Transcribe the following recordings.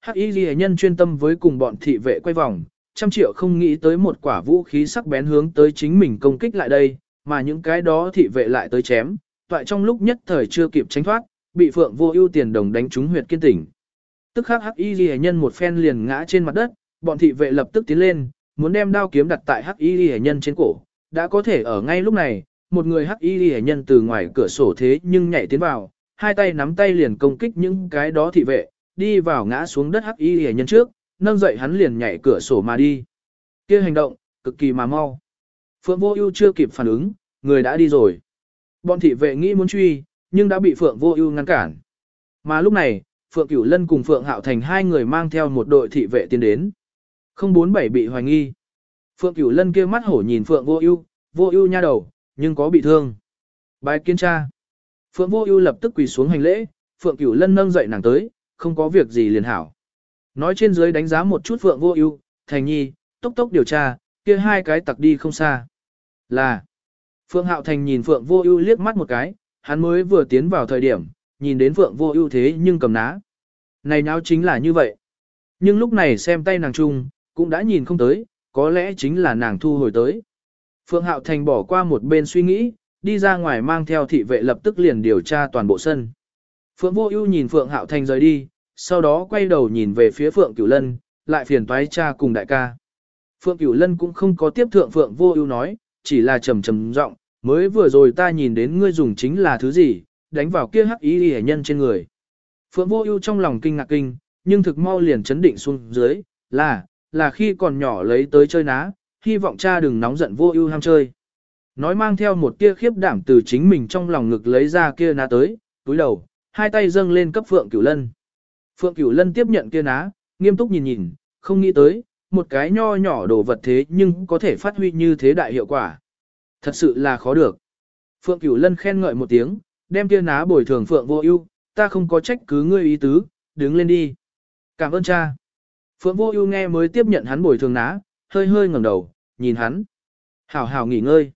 Hắc y ghi nhân chuyên tâm với cùng bọn thị vệ quay vòng, trăm triệu không nghĩ tới một quả vũ khí sắc bén hướng tới chính mình công kích lại đây, mà những cái đó thị vệ lại tới chém, toại trong lúc nhất thời chưa kịp tránh thoát, bị phượng vô ưu tiền đồng đánh trúng huyệt kiên tỉnh. Tức khắc hắc y ghi nhân một phen liền ngã trên mặt đất, bọn thị vệ lập tức tiến lên, muốn đem đao kiếm đặt tại hắc y ghi nhân trên cổ, đã có thể ở ngay lúc này, một người hắc y ghi nhân từ ngoài cửa sổ thế nhưng nhảy tiến vào, hai tay nắm tay liền công kích những cái đó thị vệ, đi vào ngã xuống đất hắc y hề nhân trước, nâng dậy hắn liền nhảy cửa sổ mà đi. kia hành động, cực kỳ mà mau. Phượng Vô Ưu chưa kịp phản ứng, người đã đi rồi. Bọn thị vệ nghĩ muốn truy, nhưng đã bị Phượng Vô Ưu ngăn cản. Mà lúc này, Phượng Cửu Lân cùng Phượng Hạo Thành hai người mang theo một đội thị vệ tiến đến. Không bốn bảy bị hoài nghi. Phượng Cửu Lân kia mắt hổ nhìn Phượng Vô Ưu, Vô Ưu nha đầu, nhưng có bị thương. Bái kiến cha. Phượng Vô Ưu lập tức quỳ xuống hành lễ, Phượng Cửu Lân nâng dậy nàng tới, không có việc gì liền hảo. Nói trên dưới đánh giá một chút Phượng Vô Ưu, Thành Nhi, tốc tốc điều tra, kia hai cái tặc đi không xa. Là. Phượng Hạo Thành nhìn Phượng Vô Ưu liếc mắt một cái, hắn mới vừa tiến vào thời điểm, nhìn đến Phượng Vô Ưu thế nhưng cầm ná. Này nháo chính là như vậy. Nhưng lúc này xem tay nàng chung, cũng đã nhìn không tới, có lẽ chính là nàng thu hồi tới. Phượng Hạo Thành bỏ qua một bên suy nghĩ, đi ra ngoài mang theo thị vệ lập tức liền điều tra toàn bộ sân. Phượng Vô Ưu nhìn Phượng Hạo Thành rời đi, sau đó quay đầu nhìn về phía Phượng Cửu Lân, lại phiền toái cha cùng đại ca. Phượng Cửu Lân cũng không có tiếp thượng Phượng Vô Ưu nói, chỉ là trầm trầm giọng, mới vừa rồi ta nhìn đến ngươi dùng chính là thứ gì, đánh vào kia hắc ý y nhân trên người. Phượng Vô Ưu trong lòng kinh ngạc kinh, nhưng thực mau liền chấn định xuống dưới, là, là khi còn nhỏ lấy tới chơi ná, hy vọng cha đừng nóng giận Vô Ưu ham chơi. Nói mang theo một tia khiếp đảm từ chính mình trong lòng ngực lấy ra kia ná tới, túi đầu, hai tay dâng lên cấp Phượng Cửu Lân. Phượng Cửu Lân tiếp nhận kia ná, nghiêm túc nhìn nhìn, không nghĩ tới, một cái nho nhỏ đồ vật thế nhưng có thể phát huy như thế đại hiệu quả. Thật sự là khó được. Phượng Cửu Lân khen ngợi một tiếng, đem kia ná bồi thường Phượng Vô Ưu, ta không có trách cứ ngươi ý tứ, đứng lên đi. Cảm ơn cha. Phượng Vô Ưu nghe mới tiếp nhận hắn bồi thường ná, hơi hơi ngẩng đầu, nhìn hắn. Hảo hảo nghỉ ngơi.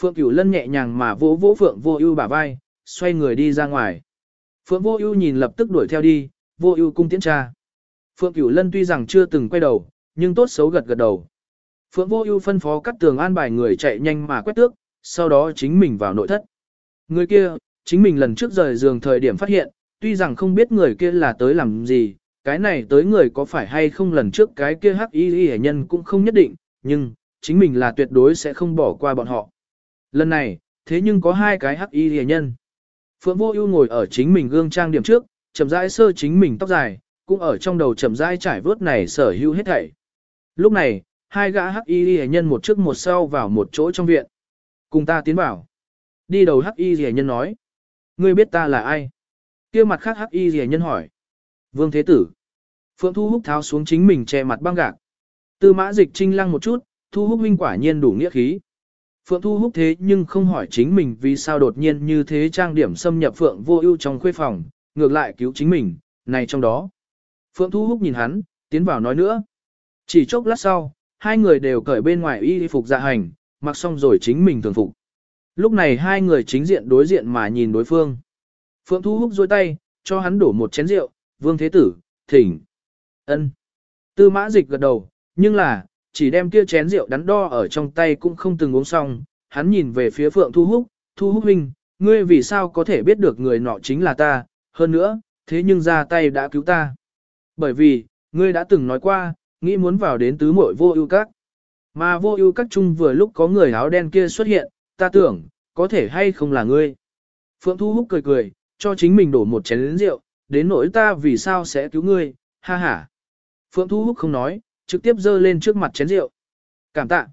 Phượng Cửu Lân nhẹ nhàng mà vỗ vỗ Phượng Vô Ưu bả vai, xoay người đi ra ngoài. Phượng Vô Ưu nhìn lập tức đuổi theo đi, Vô Ưu cung tiễn cha. Phượng Cửu Lân tuy rằng chưa từng quay đầu, nhưng tốt xấu gật gật đầu. Phượng Vô Ưu phân phó cắt tường an bài người chạy nhanh mà quét tước, sau đó chính mình vào nội thất. Người kia, chính mình lần trước rời giường thời điểm phát hiện, tuy rằng không biết người kia là tới làm gì, cái này tới người có phải hay không lần trước cái kia hắc y y nhân cũng không nhất định, nhưng, chính mình là tuyệt đối sẽ không bỏ qua bọn họ. Lần này, thế nhưng có hai cái hắc y y nhân. Phượng Vô Ưu ngồi ở chính mình gương trang điểm trước, chậm rãi sơ chính mình tóc dài, cũng ở trong đầu chậm rãi trải vớt này sở hữu hết thảy. Lúc này, hai gã hắc y liễu nhân một trước một sau vào một chỗ trong viện. Cùng ta tiến vào. Đi đầu hắc y liễu nhân nói. Ngươi biết ta là ai? kia mặt khác hắc y liễu nhân hỏi. Vương Thế Tử. Phượng Thu Húc tháo xuống chính mình che mặt băng gạc. Tư mã dịch trinh lăng một chút, Thu Húc huynh quả nhiên đủ nghĩa khí. Phượng Thu Húc thế nhưng không hỏi chính mình vì sao đột nhiên như thế trang điểm xâm nhập Phượng vô ưu trong khuê phòng, ngược lại cứu chính mình, này trong đó. Phượng Thu Húc nhìn hắn, tiến vào nói nữa. Chỉ chốc lát sau, hai người đều cởi bên ngoài y phục dạ hành, mặc xong rồi chính mình thường phục. Lúc này hai người chính diện đối diện mà nhìn đối phương. Phượng Thu Húc giơ tay, cho hắn đổ một chén rượu, Vương Thế Tử, thỉnh. ân Tư mã dịch gật đầu, nhưng là, chỉ đem kia chén rượu đắn đo ở trong tay cũng không từng uống xong, hắn nhìn về phía Phượng Thu Húc, Thu Húc Minh, ngươi vì sao có thể biết được người nọ chính là ta, hơn nữa, thế nhưng ra tay đã cứu ta. Bởi vì, ngươi đã từng nói qua, nghĩ muốn vào đến tứ muội vô ưu các. Mà vô ưu các chung vừa lúc có người áo đen kia xuất hiện, ta tưởng, có thể hay không là ngươi. Phượng Thu Húc cười cười, cho chính mình đổ một chén rượu, đến nỗi ta vì sao sẽ cứu ngươi, ha ha. Phượng Thu Húc không nói, trực tiếp dơ lên trước mặt chén rượu. Cảm tạ.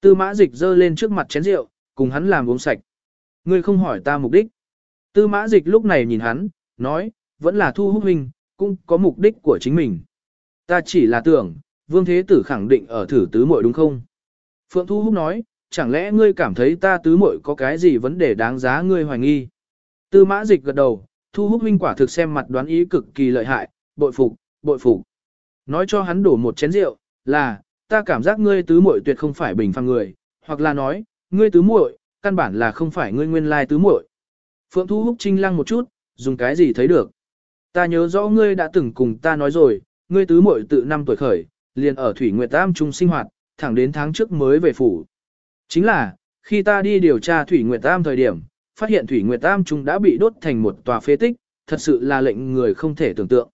Tư mã dịch dơ lên trước mặt chén rượu, cùng hắn làm uống sạch. Ngươi không hỏi ta mục đích. Tư mã dịch lúc này nhìn hắn, nói, vẫn là Thu hút huynh, cũng có mục đích của chính mình. Ta chỉ là tưởng, Vương Thế Tử khẳng định ở thử tứ muội đúng không? Phượng Thu Húc nói, chẳng lẽ ngươi cảm thấy ta tứ muội có cái gì vấn đề đáng giá ngươi hoài nghi? Tư mã dịch gật đầu, Thu Húc huynh quả thực xem mặt đoán ý cực kỳ lợi hại, bội phục, bội phục. Nói cho hắn đổ một chén rượu, là, ta cảm giác ngươi tứ muội tuyệt không phải bình phàm người, hoặc là nói, ngươi tứ muội, căn bản là không phải ngươi nguyên lai tứ muội. Phượng Thu Húc trinh lăng một chút, dùng cái gì thấy được? Ta nhớ rõ ngươi đã từng cùng ta nói rồi, ngươi tứ muội tự năm tuổi khởi, liền ở Thủy Nguyệt Tam trung sinh hoạt, thẳng đến tháng trước mới về phủ. Chính là, khi ta đi điều tra Thủy Nguyệt Tam thời điểm, phát hiện Thủy Nguyệt Tam trung đã bị đốt thành một tòa phế tích, thật sự là lệnh người không thể tưởng tượng.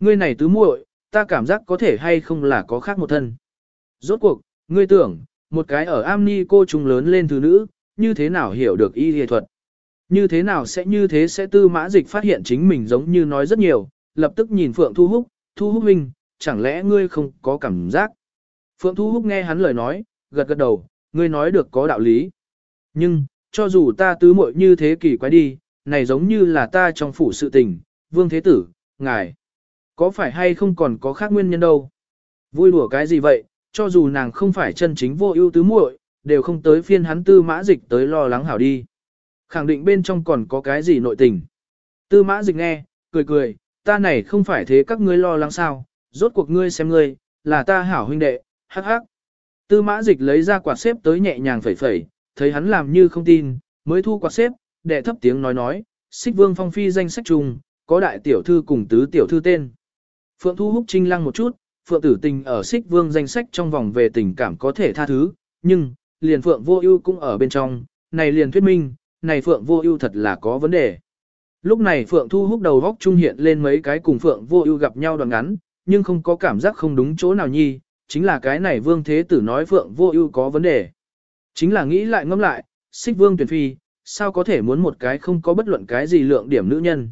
Ngươi này tứ muội, ta cảm giác có thể hay không là có khác một thân. Rốt cuộc, ngươi tưởng, một cái ở am ni cô trùng lớn lên thứ nữ, như thế nào hiểu được y y thuật. Như thế nào sẽ như thế sẽ tư mã dịch phát hiện chính mình giống như nói rất nhiều, lập tức nhìn Phượng Thu Húc, Thu Húc Minh, chẳng lẽ ngươi không có cảm giác. Phượng Thu Húc nghe hắn lời nói, gật gật đầu, ngươi nói được có đạo lý. Nhưng, cho dù ta tứ muội như thế kỳ quái đi, này giống như là ta trong phủ sự tình, vương thế tử, ngài. Có phải hay không còn có khác nguyên nhân đâu? Vui đùa cái gì vậy, cho dù nàng không phải chân chính vô ưu tứ muội, đều không tới phiên hắn tư mã dịch tới lo lắng hảo đi. Khẳng định bên trong còn có cái gì nội tình. Tư mã dịch nghe, cười cười, ta này không phải thế các ngươi lo lắng sao, rốt cuộc ngươi xem ngươi, là ta hảo huynh đệ, hắc hắc. Tư mã dịch lấy ra quạt xếp tới nhẹ nhàng phẩy phẩy, thấy hắn làm như không tin, mới thu quạt xếp, đệ thấp tiếng nói nói, xích vương phong phi danh sách trùng, có đại tiểu thư cùng tứ tiểu thư tên. Phượng Thu Húc trinh lăng một chút, Phượng tử tình ở Sích vương danh sách trong vòng về tình cảm có thể tha thứ, nhưng, liền Phượng vô ưu cũng ở bên trong, này liền thuyết minh, này Phượng vô ưu thật là có vấn đề. Lúc này Phượng Thu Húc đầu góc trung hiện lên mấy cái cùng Phượng vô ưu gặp nhau đoạn ngắn, nhưng không có cảm giác không đúng chỗ nào nhi, chính là cái này Vương Thế Tử nói Phượng vô ưu có vấn đề. Chính là nghĩ lại ngẫm lại, Sích Vương tuyển phi, sao có thể muốn một cái không có bất luận cái gì lượng điểm nữ nhân.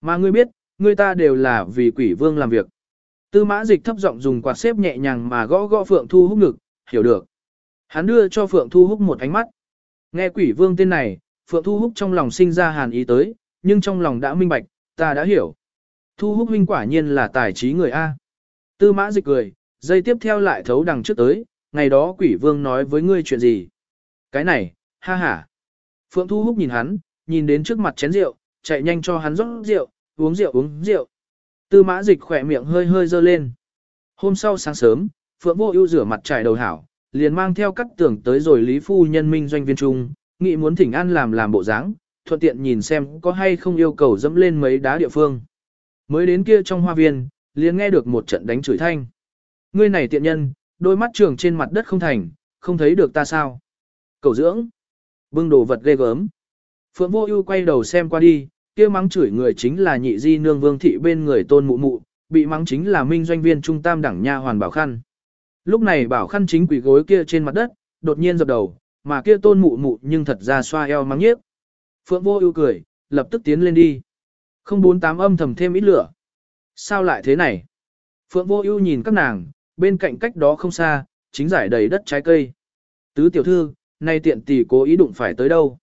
Mà ngươi biết, người ta đều là vì quỷ vương làm việc. Tư mã dịch thấp giọng dùng quạt xếp nhẹ nhàng mà gõ gõ Phượng Thu Húc ngực, hiểu được. Hắn đưa cho Phượng Thu Húc một ánh mắt. Nghe quỷ vương tên này, Phượng Thu Húc trong lòng sinh ra hàn ý tới, nhưng trong lòng đã minh bạch, ta đã hiểu. Thu Húc huynh quả nhiên là tài trí người A. Tư mã dịch cười, dây tiếp theo lại thấu đằng trước tới, ngày đó quỷ vương nói với ngươi chuyện gì. Cái này, ha ha. Phượng Thu Húc nhìn hắn, nhìn đến trước mặt chén rượu, chạy nhanh cho hắn rót rượu, uống rượu uống rượu. Tư mã dịch khỏe miệng hơi hơi dơ lên. Hôm sau sáng sớm, Phượng Vô Ưu rửa mặt trải đầu hảo, liền mang theo các tưởng tới rồi Lý Phu Nhân Minh doanh viên trung, nghĩ muốn thỉnh an làm làm bộ dáng, thuận tiện nhìn xem có hay không yêu cầu dẫm lên mấy đá địa phương. Mới đến kia trong hoa viên, liền nghe được một trận đánh chửi thanh. Ngươi này tiện nhân, đôi mắt trường trên mặt đất không thành, không thấy được ta sao? Cầu dưỡng, bưng đồ vật ghê gớm. Phượng Vô Ưu quay đầu xem qua đi, kia mắng chửi người chính là nhị di nương vương thị bên người tôn mụ mụ, bị mắng chính là minh doanh viên trung tam đẳng nha hoàn bảo khăn. Lúc này bảo khăn chính quỷ gối kia trên mặt đất, đột nhiên dập đầu, mà kia tôn mụ mụ nhưng thật ra xoa eo mắng nhiếc. Phượng vô ưu cười, lập tức tiến lên đi. Không bốn tám âm thầm thêm ít lửa. Sao lại thế này? Phượng vô ưu nhìn các nàng, bên cạnh cách đó không xa, chính giải đầy đất trái cây. Tứ tiểu thư, nay tiện tỷ cố ý đụng phải tới đâu?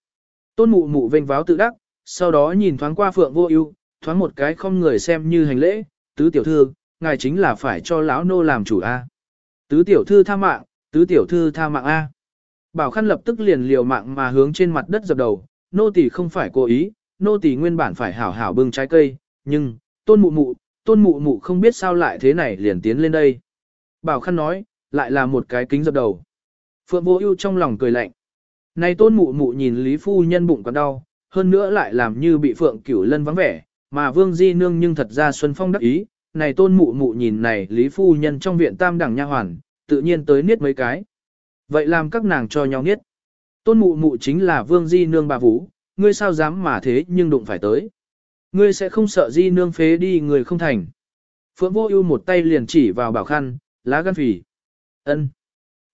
Tôn mụ mụ vênh váo tự đắc, sau đó nhìn thoáng qua Phượng Vô Ưu, thoáng một cái không người xem như hành lễ, "Tứ tiểu thư, ngài chính là phải cho lão nô làm chủ a." "Tứ tiểu thư tha mạng, tứ tiểu thư tha mạng a." Bảo Khăn lập tức liền liều mạng mà hướng trên mặt đất dập đầu, "Nô tỳ không phải cố ý, nô tỳ nguyên bản phải hảo hảo bưng trái cây, nhưng, Tôn mụ mụ, Tôn mụ mụ không biết sao lại thế này liền tiến lên đây." Bảo Khăn nói, lại là một cái kính dập đầu. Phượng Vô Ưu trong lòng cười lạnh. Này Tôn mụ mụ nhìn Lý phu nhân bụng còn đau, hơn nữa lại làm như bị Phượng Cửu Lân vắng vẻ, mà Vương Di Nương nhưng thật ra Xuân Phong đắc ý, này tôn mụ mụ nhìn này Lý Phu Nhân trong viện tam đẳng nha hoàn, tự nhiên tới niết mấy cái. Vậy làm các nàng cho nhau niết. Tôn mụ mụ chính là Vương Di Nương bà Vũ, ngươi sao dám mà thế nhưng đụng phải tới. Ngươi sẽ không sợ Di Nương phế đi người không thành. Phượng Vô Ưu một tay liền chỉ vào Bảo Khăn, lá gan phỉ. Ân.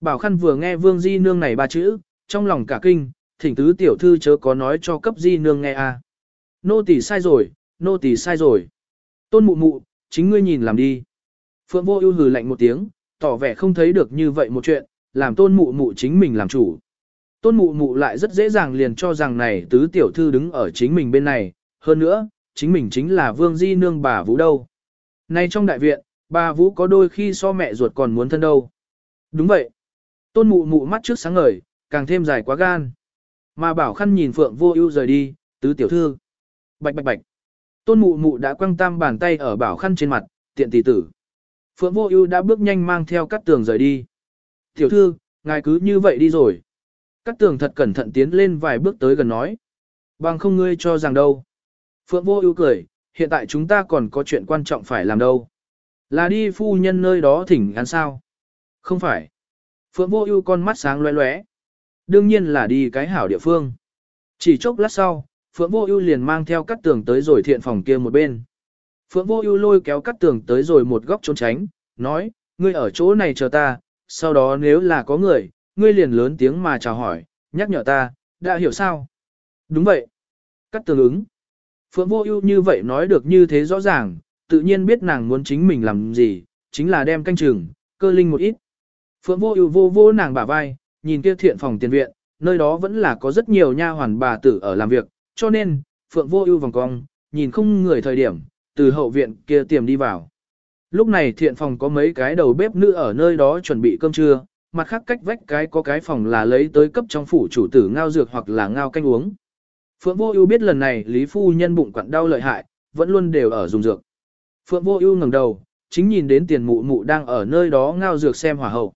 Bảo Khăn vừa nghe Vương Di Nương này ba chữ, trong lòng cả kinh, thỉnh tứ tiểu thư chớ có nói cho cấp di nương nghe a. À. Nô tỳ sai rồi, nô tỳ sai rồi. Tôn mụ mụ, chính ngươi nhìn làm đi. Phượng vô ưu hừ lạnh một tiếng, tỏ vẻ không thấy được như vậy một chuyện, làm tôn mụ mụ chính mình làm chủ. Tôn mụ mụ lại rất dễ dàng liền cho rằng này tứ tiểu thư đứng ở chính mình bên này, hơn nữa, chính mình chính là vương di nương bà vũ đâu. Nay trong đại viện, bà vũ có đôi khi so mẹ ruột còn muốn thân đâu. Đúng vậy. Tôn mụ mụ mắt trước sáng ngời, càng thêm dài quá gan. Mà bảo khăn nhìn Phượng vô ưu rời đi, tứ tiểu thư. Bạch bạch bạch. Tôn mụ mụ đã quăng tam bàn tay ở bảo khăn trên mặt, tiện tỷ tử. Phượng vô ưu đã bước nhanh mang theo cát tường rời đi. Tiểu thư, ngài cứ như vậy đi rồi. cát tường thật cẩn thận tiến lên vài bước tới gần nói. Bằng không ngươi cho rằng đâu. Phượng vô ưu cười, hiện tại chúng ta còn có chuyện quan trọng phải làm đâu. Là đi phu nhân nơi đó thỉnh ăn sao? Không phải. Phượng vô ưu con mắt sáng loé loé Đương nhiên là đi cái hảo địa phương. Chỉ chốc lát sau, Phượng vô ưu liền mang theo cát tường tới rồi thiện phòng kia một bên. Phượng vô ưu lôi kéo cát tường tới rồi một góc trốn tránh, nói, ngươi ở chỗ này chờ ta, sau đó nếu là có người, ngươi liền lớn tiếng mà chào hỏi, nhắc nhở ta, đã hiểu sao? Đúng vậy. Cát tường ứng. Phượng vô ưu như vậy nói được như thế rõ ràng, tự nhiên biết nàng muốn chính mình làm gì, chính là đem canh chừng, cơ linh một ít. Phượng vô ưu vô vô nàng bả vai, nhìn kia thiện phòng tiền viện, nơi đó vẫn là có rất nhiều nha hoàn bà tử ở làm việc, cho nên, Phượng vô ưu vòng cong, nhìn không người thời điểm, từ hậu viện kia tiềm đi vào. Lúc này thiện phòng có mấy cái đầu bếp nữ ở nơi đó chuẩn bị cơm trưa, mặt khác cách vách cái có cái phòng là lấy tới cấp trong phủ chủ tử ngao dược hoặc là ngao canh uống. Phượng Vô Ưu biết lần này Lý phu nhân bụng quặn đau lợi hại, vẫn luôn đều ở dùng dược. Phượng Vô Ưu ngẩng đầu, chính nhìn đến Tiền Mụ Mụ đang ở nơi đó ngao dược xem hỏa hậu.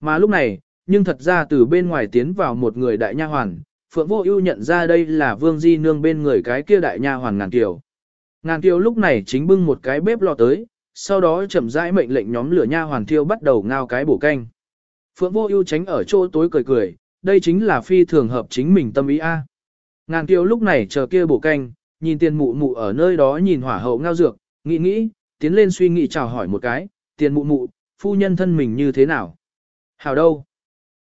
Mà lúc này, nhưng thật ra từ bên ngoài tiến vào một người đại nha hoàn, Phượng Vô Ưu nhận ra đây là Vương Di nương bên người cái kia đại nha hoàn Ngàn Kiều. Ngàn Kiều lúc này chính bưng một cái bếp lò tới, sau đó chậm rãi mệnh lệnh nhóm lửa nha hoàn thiêu bắt đầu ngao cái bổ canh. Phượng Vô Ưu tránh ở chỗ tối cười cười, đây chính là phi thường hợp chính mình tâm ý a. À. Ngàn Kiều lúc này chờ kia bổ canh, nhìn Tiền Mụ Mụ ở nơi đó nhìn hỏa hậu ngao dược, nghĩ nghĩ, tiến lên suy nghĩ chào hỏi một cái, "Tiền Mụ Mụ, phu nhân thân mình như thế nào?" "Hảo đâu?"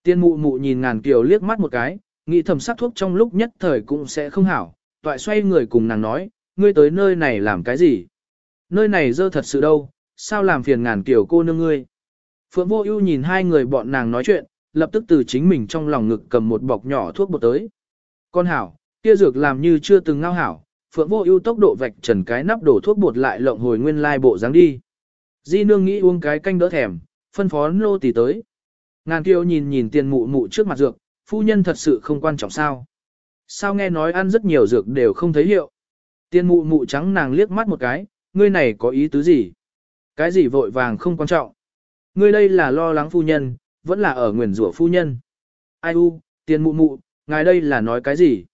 Tiên Mụ Mụ nhìn Ngàn Kiều liếc mắt một cái, nghĩ thầm sắc thuốc trong lúc nhất thời cũng sẽ không hảo, toại xoay người cùng nàng nói, "Ngươi tới nơi này làm cái gì?" Nơi này dơ thật sự đâu, sao làm phiền ngàn kiều cô nương ngươi. Phượng vô ưu nhìn hai người bọn nàng nói chuyện, lập tức từ chính mình trong lòng ngực cầm một bọc nhỏ thuốc bột tới. Con hảo, kia dược làm như chưa từng ngao hảo, Phượng vô ưu tốc độ vạch trần cái nắp đổ thuốc bột lại lộng hồi nguyên lai bộ dáng đi. Di nương nghĩ uống cái canh đỡ thèm, phân phó nô tỳ tới. Ngàn kiều nhìn nhìn tiền mụ mụ trước mặt dược, phu nhân thật sự không quan trọng sao. Sao nghe nói ăn rất nhiều dược đều không thấy hiệu. Tiền mụ mụ trắng nàng liếc mắt một cái, ngươi này có ý tứ gì? Cái gì vội vàng không quan trọng? Ngươi đây là lo lắng phu nhân, vẫn là ở nguyền rủa phu nhân. Ai u, tiền mụ mụ, ngài đây là nói cái gì?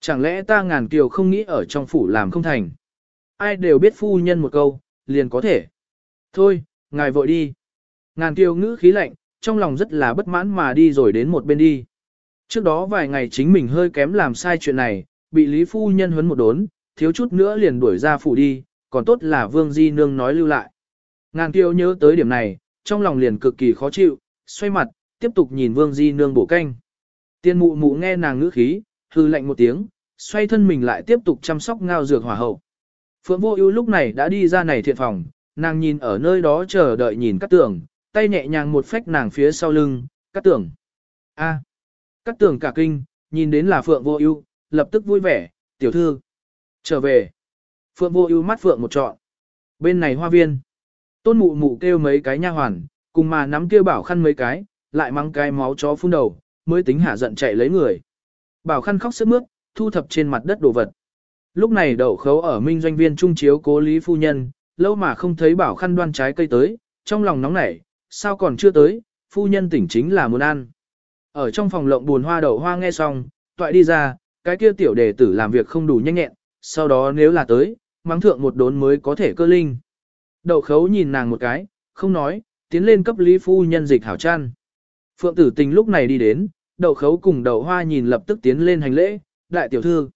Chẳng lẽ ta ngàn kiều không nghĩ ở trong phủ làm không thành? Ai đều biết phu nhân một câu, liền có thể. Thôi, ngài vội đi. Ngàn kiều ngữ khí lạnh, trong lòng rất là bất mãn mà đi rồi đến một bên đi. Trước đó vài ngày chính mình hơi kém làm sai chuyện này, bị Lý Phu Nhân huấn một đốn, thiếu chút nữa liền đuổi ra phủ đi, còn tốt là Vương Di Nương nói lưu lại. Ngàn tiêu nhớ tới điểm này, trong lòng liền cực kỳ khó chịu, xoay mặt, tiếp tục nhìn Vương Di Nương bổ canh. Tiên mụ mụ nghe nàng ngữ khí, hư lạnh một tiếng, xoay thân mình lại tiếp tục chăm sóc ngao dược hỏa hậu. Phượng Vô Ưu lúc này đã đi ra này thiện phòng, nàng nhìn ở nơi đó chờ đợi nhìn Cát Tường, tay nhẹ nhàng một phách nàng phía sau lưng, cắt tưởng, A. cắt tưởng cả kinh, nhìn đến là Phượng Vô Ưu, lập tức vui vẻ, "Tiểu thư, trở về." Phượng vô ưu mắt phượng một trọn. Bên này hoa viên. Tôn mụ mụ kêu mấy cái nha hoàn, cùng mà nắm kêu bảo khăn mấy cái, lại mang cái máu chó phun đầu, mới tính hạ giận chạy lấy người. Bảo khăn khóc sức mướt, thu thập trên mặt đất đồ vật. Lúc này đậu khấu ở minh doanh viên trung chiếu cố lý phu nhân, lâu mà không thấy bảo khăn đoan trái cây tới, trong lòng nóng nảy, sao còn chưa tới, phu nhân tỉnh chính là muốn ăn. Ở trong phòng lộng buồn hoa đậu hoa nghe xong, toại đi ra, cái kia tiểu đệ tử làm việc không đủ nhanh nhẹn, sau đó nếu là tới, mắng thượng một đốn mới có thể cơ linh. Đậu khấu nhìn nàng một cái, không nói, tiến lên cấp lý phu nhân dịch hảo chăn. Phượng tử tình lúc này đi đến, đậu khấu cùng đậu hoa nhìn lập tức tiến lên hành lễ, đại tiểu thư.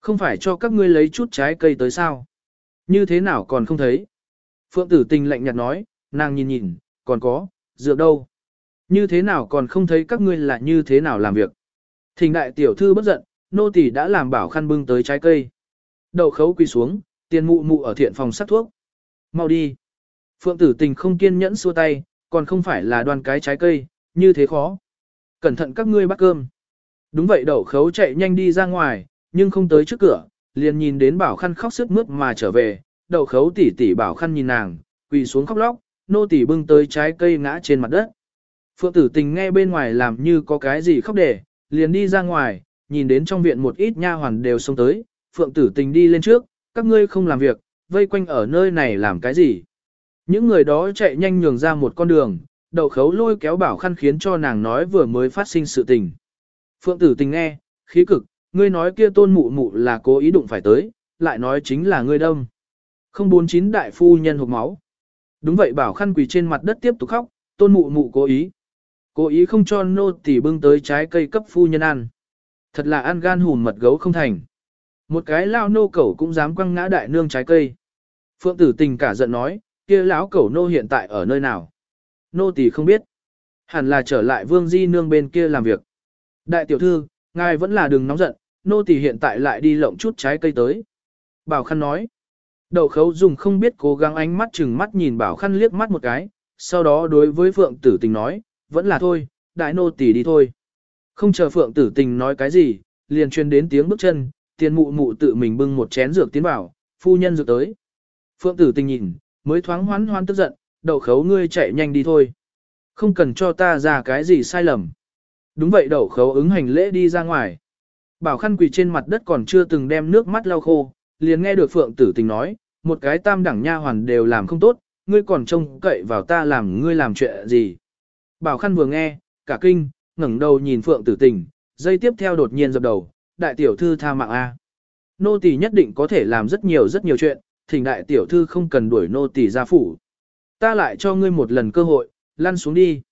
Không phải cho các ngươi lấy chút trái cây tới sao? Như thế nào còn không thấy? Phượng tử tình lạnh nhạt nói, nàng nhìn nhìn, còn có, dựa đâu? Như thế nào còn không thấy các ngươi là như thế nào làm việc? Thình đại tiểu thư bất giận, nô tỳ đã làm bảo khăn bưng tới trái cây. Đậu khấu quỳ xuống, tiền mụ mụ ở thiện phòng sắc thuốc. Mau đi. Phượng tử tình không kiên nhẫn xua tay, còn không phải là đoàn cái trái cây, như thế khó. Cẩn thận các ngươi bắt cơm. Đúng vậy đậu khấu chạy nhanh đi ra ngoài, nhưng không tới trước cửa, liền nhìn đến bảo khăn khóc sức mướt mà trở về, đậu khấu tỉ tỉ bảo khăn nhìn nàng, quỳ xuống khóc lóc, nô tỳ bưng tới trái cây ngã trên mặt đất. Phượng tử tình nghe bên ngoài làm như có cái gì khóc để, liền đi ra ngoài, nhìn đến trong viện một ít nha hoàn đều xông tới, Phượng tử tình đi lên trước, các ngươi không làm việc, vây quanh ở nơi này làm cái gì? Những người đó chạy nhanh nhường ra một con đường, đậu khấu lôi kéo bảo khăn khiến cho nàng nói vừa mới phát sinh sự tình. Phượng tử tình nghe, khí cực, ngươi nói kia tôn mụ mụ là cố ý đụng phải tới, lại nói chính là ngươi đông. Không bốn chín đại phu nhân hộp máu. Đúng vậy bảo khăn quỳ trên mặt đất tiếp tục khóc, tôn mụ mụ cố ý. Cố ý không cho nô tỳ bưng tới trái cây cấp phu nhân ăn. Thật là ăn gan hùn mật gấu không thành. Một cái lao nô cẩu cũng dám quăng ngã đại nương trái cây. Phượng tử tình cả giận nói, kia lão cẩu nô hiện tại ở nơi nào? Nô tỳ không biết. Hẳn là trở lại vương di nương bên kia làm việc. Đại tiểu thư, ngài vẫn là đừng nóng giận, nô tỳ hiện tại lại đi lộng chút trái cây tới. Bảo khăn nói. Đậu khấu dùng không biết cố gắng ánh mắt chừng mắt nhìn bảo khăn liếc mắt một cái, sau đó đối với phượng tử tình nói, vẫn là thôi, đại nô tỳ đi thôi. Không chờ phượng tử tình nói cái gì, liền truyền đến tiếng bước chân, tiền mụ mụ tự mình bưng một chén dược tiến bảo, phu nhân dược tới. Phượng tử tình nhìn, mới thoáng hoán hoan tức giận, đậu khấu ngươi chạy nhanh đi thôi. Không cần cho ta ra cái gì sai lầm. Đúng vậy đậu khấu ứng hành lễ đi ra ngoài. Bảo khăn quỳ trên mặt đất còn chưa từng đem nước mắt lau khô, liền nghe được phượng tử tình nói, một cái tam đẳng nha hoàn đều làm không tốt, ngươi còn trông cậy vào ta làm ngươi làm chuyện gì. Bảo khăn vừa nghe, cả kinh, ngẩng đầu nhìn phượng tử tình, dây tiếp theo đột nhiên dập đầu, đại tiểu thư tha mạng A. Nô tỳ nhất định có thể làm rất nhiều rất nhiều chuyện, thỉnh đại tiểu thư không cần đuổi nô tỳ ra phủ. Ta lại cho ngươi một lần cơ hội, lăn xuống đi.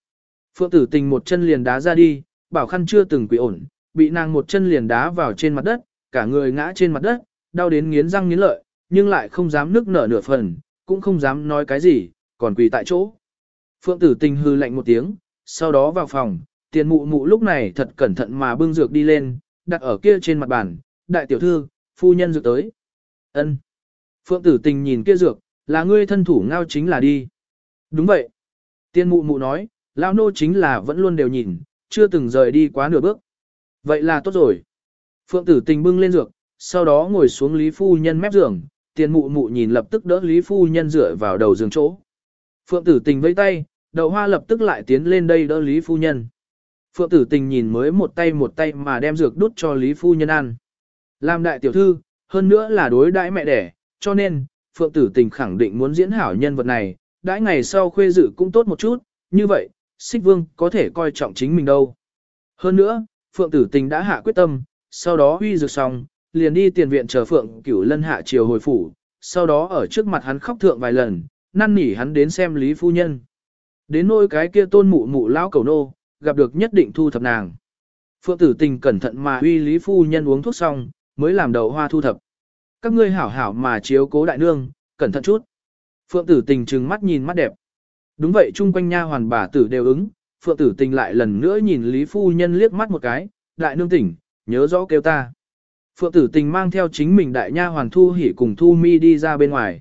Phượng tử tình một chân liền đá ra đi, bảo khăn chưa từng quỷ ổn, bị nàng một chân liền đá vào trên mặt đất, cả người ngã trên mặt đất, đau đến nghiến răng nghiến lợi, nhưng lại không dám nức nở nửa phần, cũng không dám nói cái gì, còn quỳ tại chỗ. Phượng tử tình hư lạnh một tiếng, sau đó vào phòng, tiền mụ mụ lúc này thật cẩn thận mà bưng dược đi lên, đặt ở kia trên mặt bàn, đại tiểu thư, phu nhân dược tới. ân Phượng tử tình nhìn kia dược, là ngươi thân thủ ngao chính là đi. Đúng vậy. Tiên mụ mụ nói, lão nô chính là vẫn luôn đều nhìn, chưa từng rời đi quá nửa bước. Vậy là tốt rồi. Phượng tử tình bưng lên dược, sau đó ngồi xuống Lý Phu Nhân mép giường, tiền mụ mụ nhìn lập tức đỡ Lý Phu Nhân dựa vào đầu giường chỗ. Phượng tử tình vẫy tay, đầu hoa lập tức lại tiến lên đây đỡ Lý Phu Nhân. Phượng tử tình nhìn mới một tay một tay mà đem dược đút cho Lý Phu Nhân ăn. Làm đại tiểu thư, hơn nữa là đối đãi mẹ đẻ, cho nên, Phượng tử tình khẳng định muốn diễn hảo nhân vật này, đãi ngày sau khuê dự cũng tốt một chút, như vậy, xích vương có thể coi trọng chính mình đâu. Hơn nữa, Phượng tử tình đã hạ quyết tâm, sau đó huy dược xong, liền đi tiền viện chờ Phượng cửu lân hạ chiều hồi phủ, sau đó ở trước mặt hắn khóc thượng vài lần, năn nỉ hắn đến xem Lý Phu Nhân. Đến nôi cái kia tôn mụ mụ lão cầu nô, gặp được nhất định thu thập nàng. Phượng tử tình cẩn thận mà uy Lý Phu Nhân uống thuốc xong, mới làm đầu hoa thu thập. Các ngươi hảo hảo mà chiếu cố đại nương, cẩn thận chút. Phượng tử tình trừng mắt nhìn mắt đẹp. Đúng vậy chung quanh nha hoàn bà tử đều ứng, Phượng tử tình lại lần nữa nhìn Lý Phu Nhân liếc mắt một cái, đại nương tỉnh, nhớ rõ kêu ta. Phượng tử tình mang theo chính mình đại nha hoàn thu hỉ cùng thu mi đi ra bên ngoài.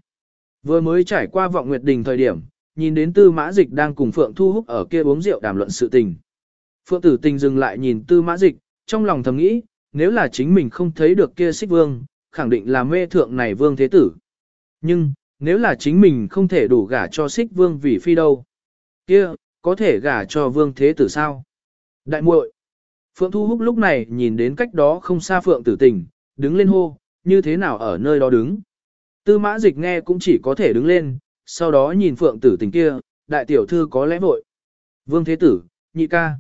Vừa mới trải qua vọng nguyệt đình thời điểm, nhìn đến tư mã dịch đang cùng Phượng thu húc ở kia uống rượu đàm luận sự tình. Phượng tử tình dừng lại nhìn tư mã dịch, trong lòng thầm nghĩ, nếu là chính mình không thấy được kia xích vương, khẳng định là mê thượng này vương thế tử. Nhưng, nếu là chính mình không thể đủ gả cho xích vương vì phi đâu. kia có thể gả cho vương thế tử sao? Đại muội Phượng Thu Húc lúc này nhìn đến cách đó không xa Phượng tử tình, đứng lên hô, như thế nào ở nơi đó đứng. Tư mã dịch nghe cũng chỉ có thể đứng lên, sau đó nhìn Phượng tử tình kia, đại tiểu thư có lẽ vội. Vương Thế Tử, nhị ca.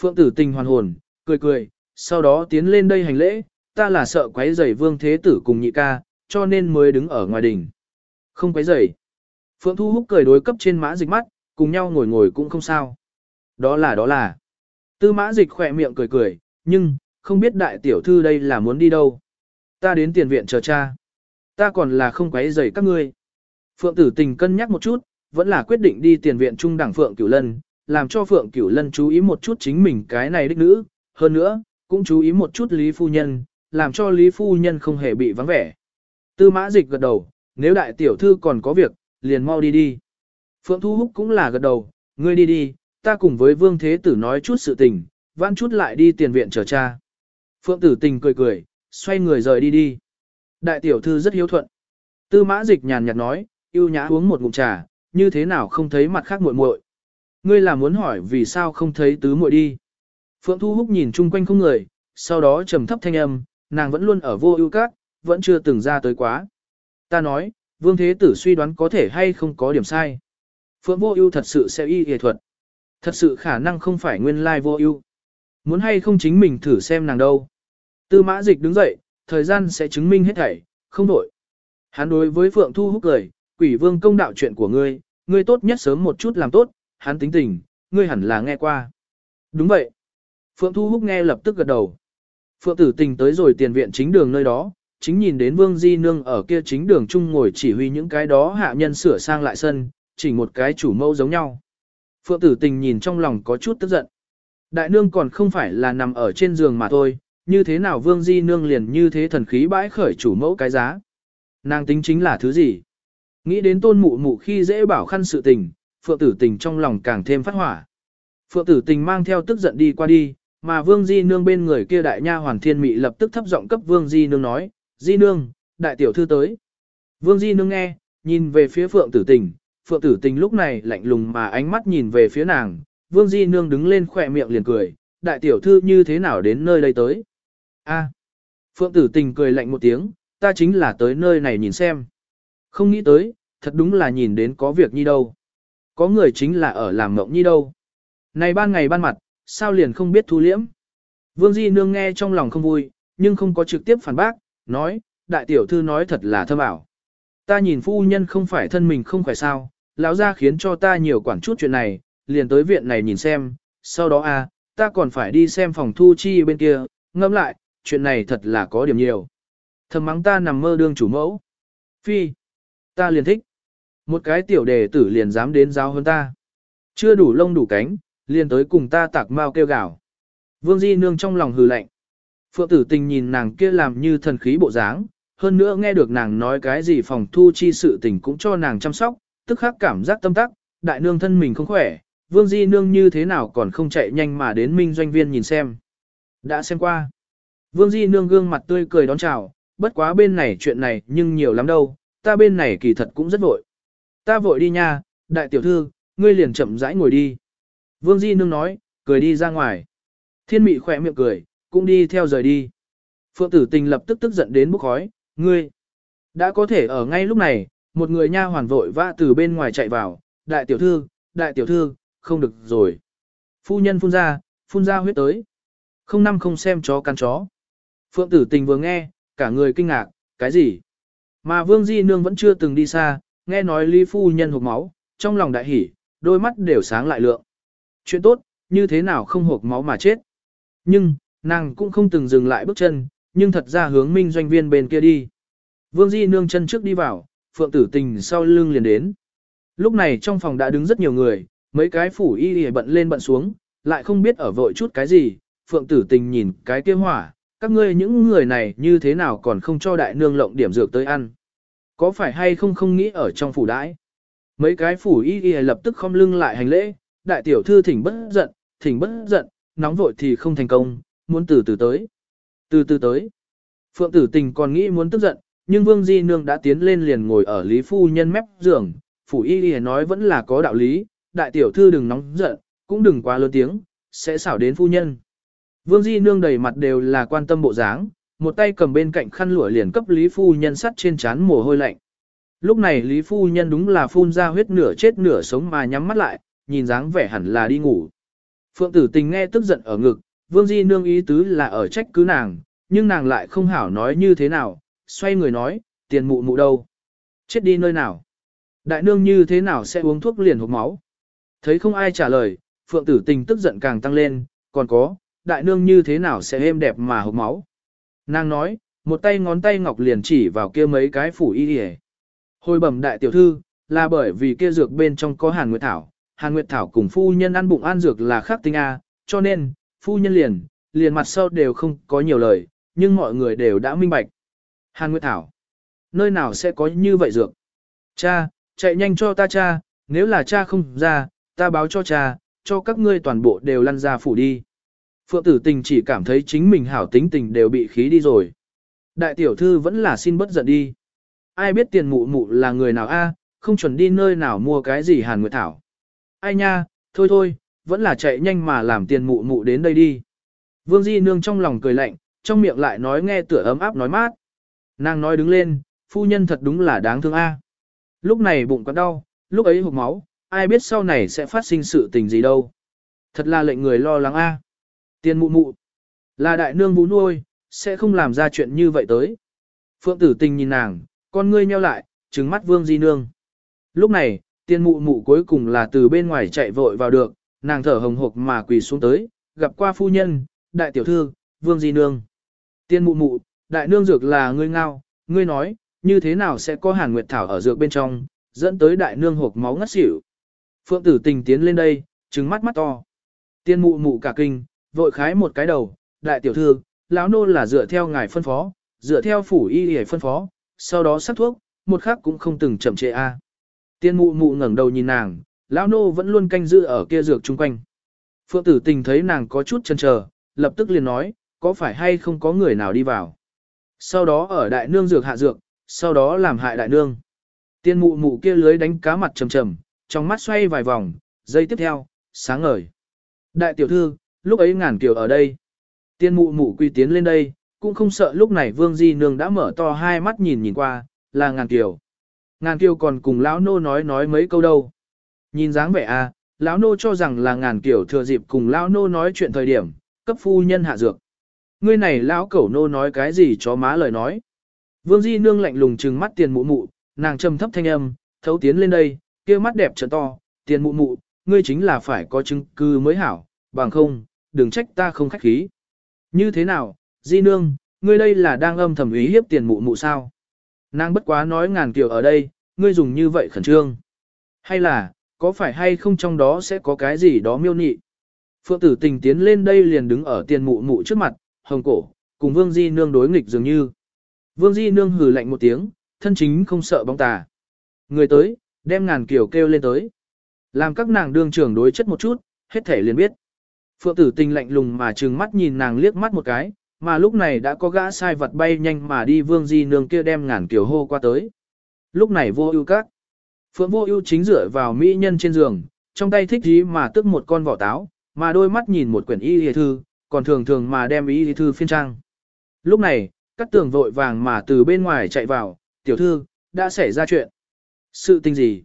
Phượng tử tình hoàn hồn, cười cười, sau đó tiến lên đây hành lễ, ta là sợ quấy rầy Vương Thế Tử cùng nhị ca, cho nên mới đứng ở ngoài đỉnh. Không quấy rầy. Phượng Thu Húc cười đối cấp trên mã dịch mắt, cùng nhau ngồi ngồi cũng không sao. Đó là đó là. Tư mã dịch khỏe miệng cười cười, nhưng, không biết đại tiểu thư đây là muốn đi đâu. Ta đến tiền viện chờ cha. Ta còn là không quấy rầy các ngươi. Phượng tử tình cân nhắc một chút, vẫn là quyết định đi tiền viện trung đẳng Phượng Cửu Lân, làm cho Phượng Cửu Lân chú ý một chút chính mình cái này đích nữ, hơn nữa, cũng chú ý một chút Lý Phu Nhân, làm cho Lý Phu Nhân không hề bị vắng vẻ. Tư mã dịch gật đầu, nếu đại tiểu thư còn có việc, liền mau đi đi. Phượng Thu Húc cũng là gật đầu, ngươi đi đi, ta cùng với Vương Thế Tử nói chút sự tình, vãn chút lại đi tiền viện chờ cha. Phượng Tử Tình cười cười, xoay người rời đi đi. Đại tiểu thư rất hiếu thuận. Tư mã dịch nhàn nhạt nói, yêu nhã uống một ngụm trà, như thế nào không thấy mặt khác muội muội. Ngươi là muốn hỏi vì sao không thấy tứ muội đi. Phượng Thu Húc nhìn chung quanh không người, sau đó trầm thấp thanh âm, nàng vẫn luôn ở vô ưu cát, vẫn chưa từng ra tới quá. Ta nói, Vương Thế Tử suy đoán có thể hay không có điểm sai. Phượng vô ưu thật sự sẽ y y thuật. Thật sự khả năng không phải nguyên lai vô ưu. Muốn hay không chính mình thử xem nàng đâu. Tư mã dịch đứng dậy, thời gian sẽ chứng minh hết thảy, không đổi. Hắn đối với Phượng Thu Húc cười, quỷ vương công đạo chuyện của ngươi, ngươi tốt nhất sớm một chút làm tốt, hắn tính tình, ngươi hẳn là nghe qua. Đúng vậy. Phượng Thu Húc nghe lập tức gật đầu. Phượng Tử Tình tới rồi tiền viện chính đường nơi đó, chính nhìn đến Vương Di Nương ở kia chính đường chung ngồi chỉ huy những cái đó hạ nhân sửa sang lại sân, chỉ một cái chủ mẫu giống nhau. Phượng Tử Tình nhìn trong lòng có chút tức giận. Đại nương còn không phải là nằm ở trên giường mà thôi, như thế nào Vương Di Nương liền như thế thần khí bãi khởi chủ mẫu cái giá. Nàng tính chính là thứ gì? Nghĩ đến tôn mụ mụ khi dễ bảo khăn sự tình, Phượng Tử Tình trong lòng càng thêm phát hỏa. Phượng Tử Tình mang theo tức giận đi qua đi, mà Vương Di Nương bên người kia đại nha hoàn thiên mị lập tức thấp giọng cấp Vương Di Nương nói, Di Nương, đại tiểu thư tới. Vương Di Nương nghe, nhìn về phía Phượng Tử Tình, Phượng Tử Tình lúc này lạnh lùng mà ánh mắt nhìn về phía nàng, Vương Di Nương đứng lên khỏe miệng liền cười, đại tiểu thư như thế nào đến nơi đây tới. A. Phượng Tử Tình cười lạnh một tiếng, ta chính là tới nơi này nhìn xem. Không nghĩ tới, thật đúng là nhìn đến có việc như đâu. Có người chính là ở làm mộng như đâu. Này ban ngày ban mặt, sao liền không biết thu liễm. Vương Di Nương nghe trong lòng không vui, nhưng không có trực tiếp phản bác, nói, đại tiểu thư nói thật là thơm ảo. Ta nhìn phu nhân không phải thân mình không phải sao, lão ra khiến cho ta nhiều quản chút chuyện này, liền tới viện này nhìn xem, sau đó à, ta còn phải đi xem phòng thu chi bên kia, ngâm lại, chuyện này thật là có điểm nhiều. Thầm mắng ta nằm mơ đương chủ mẫu. Phi, ta liền thích. Một cái tiểu đề tử liền dám đến giáo hơn ta. Chưa đủ lông đủ cánh, liền tới cùng ta tạc mau kêu gào. Vương Di Nương trong lòng hừ lạnh. Phượng tử tình nhìn nàng kia làm như thần khí bộ dáng, hơn nữa nghe được nàng nói cái gì phòng thu chi sự tình cũng cho nàng chăm sóc, tức khắc cảm giác tâm tắc, đại nương thân mình không khỏe, Vương Di Nương như thế nào còn không chạy nhanh mà đến minh doanh viên nhìn xem. Đã xem qua. Vương Di Nương gương mặt tươi cười đón chào, bất quá bên này chuyện này nhưng nhiều lắm đâu, ta bên này kỳ thật cũng rất vội. Ta vội đi nha, đại tiểu thư, ngươi liền chậm rãi ngồi đi. Vương Di Nương nói, cười đi ra ngoài. Thiên mị khỏe miệng cười, cũng đi theo rời đi. Phượng tử tình lập tức tức giận đến bốc khói, ngươi. Đã có thể ở ngay lúc này, một người nha hoàn vội vã từ bên ngoài chạy vào, đại tiểu thư, đại tiểu thư, không được rồi. Phu nhân phun ra, phun ra huyết tới. Không năm không xem chó cắn chó. Phượng tử tình vừa nghe, cả người kinh ngạc, cái gì? Mà Vương Di Nương vẫn chưa từng đi xa, nghe nói Lý Phu Nhân hộp máu, trong lòng đại hỉ, đôi mắt đều sáng lại lượng. Chuyện tốt, như thế nào không hộp máu mà chết. Nhưng, nàng cũng không từng dừng lại bước chân, nhưng thật ra hướng minh doanh viên bên kia đi. Vương Di Nương chân trước đi vào, Phượng Tử Tình sau lưng liền đến. Lúc này trong phòng đã đứng rất nhiều người, mấy cái phủ y y bận lên bận xuống, lại không biết ở vội chút cái gì. Phượng Tử Tình nhìn cái kia hỏa, các ngươi những người này như thế nào còn không cho đại nương lộng điểm dược tới ăn. Có phải hay không không nghĩ ở trong phủ đãi? Mấy cái phủ y y lập tức không lưng lại hành lễ, đại tiểu thư thỉnh bất giận, thỉnh bất giận, nóng vội thì không thành công, muốn từ từ tới. Từ từ tới. Phượng tử tình còn nghĩ muốn tức giận, nhưng Vương Di Nương đã tiến lên liền ngồi ở Lý Phu Nhân mép giường, phủ y y nói vẫn là có đạo lý, đại tiểu thư đừng nóng giận, cũng đừng quá lớn tiếng, sẽ xảo đến phu nhân. Vương Di Nương đầy mặt đều là quan tâm bộ dáng, một tay cầm bên cạnh khăn lụa liền cấp Lý Phu Nhân sắt trên trán mồ hôi lạnh. Lúc này Lý Phu Nhân đúng là phun ra huyết nửa chết nửa sống mà nhắm mắt lại, nhìn dáng vẻ hẳn là đi ngủ. Phượng tử tình nghe tức giận ở ngực, Vương Di Nương ý tứ là ở trách cứ nàng, nhưng nàng lại không hảo nói như thế nào, xoay người nói, tiền mụ mụ đâu? Chết đi nơi nào? Đại nương như thế nào sẽ uống thuốc liền hộp máu? Thấy không ai trả lời, Phượng tử tình tức giận càng tăng lên, còn có, đại nương như thế nào sẽ êm đẹp mà hộp máu? Nàng nói, một tay ngón tay ngọc liền chỉ vào kia mấy cái phủ y hề. Hồi bẩm đại tiểu thư, là bởi vì kia dược bên trong có hàn nguyệt thảo, hàn nguyệt thảo cùng phu nhân ăn bụng ăn dược là khác tinh A, cho nên, phu nhân liền, liền mặt sau đều không có nhiều lời, nhưng mọi người đều đã minh bạch. Hàn nguyệt thảo, nơi nào sẽ có như vậy dược? Cha, chạy nhanh cho ta cha, nếu là cha không ra, ta báo cho cha, cho các ngươi toàn bộ đều lăn ra phủ đi. Phượng tử tình chỉ cảm thấy chính mình hảo tính tình đều bị khí đi rồi. Đại tiểu thư vẫn là xin bất giận đi. Ai biết tiền mụ mụ là người nào a, không chuẩn đi nơi nào mua cái gì hàn nguyệt thảo. Ai nha, thôi thôi, vẫn là chạy nhanh mà làm tiền mụ mụ đến đây đi. Vương Di Nương trong lòng cười lạnh, trong miệng lại nói nghe tựa ấm áp nói mát. Nàng nói đứng lên, phu nhân thật đúng là đáng thương a. Lúc này bụng có đau, lúc ấy hụt máu, ai biết sau này sẽ phát sinh sự tình gì đâu. Thật là lệnh người lo lắng a. Tiền mụ mụ, là đại nương vũ nuôi, sẽ không làm ra chuyện như vậy tới. Phượng tử tình nhìn nàng, con ngươi nheo lại, trừng mắt vương di nương. Lúc này, tiền mụ mụ cuối cùng là từ bên ngoài chạy vội vào được, nàng thở hồng hộc mà quỳ xuống tới, gặp qua phu nhân, đại tiểu thư, vương di nương. Tiên mụ mụ, đại nương dược là ngươi ngao, ngươi nói, như thế nào sẽ có hàn nguyệt thảo ở dược bên trong, dẫn tới đại nương hộp máu ngất xỉu. Phượng tử tình tiến lên đây, trừng mắt mắt to. Tiên mụ mụ cả kinh, vội khái một cái đầu, đại tiểu thư, lão nô là dựa theo ngài phân phó, dựa theo phủ y y phân phó, sau đó sắc thuốc, một khắc cũng không từng chậm trễ a. Tiên mụ mụ ngẩng đầu nhìn nàng, lão nô vẫn luôn canh giữ ở kia dược chung quanh. Phượng tử tình thấy nàng có chút chần chờ, lập tức liền nói, có phải hay không có người nào đi vào. Sau đó ở đại nương dược hạ dược, sau đó làm hại đại nương. Tiên mụ mụ kia lưới đánh cá mặt trầm trầm, trong mắt xoay vài vòng, giây tiếp theo, sáng ngời. Đại tiểu thư, lúc ấy ngàn kiều ở đây. Tiên mụ mụ quy tiến lên đây, cũng không sợ lúc này vương di nương đã mở to hai mắt nhìn nhìn qua, là ngàn kiều. Ngàn kiều còn cùng lão nô nói nói mấy câu đâu. Nhìn dáng vẻ à, lão nô cho rằng là ngàn kiều thừa dịp cùng lão nô nói chuyện thời điểm, cấp phu nhân hạ dược. Ngươi này lão cẩu nô nói cái gì cho má lời nói. Vương di nương lạnh lùng trừng mắt tiền mụ mụ, nàng trầm thấp thanh âm, thấu tiến lên đây, kia mắt đẹp trợn to, tiền mụ mụ, ngươi chính là phải có chứng cứ mới hảo, bằng không, đừng trách ta không khách khí. Như thế nào, di nương, ngươi đây là đang âm thầm ý hiếp tiền mụ mụ sao? Nàng bất quá nói ngàn kiểu ở đây, ngươi dùng như vậy khẩn trương. Hay là, có phải hay không trong đó sẽ có cái gì đó miêu nị? Phượng tử tình tiến lên đây liền đứng ở tiền mụ mụ trước mặt, hồng cổ, cùng vương di nương đối nghịch dường như. Vương di nương hừ lạnh một tiếng, thân chính không sợ bóng tà. Người tới, đem ngàn kiểu kêu lên tới. Làm các nàng đương trưởng đối chất một chút, hết thể liền biết. Phượng tử tình lạnh lùng mà trừng mắt nhìn nàng liếc mắt một cái, mà lúc này đã có gã sai vật bay nhanh mà đi vương di nương kia đem ngàn kiểu hô qua tới. Lúc này vô ưu các. Phượng vô ưu chính dựa vào mỹ nhân trên giường, trong tay thích gì mà tức một con vỏ táo, mà đôi mắt nhìn một quyển y y thư, còn thường thường mà đem y y thư phiên trang. Lúc này, các tường vội vàng mà từ bên ngoài chạy vào, tiểu thư, đã xảy ra chuyện. Sự tình gì?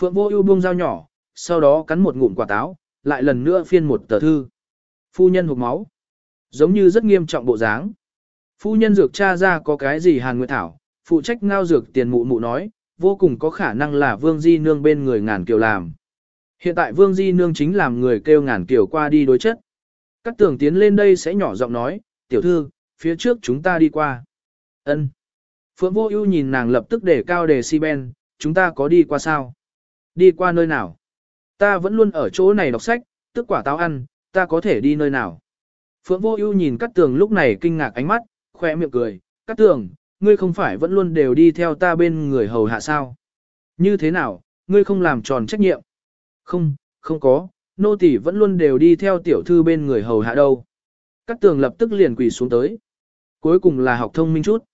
Phượng vô ưu buông dao nhỏ, sau đó cắn một ngụm quả táo, lại lần nữa phiên một tờ thư. Phu nhân hụt máu. Giống như rất nghiêm trọng bộ dáng. Phu nhân dược cha ra có cái gì hàn nguyệt thảo, phụ trách ngao dược tiền mụ mụ nói, vô cùng có khả năng là vương di nương bên người ngàn kiều làm. Hiện tại vương di nương chính làm người kêu ngàn kiều qua đi đối chất. Các tưởng tiến lên đây sẽ nhỏ giọng nói, tiểu thư, phía trước chúng ta đi qua. ân Phượng vô ưu nhìn nàng lập tức để cao đề si ben, chúng ta có đi qua sao? Đi qua nơi nào? Ta vẫn luôn ở chỗ này đọc sách, tức quả táo ăn, ta có thể đi nơi nào? Phượng vô ưu nhìn Cát tường lúc này kinh ngạc ánh mắt, khoe miệng cười, Cát tường, ngươi không phải vẫn luôn đều đi theo ta bên người hầu hạ sao? Như thế nào, ngươi không làm tròn trách nhiệm? Không, không có, nô tỳ vẫn luôn đều đi theo tiểu thư bên người hầu hạ đâu. Cát tường lập tức liền quỳ xuống tới. Cuối cùng là học thông minh chút.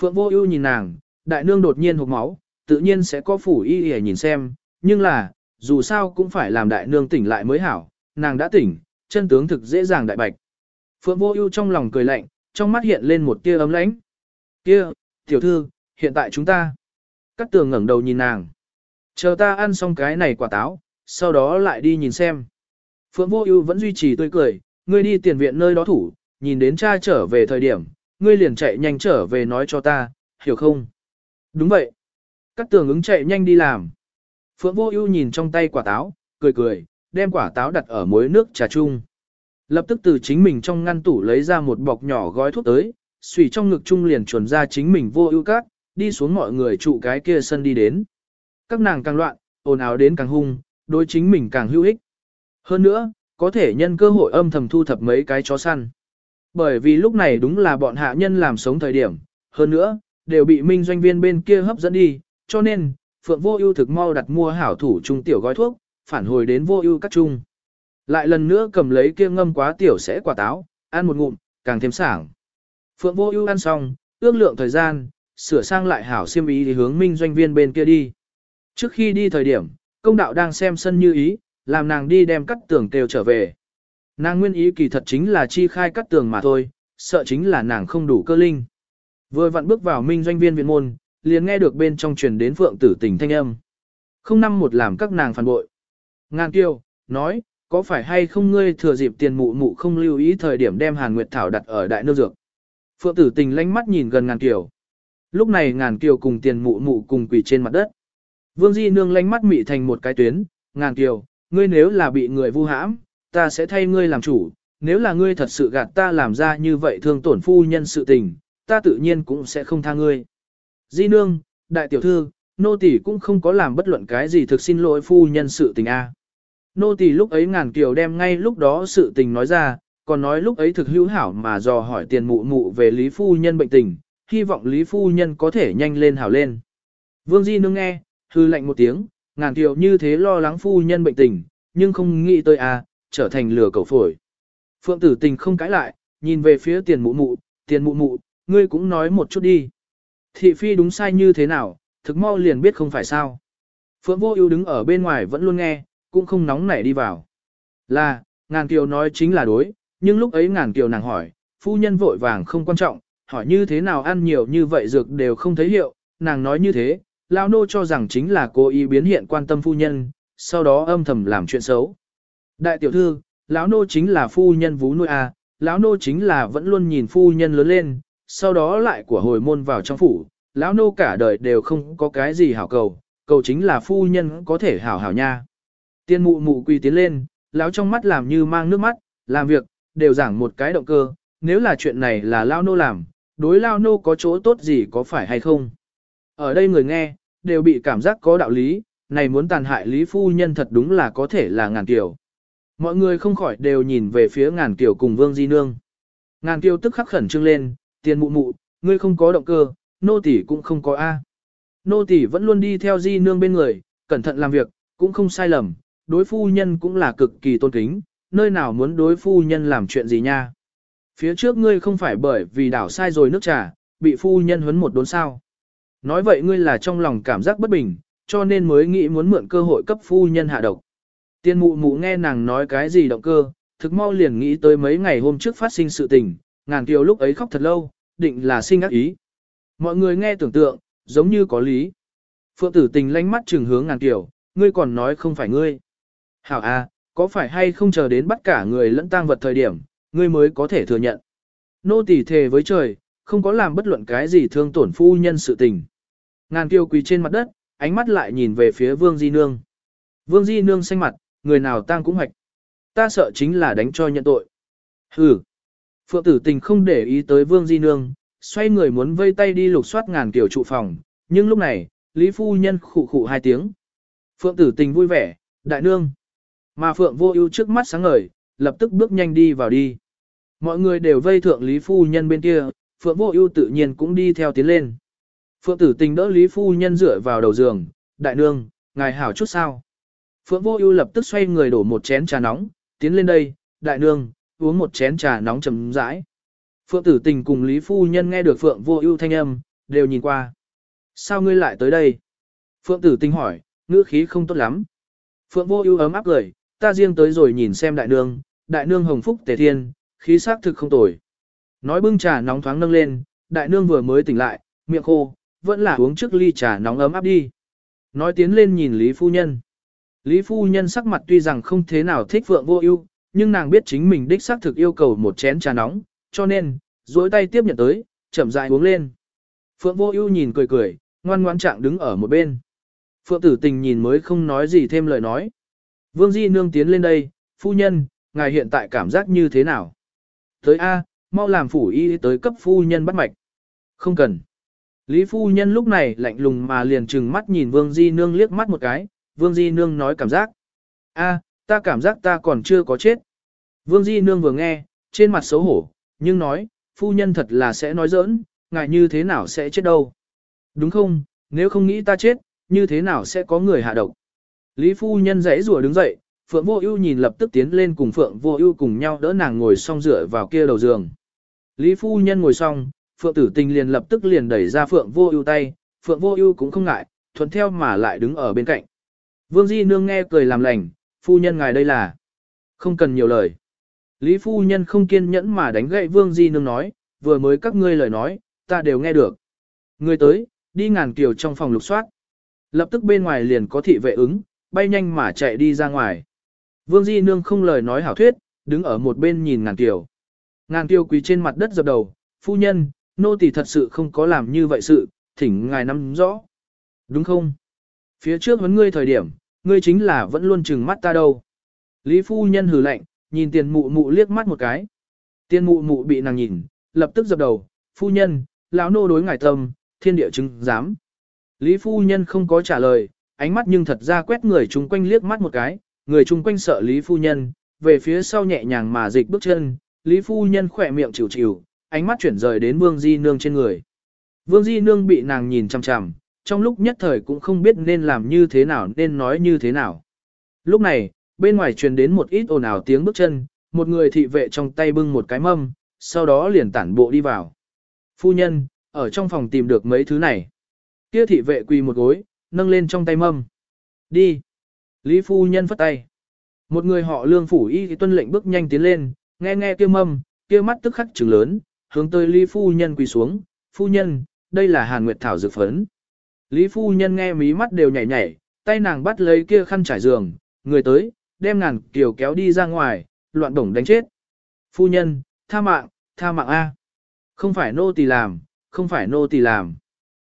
Phượng vô ưu nhìn nàng, đại nương đột nhiên hộc máu, tự nhiên sẽ có phủ y để nhìn xem, nhưng là, dù sao cũng phải làm đại nương tỉnh lại mới hảo, nàng đã tỉnh, chân tướng thực dễ dàng đại bạch. Phượng vô ưu trong lòng cười lạnh, trong mắt hiện lên một tia ấm lãnh. Kia, tiểu thư, hiện tại chúng ta. Cát tường ngẩng đầu nhìn nàng. Chờ ta ăn xong cái này quả táo, sau đó lại đi nhìn xem. Phượng vô ưu vẫn duy trì tươi cười, ngươi đi tiền viện nơi đó thủ, nhìn đến cha trở về thời điểm, ngươi liền chạy nhanh trở về nói cho ta, hiểu không? Đúng vậy. Cát tường ứng chạy nhanh đi làm. Phượng vô ưu nhìn trong tay quả táo, cười cười, đem quả táo đặt ở muối nước trà chung. Lập tức từ chính mình trong ngăn tủ lấy ra một bọc nhỏ gói thuốc tới, suy trong ngực chung liền chuẩn ra chính mình vô ưu cát, đi xuống mọi người trụ cái kia sân đi đến. Các nàng càng loạn, ồn ào đến càng hung, đối chính mình càng hữu ích. Hơn nữa, có thể nhân cơ hội âm thầm thu thập mấy cái chó săn. Bởi vì lúc này đúng là bọn hạ nhân làm sống thời điểm, hơn nữa, đều bị minh doanh viên bên kia hấp dẫn đi, cho nên, Phượng Vô Ưu thực mau đặt mua hảo thủ trung tiểu gói thuốc, phản hồi đến Vô Ưu các trung. Lại lần nữa cầm lấy kia ngâm quá tiểu sẽ quả táo, ăn một ngụm, càng thêm sảng. Phượng Vô Ưu ăn xong, ước lượng thời gian, sửa sang lại hảo xiêm ý thì hướng Minh doanh viên bên kia đi. Trước khi đi thời điểm, công đạo đang xem sân như ý, làm nàng đi đem cắt tường kêu trở về. Nàng nguyên ý kỳ thật chính là chi khai cắt tường mà thôi, sợ chính là nàng không đủ cơ linh. Vừa vặn bước vào Minh doanh viên viện môn, liền nghe được bên trong truyền đến Phượng tử tình thanh âm. Không năm một làm các nàng phản bội. Ngang kiêu, nói, có phải hay không ngươi thừa dịp tiền mụ mụ không lưu ý thời điểm đem Hàn Nguyệt Thảo đặt ở đại nương dược. Phượng tử tình lánh mắt nhìn gần ngàn kiều. Lúc này ngàn kiều cùng tiền mụ mụ cùng quỳ trên mặt đất. Vương Di Nương lánh mắt mị thành một cái tuyến, ngàn kiều, ngươi nếu là bị người vu hãm, ta sẽ thay ngươi làm chủ, nếu là ngươi thật sự gạt ta làm ra như vậy thương tổn phu nhân sự tình, ta tự nhiên cũng sẽ không tha ngươi. Di Nương, đại tiểu thư, nô tỳ cũng không có làm bất luận cái gì thực xin lỗi phu nhân sự tình a. Nô tỳ lúc ấy ngàn kiều đem ngay lúc đó sự tình nói ra, còn nói lúc ấy thực hữu hảo mà dò hỏi tiền mụ mụ về Lý Phu Nhân bệnh tình, hy vọng Lý Phu Nhân có thể nhanh lên hảo lên. Vương Di nương nghe, hư lạnh một tiếng, ngàn kiều như thế lo lắng Phu Nhân bệnh tình, nhưng không nghĩ tới à, trở thành lừa cầu phổi. Phượng tử tình không cãi lại, nhìn về phía tiền mụ mụ, tiền mụ mụ, ngươi cũng nói một chút đi. Thị phi đúng sai như thế nào, thực mau liền biết không phải sao. Phượng vô ưu đứng ở bên ngoài vẫn luôn nghe, cũng không nóng nảy đi vào. Là, ngàn kiều nói chính là đối, nhưng lúc ấy ngàn kiều nàng hỏi, phu nhân vội vàng không quan trọng, hỏi như thế nào ăn nhiều như vậy dược đều không thấy hiệu, nàng nói như thế, lão nô cho rằng chính là cô ý biến hiện quan tâm phu nhân, sau đó âm thầm làm chuyện xấu. Đại tiểu thư, lão nô chính là phu nhân vú nuôi à, lão nô chính là vẫn luôn nhìn phu nhân lớn lên, sau đó lại của hồi môn vào trong phủ, lão nô cả đời đều không có cái gì hảo cầu, cầu chính là phu nhân có thể hảo hảo nha. Tiên mụ mụ quỳ tiến lên, lão trong mắt làm như mang nước mắt, làm việc, đều giảng một cái động cơ, nếu là chuyện này là lao nô làm, đối lao nô có chỗ tốt gì có phải hay không. Ở đây người nghe, đều bị cảm giác có đạo lý, này muốn tàn hại Lý Phu Nhân thật đúng là có thể là ngàn tiểu. Mọi người không khỏi đều nhìn về phía ngàn tiểu cùng Vương Di Nương. Ngàn Tiểu tức khắc khẩn trương lên, tiền mụ mụ, ngươi không có động cơ, nô tỷ cũng không có A. Nô tỷ vẫn luôn đi theo Di Nương bên người, cẩn thận làm việc, cũng không sai lầm, đối phu nhân cũng là cực kỳ tôn kính, nơi nào muốn đối phu nhân làm chuyện gì nha. Phía trước ngươi không phải bởi vì đảo sai rồi nước trà, bị phu nhân huấn một đốn sao. Nói vậy ngươi là trong lòng cảm giác bất bình, cho nên mới nghĩ muốn mượn cơ hội cấp phu nhân hạ độc. Tiên mụ mụ nghe nàng nói cái gì động cơ, thực mau liền nghĩ tới mấy ngày hôm trước phát sinh sự tình, ngàn kiều lúc ấy khóc thật lâu, định là sinh ác ý. Mọi người nghe tưởng tượng, giống như có lý. Phượng tử tình lánh mắt trừng hướng ngàn kiều, ngươi còn nói không phải ngươi. Hảo a, có phải hay không chờ đến bắt cả người lẫn tang vật thời điểm, ngươi mới có thể thừa nhận. Nô tỳ thề với trời, không có làm bất luận cái gì thương tổn phu nhân sự tình. Ngàn kiều quỳ trên mặt đất, ánh mắt lại nhìn về phía Vương Di Nương. Vương Di Nương xanh mặt, người nào tang cũng hoạch. Ta sợ chính là đánh cho nhận tội. Hừ. Phượng tử tình không để ý tới Vương Di Nương, xoay người muốn vây tay đi lục soát ngàn kiều trụ phòng, nhưng lúc này, Lý Phu Nhân khụ khụ hai tiếng. Phượng tử tình vui vẻ, đại nương. Mà Phượng Vô Ưu trước mắt sáng ngời, lập tức bước nhanh đi vào đi. Mọi người đều vây thượng Lý phu nhân bên kia, Phượng Vô Ưu tự nhiên cũng đi theo tiến lên. Phượng Tử Tình đỡ Lý phu nhân dựa vào đầu giường, "Đại nương, ngài hảo chút sao?" Phượng Vô Ưu lập tức xoay người đổ một chén trà nóng, tiến lên đây, "Đại nương, uống một chén trà nóng chậm rãi." Phượng Tử Tình cùng Lý phu nhân nghe được Phượng Vô Ưu thanh âm, đều nhìn qua. "Sao ngươi lại tới đây?" Phượng Tử Tình hỏi, ngữ khí không tốt lắm. Phượng Vô Ưu ấm áp cười, ta riêng tới rồi nhìn xem đại nương, đại nương hồng phúc tề thiên, khí sắc thực không tồi. Nói bưng trà nóng thoáng nâng lên, đại nương vừa mới tỉnh lại, miệng khô, vẫn là uống trước ly trà nóng ấm áp đi. Nói tiến lên nhìn Lý Phu Nhân. Lý Phu Nhân sắc mặt tuy rằng không thế nào thích Phượng Vô Ưu, nhưng nàng biết chính mình đích xác thực yêu cầu một chén trà nóng, cho nên, duỗi tay tiếp nhận tới, chậm rãi uống lên. Phượng Vô Ưu nhìn cười cười, ngoan ngoãn trạng đứng ở một bên. Phượng Tử Tình nhìn mới không nói gì thêm lời nói. Vương Di Nương tiến lên đây, phu nhân, ngài hiện tại cảm giác như thế nào? Tới A, mau làm phủ y tới cấp phu nhân bắt mạch. Không cần. Lý phu nhân lúc này lạnh lùng mà liền trừng mắt nhìn Vương Di Nương liếc mắt một cái, Vương Di Nương nói cảm giác. A, ta cảm giác ta còn chưa có chết. Vương Di Nương vừa nghe, trên mặt xấu hổ, nhưng nói, phu nhân thật là sẽ nói giỡn, ngài như thế nào sẽ chết đâu. Đúng không, nếu không nghĩ ta chết, như thế nào sẽ có người hạ độc. Lý phu nhân dãy rùa đứng dậy, Phượng Vô Ưu nhìn lập tức tiến lên cùng Phượng Vô Ưu cùng nhau đỡ nàng ngồi xong dựa vào kia đầu giường. Lý phu nhân ngồi xong, Phượng Tử Tình liền lập tức liền đẩy ra Phượng Vô Ưu tay, Phượng Vô Ưu cũng không ngại, thuận theo mà lại đứng ở bên cạnh. Vương Di nương nghe cười làm lành, "Phu nhân ngài đây là?" Không cần nhiều lời. Lý phu nhân không kiên nhẫn mà đánh gậy Vương Di nương nói, "Vừa mới các ngươi lời nói, ta đều nghe được." Ngươi tới, đi ngàn kiều trong phòng lục soát. Lập tức bên ngoài liền có thị vệ ứng, bay nhanh mà chạy đi ra ngoài. Vương Di Nương không lời nói hảo thuyết, đứng ở một bên nhìn ngàn tiểu. Ngàn tiểu quỳ trên mặt đất dập đầu, phu nhân, nô tỳ thật sự không có làm như vậy sự, thỉnh ngài nắm rõ. Đúng không? Phía trước vấn ngươi thời điểm, ngươi chính là vẫn luôn chừng mắt ta đâu. Lý phu nhân hừ lạnh, nhìn tiền mụ mụ liếc mắt một cái. Tiền mụ mụ bị nàng nhìn, lập tức dập đầu, phu nhân, lão nô đối ngài tâm, thiên địa chứng dám. Lý phu nhân không có trả lời, ánh mắt nhưng thật ra quét người chung quanh liếc mắt một cái, người chung quanh sợ Lý phu nhân, về phía sau nhẹ nhàng mà dịch bước chân, Lý phu nhân khỏe miệng chịu chịu, ánh mắt chuyển rời đến Vương Di Nương trên người. Vương Di Nương bị nàng nhìn chằm chằm, trong lúc nhất thời cũng không biết nên làm như thế nào nên nói như thế nào. Lúc này, bên ngoài truyền đến một ít ồn ào tiếng bước chân, một người thị vệ trong tay bưng một cái mâm, sau đó liền tản bộ đi vào. Phu nhân, ở trong phòng tìm được mấy thứ này. Kia thị vệ quỳ một gối, nâng lên trong tay mâm. Đi. Lý phu nhân phất tay. Một người họ lương phủ y tuân lệnh bước nhanh tiến lên, nghe nghe kia mâm, kia mắt tức khắc trừng lớn, hướng tới Lý phu nhân quỳ xuống. Phu nhân, đây là hàn nguyệt thảo dược phấn. Lý phu nhân nghe mí mắt đều nhảy nhảy, tay nàng bắt lấy kia khăn trải giường, người tới, đem ngàn kiều kéo đi ra ngoài, loạn đổng đánh chết. Phu nhân, tha mạng, tha mạng A. Không phải nô tỳ làm, không phải nô tỳ làm.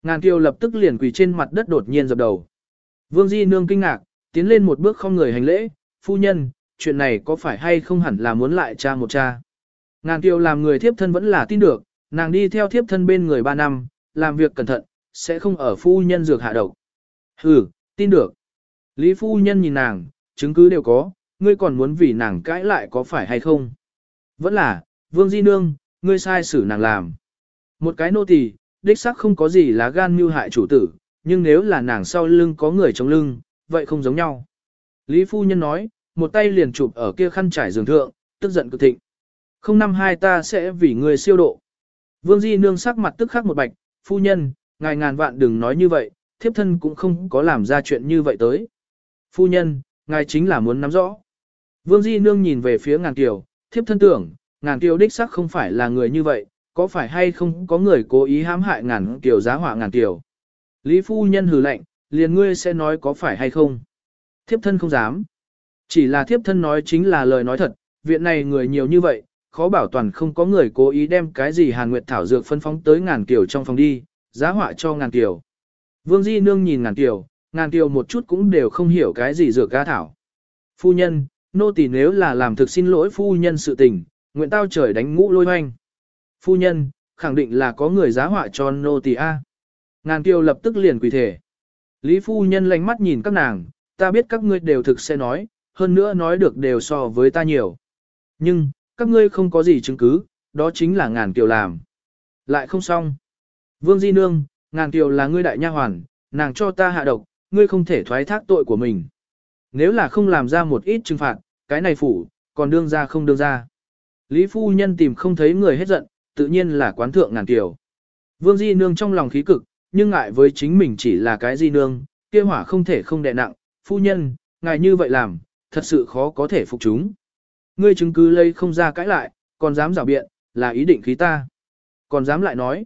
Ngàn kiều lập tức liền quỳ trên mặt đất đột nhiên dập đầu. Vương Di Nương kinh ngạc, tiến lên một bước không người hành lễ, phu nhân, chuyện này có phải hay không hẳn là muốn lại cha một cha. Ngàn kiều làm người thiếp thân vẫn là tin được, nàng đi theo thiếp thân bên người ba năm, làm việc cẩn thận, sẽ không ở phu nhân dược hạ độc. Hừ, tin được. Lý phu nhân nhìn nàng, chứng cứ đều có, ngươi còn muốn vì nàng cãi lại có phải hay không? Vẫn là, Vương Di Nương, ngươi sai xử nàng làm. Một cái nô tỳ, đích xác không có gì là gan mưu hại chủ tử, nhưng nếu là nàng sau lưng có người chống lưng, vậy không giống nhau. Lý phu nhân nói, một tay liền chụp ở kia khăn trải giường thượng, tức giận cực thịnh. Không năm hai ta sẽ vì người siêu độ. Vương Di Nương sắc mặt tức khắc một bạch, phu nhân, ngài ngàn vạn đừng nói như vậy, thiếp thân cũng không có làm ra chuyện như vậy tới. Phu nhân, ngài chính là muốn nắm rõ. Vương Di Nương nhìn về phía ngàn tiểu, thiếp thân tưởng, ngàn tiểu đích sắc không phải là người như vậy, có phải hay không có người cố ý hãm hại ngàn tiểu giá họa ngàn tiểu Lý phu nhân hừ lạnh, liền ngươi sẽ nói có phải hay không. Thiếp thân không dám. Chỉ là thiếp thân nói chính là lời nói thật, viện này người nhiều như vậy, khó bảo toàn không có người cố ý đem cái gì hàn nguyệt thảo dược phân phóng tới ngàn tiểu trong phòng đi, giá họa cho ngàn tiểu Vương Di Nương nhìn ngàn tiểu ngàn tiểu một chút cũng đều không hiểu cái gì dược ga thảo. Phu nhân, nô tỳ nếu là làm thực xin lỗi phu nhân sự tình, nguyện tao trời đánh ngũ lôi hoanh. Phu nhân, khẳng định là có người giá họa cho nô tỳ A. Ngàn kiều lập tức liền quỳ thể. Lý phu nhân lánh mắt nhìn các nàng, ta biết các ngươi đều thực sẽ nói, hơn nữa nói được đều so với ta nhiều. Nhưng, các ngươi không có gì chứng cứ, đó chính là ngàn kiều làm. Lại không xong. Vương Di Nương, ngàn kiều là ngươi đại nha hoàn, nàng cho ta hạ độc, ngươi không thể thoái thác tội của mình. Nếu là không làm ra một ít trừng phạt, cái này phủ, còn đương ra không đương ra. Lý phu nhân tìm không thấy người hết giận, tự nhiên là quán thượng ngàn kiều. Vương Di Nương trong lòng khí cực, nhưng ngại với chính mình chỉ là cái Di Nương, kia hỏa không thể không đè nặng, phu nhân, ngài như vậy làm, thật sự khó có thể phục chúng. Ngươi chứng cứ lây không ra cãi lại, còn dám rào biện, là ý định khí ta. Còn dám lại nói.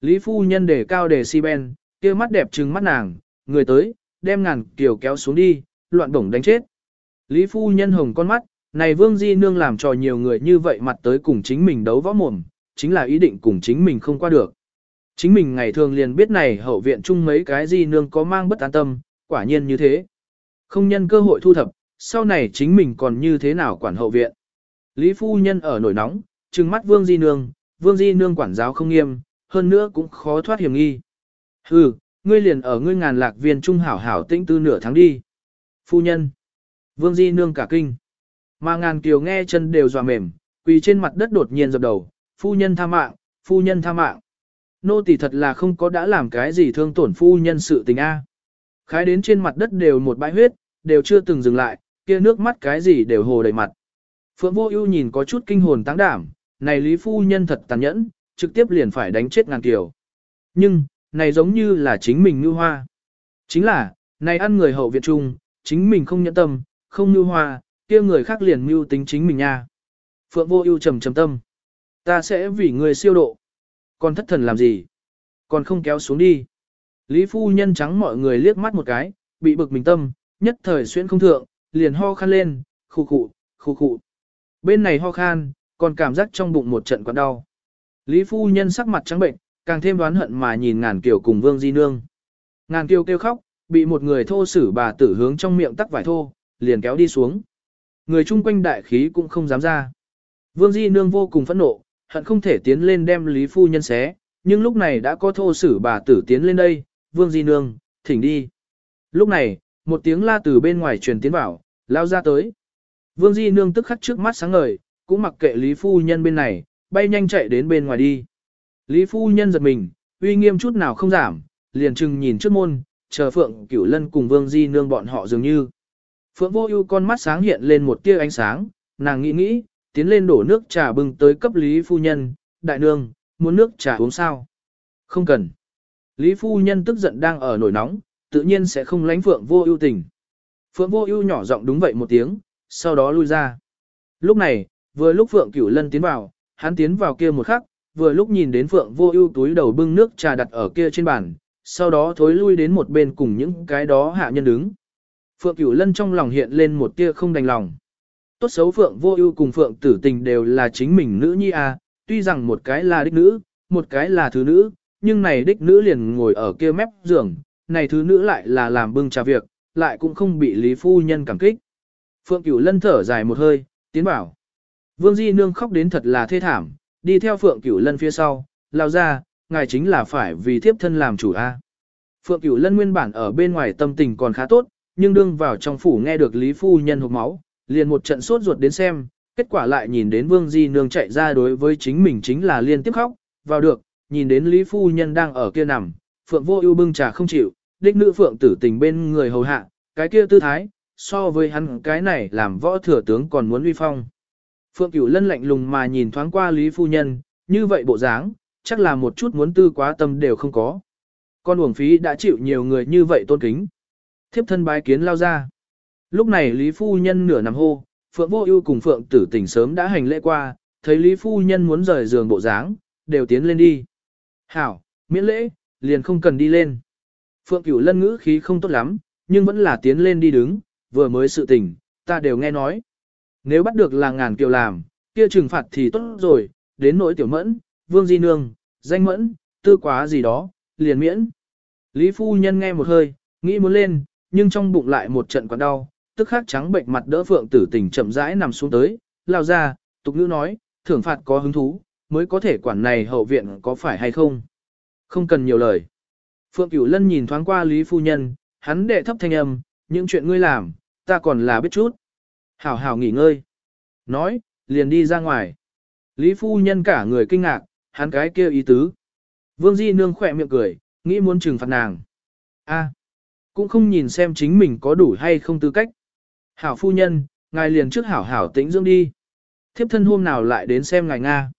Lý phu nhân đề cao đề si ben, kia mắt đẹp trừng mắt nàng, người tới, đem ngàn kiều kéo xuống đi, loạn bổng đánh chết. Lý phu nhân hồng con mắt, này vương di nương làm trò nhiều người như vậy mặt tới cùng chính mình đấu võ mồm, chính là ý định cùng chính mình không qua được. Chính mình ngày thường liền biết này hậu viện chung mấy cái di nương có mang bất an tâm, quả nhiên như thế. Không nhân cơ hội thu thập, sau này chính mình còn như thế nào quản hậu viện. Lý phu nhân ở nổi nóng, trừng mắt vương di nương, vương di nương quản giáo không nghiêm, hơn nữa cũng khó thoát hiểm nghi. Hừ, ngươi liền ở ngươi ngàn lạc viên trung hảo hảo tĩnh tư nửa tháng đi. Phu nhân. Vương Di nương cả kinh. Mà ngàn kiều nghe chân đều dọa mềm, quỳ trên mặt đất đột nhiên dập đầu. Phu nhân tha mạng, phu nhân tha mạng. Nô tỳ thật là không có đã làm cái gì thương tổn phu nhân sự tình a. Khái đến trên mặt đất đều một bãi huyết, đều chưa từng dừng lại, kia nước mắt cái gì đều hồ đầy mặt. Phượng vô ưu nhìn có chút kinh hồn tăng đảm, này lý phu nhân thật tàn nhẫn, trực tiếp liền phải đánh chết ngàn kiều. Nhưng, này giống như là chính mình Nưu hoa. Chính là, này ăn người hậu viện trung, chính mình không nhẫn tâm, không Nưu hoa, kia người khác liền mưu tính chính mình nha. Phượng vô ưu trầm trầm tâm. Ta sẽ vì người siêu độ. Còn thất thần làm gì? Còn không kéo xuống đi. Lý phu nhân trắng mọi người liếc mắt một cái, bị bực mình tâm, nhất thời xuyên không thượng, liền ho khan lên, khu khụ, khu khụ. Bên này ho khan, còn cảm giác trong bụng một trận quặn đau. Lý phu nhân sắc mặt trắng bệnh, càng thêm đoán hận mà nhìn ngàn kiều cùng vương di nương. Ngàn kiều kêu khóc, bị một người thô sử bà tử hướng trong miệng tắc vải thô, liền kéo đi xuống. Người chung quanh đại khí cũng không dám ra. Vương Di Nương vô cùng phẫn nộ, hận không thể tiến lên đem Lý Phu Nhân xé, nhưng lúc này đã có thô sử bà tử tiến lên đây, Vương Di Nương, thỉnh đi. Lúc này, một tiếng la từ bên ngoài truyền tiến vào, lao ra tới. Vương Di Nương tức khắc trước mắt sáng ngời, cũng mặc kệ Lý Phu Nhân bên này, bay nhanh chạy đến bên ngoài đi. Lý Phu Nhân giật mình, uy nghiêm chút nào không giảm, liền chừng nhìn trước môn, chờ Phượng Cửu Lân cùng Vương Di Nương bọn họ dường như. Phượng Vô Ưu con mắt sáng hiện lên một tia ánh sáng, nàng nghĩ nghĩ, tiến lên đổ nước trà bưng tới cấp Lý Phu Nhân, đại nương, muốn nước trà uống sao? Không cần. Lý Phu Nhân tức giận đang ở nổi nóng, tự nhiên sẽ không lánh Phượng Vô Ưu tình. Phượng Vô Ưu nhỏ giọng đúng vậy một tiếng, sau đó lui ra. Lúc này, vừa lúc Phượng Cửu Lân tiến vào, hắn tiến vào kia một khắc, vừa lúc nhìn đến Phượng Vô Ưu túi đầu bưng nước trà đặt ở kia trên bàn, sau đó thối lui đến một bên cùng những cái đó hạ nhân đứng. Phượng Cửu Lân trong lòng hiện lên một tia không đành lòng. Tốt xấu Phượng Vô Ưu cùng Phượng Tử Tình đều là chính mình nữ nhi a, à, tuy rằng một cái là đích nữ, một cái là thứ nữ, nhưng này đích nữ liền ngồi ở kia mép giường, này thứ nữ lại là làm bưng trà việc, lại cũng không bị Lý phu nhân cảm kích. Phượng Cửu Lân thở dài một hơi, tiến bảo. Vương Di Nương khóc đến thật là thê thảm, đi theo Phượng Cửu Lân phía sau, lao ra, ngài chính là phải vì thiếp thân làm chủ a. Phượng Cửu Lân nguyên bản ở bên ngoài tâm tình còn khá tốt, nhưng đương vào trong phủ nghe được Lý Phu Nhân hộp máu, liền một trận sốt ruột đến xem, kết quả lại nhìn đến Vương Di Nương chạy ra đối với chính mình chính là liên tiếp khóc, vào được, nhìn đến Lý Phu Nhân đang ở kia nằm, Phượng vô ưu bưng trà không chịu, đích nữ Phượng tử tình bên người hầu hạ, cái kia tư thái, so với hắn cái này làm võ thừa tướng còn muốn uy phong. Phượng Cửu Lân lạnh lùng mà nhìn thoáng qua Lý Phu Nhân, như vậy bộ dáng, chắc là một chút muốn tư quá tâm đều không có. Con uổng phí đã chịu nhiều người như vậy tôn kính. Thiếp thân bái kiến lao ra. Lúc này Lý Phu Nhân nửa nằm hô, Phượng Vô Ưu cùng Phượng Tử Tình sớm đã hành lễ qua, thấy Lý Phu Nhân muốn rời giường bộ dáng, đều tiến lên đi. Hảo, miễn lễ, liền không cần đi lên. Phượng Cửu Lân ngữ khí không tốt lắm, nhưng vẫn là tiến lên đi đứng, vừa mới sự tình, ta đều nghe nói. Nếu bắt được là ngàn kiều làm, kia trừng phạt thì tốt rồi, đến nỗi tiểu mẫn, vương di nương, danh mẫn, tư quá gì đó, liền miễn. Lý phu nhân nghe một hơi, nghĩ muốn lên, nhưng trong bụng lại một trận quặn đau, tức khắc trắng bệnh mặt đỡ phượng tử tình chậm rãi nằm xuống tới, lao ra, tục ngữ nói, thưởng phạt có hứng thú, mới có thể quản này hậu viện có phải hay không. Không cần nhiều lời. Phượng Cửu Lân nhìn thoáng qua Lý Phu Nhân, hắn đệ thấp thanh âm, những chuyện ngươi làm, ta còn là biết chút. Hảo hảo nghỉ ngơi. Nói, liền đi ra ngoài. Lý Phu Nhân cả người kinh ngạc, hắn cái kia ý tứ. Vương Di Nương khỏe miệng cười, nghĩ muốn trừng phạt nàng. a cũng không nhìn xem chính mình có đủ hay không tư cách. Hảo Phu Nhân, ngài liền trước hảo hảo tĩnh dưỡng đi. Thiếp thân hôm nào lại đến xem ngài Nga.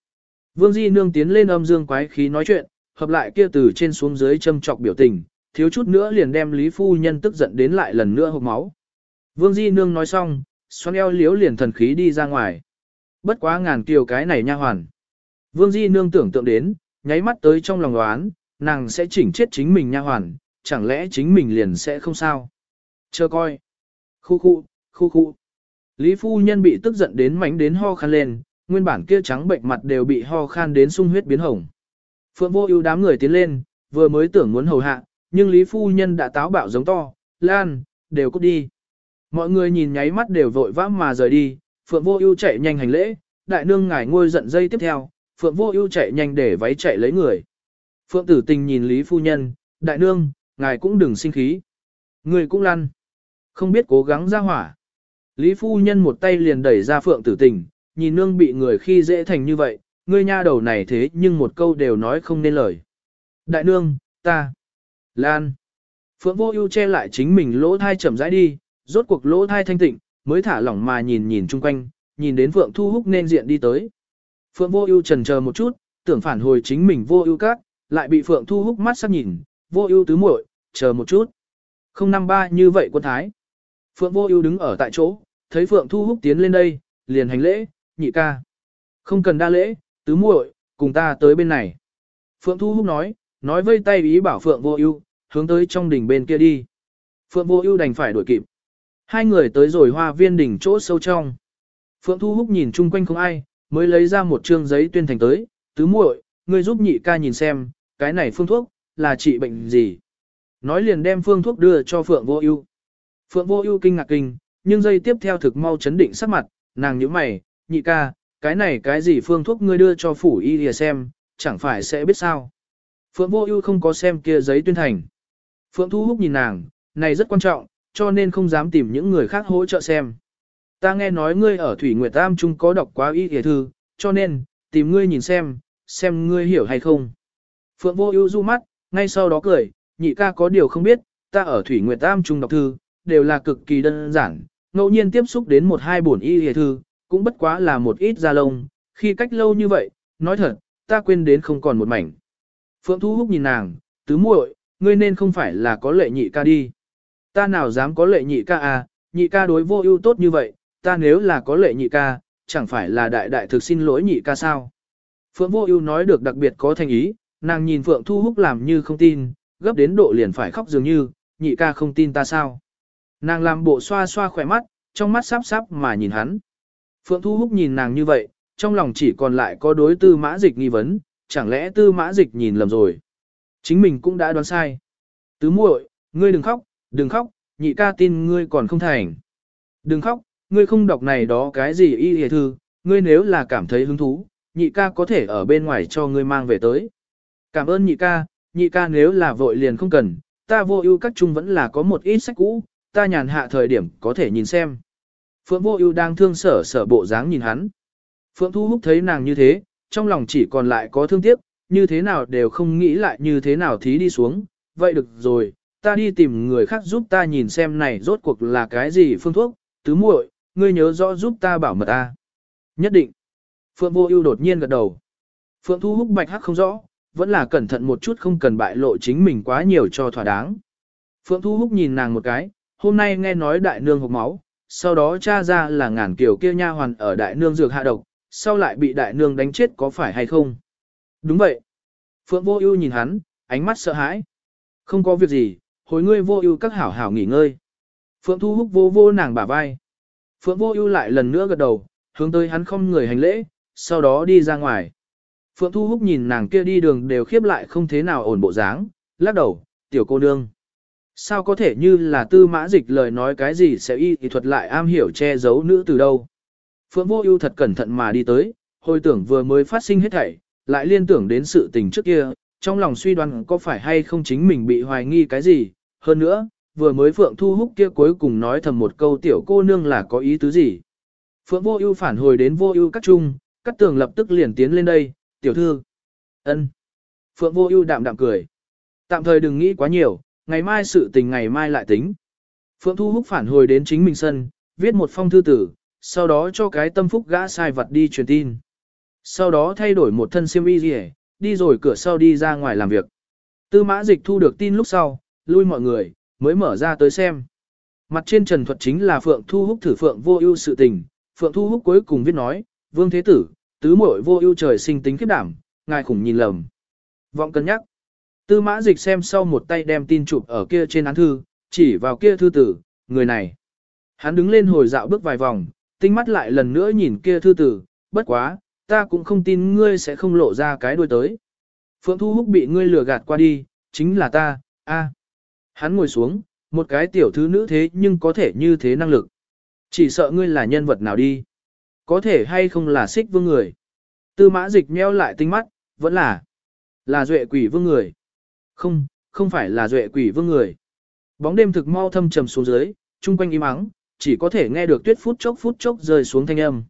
Vương Di Nương tiến lên âm dương quái khí nói chuyện, hợp lại kia từ trên xuống dưới châm trọc biểu tình, thiếu chút nữa liền đem Lý Phu Nhân tức giận đến lại lần nữa hộp máu. Vương Di Nương nói xong, xoắn eo liếu liền thần khí đi ra ngoài. Bất quá ngàn kiều cái này nha hoàn. Vương Di Nương tưởng tượng đến, nháy mắt tới trong lòng đoán, nàng sẽ chỉnh chết chính mình nha hoàn, chẳng lẽ chính mình liền sẽ không sao. Chờ coi. Khu khu, khu khu. Lý Phu Nhân bị tức giận đến mánh đến ho khan lên, nguyên bản kia trắng bệnh mặt đều bị ho khan đến sung huyết biến hồng. Phượng vô ưu đám người tiến lên, vừa mới tưởng muốn hầu hạ, nhưng Lý Phu Nhân đã táo bạo giống to, Lan, đều cút đi. Mọi người nhìn nháy mắt đều vội vã mà rời đi, Phượng Vô Ưu chạy nhanh hành lễ, đại nương ngài ngôi giận dây tiếp theo, Phượng Vô Ưu chạy nhanh để váy chạy lấy người. Phượng Tử Tình nhìn Lý phu nhân, đại nương, ngài cũng đừng sinh khí. Người cũng lăn. Không biết cố gắng ra hỏa. Lý phu nhân một tay liền đẩy ra Phượng Tử Tình, nhìn nương bị người khi dễ thành như vậy, ngươi nha đầu này thế nhưng một câu đều nói không nên lời. Đại nương, ta. Lan. Phượng Vô Ưu che lại chính mình lỗ thai chậm rãi đi, rốt cuộc lỗ thai thanh tịnh, mới thả lỏng mà nhìn nhìn chung quanh, nhìn đến Phượng Thu Húc nên diện đi tới. Phượng Vô Ưu chần chờ một chút, tưởng phản hồi chính mình Vô Ưu các, lại bị Phượng Thu Húc mắt sắc nhìn, Vô Ưu tứ muội, chờ một chút. Không năm ba như vậy quân thái. Phượng Vô Ưu đứng ở tại chỗ, thấy Phượng Thu Húc tiến lên đây, liền hành lễ, nhị ca. Không cần đa lễ, tứ muội, cùng ta tới bên này. Phượng Thu Húc nói, nói vây tay ý bảo Phượng Vô Ưu, hướng tới trong đỉnh bên kia đi. Phượng Vô Ưu đành phải đuổi kịp. Hai người tới rồi hoa viên đỉnh chỗ sâu trong. Phượng Thu Húc nhìn chung quanh không ai, mới lấy ra một trương giấy tuyên thành tới, tứ muội, ngươi giúp nhị ca nhìn xem, cái này phương thuốc, là trị bệnh gì. Nói liền đem phương thuốc đưa cho Phượng Vô Ưu. Phượng Vô Ưu kinh ngạc kinh, nhưng giây tiếp theo thực mau chấn định sắc mặt, nàng nhíu mày, "Nhị ca, cái này cái gì phương thuốc ngươi đưa cho phủ y lìa xem, chẳng phải sẽ biết sao?" Phượng Vô Ưu không có xem kia giấy tuyên thành. Phượng Thu Húc nhìn nàng, này rất quan trọng, cho nên không dám tìm những người khác hỗ trợ xem. Ta nghe nói ngươi ở Thủy Nguyệt Tam Trung có đọc quá y y thư, cho nên, tìm ngươi nhìn xem, xem ngươi hiểu hay không. Phượng Vô Ưu du mắt, ngay sau đó cười, nhị ca có điều không biết, ta ở Thủy Nguyệt Tam Trung đọc thư, đều là cực kỳ đơn giản, ngẫu nhiên tiếp xúc đến một hai bổn y hề thư, cũng bất quá là một ít da lông, khi cách lâu như vậy, nói thật, ta quên đến không còn một mảnh. Phượng Thu Húc nhìn nàng, tứ muội, ngươi nên không phải là có lệ nhị ca đi. Ta nào dám có lệ nhị ca à, nhị ca đối vô ưu tốt như vậy, ta nếu là có lệ nhị ca, chẳng phải là đại đại thực xin lỗi nhị ca sao. Phượng vô ưu nói được đặc biệt có thành ý, nàng nhìn Phượng Thu Húc làm như không tin, gấp đến độ liền phải khóc dường như, nhị ca không tin ta sao. Nàng làm bộ xoa xoa khỏe mắt, trong mắt sáp sáp mà nhìn hắn. Phượng Thu Húc nhìn nàng như vậy, trong lòng chỉ còn lại có đối tư mã dịch nghi vấn, chẳng lẽ tư mã dịch nhìn lầm rồi. Chính mình cũng đã đoán sai. Tứ muội, ngươi đừng khóc, đừng khóc, nhị ca tin ngươi còn không thành. Đừng khóc, ngươi không đọc này đó cái gì y hề thư, ngươi nếu là cảm thấy hứng thú, nhị ca có thể ở bên ngoài cho ngươi mang về tới. Cảm ơn nhị ca, nhị ca nếu là vội liền không cần, ta vô ưu các chung vẫn là có một ít sách cũ, ta nhàn hạ thời điểm có thể nhìn xem. Phượng vô ưu đang thương sở sở bộ dáng nhìn hắn. Phượng Thu Húc thấy nàng như thế, trong lòng chỉ còn lại có thương tiếc, như thế nào đều không nghĩ lại như thế nào thí đi xuống. Vậy được rồi, ta đi tìm người khác giúp ta nhìn xem này rốt cuộc là cái gì phương thuốc, tứ muội, ngươi nhớ rõ giúp ta bảo mật ta. Nhất định. Phượng Vô Ưu đột nhiên gật đầu. Phượng Thu Húc bạch hắc không rõ, vẫn là cẩn thận một chút không cần bại lộ chính mình quá nhiều cho thỏa đáng. Phượng Thu Húc nhìn nàng một cái, hôm nay nghe nói đại nương hộp máu, sau đó tra ra là ngàn kiểu kia nha hoàn ở đại nương dược hạ độc, sau lại bị đại nương đánh chết có phải hay không? Đúng vậy. Phượng Vô Ưu nhìn hắn, ánh mắt sợ hãi. Không có việc gì, hồi ngươi Vô Ưu các hảo hảo nghỉ ngơi. Phượng Thu Húc vô vô nàng bả vai. Phượng Vô Ưu lại lần nữa gật đầu, hướng tới hắn không người hành lễ, sau đó đi ra ngoài. Phượng Thu Húc nhìn nàng kia đi đường đều khiếp lại không thế nào ổn bộ dáng, lắc đầu, tiểu cô nương. Sao có thể như là tư mã dịch lời nói cái gì sẽ y thì thuật lại am hiểu che giấu nữ từ đâu. Phượng Vô Ưu thật cẩn thận mà đi tới, hồi tưởng vừa mới phát sinh hết thảy, lại liên tưởng đến sự tình trước kia, trong lòng suy đoán có phải hay không chính mình bị hoài nghi cái gì, hơn nữa, vừa mới Phượng Thu Húc kia cuối cùng nói thầm một câu tiểu cô nương là có ý tứ gì. Phượng Vô Ưu phản hồi đến Vô Ưu các trung, các tường lập tức liền tiến lên đây, "Tiểu thư." "Ân." Phượng Vô Ưu đạm đạm cười. "Tạm thời đừng nghĩ quá nhiều, ngày mai sự tình ngày mai lại tính." Phượng Thu Húc phản hồi đến chính mình sân, viết một phong thư tử, sau đó cho cái tâm phúc gã sai vật đi truyền tin. Sau đó thay đổi một thân xiêm y rỉ, đi rồi cửa sau đi ra ngoài làm việc. Tư mã dịch thu được tin lúc sau, lui mọi người, mới mở ra tới xem. Mặt trên trần thuật chính là Phượng Thu Húc thử Phượng vô ưu sự tình, Phượng Thu Húc cuối cùng viết nói, Vương Thế Tử, tứ muội vô ưu trời sinh tính khiếp đảm, ngài khủng nhìn lầm. Vọng cân nhắc. Tư mã dịch xem sau một tay đem tin chụp ở kia trên án thư, chỉ vào kia thư tử, người này. Hắn đứng lên hồi dạo bước vài vòng, tinh mắt lại lần nữa nhìn kia thư tử, bất quá, ta cũng không tin ngươi sẽ không lộ ra cái đuôi tới. Phượng Thu Húc bị ngươi lừa gạt qua đi, chính là ta, a. Hắn ngồi xuống, một cái tiểu thư nữ thế nhưng có thể như thế năng lực. Chỉ sợ ngươi là nhân vật nào đi. Có thể hay không là xích vương người. Tư mã dịch meo lại tinh mắt, vẫn là, là duệ quỷ vương người. Không, không phải là duệ quỷ vương người. Bóng đêm thực mau thâm trầm xuống dưới, chung quanh im ắng, chỉ có thể nghe được tuyết phút chốc phút chốc rơi xuống thanh âm.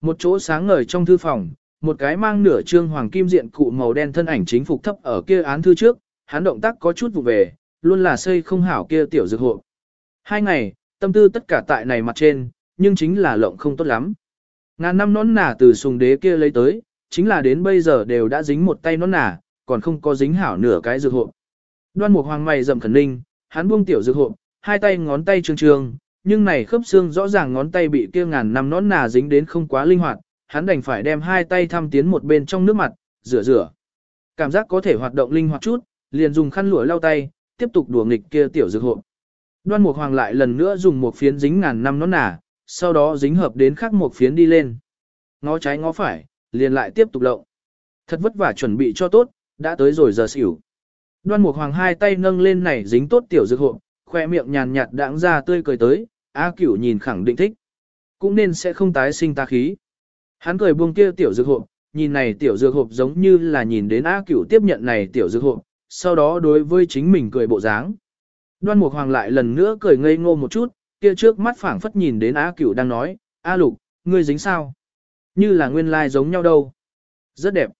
Một chỗ sáng ngời trong thư phòng, một cái mang nửa trương hoàng kim diện cụ màu đen thân ảnh chính phục thấp ở kia án thư trước, hắn động tác có chút vụ về, luôn là xây không hảo kia tiểu dược hộ. Hai ngày, tâm tư tất cả tại này mặt trên, nhưng chính là lộng không tốt lắm. Ngàn năm nón nả từ sùng đế kia lấy tới, chính là đến bây giờ đều đã dính một tay nón nả, còn không có dính hảo nửa cái dược hộp. Đoan mục hoàng mày rậm khẩn ninh, hắn buông tiểu dược hộp, hai tay ngón tay trương trương, nhưng này khớp xương rõ ràng ngón tay bị kia ngàn năm nón nà dính đến không quá linh hoạt, hắn đành phải đem hai tay thăm tiến một bên trong nước mặt, rửa rửa. Cảm giác có thể hoạt động linh hoạt chút, liền dùng khăn lụa lau tay, tiếp tục đùa nghịch kia tiểu dược hộp. Đoan Mục Hoàng lại lần nữa dùng một phiến dính ngàn năm nón nà, sau đó dính hợp đến khác một phiến đi lên. Ngó trái ngó phải, liền lại tiếp tục lộng. Thật vất vả chuẩn bị cho tốt, đã tới rồi giờ xỉu. Đoan Mục Hoàng hai tay nâng lên này dính tốt tiểu dược hộ, khoe miệng nhàn nhạt đãng ra tươi cười tới, A Cửu nhìn khẳng định thích. Cũng nên sẽ không tái sinh ta khí. Hắn cười buông kia tiểu dược hộ, nhìn này tiểu dược hộp giống như là nhìn đến A Cửu tiếp nhận này tiểu dược hộp, sau đó đối với chính mình cười bộ dáng. Đoan Mục Hoàng lại lần nữa cười ngây ngô một chút, kia trước mắt phảng phất nhìn đến A Cửu đang nói, A Lục, ngươi dính sao? Như là nguyên lai giống nhau đâu. Rất đẹp.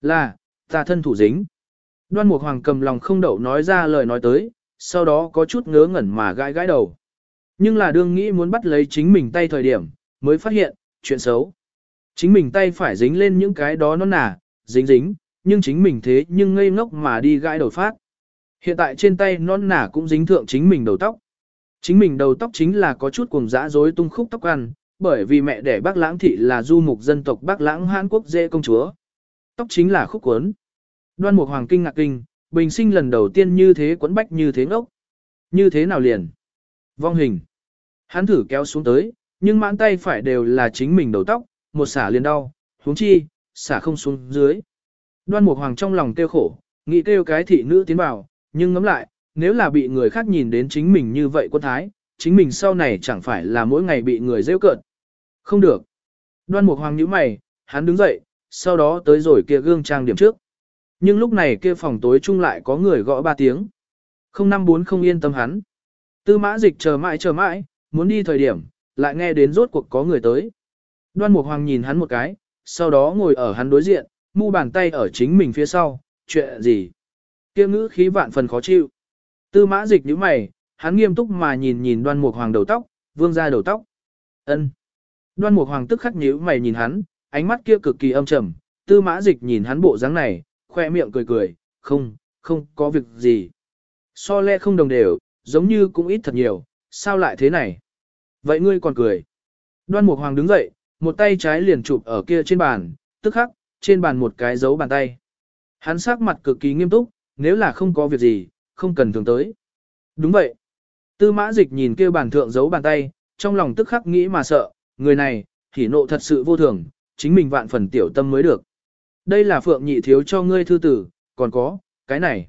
Là, ta thân thủ dính. Đoan Mục Hoàng cầm lòng không đậu nói ra lời nói tới, sau đó có chút ngớ ngẩn mà gãi gãi đầu. Nhưng là đương nghĩ muốn bắt lấy chính mình tay thời điểm, mới phát hiện, chuyện xấu. Chính mình tay phải dính lên những cái đó nó nả, dính dính, nhưng chính mình thế nhưng ngây ngốc mà đi gãi đầu phát. Hiện tại trên tay non nả cũng dính thượng chính mình đầu tóc. Chính mình đầu tóc chính là có chút cuồng dã rối tung khúc tóc ăn, bởi vì mẹ đẻ bác lãng thị là du mục dân tộc bác lãng Hàn Quốc dễ công chúa. Tóc chính là khúc cuốn. Đoan mục hoàng kinh ngạc kinh, bình sinh lần đầu tiên như thế quấn bách như thế ngốc. Như thế nào liền? Vong hình. Hắn thử kéo xuống tới, nhưng mãn tay phải đều là chính mình đầu tóc, một xả liền đau, huống chi, xả không xuống dưới. Đoan Mục Hoàng trong lòng kêu khổ, nghĩ kêu cái thị nữ tiến vào, nhưng ngẫm lại, nếu là bị người khác nhìn đến chính mình như vậy quân thái, chính mình sau này chẳng phải là mỗi ngày bị người rêu cợt. Không được. Đoan Mục Hoàng nhíu mày, hắn đứng dậy, sau đó tới rồi kia gương trang điểm trước. Nhưng lúc này kia phòng tối chung lại có người gõ ba tiếng. Không năm bốn không yên tâm hắn. Tư mã dịch chờ mãi chờ mãi, muốn đi thời điểm, lại nghe đến rốt cuộc có người tới. Đoan Mục Hoàng nhìn hắn một cái, sau đó ngồi ở hắn đối diện, mu bàn tay ở chính mình phía sau, chuyện gì? Kia ngữ khí vạn phần khó chịu. Tư mã dịch như mày, hắn nghiêm túc mà nhìn nhìn đoan mục hoàng đầu tóc, vương ra đầu tóc. ân Đoan mục hoàng tức khắc nhíu mày nhìn hắn, ánh mắt kia cực kỳ âm trầm, tư mã dịch nhìn hắn bộ dáng này, khoe miệng cười cười, không, không có việc gì. So le không đồng đều, giống như cũng ít thật nhiều, sao lại thế này? Vậy ngươi còn cười. Đoan mục hoàng đứng dậy, một tay trái liền chụp ở kia trên bàn, tức khắc, trên bàn một cái dấu bàn tay. Hắn sắc mặt cực kỳ nghiêm túc, nếu là không có việc gì, không cần thường tới. Đúng vậy. Tư mã dịch nhìn kia bàn thượng giấu bàn tay, trong lòng tức khắc nghĩ mà sợ, người này, thì nộ thật sự vô thường, chính mình vạn phần tiểu tâm mới được. Đây là phượng nhị thiếu cho ngươi thư tử, còn có, cái này.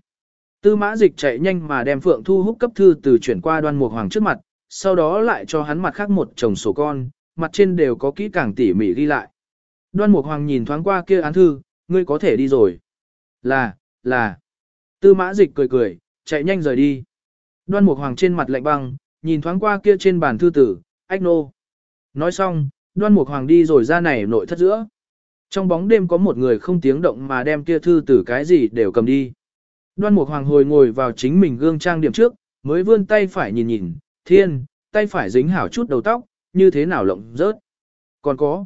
Tư mã dịch chạy nhanh mà đem phượng thu hút cấp thư từ chuyển qua đoan mục hoàng trước mặt, sau đó lại cho hắn mặt khác một chồng sổ con, mặt trên đều có kỹ càng tỉ mỉ ghi lại. Đoan Mục Hoàng nhìn thoáng qua kia án thư, ngươi có thể đi rồi. Là, là. Tư mã dịch cười cười, chạy nhanh rời đi. Đoan Mục Hoàng trên mặt lạnh băng, nhìn thoáng qua kia trên bàn thư tử, ách nô. Nói xong, đoan Mục Hoàng đi rồi ra này nội thất giữa. Trong bóng đêm có một người không tiếng động mà đem kia thư tử cái gì đều cầm đi. Đoan Mục Hoàng hồi ngồi vào chính mình gương trang điểm trước, mới vươn tay phải nhìn nhìn, thiên, tay phải dính hảo chút đầu tóc, như thế nào lộng rớt. Còn có,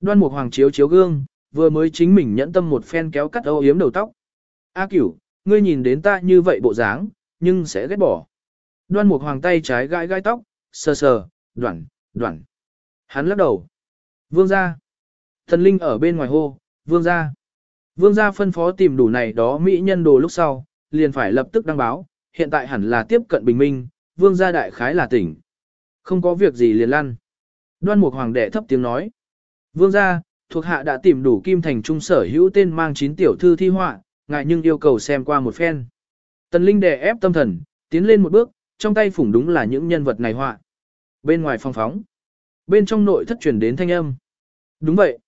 Đoan Mục Hoàng chiếu chiếu gương, vừa mới chính mình nhẫn tâm một phen kéo cắt âu yếm đầu tóc. A Cửu, ngươi nhìn đến ta như vậy bộ dáng, nhưng sẽ ghét bỏ. Đoan Mục Hoàng tay trái gãi gai tóc, sờ sờ, đoạn, đoạn. Hắn lắc đầu. Vương gia. Thần linh ở bên ngoài hô, vương gia. Vương gia phân phó tìm đủ này đó mỹ nhân đồ lúc sau, liền phải lập tức đăng báo, hiện tại hẳn là tiếp cận bình minh, vương gia đại khái là tỉnh. Không có việc gì liền lăn. Đoan Mục Hoàng đệ thấp tiếng nói. Vương gia, thuộc hạ đã tìm đủ kim thành trung sở hữu tên mang chín tiểu thư thi họa, ngại nhưng yêu cầu xem qua một phen. Tần Linh đè ép tâm thần, tiến lên một bước, trong tay phủng đúng là những nhân vật này họa. Bên ngoài phong phóng, bên trong nội thất truyền đến thanh âm. Đúng vậy.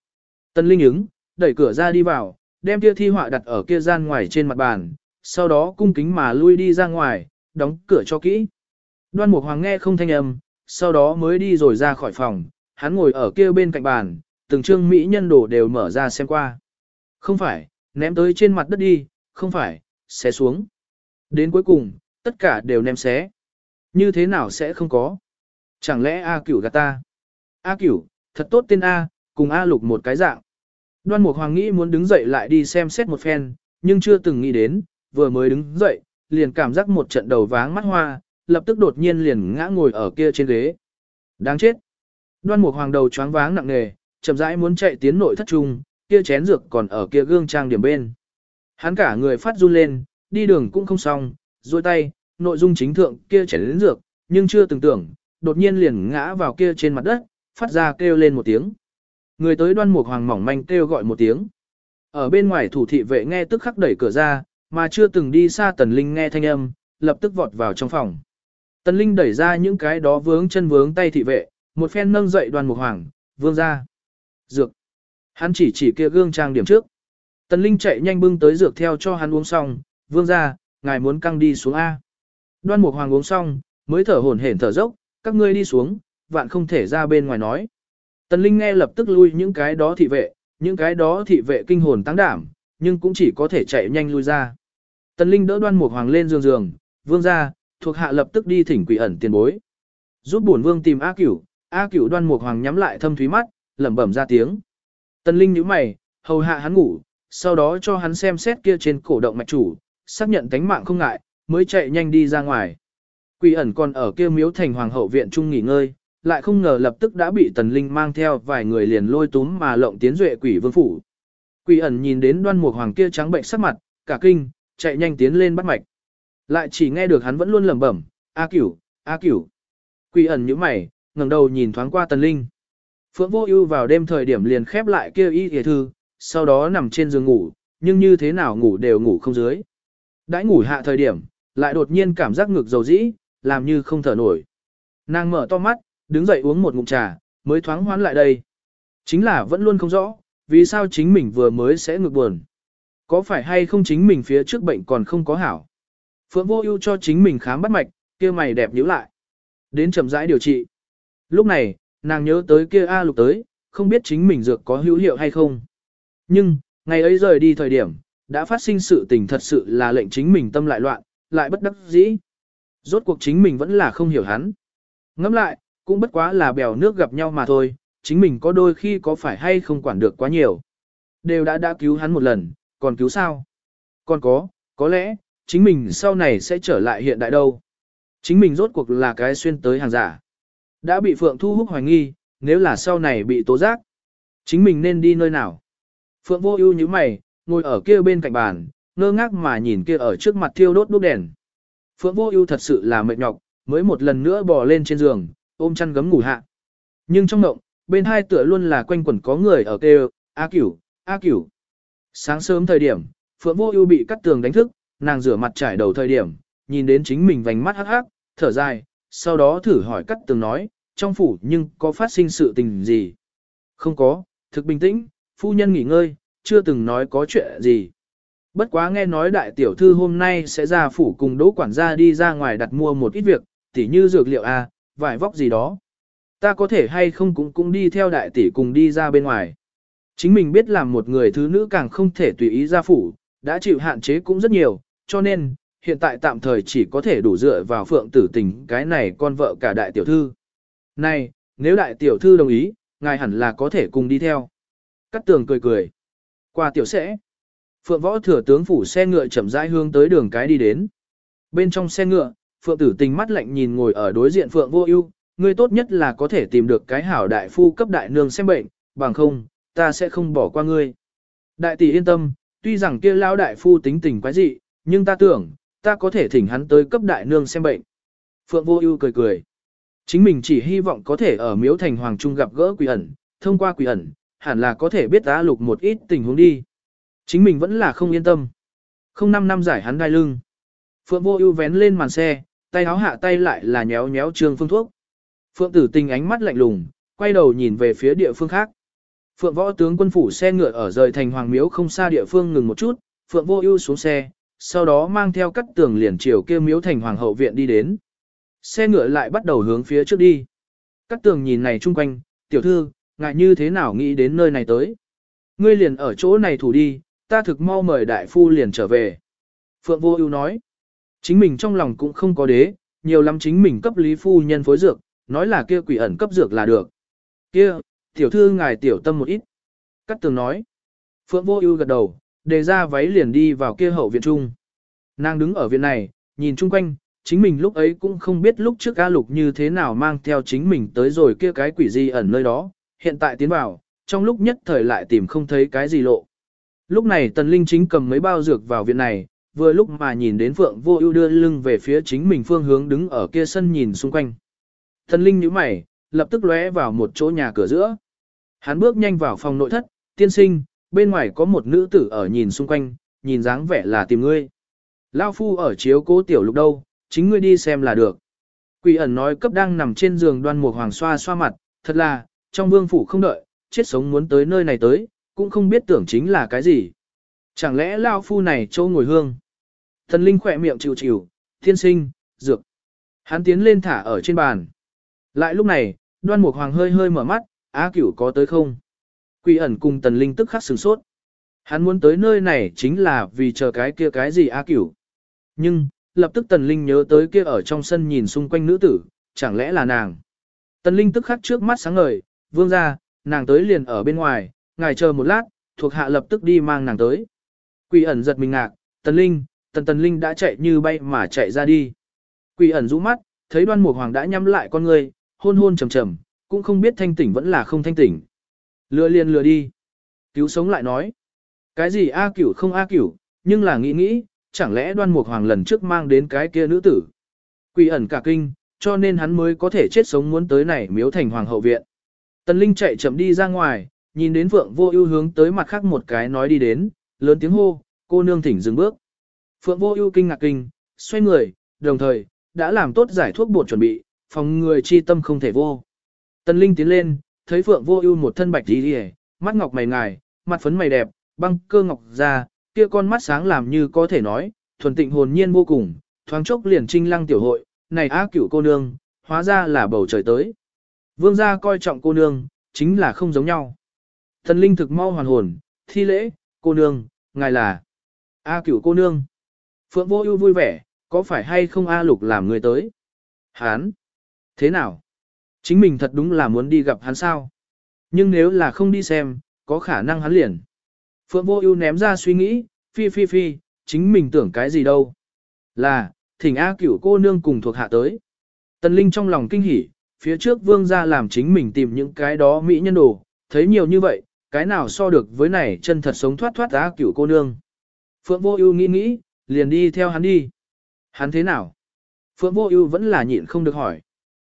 tân Linh ứng, đẩy cửa ra đi vào, đem kia thi họa đặt ở kia gian ngoài trên mặt bàn, sau đó cung kính mà lui đi ra ngoài, đóng cửa cho kỹ. Đoan Mục Hoàng nghe không thanh âm, sau đó mới đi rồi ra khỏi phòng, hắn ngồi ở kia bên cạnh bàn, từng trương mỹ nhân đồ đều mở ra xem qua. Không phải, ném tới trên mặt đất đi, không phải, xé xuống. Đến cuối cùng, tất cả đều ném xé. Như thế nào sẽ không có? Chẳng lẽ A cửu gạt ta? A cửu, thật tốt tên A, cùng A lục một cái dạng. Đoan Mục Hoàng nghĩ muốn đứng dậy lại đi xem xét một phen, nhưng chưa từng nghĩ đến, vừa mới đứng dậy, liền cảm giác một trận đầu váng mắt hoa, lập tức đột nhiên liền ngã ngồi ở kia trên ghế. Đáng chết. Đoan Mục Hoàng đầu choáng váng nặng nề, chậm rãi muốn chạy tiến nội thất trung, kia chén dược còn ở kia gương trang điểm bên. Hắn cả người phát run lên, đi đường cũng không xong, duỗi tay, nội dung chính thượng kia chén đến dược, nhưng chưa từng tưởng, đột nhiên liền ngã vào kia trên mặt đất, phát ra kêu lên một tiếng. Người tới đoan mục hoàng mỏng manh kêu gọi một tiếng. Ở bên ngoài thủ thị vệ nghe tức khắc đẩy cửa ra, mà chưa từng đi xa Tần Linh nghe thanh âm, lập tức vọt vào trong phòng. Tần Linh đẩy ra những cái đó vướng chân vướng tay thị vệ, một phen nâng dậy đoàn mục hoàng, vương ra. Dược. Hắn chỉ chỉ kia gương trang điểm trước. Tần Linh chạy nhanh bưng tới dược theo cho hắn uống xong, vương ra, ngài muốn căng đi xuống A. Đoan mục hoàng uống xong, mới thở hổn hển thở dốc, các ngươi đi xuống, vạn không thể ra bên ngoài nói. Tần Linh nghe lập tức lui những cái đó thị vệ, những cái đó thị vệ kinh hồn tăng đảm, nhưng cũng chỉ có thể chạy nhanh lui ra. Tần Linh đỡ đoan mục hoàng lên giường giường, vương ra, thuộc hạ lập tức đi thỉnh quỷ ẩn tiền bối. Giúp bổn vương tìm A cửu, A cửu đoan mục hoàng nhắm lại thâm thúy mắt, lẩm bẩm ra tiếng. Tần Linh nhíu mày, hầu hạ hắn ngủ, sau đó cho hắn xem xét kia trên cổ động mạch chủ, xác nhận tánh mạng không ngại, mới chạy nhanh đi ra ngoài. Quỷ ẩn còn ở kia miếu thành hoàng hậu viện trung nghỉ ngơi, lại không ngờ lập tức đã bị tần linh mang theo vài người liền lôi túm mà lộng tiến duệ quỷ vương phủ. Quỷ ẩn nhìn đến đoan mục hoàng kia trắng bệnh sắc mặt, cả kinh, chạy nhanh tiến lên bắt mạch. Lại chỉ nghe được hắn vẫn luôn lẩm bẩm, A cửu, A cửu. Quỷ ẩn nhíu mày, ngẩng đầu nhìn thoáng qua tần linh. Phượng vô ưu vào đêm thời điểm liền khép lại kia y hề thư, sau đó nằm trên giường ngủ, nhưng như thế nào ngủ đều ngủ không dưới. Đãi ngủ hạ thời điểm, lại đột nhiên cảm giác ngực dầu dĩ, làm như không thở nổi. Nàng mở to mắt, đứng dậy uống một ngụm trà, mới thoáng hoán lại đây. Chính là vẫn luôn không rõ, vì sao chính mình vừa mới sẽ ngược buồn. Có phải hay không chính mình phía trước bệnh còn không có hảo. Phượng vô ưu cho chính mình khám bắt mạch, kia mày đẹp nhíu lại. Đến chậm rãi điều trị. Lúc này, nàng nhớ tới kia A lục tới, không biết chính mình dược có hữu hiệu hay không. Nhưng, ngày ấy rời đi thời điểm, đã phát sinh sự tình thật sự là lệnh chính mình tâm lại loạn, lại bất đắc dĩ. Rốt cuộc chính mình vẫn là không hiểu hắn. Ngẫm lại, cũng bất quá là bèo nước gặp nhau mà thôi, chính mình có đôi khi có phải hay không quản được quá nhiều. Đều đã đã cứu hắn một lần, còn cứu sao? Còn có, có lẽ, chính mình sau này sẽ trở lại hiện đại đâu. Chính mình rốt cuộc là cái xuyên tới hàng giả. Đã bị Phượng Thu Húc hoài nghi, nếu là sau này bị tố giác, chính mình nên đi nơi nào? Phượng Vô Ưu như mày, ngồi ở kia bên cạnh bàn, ngơ ngác mà nhìn kia ở trước mặt thiêu đốt đốt đèn. Phượng Vô Ưu thật sự là mệt nhọc, mới một lần nữa bò lên trên giường, ôm chăn gấm ngủ hạ. Nhưng trong ngộng, bên hai tựa luôn là quanh quẩn có người ở kêu, "A Cửu, A Cửu." Sáng sớm thời điểm, Phượng Vô Ưu bị cắt tường đánh thức, nàng rửa mặt trải đầu thời điểm, nhìn đến chính mình vành mắt hắc hắc, thở dài, sau đó thử hỏi cắt tường nói, "Trong phủ nhưng có phát sinh sự tình gì?" "Không có, thực bình tĩnh, phu nhân nghỉ ngơi, chưa từng nói có chuyện gì." Bất quá nghe nói đại tiểu thư hôm nay sẽ ra phủ cùng đỗ quản gia đi ra ngoài đặt mua một ít việc, tỉ như dược liệu a, à, vải vóc gì đó. Ta có thể hay không cũng cũng đi theo đại tỷ cùng đi ra bên ngoài. Chính mình biết làm một người thứ nữ càng không thể tùy ý ra phủ, đã chịu hạn chế cũng rất nhiều, cho nên, hiện tại tạm thời chỉ có thể đủ dựa vào phượng tử tình cái này con vợ cả đại tiểu thư. Này, nếu đại tiểu thư đồng ý, ngài hẳn là có thể cùng đi theo. Cắt tường cười cười. Qua tiểu sẽ. Phượng võ thừa tướng phủ xe ngựa chậm rãi hướng tới đường cái đi đến. Bên trong xe ngựa, Phượng tử tình mắt lạnh nhìn ngồi ở đối diện Phượng vô ưu, ngươi tốt nhất là có thể tìm được cái hảo đại phu cấp đại nương xem bệnh, bằng không, ta sẽ không bỏ qua ngươi. Đại tỷ yên tâm, tuy rằng kia lão đại phu tính tình quái dị, nhưng ta tưởng, ta có thể thỉnh hắn tới cấp đại nương xem bệnh. Phượng vô ưu cười cười. Chính mình chỉ hy vọng có thể ở miếu thành hoàng trung gặp gỡ quỷ ẩn, thông qua quỷ ẩn, hẳn là có thể biết ta lục một ít tình huống đi. Chính mình vẫn là không yên tâm. Không năm năm giải hắn đai lưng. Phượng vô ưu vén lên màn xe, tay áo hạ tay lại là nhéo nhéo trương phương thuốc. Phượng tử tình ánh mắt lạnh lùng, quay đầu nhìn về phía địa phương khác. Phượng võ tướng quân phủ xe ngựa ở rời thành hoàng miếu không xa địa phương ngừng một chút, Phượng vô ưu xuống xe, sau đó mang theo cắt tường liền chiều kêu miếu thành hoàng hậu viện đi đến. Xe ngựa lại bắt đầu hướng phía trước đi. Cắt tường nhìn này chung quanh, tiểu thư, ngại như thế nào nghĩ đến nơi này tới. Ngươi liền ở chỗ này thủ đi, ta thực mau mời đại phu liền trở về. Phượng vô ưu nói, chính mình trong lòng cũng không có đế, nhiều lắm chính mình cấp lý phu nhân phối dược, nói là kia quỷ ẩn cấp dược là được. Kia, tiểu thư ngài tiểu tâm một ít. Cắt tường nói, Phượng vô ưu gật đầu, đề ra váy liền đi vào kia hậu viện trung. Nàng đứng ở viện này, nhìn chung quanh, chính mình lúc ấy cũng không biết lúc trước A Lục như thế nào mang theo chính mình tới rồi kia cái quỷ gì ẩn nơi đó, hiện tại tiến vào, trong lúc nhất thời lại tìm không thấy cái gì lộ. Lúc này Tần Linh chính cầm mấy bao dược vào viện này, vừa lúc mà nhìn đến Phượng Vô Ưu đưa lưng về phía chính mình phương hướng đứng ở kia sân nhìn xung quanh. Thần Linh nhíu mày, lập tức lóe vào một chỗ nhà cửa giữa. Hắn bước nhanh vào phòng nội thất, tiên sinh, bên ngoài có một nữ tử ở nhìn xung quanh, nhìn dáng vẻ là tìm ngươi. lão phu ở chiếu cố tiểu lục đâu, chính ngươi đi xem là được. Quỷ ẩn nói cấp đang nằm trên giường đoan mục hoàng xoa xoa mặt, thật là, trong vương phủ không đợi, chết sống muốn tới nơi này tới, cũng không biết tưởng chính là cái gì. Chẳng lẽ lão phu này chỗ ngồi hương. Thần linh khỏe miệng chịu chịu, thiên sinh, dược. Hắn tiến lên thả ở trên bàn. Lại lúc này, đoan mục hoàng hơi hơi mở mắt, á cửu có tới không? Quỷ ẩn cùng tần linh tức khắc sửng sốt. Hắn muốn tới nơi này chính là vì chờ cái kia cái gì á cửu. Nhưng, lập tức tần linh nhớ tới kia ở trong sân nhìn xung quanh nữ tử, chẳng lẽ là nàng. Tần linh tức khắc trước mắt sáng ngời, vương ra, nàng tới liền ở bên ngoài, ngài chờ một lát, thuộc hạ lập tức đi mang nàng tới. Quỷ ẩn giật mình ngạc, tần linh, tần tần linh đã chạy như bay mà chạy ra đi. Quỷ ẩn rũ mắt, thấy đoan mục hoàng đã nhắm lại con người, hôn hôn trầm trầm, cũng không biết thanh tỉnh vẫn là không thanh tỉnh. Lừa liền lừa đi. Cứu sống lại nói. Cái gì A cửu không A cửu, nhưng là nghĩ nghĩ, chẳng lẽ đoan mục hoàng lần trước mang đến cái kia nữ tử. Quỷ ẩn cả kinh, cho nên hắn mới có thể chết sống muốn tới này miếu thành hoàng hậu viện. Tần Linh chạy chậm đi ra ngoài, nhìn đến Phượng Vô Ưu hướng tới mặt khác một cái nói đi đến, lớn tiếng hô, cô nương thỉnh dừng bước. Phượng Vô Ưu kinh ngạc kinh, xoay người, đồng thời đã làm tốt giải thuốc bột chuẩn bị, phòng người chi tâm không thể vô. Tần Linh tiến lên, thấy Phượng Vô Ưu một thân bạch y, mắt ngọc mày ngài, mặt phấn mày đẹp, băng cơ ngọc da, kia con mắt sáng làm như có thể nói, thuần tịnh hồn nhiên vô cùng, thoáng chốc liền trinh lăng tiểu hội, này á cửu cô nương, hóa ra là bầu trời tới. Vương gia coi trọng cô nương, chính là không giống nhau. Thần linh thực mau hoàn hồn, thi lễ, cô nương, ngài là A cửu cô nương. Phượng vô ưu vui vẻ, có phải hay không A lục làm người tới? Hán! Thế nào? Chính mình thật đúng là muốn đi gặp hắn sao? Nhưng nếu là không đi xem, có khả năng hắn liền. Phượng vô ưu ném ra suy nghĩ, phi phi phi, chính mình tưởng cái gì đâu. Là, thỉnh A cửu cô nương cùng thuộc hạ tới. Tần Linh trong lòng kinh hỉ, phía trước vương gia làm chính mình tìm những cái đó mỹ nhân đồ, thấy nhiều như vậy, cái nào so được với này chân thật sống thoát thoát A cửu cô nương. Phượng vô ưu nghĩ nghĩ, liền đi theo hắn đi. Hắn thế nào? Phượng vô ưu vẫn là nhịn không được hỏi.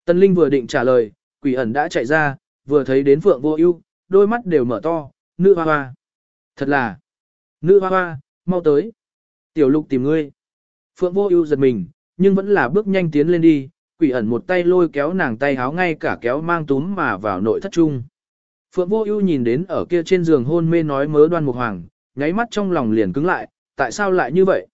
tân Linh vừa định trả lời, quỷ ẩn đã chạy ra, vừa thấy đến Phượng vô ưu, đôi mắt đều mở to, nữ hoa hoa. Thật là, nữ hoa hoa, mau tới. Tiểu lục tìm ngươi. Phượng vô ưu giật mình, nhưng vẫn là bước nhanh tiến lên đi, quỷ ẩn một tay lôi kéo nàng tay háo ngay cả kéo mang túm mà vào nội thất trung. Phượng vô ưu nhìn đến ở kia trên giường hôn mê nói mớ đoan mục hoàng, nháy mắt trong lòng liền cứng lại, tại sao lại như vậy?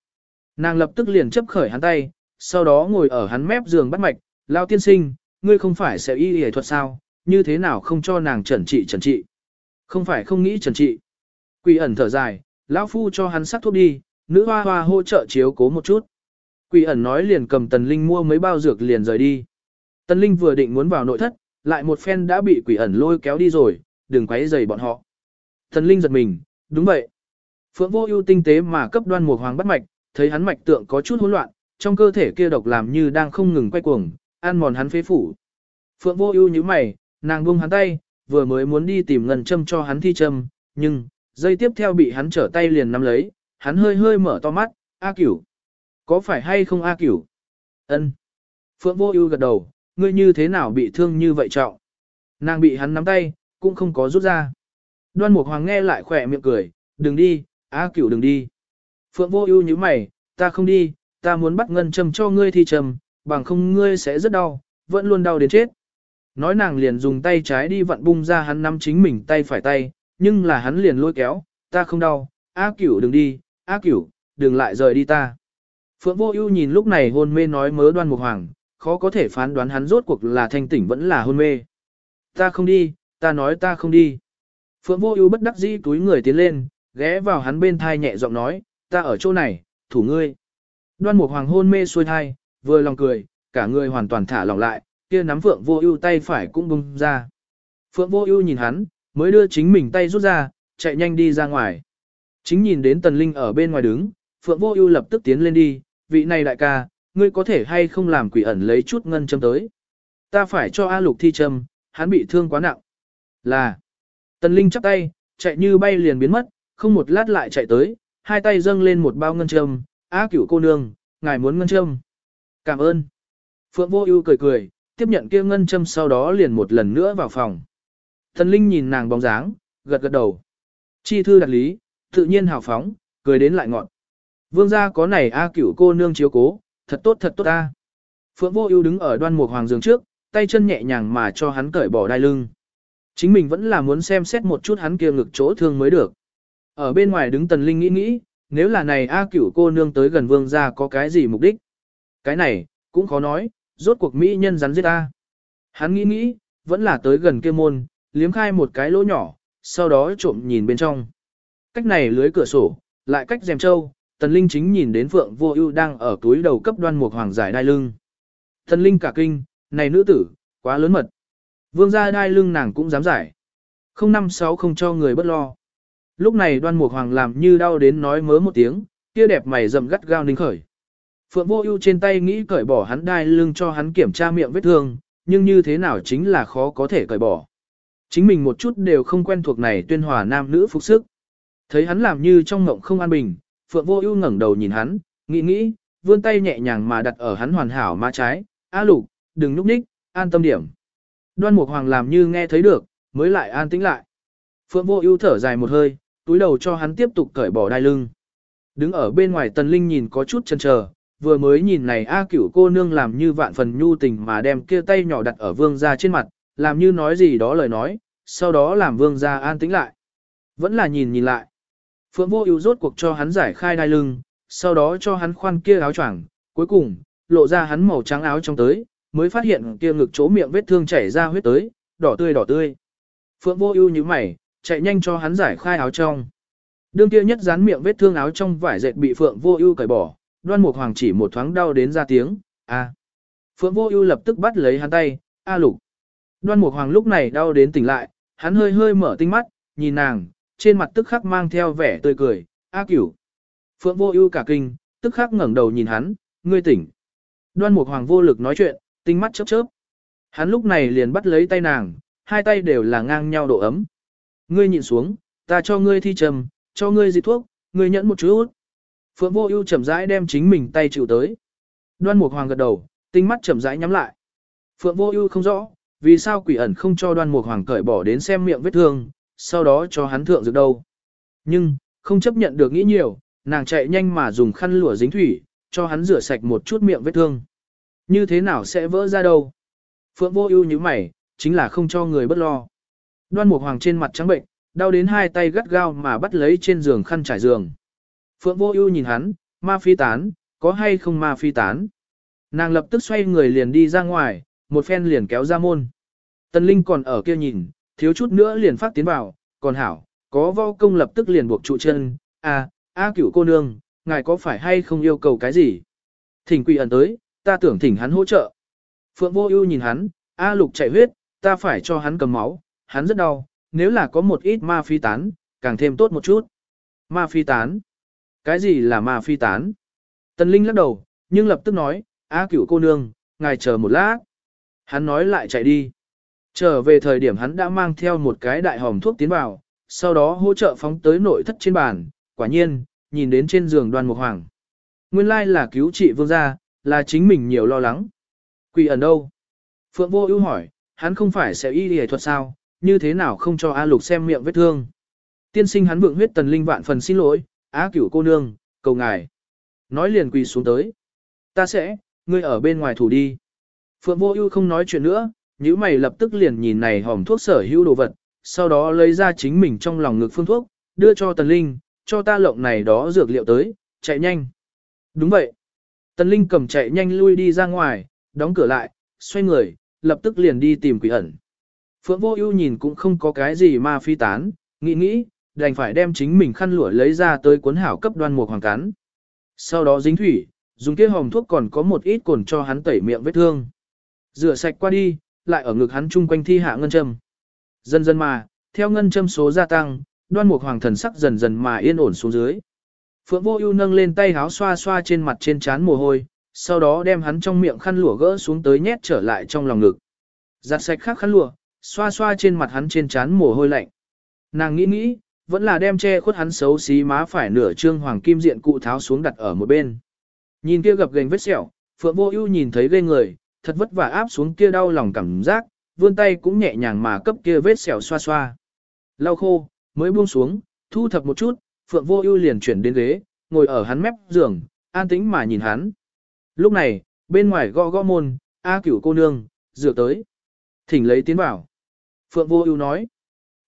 Nàng lập tức liền chấp khởi hắn tay, sau đó ngồi ở hắn mép giường bắt mạch, lao tiên sinh, ngươi không phải sẽ y y thuật sao, như thế nào không cho nàng trần trị trần trị? Không phải không nghĩ trần trị. Quỷ ẩn thở dài, lão phu cho hắn sắc thuốc đi, nữ hoa hoa hỗ trợ chiếu cố một chút. Quỷ ẩn nói liền cầm tần linh mua mấy bao dược liền rời đi. Tần linh vừa định muốn vào nội thất, lại một phen đã bị quỷ ẩn lôi kéo đi rồi, đừng quấy rầy bọn họ. Tần linh giật mình, đúng vậy. Phượng vô ưu tinh tế mà cấp đoan mục hoàng bắt mạch, thấy hắn mạch tượng có chút hỗn loạn, trong cơ thể kia độc làm như đang không ngừng quay cuồng, ăn mòn hắn phế phủ. Phượng vô ưu nhíu mày, nàng buông hắn tay, vừa mới muốn đi tìm ngân châm cho hắn thi châm, nhưng, dây tiếp theo bị hắn trở tay liền nắm lấy, hắn hơi hơi mở to mắt, A cửu. Có phải hay không A cửu? Ân. Phượng vô ưu gật đầu, ngươi như thế nào bị thương như vậy trọng? Nàng bị hắn nắm tay, cũng không có rút ra. Đoan Mục Hoàng nghe lại khẽ miệng cười, đừng đi, A cửu đừng đi. Phượng vô ưu như mày, ta không đi, ta muốn bắt ngân châm cho ngươi thi trầm, bằng không ngươi sẽ rất đau, vẫn luôn đau đến chết. Nói nàng liền dùng tay trái đi vặn bung ra hắn nắm chính mình tay phải tay, nhưng là hắn liền lôi kéo, ta không đau, A cửu đừng đi, A cửu, đừng lại rời đi ta. Phượng Vô Ưu nhìn lúc này hôn mê nói mớ Đoan Mục Hoàng, khó có thể phán đoán hắn rốt cuộc là thanh tỉnh vẫn là hôn mê. Ta không đi, ta nói ta không đi. Phượng Vô Ưu bất đắc dĩ túi người tiến lên, ghé vào hắn bên thai nhẹ giọng nói, ta ở chỗ này, thủ ngươi. Đoan Mục Hoàng hôn mê xuôi thai, vừa lòng cười, cả người hoàn toàn thả lỏng lại, kia nắm Phượng Vô Ưu tay phải cũng bung ra. Phượng Vô Ưu nhìn hắn, mới đưa chính mình tay rút ra, chạy nhanh đi ra ngoài. Chính nhìn đến Tần Linh ở bên ngoài đứng, Phượng Vô Ưu lập tức tiến lên đi, vị này đại ca, ngươi có thể hay không làm quỷ ẩn lấy chút ngân châm tới. Ta phải cho A Lục thi châm, hắn bị thương quá nặng. Là. Tần Linh chắp tay, chạy như bay liền biến mất, không một lát lại chạy tới, hai tay dâng lên một bao ngân châm, A Cửu cô nương, ngài muốn ngân châm. Cảm ơn. Phượng Vô Ưu cười cười, tiếp nhận kia ngân châm sau đó liền một lần nữa vào phòng. Thần Linh nhìn nàng bóng dáng, gật gật đầu. Chi thư đặt lý, tự nhiên hào phóng, cười đến lại ngọn. Vương gia có này A cửu cô nương chiếu cố, thật tốt thật tốt a. Phượng Vô Ưu đứng ở đoan mục hoàng giường trước, tay chân nhẹ nhàng mà cho hắn cởi bỏ đai lưng. Chính mình vẫn là muốn xem xét một chút hắn kia ngực chỗ thương mới được. Ở bên ngoài đứng Tần Linh nghĩ nghĩ, nếu là này A Cửu cô nương tới gần vương gia có cái gì mục đích? Cái này, cũng khó nói, rốt cuộc mỹ nhân rắn giết a. Hắn nghĩ nghĩ, vẫn là tới gần kia môn, liếm khai một cái lỗ nhỏ, sau đó trộm nhìn bên trong. Cách này lưới cửa sổ, lại cách rèm trâu, Tần Linh chính nhìn đến Phượng Vô Ưu đang ở túi đầu cấp đoan mục hoàng giải đai lưng. Tần Linh cả kinh, này nữ tử, quá lớn mật. Vương gia đai lưng nàng cũng dám giải. Không năm sáu không cho người bất lo. Lúc này đoan mục hoàng làm như đau đến nói mớ một tiếng, kia đẹp mày rậm gắt gao ninh khởi. Phượng vô ưu trên tay nghĩ cởi bỏ hắn đai lưng cho hắn kiểm tra miệng vết thương, nhưng như thế nào chính là khó có thể cởi bỏ. Chính mình một chút đều không quen thuộc này tuyên hòa nam nữ phục sức. Thấy hắn làm như trong ngộng không an bình, Phượng vô ưu ngẩng đầu nhìn hắn, nghĩ nghĩ, vươn tay nhẹ nhàng mà đặt ở hắn hoàn hảo má trái, A lục, đừng nhúc nhích, an tâm điểm. Đoan Mục Hoàng làm như nghe thấy được, mới lại an tĩnh lại. Phượng Vô Ưu thở dài một hơi, túi đầu cho hắn tiếp tục cởi bỏ đai lưng. Đứng ở bên ngoài Tần Linh nhìn có chút chần chờ, vừa mới nhìn này A Cửu cô nương làm như vạn phần nhu tình mà đem kia tay nhỏ đặt ở vương gia trên mặt, làm như nói gì đó lời nói, sau đó làm vương gia an tĩnh lại. Vẫn là nhìn nhìn lại. Phượng Vô Ưu rốt cuộc cho hắn giải khai đai lưng, sau đó cho hắn khoan kia áo choàng, cuối cùng lộ ra hắn màu trắng áo trong tới, mới phát hiện kia ngực chỗ miệng vết thương chảy ra huyết tới, đỏ tươi đỏ tươi. Phượng Vô Ưu như mày, chạy nhanh cho hắn giải khai áo trong. Đương kia nhất dán miệng vết thương áo trong vải dệt bị Phượng Vô Ưu cởi bỏ, Đoan Mục Hoàng chỉ một thoáng đau đến ra tiếng, "A." Phượng Vô Ưu lập tức bắt lấy hắn tay, "A Lục." Đoan Mục Hoàng lúc này đau đến tỉnh lại, hắn hơi hơi mở tinh mắt, nhìn nàng, trên mặt tức khắc mang theo vẻ tươi cười, "A Cửu." Phượng Vô Ưu cả kinh, tức khắc ngẩng đầu nhìn hắn, "Ngươi tỉnh?" Đoan Mục Hoàng vô lực nói chuyện, tinh mắt chớp chớp. Hắn lúc này liền bắt lấy tay nàng, hai tay đều là ngang nhau độ ấm. Ngươi nhịn xuống, ta cho ngươi thi trầm, cho ngươi dịch thuốc, ngươi nhẫn một chút. Phượng Vô Ưu chậm rãi đem chính mình tay chịu tới. Đoan Mục Hoàng gật đầu, tinh mắt chậm rãi nhắm lại. Phượng Vô Ưu không rõ, vì sao quỷ ẩn không cho Đoan Mục Hoàng cởi bỏ đến xem miệng vết thương, sau đó cho hắn thượng dược đâu. Nhưng, không chấp nhận được nghĩ nhiều, nàng chạy nhanh mà dùng khăn lụa dính thủy, cho hắn rửa sạch một chút miệng vết thương. Như thế nào sẽ vỡ ra đâu? Phượng Vô Ưu nhíu mày, chính là không cho người bất lo. Đoan Mục Hoàng trên mặt trắng bệnh, đau đến hai tay gắt gao mà bắt lấy trên giường khăn trải giường. Phượng Vô Ưu nhìn hắn, ma phi tán, có hay không ma phi tán? Nàng lập tức xoay người liền đi ra ngoài, một phen liền kéo ra môn. Tần Linh còn ở kia nhìn, thiếu chút nữa liền phát tiến vào, còn hảo, có võ công lập tức liền buộc trụ chân, a, a cửu cô nương, ngài có phải hay không yêu cầu cái gì? Thỉnh quỷ ẩn tới, ta tưởng thỉnh hắn hỗ trợ. Phượng Vô Ưu nhìn hắn, a lục chảy huyết, ta phải cho hắn cầm máu, hắn rất đau, nếu là có một ít ma phi tán, càng thêm tốt một chút. Ma phi tán? Cái gì là ma phi tán? Tần Linh lắc đầu, nhưng lập tức nói, A cửu cô nương, ngài chờ một lát. Hắn nói lại chạy đi. Trở về thời điểm hắn đã mang theo một cái đại hòm thuốc tiến vào, sau đó hỗ trợ phóng tới nội thất trên bàn, quả nhiên, nhìn đến trên giường Đoàn mục hoàng. Nguyên lai là cứu trị vương gia, là chính mình nhiều lo lắng. Quỷ ẩn đâu? Phượng vô ưu hỏi, hắn không phải sẽ y y thuật sao, như thế nào không cho A lục xem miệng vết thương. Tiên sinh hắn vượng huyết tần linh vạn phần xin lỗi, Á cửu cô nương, cầu ngài. Nói liền quỳ xuống tới. Ta sẽ, ngươi ở bên ngoài thủ đi. Phượng vô ưu không nói chuyện nữa, nhíu mày lập tức liền nhìn này hòm thuốc sở hữu đồ vật, sau đó lấy ra chính mình trong lòng ngực phương thuốc, đưa cho tần linh, cho ta lộng này đó dược liệu tới, chạy nhanh. Đúng vậy. Tần linh cầm chạy nhanh lui đi ra ngoài, đóng cửa lại, xoay người, lập tức liền đi tìm quỷ ẩn. Phượng vô ưu nhìn cũng không có cái gì ma phi tán, nghĩ nghĩ, đành phải đem chính mình khăn lụa lấy ra tới cuốn hảo cấp đoan mục hoàng cắn. Sau đó dính thủy, dùng kia hòm thuốc còn có một ít cồn cho hắn tẩy miệng vết thương. Rửa sạch qua đi, lại ở ngực hắn chung quanh thi hạ ngân châm. Dần dần mà, theo ngân châm số gia tăng, đoan mục hoàng thần sắc dần dần mà yên ổn xuống dưới. Phượng vô ưu nâng lên tay háo xoa xoa trên mặt trên trán mồ hôi, sau đó đem hắn trong miệng khăn lụa gỡ xuống tới nhét trở lại trong lòng ngực. Giặt sạch khắc khăn lụa, xoa xoa trên mặt hắn trên trán mồ hôi lạnh. Nàng nghĩ nghĩ, vẫn là đem che khuất hắn xấu xí má phải nửa trương hoàng kim diện cụ tháo xuống đặt ở một bên. Nhìn kia gập gành vết sẹo, Phượng Vô Ưu nhìn thấy ghê người, thật vất vả áp xuống kia đau lòng cảm giác, vươn tay cũng nhẹ nhàng mà cấp kia vết sẹo xoa xoa. Lau khô, mới buông xuống, thu thập một chút, Phượng Vô Ưu liền chuyển đến ghế, ngồi ở hắn mép giường, an tĩnh mà nhìn hắn. Lúc này, bên ngoài gõ gõ môn, A cửu cô nương, dựa tới. Thỉnh lấy tiến vào. Phượng Vô Ưu nói.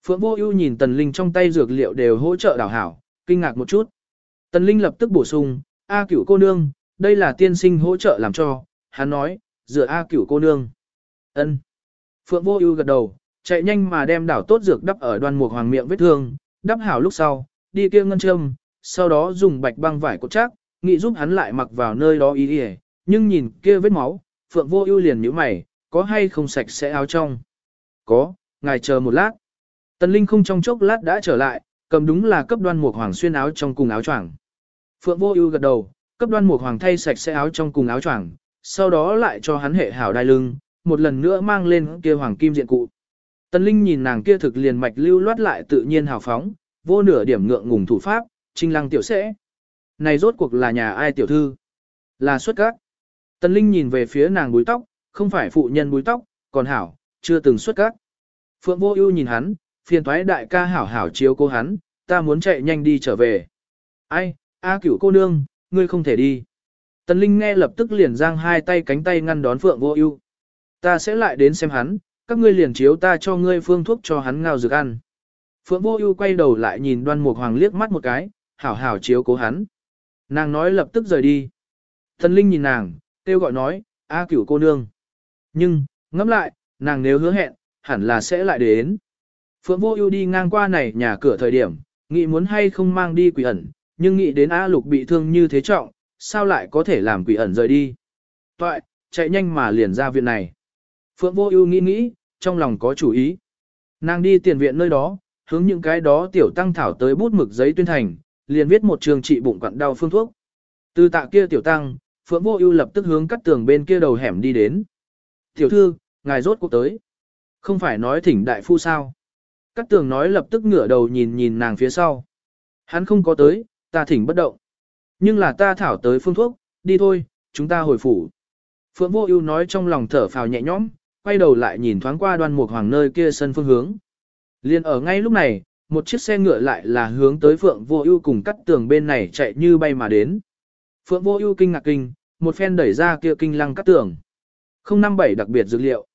Phượng Vô Ưu nhìn Tần Linh trong tay dược liệu đều hỗ trợ đảo hảo, kinh ngạc một chút. Tần Linh lập tức bổ sung, A cửu cô nương, đây là tiên sinh hỗ trợ làm cho, hắn nói, dựa A cửu cô nương. Ân. Phượng Vô Ưu gật đầu, chạy nhanh mà đem đảo tốt dược đắp ở đoan mục hoàng miệng vết thương, đắp hảo lúc sau, đi kia ngân châm, sau đó dùng bạch băng vải cột chắc, nghĩ giúp hắn lại mặc vào nơi đó ý đi nhưng nhìn kia vết máu, Phượng Vô Ưu liền nhíu mày, có hay không sạch sẽ áo trong? Có, ngài chờ một lát. Tần Linh không trong chốc lát đã trở lại, cầm đúng là cấp đoan mục hoàng xuyên áo trong cùng áo choàng. Phượng Vô Ưu gật đầu, cấp đoan mục hoàng thay sạch sẽ áo trong cùng áo choàng, sau đó lại cho hắn hệ hảo đai lưng, một lần nữa mang lên kia hoàng kim diện cụ. Tần Linh nhìn nàng kia thực liền mạch lưu loát lại tự nhiên hào phóng, vô nửa điểm ngượng ngùng thủ pháp, trinh lăng tiểu sẽ. Này rốt cuộc là nhà ai tiểu thư? Là xuất các. Tần Linh nhìn về phía nàng búi tóc, không phải phụ nhân búi tóc, còn hảo, chưa từng xuất các. Phượng Vô Ưu nhìn hắn, phiền toái đại ca hảo hảo chiếu cố hắn, ta muốn chạy nhanh đi trở về. Ai, A Cửu cô nương, ngươi không thể đi. Tần Linh nghe lập tức liền giang hai tay cánh tay ngăn đón Phượng Vô Ưu. Ta sẽ lại đến xem hắn, các ngươi liền chiếu ta cho ngươi phương thuốc cho hắn ngao dược ăn. Phượng Vô Ưu quay đầu lại nhìn Đoan Mục Hoàng liếc mắt một cái, hảo hảo chiếu cố hắn. Nàng nói lập tức rời đi. Tần Linh nhìn nàng, kêu gọi nói, A Cửu cô nương. Nhưng, ngẫm lại, nàng nếu hứa hẹn, hẳn là sẽ lại đến. Phượng Vô Ưu đi ngang qua này nhà cửa thời điểm, nghĩ muốn hay không mang đi quỷ ẩn, nhưng nghĩ đến A Lục bị thương như thế trọng, sao lại có thể làm quỷ ẩn rời đi. Toại, chạy nhanh mà liền ra viện này. Phượng Vô Ưu nghĩ nghĩ, trong lòng có chủ ý. Nàng đi tiền viện nơi đó, hướng những cái đó tiểu tăng thảo tới bút mực giấy tuyên thành, liền viết một trường trị bụng quặn đau phương thuốc. Từ tạ kia tiểu tăng, Phượng Vô Ưu lập tức hướng cắt tường bên kia đầu hẻm đi đến. "Tiểu thư, ngài rốt cuộc tới. Không phải nói thỉnh đại phu sao?" Cắt tường nói lập tức ngửa đầu nhìn nhìn nàng phía sau. "Hắn không có tới, ta thỉnh bất động. Nhưng là ta thảo tới phương thuốc, đi thôi, chúng ta hồi phủ." Phượng Vô Ưu nói trong lòng thở phào nhẹ nhõm, quay đầu lại nhìn thoáng qua Đoan Mục Hoàng nơi kia sân phương hướng. Liên ở ngay lúc này, một chiếc xe ngựa lại là hướng tới Phượng Vô Ưu cùng cắt tường bên này chạy như bay mà đến. Phượng Vô Ưu kinh ngạc kinh, một phen đẩy ra kia kinh lăng cắt tường. 057 đặc biệt dữ liệu.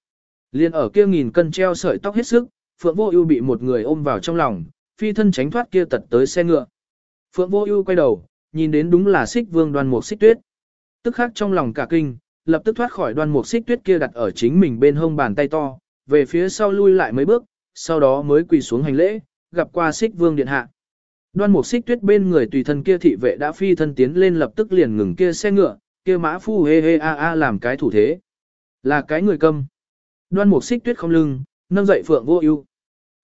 Liên ở kia nghìn cân treo sợi tóc hết sức, Phượng Vô Ưu bị một người ôm vào trong lòng, phi thân tránh thoát kia tật tới xe ngựa. Phượng Vô Ưu quay đầu, nhìn đến đúng là Xích Vương Đoan Mục Xích Tuyết. Tức khắc trong lòng cả kinh, lập tức thoát khỏi Đoan Mục Xích Tuyết kia đặt ở chính mình bên hông bàn tay to, về phía sau lui lại mấy bước, sau đó mới quỳ xuống hành lễ, gặp qua xích vương điện hạ. Đoan mục xích tuyết bên người tùy thân kia thị vệ đã phi thân tiến lên lập tức liền ngừng kia xe ngựa, kia mã phu hê hê a a làm cái thủ thế. Là cái người câm. Đoan mục xích tuyết không lưng, nâng dậy phượng vô ưu.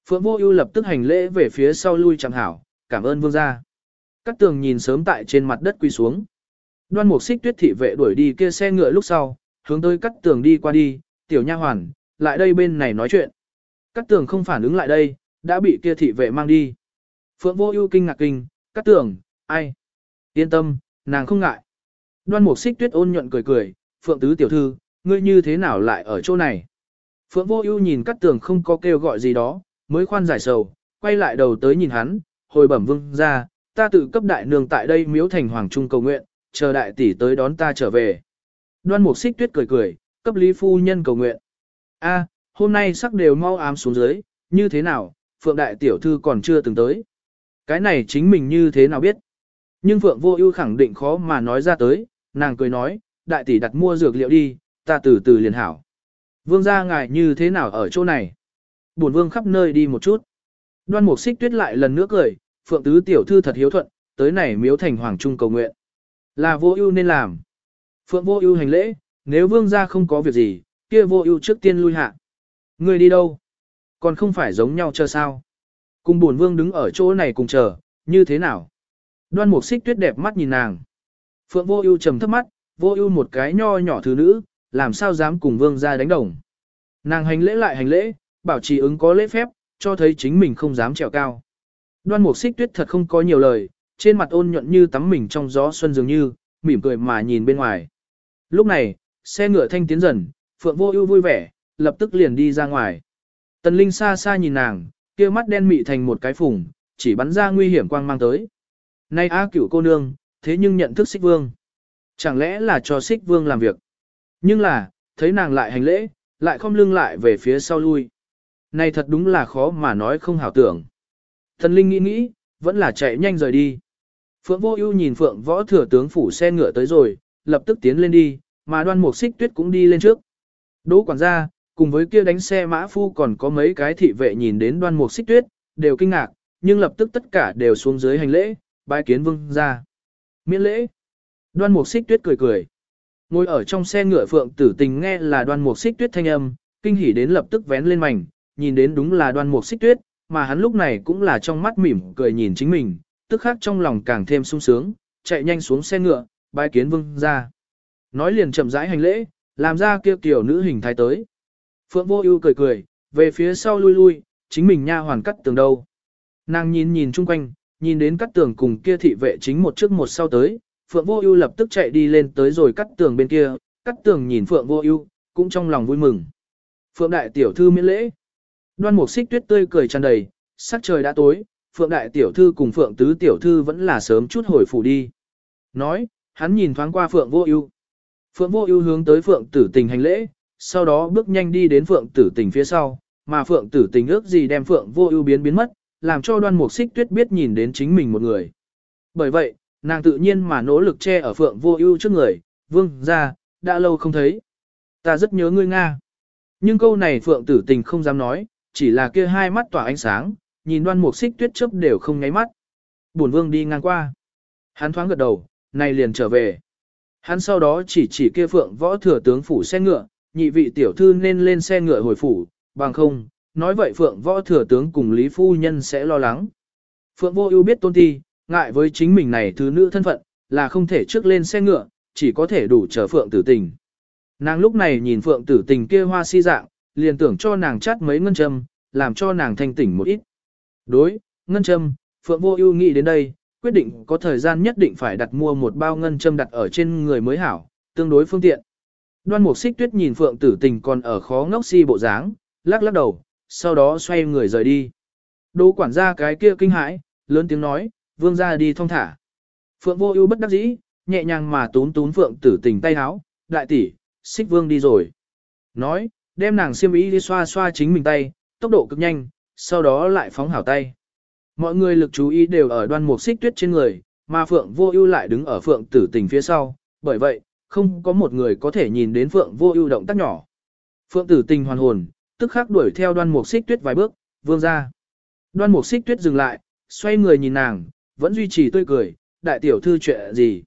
Phượng vô ưu lập tức hành lễ về phía sau lui chẳng hảo, cảm ơn vương gia. Cát tường nhìn sớm tại trên mặt đất quỳ xuống. Đoan mục xích tuyết thị vệ đuổi đi kia xe ngựa lúc sau, hướng tới Cát tường đi qua đi, tiểu nha hoàn, lại đây bên này nói chuyện. Cát tường không phản ứng lại đây, đã bị kia thị vệ mang đi. Phượng vô ưu kinh ngạc kinh, Cát tường, ai? Yên tâm, nàng không ngại. Đoan mục xích tuyết ôn nhuận cười cười, Phượng tứ tiểu thư, ngươi như thế nào lại ở chỗ này? Phượng vô ưu nhìn cát tường không có kêu gọi gì đó, mới khoan giải sầu, quay lại đầu tới nhìn hắn, hồi bẩm vương ra, ta tự cấp đại nương tại đây miếu thành hoàng trung cầu nguyện, chờ đại tỷ tới đón ta trở về. Đoan mục xích tuyết cười cười, cấp lý phu nhân cầu nguyện. A, hôm nay sắc đều mau ám xuống dưới, như thế nào, Phượng Đại Tiểu Thư còn chưa từng tới. Cái này chính mình như thế nào biết. Nhưng Phượng Vô Ưu khẳng định khó mà nói ra tới, nàng cười nói, đại tỷ đặt mua dược liệu đi, ta từ từ liền hảo. Vương gia ngài như thế nào ở chỗ này? Bổn vương khắp nơi đi một chút. Đoan Mục Xích Tuyết lại lần nữa cười, Phượng tứ tiểu thư thật hiếu thuận, tới này miếu thành hoàng trung cầu nguyện. Là Vô Ưu nên làm. Phượng Vô Ưu hành lễ, nếu vương gia không có việc gì, kia Vô Ưu trước tiên lui hạ. Ngươi đi đâu? Còn không phải giống nhau chờ sao? Cùng buồn vương đứng ở chỗ này cùng chờ, như thế nào? Đoan mục xích tuyết đẹp mắt nhìn nàng. Phượng vô ưu trầm thấp mắt, vô ưu một cái nho nhỏ thứ nữ, làm sao dám cùng vương ra đánh đồng. Nàng hành lễ lại hành lễ, bảo trì ứng có lễ phép, cho thấy chính mình không dám trèo cao. Đoan mục xích tuyết thật không có nhiều lời, trên mặt ôn nhuận như tắm mình trong gió xuân dường như, mỉm cười mà nhìn bên ngoài. Lúc này, xe ngựa thanh tiến dần, Phượng vô ưu vui vẻ, lập tức liền đi ra ngoài. Tần Linh xa xa nhìn nàng, kia mắt đen mị thành một cái phùng, chỉ bắn ra nguy hiểm quang mang tới. Nay A cửu cô nương, thế nhưng nhận thức xích vương. Chẳng lẽ là cho xích vương làm việc? Nhưng là, thấy nàng lại hành lễ, lại không lưng lại về phía sau lui. Này thật đúng là khó mà nói không hảo tưởng. Thần Linh nghĩ nghĩ, vẫn là chạy nhanh rời đi. Phượng Vô Ưu nhìn Phượng Võ thừa tướng phủ xe ngựa tới rồi, lập tức tiến lên đi, mà Đoan Mục Xích Tuyết cũng đi lên trước. Đỗ quản gia, cùng với kia đánh xe mã phu còn có mấy cái thị vệ nhìn đến Đoan Mục Xích Tuyết, đều kinh ngạc, nhưng lập tức tất cả đều xuống dưới hành lễ, bái kiến vương gia. Miễn lễ. Đoan Mục Xích Tuyết cười cười. Ngồi ở trong xe ngựa Phượng Tử Tình nghe là Đoan Mục Xích Tuyết thanh âm, kinh hỉ đến lập tức vén lên mảnh, nhìn đến đúng là Đoan Mục Xích Tuyết, mà hắn lúc này cũng là trong mắt mỉm cười nhìn chính mình, tức khác trong lòng càng thêm sung sướng, chạy nhanh xuống xe ngựa, bái kiến vương ra. Nói liền chậm rãi hành lễ, làm ra kia kiểu nữ hình thái tới. Phượng vô ưu cười cười, về phía sau lui lui, chính mình nha hoàn cắt tường đâu. Nàng nhìn nhìn chung quanh, nhìn đến cắt tường cùng kia thị vệ chính một trước một sau tới, Phượng vô ưu lập tức chạy đi lên tới rồi cắt tường bên kia, cắt tường nhìn Phượng vô ưu, cũng trong lòng vui mừng. Phượng đại tiểu thư miễn lễ. Đoan mục xích tuyết tươi cười tràn đầy, sắc trời đã tối, Phượng Đại Tiểu Thư cùng Phượng Tứ Tiểu Thư vẫn là sớm chút hồi phủ đi. Nói, hắn nhìn thoáng qua Phượng Vô Ưu. Phượng Vô Ưu hướng tới Phượng Tử Tình hành lễ, sau đó bước nhanh đi đến Phượng Tử Tình phía sau, mà Phượng Tử Tình ước gì đem Phượng Vô Ưu biến biến mất, làm cho Đoan Mục Xích Tuyết biết nhìn đến chính mình một người. Bởi vậy, nàng tự nhiên mà nỗ lực che ở Phượng Vô Ưu trước người, "Vương gia, đã lâu không thấy, ta rất nhớ ngươi nga." Nhưng câu này Phượng Tử Tình không dám nói, chỉ là kia hai mắt tỏa ánh sáng, nhìn đoan mục xích tuyết chớp đều không nháy mắt. Bổn vương đi ngang qua. Hắn thoáng gật đầu, này liền trở về. Hắn sau đó chỉ chỉ kia phượng võ thừa tướng phủ xe ngựa, nhị vị tiểu thư nên lên xe ngựa hồi phủ, bằng không, nói vậy phượng võ thừa tướng cùng Lý Phu Nhân sẽ lo lắng. Phượng vô ưu biết tôn ti, ngại với chính mình này thứ nữ thân phận, là không thể trước lên xe ngựa, chỉ có thể đủ chờ phượng tử tình. Nàng lúc này nhìn phượng tử tình kia hoa si dạng, liền tưởng cho nàng chát mấy ngân châm, làm cho nàng thanh tỉnh một ít. Đối, ngân châm, Phượng Vô Ưu nghĩ đến đây, quyết định có thời gian nhất định phải đặt mua một bao ngân châm đặt ở trên người mới hảo, tương đối phương tiện. Đoan Mục Xích Tuyết nhìn Phượng Tử Tình còn ở khó ngốc si bộ dáng, lắc lắc đầu, sau đó xoay người rời đi. Đỗ quản gia cái kia kinh hãi, lớn tiếng nói, "Vương gia đi thong thả." Phượng Vô Ưu bất đắc dĩ, nhẹ nhàng mà tún tún Phượng Tử Tình tay áo, "Đại tỷ, Xích Vương đi rồi." Nói, đem nàng xiêm y đi xoa xoa chính mình tay, tốc độ cực nhanh, sau đó lại phóng hảo tay. Mọi người lực chú ý đều ở đoan mục xích tuyết trên người, mà Phượng Vô Ưu lại đứng ở Phượng Tử Tình phía sau, bởi vậy, không có một người có thể nhìn đến Phượng Vô Ưu động tác nhỏ. Phượng Tử Tình hoàn hồn, tức khắc đuổi theo Đoan Mục Xích Tuyết vài bước, vương ra. Đoan Mục Xích Tuyết dừng lại, xoay người nhìn nàng, vẫn duy trì tươi cười, đại tiểu thư chuyện gì?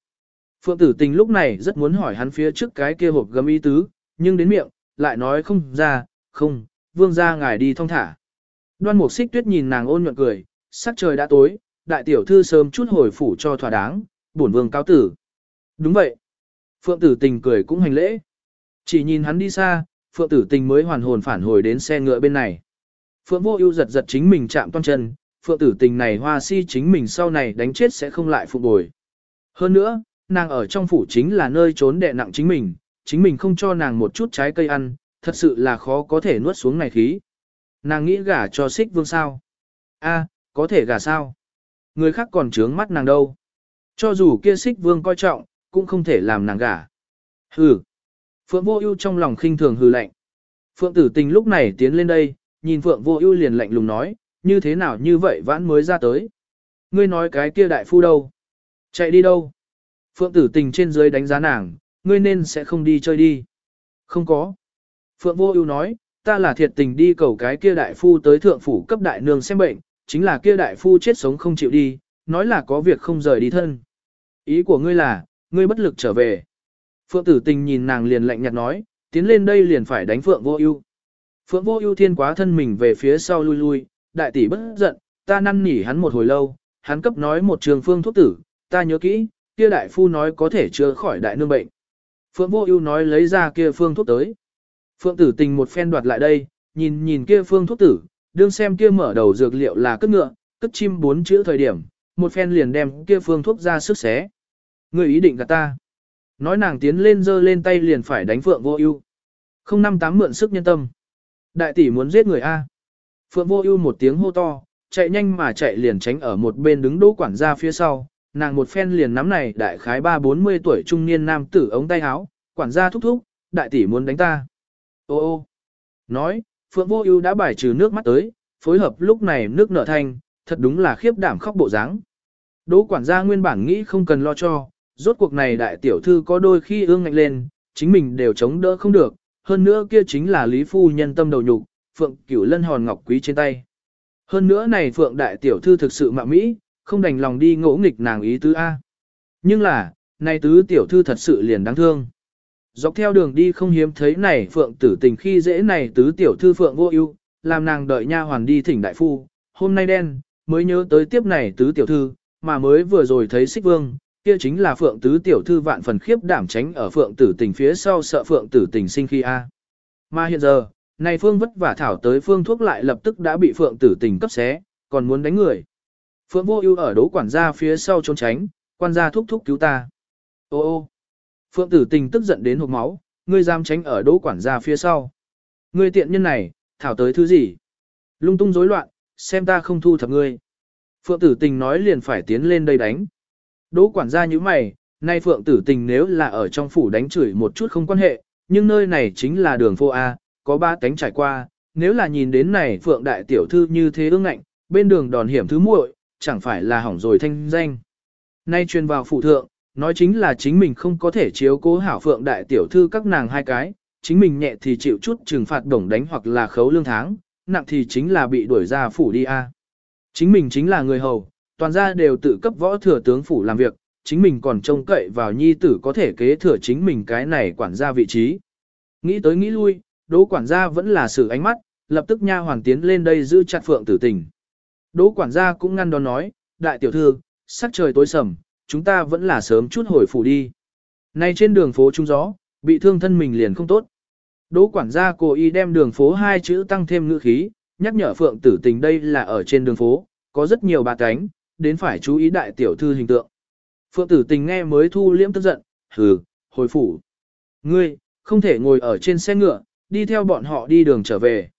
Phượng Tử Tình lúc này rất muốn hỏi hắn phía trước cái kia hộp gấm ý tứ, nhưng đến miệng, lại nói không ra, không, vương gia ngài đi thong thả. Đoan mục xích tuyết nhìn nàng ôn nhuận cười, sắc trời đã tối, đại tiểu thư sớm chút hồi phủ cho thỏa đáng, bổn vương cao tử. Đúng vậy. Phượng tử tình cười cũng hành lễ. Chỉ nhìn hắn đi xa, phượng tử tình mới hoàn hồn phản hồi đến xe ngựa bên này. Phượng vô ưu giật giật chính mình chạm toan chân, phượng tử tình này hoa si chính mình sau này đánh chết sẽ không lại phục bồi. Hơn nữa, nàng ở trong phủ chính là nơi trốn đè nặng chính mình, chính mình không cho nàng một chút trái cây ăn, thật sự là khó có thể nuốt xuống này khí. Nàng nghĩ gả cho xích vương sao? A, có thể gả sao? Người khác còn trướng mắt nàng đâu. Cho dù kia xích vương coi trọng, cũng không thể làm nàng gả. Hừ. Phượng vô ưu trong lòng khinh thường hừ lạnh. Phượng tử tình lúc này tiến lên đây, nhìn Phượng vô ưu liền lạnh lùng nói, như thế nào như vậy vãn mới ra tới. Ngươi nói cái kia đại phu đâu? Chạy đi đâu? Phượng tử tình trên dưới đánh giá nàng, ngươi nên sẽ không đi chơi đi. Không có. Phượng vô ưu nói, ta là thiệt tình đi cầu cái kia đại phu tới thượng phủ cấp đại nương xem bệnh, chính là kia đại phu chết sống không chịu đi, nói là có việc không rời đi thân. Ý của ngươi là, ngươi bất lực trở về. Phượng tử tình nhìn nàng liền lạnh nhạt nói, tiến lên đây liền phải đánh Phượng vô ưu. Phượng vô ưu thiên quá thân mình về phía sau lui lui, đại tỷ bất giận, ta năn nỉ hắn một hồi lâu, hắn cấp nói một trường phương thuốc tử, ta nhớ kỹ, kia đại phu nói có thể chữa khỏi đại nương bệnh. Phượng vô ưu nói lấy ra kia phương thuốc tới. Phượng tử tình một phen đoạt lại đây, nhìn nhìn kia phương thuốc tử, đương xem kia mở đầu dược liệu là cất ngựa, cất chim bốn chữ thời điểm, một phen liền đem kia phương thuốc ra sức xé. Người ý định gạt ta. Nói nàng tiến lên giơ lên tay liền phải đánh Phượng vô ưu. Không năm tám mượn sức nhân tâm. Đại tỷ muốn giết người A. Phượng vô ưu một tiếng hô to, chạy nhanh mà chạy liền tránh ở một bên đứng đỗ quản gia phía sau, nàng một phen liền nắm này đại khái ba bốn mươi tuổi trung niên nam tử ống tay áo, quản gia thúc thúc, đại tỷ muốn đánh ta. Ô ô, nói, Phượng Vô Ưu đã bài trừ nước mắt tới, phối hợp lúc này nước nở thanh, thật đúng là khiếp đảm khóc bộ dáng. Đỗ quản gia nguyên bản nghĩ không cần lo cho, rốt cuộc này đại tiểu thư có đôi khi ương ngạnh lên, chính mình đều chống đỡ không được, hơn nữa kia chính là Lý Phu nhân tâm đầu nhục, Phượng Cửu Lân hòn ngọc quý trên tay. Hơn nữa này Phượng đại tiểu thư thực sự mạ mỹ, không đành lòng đi ngỗ nghịch nàng ý tứ A. Nhưng là, này tứ tiểu thư thật sự liền đáng thương. Dọc theo đường đi không hiếm thấy này Phượng tử tình khi dễ này tứ tiểu thư Phượng vô ưu, làm nàng đợi nha hoàn đi thỉnh đại phu, hôm nay đen, mới nhớ tới tiếp này tứ tiểu thư, mà mới vừa rồi thấy xích vương, kia chính là Phượng tứ tiểu thư vạn phần khiếp đảm tránh ở Phượng tử tình phía sau sợ Phượng tử tình sinh khi A. Mà hiện giờ, này Phương vất vả thảo tới Phương thuốc lại lập tức đã bị Phượng tử tình cấp xé, còn muốn đánh người. Phượng vô ưu ở đố quản gia phía sau trốn tránh, quan gia thúc thúc cứu ta. Ô ô, Phượng tử tình tức giận đến hộp máu, ngươi dám tránh ở đố quản gia phía sau. Ngươi tiện nhân này, thảo tới thứ gì? Lung tung rối loạn, xem ta không thu thập ngươi. Phượng tử tình nói liền phải tiến lên đây đánh. Đỗ quản gia như mày, nay Phượng tử tình nếu là ở trong phủ đánh chửi một chút không quan hệ, nhưng nơi này chính là đường phô A, có ba tánh trải qua, nếu là nhìn đến này Phượng đại tiểu thư như thế ương ngạnh, bên đường đòn hiểm thứ muội, chẳng phải là hỏng rồi thanh danh. Nay truyền vào phụ thượng, nói chính là chính mình không có thể chiếu cố hảo Phượng đại tiểu thư các nàng hai cái, chính mình nhẹ thì chịu chút trừng phạt đổng đánh hoặc là khấu lương tháng, nặng thì chính là bị đuổi ra phủ đi A. Chính mình chính là người hầu, toàn gia đều tự cấp võ thừa tướng phủ làm việc, chính mình còn trông cậy vào nhi tử có thể kế thừa chính mình cái này quản gia vị trí. Nghĩ tới nghĩ lui, đỗ quản gia vẫn là sự ánh mắt, lập tức nha hoàng tiến lên đây giữ chặt phượng tử tình. Đỗ quản gia cũng ngăn đón nói, đại tiểu thư, sắc trời tối sầm, chúng ta vẫn là sớm chút hồi phủ đi. Nay trên đường phố trung gió, bị thương thân mình liền không tốt. Đỗ quản gia cố ý đem đường phố hai chữ tăng thêm ngữ khí, nhắc nhở phượng tử tình đây là ở trên đường phố, có rất nhiều bà cánh, đến phải chú ý đại tiểu thư hình tượng. Phượng tử tình nghe mới thu liễm tức giận, hừ, hồi phủ. Ngươi, không thể ngồi ở trên xe ngựa, đi theo bọn họ đi đường trở về.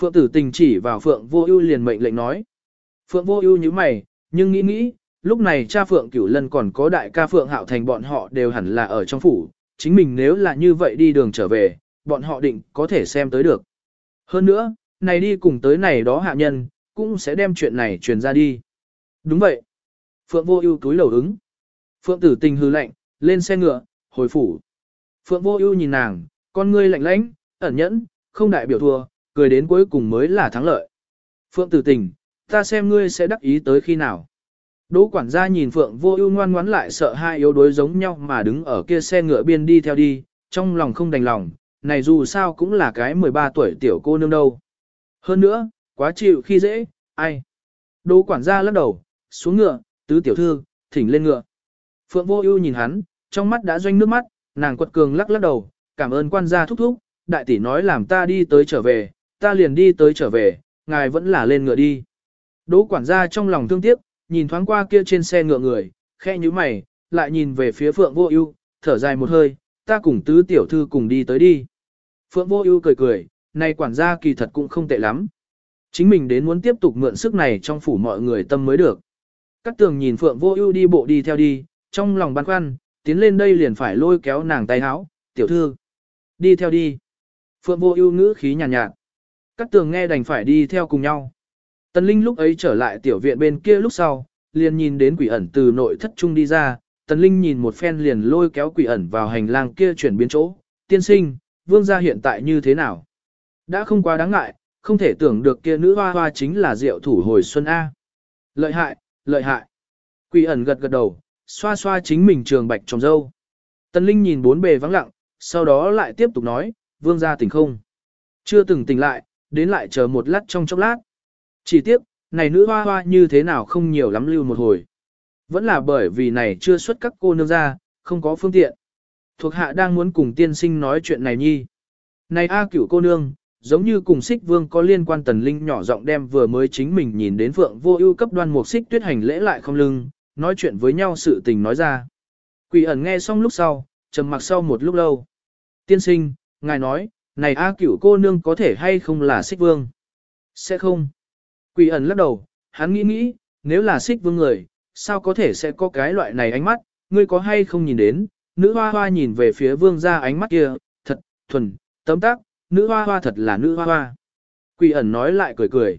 Phượng tử tình chỉ vào Phượng vô ưu liền mệnh lệnh nói. Phượng vô ưu như mày, nhưng nghĩ nghĩ, lúc này cha Phượng cửu lân còn có đại ca Phượng hạo thành bọn họ đều hẳn là ở trong phủ. Chính mình nếu là như vậy đi đường trở về, bọn họ định có thể xem tới được. Hơn nữa, này đi cùng tới này đó hạ nhân, cũng sẽ đem chuyện này truyền ra đi. Đúng vậy. Phượng vô ưu túi lầu ứng. Phượng tử tình hư lạnh, lên xe ngựa, hồi phủ. Phượng vô ưu nhìn nàng, con ngươi lạnh lãnh, ẩn nhẫn, không đại biểu thua, cười đến cuối cùng mới là thắng lợi. Phượng tử tình, ta xem ngươi sẽ đắc ý tới khi nào. Đỗ quản gia nhìn Phượng vô ưu ngoan ngoãn lại sợ hai yếu đuối giống nhau mà đứng ở kia xe ngựa biên đi theo đi, trong lòng không đành lòng, này dù sao cũng là cái 13 tuổi tiểu cô nương đâu. Hơn nữa, quá chịu khi dễ, ai. Đỗ quản gia lắc đầu, xuống ngựa, tứ tiểu thư, thỉnh lên ngựa. Phượng vô ưu nhìn hắn, trong mắt đã doanh nước mắt, nàng quật cường lắc lắc đầu, cảm ơn quan gia thúc thúc, đại tỷ nói làm ta đi tới trở về, ta liền đi tới trở về, ngài vẫn là lên ngựa đi. Đỗ quản gia trong lòng thương tiếc, nhìn thoáng qua kia trên xe ngựa người, khe như mày, lại nhìn về phía Phượng Vô Ưu, thở dài một hơi, ta cùng tứ tiểu thư cùng đi tới đi. Phượng Vô Ưu cười cười, này quản gia kỳ thật cũng không tệ lắm. Chính mình đến muốn tiếp tục mượn sức này trong phủ mọi người tâm mới được. Các tường nhìn Phượng Vô Ưu đi bộ đi theo đi, trong lòng băn khoăn, tiến lên đây liền phải lôi kéo nàng tay áo, "Tiểu thư, đi theo đi." Phượng Vô Ưu ngữ khí nhàn nhạt, nhạt. Các tường nghe đành phải đi theo cùng nhau. Tần Linh lúc ấy trở lại tiểu viện bên kia lúc sau, liền nhìn đến quỷ ẩn từ nội thất trung đi ra, Tần Linh nhìn một phen liền lôi kéo quỷ ẩn vào hành lang kia chuyển biến chỗ, tiên sinh, vương gia hiện tại như thế nào? Đã không quá đáng ngại, không thể tưởng được kia nữ hoa hoa chính là diệu thủ hồi xuân A. Lợi hại, lợi hại. Quỷ ẩn gật gật đầu, xoa xoa chính mình trường bạch trong dâu. Tần Linh nhìn bốn bề vắng lặng, sau đó lại tiếp tục nói, vương gia tỉnh không. Chưa từng tỉnh lại, đến lại chờ một lát trong chốc lát. Chỉ tiếp, này nữ hoa hoa như thế nào không nhiều lắm lưu một hồi. Vẫn là bởi vì này chưa xuất các cô nương ra, không có phương tiện. Thuộc hạ đang muốn cùng tiên sinh nói chuyện này nhi. Này A cửu cô nương, giống như cùng xích vương có liên quan tần linh nhỏ giọng đem vừa mới chính mình nhìn đến phượng vô ưu cấp đoan một xích tuyết hành lễ lại không lưng, nói chuyện với nhau sự tình nói ra. Quỷ ẩn nghe xong lúc sau, trầm mặc sau một lúc lâu. Tiên sinh, ngài nói, này A cửu cô nương có thể hay không là xích vương? Sẽ không. Quỷ ẩn lắc đầu, hắn nghĩ nghĩ, nếu là xích vương người, sao có thể sẽ có cái loại này ánh mắt, ngươi có hay không nhìn đến, nữ hoa hoa nhìn về phía vương gia ánh mắt kia, thật, thuần, tấm tác, nữ hoa hoa thật là nữ hoa hoa. Quỷ ẩn nói lại cười cười.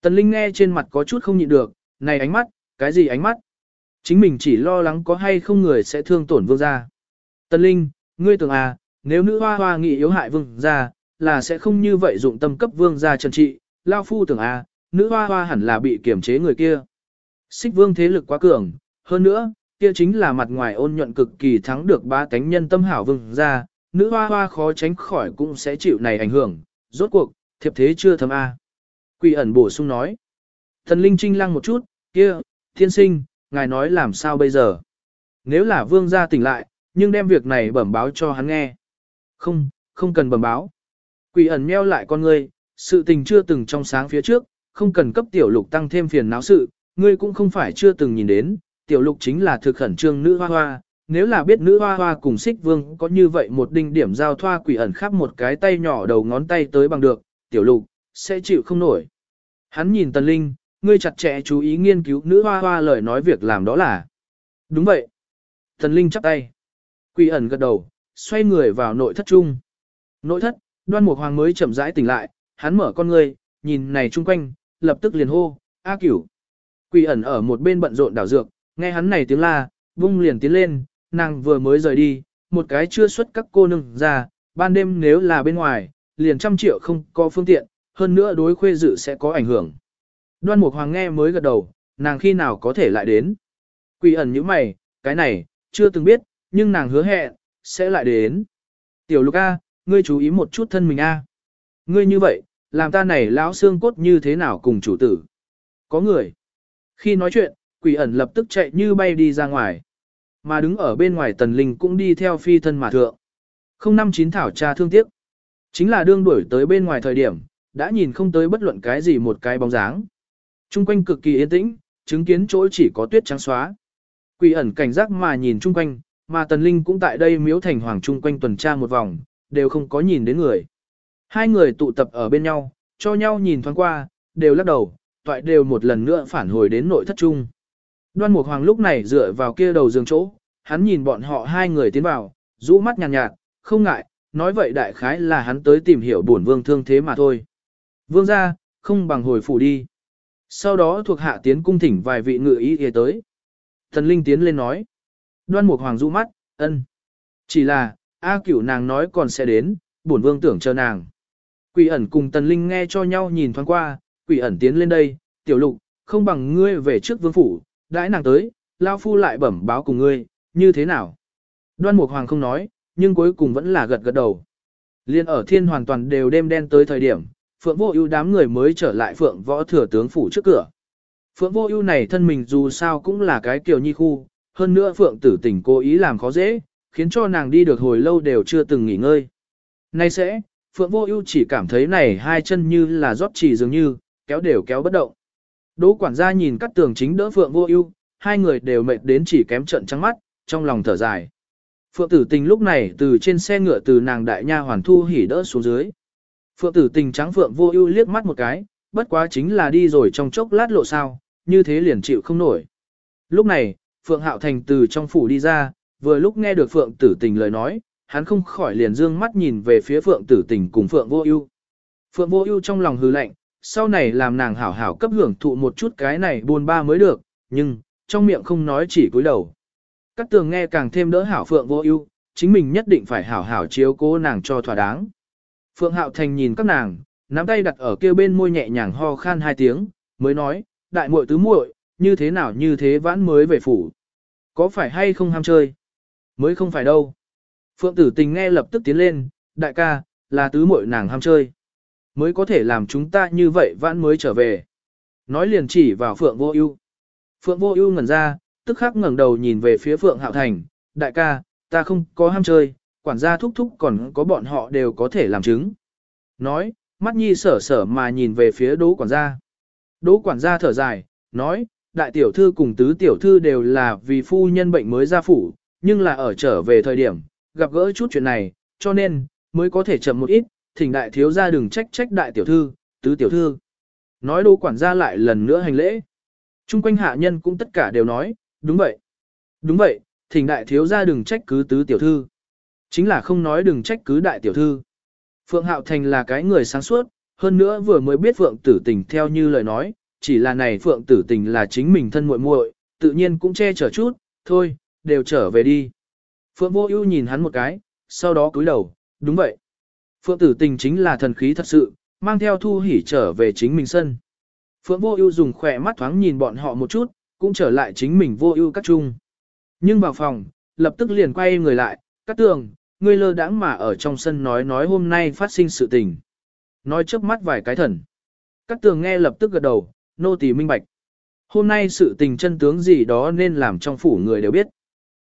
Tần Linh nghe trên mặt có chút không nhịn được, này ánh mắt, cái gì ánh mắt? Chính mình chỉ lo lắng có hay không người sẽ thương tổn vương gia. Tần Linh, ngươi tưởng à, nếu nữ hoa hoa nghĩ yếu hại vương gia, là sẽ không như vậy dụng tâm cấp vương gia trần trị, lao phu tưởng à, nữ hoa hoa hẳn là bị kiểm chế người kia. Xích vương thế lực quá cường, hơn nữa, kia chính là mặt ngoài ôn nhuận cực kỳ thắng được ba cánh nhân tâm hảo vương gia, nữ hoa hoa khó tránh khỏi cũng sẽ chịu này ảnh hưởng, rốt cuộc, thiệp thế chưa thấm A. Quỷ ẩn bổ sung nói. Thần linh trinh lăng một chút, kia, thiên sinh, ngài nói làm sao bây giờ? Nếu là vương gia tỉnh lại, nhưng đem việc này bẩm báo cho hắn nghe. Không, không cần bẩm báo. Quỷ ẩn meo lại con ngươi, sự tình chưa từng trong sáng phía trước, không cần cấp tiểu lục tăng thêm phiền não sự, ngươi cũng không phải chưa từng nhìn đến, tiểu lục chính là thực khẩn trương nữ hoa hoa, nếu là biết nữ hoa hoa cùng xích vương có như vậy một đinh điểm giao thoa quỷ ẩn khắp một cái tay nhỏ đầu ngón tay tới bằng được, tiểu lục, sẽ chịu không nổi. Hắn nhìn tần linh, ngươi chặt chẽ chú ý nghiên cứu nữ hoa hoa lời nói việc làm đó là. Đúng vậy. Tần linh chắp tay. Quỷ ẩn gật đầu, xoay người vào nội thất trung. Nội thất, đoan mục hoàng mới chậm rãi tỉnh lại, hắn mở con ngươi, nhìn này chung quanh, lập tức liền hô, A cửu. Quỷ ẩn ở một bên bận rộn đảo dược, nghe hắn này tiếng la, vung liền tiến lên, nàng vừa mới rời đi, một cái chưa xuất các cô nương ra, ban đêm nếu là bên ngoài, liền trăm triệu không có phương tiện, hơn nữa đối khuê dự sẽ có ảnh hưởng. Đoan Mục Hoàng nghe mới gật đầu, nàng khi nào có thể lại đến. Quỷ ẩn như mày, cái này, chưa từng biết, nhưng nàng hứa hẹn, sẽ lại đến. Tiểu lục A, ngươi chú ý một chút thân mình A. Ngươi như vậy, làm ta này lão xương cốt như thế nào cùng chủ tử. Có người. Khi nói chuyện, quỷ ẩn lập tức chạy như bay đi ra ngoài. Mà đứng ở bên ngoài tần linh cũng đi theo phi thân mà thượng. Không năm chín thảo tra thương tiếc. Chính là đương đuổi tới bên ngoài thời điểm, đã nhìn không tới bất luận cái gì một cái bóng dáng. Trung quanh cực kỳ yên tĩnh, chứng kiến chỗ chỉ có tuyết trắng xóa. Quỷ ẩn cảnh giác mà nhìn chung quanh, mà tần linh cũng tại đây miếu thành hoàng trung quanh tuần tra một vòng, đều không có nhìn đến người. Hai người tụ tập ở bên nhau, cho nhau nhìn thoáng qua, đều lắc đầu, toại đều một lần nữa phản hồi đến nội thất trung. Đoan Mục Hoàng lúc này dựa vào kia đầu giường chỗ, hắn nhìn bọn họ hai người tiến vào, rũ mắt nhàn nhạt, nhạt, không ngại, nói vậy đại khái là hắn tới tìm hiểu bổn vương thương thế mà thôi. Vương gia không bằng hồi phủ đi. Sau đó thuộc hạ tiến cung thỉnh vài vị ngự ý y tới. Thần Linh tiến lên nói. Đoan Mục Hoàng du mắt, ân. Chỉ là, A cửu nàng nói còn sẽ đến, bổn vương tưởng chờ nàng. Quỷ ẩn cùng Tần Linh nghe cho nhau nhìn thoáng qua, quỷ ẩn tiến lên đây, tiểu lục, không bằng ngươi về trước vương phủ, đãi nàng tới, lao phu lại bẩm báo cùng ngươi, như thế nào? Đoan Mục Hoàng không nói, nhưng cuối cùng vẫn là gật gật đầu. Liên ở thiên hoàn toàn đều đêm đen tới thời điểm, Phượng Vô Ưu đám người mới trở lại Phượng Võ Thừa tướng phủ trước cửa. Phượng Vô Ưu này thân mình dù sao cũng là cái kiều nhi khu, hơn nữa Phượng Tử Tình cố ý làm khó dễ, khiến cho nàng đi được hồi lâu đều chưa từng nghỉ ngơi. Nay sẽ, Phượng Vô Ưu chỉ cảm thấy này hai chân như là rót chỉ dường như, kéo đều kéo bất động. Đỗ quản gia nhìn các tường chính đỡ Phượng Vô Ưu, hai người đều mệt đến chỉ kém trận trắng mắt, trong lòng thở dài. Phượng Tử Tình lúc này từ trên xe ngựa từ nàng đại nha hoàn thu hỉ đỡ xuống dưới. Phượng Tử Tình trắng Phượng Vô Ưu liếc mắt một cái, bất quá chính là đi rồi trong chốc lát lộ sao, như thế liền chịu không nổi. Lúc này, Phượng Hạo Thành từ trong phủ đi ra, vừa lúc nghe được Phượng Tử Tình lời nói, hắn không khỏi liền dương mắt nhìn về phía Phượng Tử Tình cùng Phượng Vô Ưu. Phượng Vô Ưu trong lòng hừ lạnh, sau này làm nàng hảo hảo cấp hưởng thụ một chút cái này buồn ba mới được, nhưng, trong miệng không nói chỉ cúi đầu. Các tường nghe càng thêm đỡ hảo Phượng vô ưu, chính mình nhất định phải hảo hảo chiếu cố nàng cho thỏa đáng. Phượng Hạo Thành nhìn các nàng, nắm tay đặt ở kia bên môi nhẹ nhàng ho khan hai tiếng, mới nói, đại muội tứ muội, như thế nào như thế vãn mới về phủ. Có phải hay không ham chơi? Mới không phải đâu. Phượng tử tình nghe lập tức tiến lên, đại ca, là tứ muội nàng ham chơi mới có thể làm chúng ta như vậy vãn mới trở về. Nói liền chỉ vào Phượng Vô Ưu. Phượng Vô Ưu ngẩn ra, tức khắc ngẩng đầu nhìn về phía Phượng Hạo Thành, "Đại ca, ta không có ham chơi, quản gia thúc thúc còn có bọn họ đều có thể làm chứng." Nói, mắt nhi sở sở mà nhìn về phía Đỗ quản gia. Đỗ quản gia thở dài, nói, đại tiểu thư cùng tứ tiểu thư đều là vì phu nhân bệnh mới ra phủ, nhưng là ở trở về thời điểm, gặp gỡ chút chuyện này, cho nên, mới có thể chậm một ít, thỉnh đại thiếu gia đừng trách trách đại tiểu thư, tứ tiểu thư. Nói đô quản gia lại lần nữa hành lễ. Trung quanh hạ nhân cũng tất cả đều nói, đúng vậy. Đúng vậy, thỉnh đại thiếu gia đừng trách cứ tứ tiểu thư. Chính là không nói đừng trách cứ đại tiểu thư. Phượng Hạo Thành là cái người sáng suốt, hơn nữa vừa mới biết Phượng tử tình theo như lời nói, chỉ là này Phượng tử tình là chính mình thân muội muội, tự nhiên cũng che chở chút, thôi, đều trở về đi. Phượng vô ưu nhìn hắn một cái, sau đó cúi đầu, đúng vậy. Phượng tử tình chính là thần khí thật sự, mang theo thu hỉ trở về chính mình sân. Phượng vô ưu dùng khỏe mắt thoáng nhìn bọn họ một chút, cũng trở lại chính mình vô ưu các chung. Nhưng vào phòng, lập tức liền quay người lại, cắt tường, ngươi lơ đãng mà ở trong sân nói nói hôm nay phát sinh sự tình. Nói trước mắt vài cái thần. Cắt tường nghe lập tức gật đầu, nô tỳ minh bạch. Hôm nay sự tình chân tướng gì đó nên làm trong phủ người đều biết.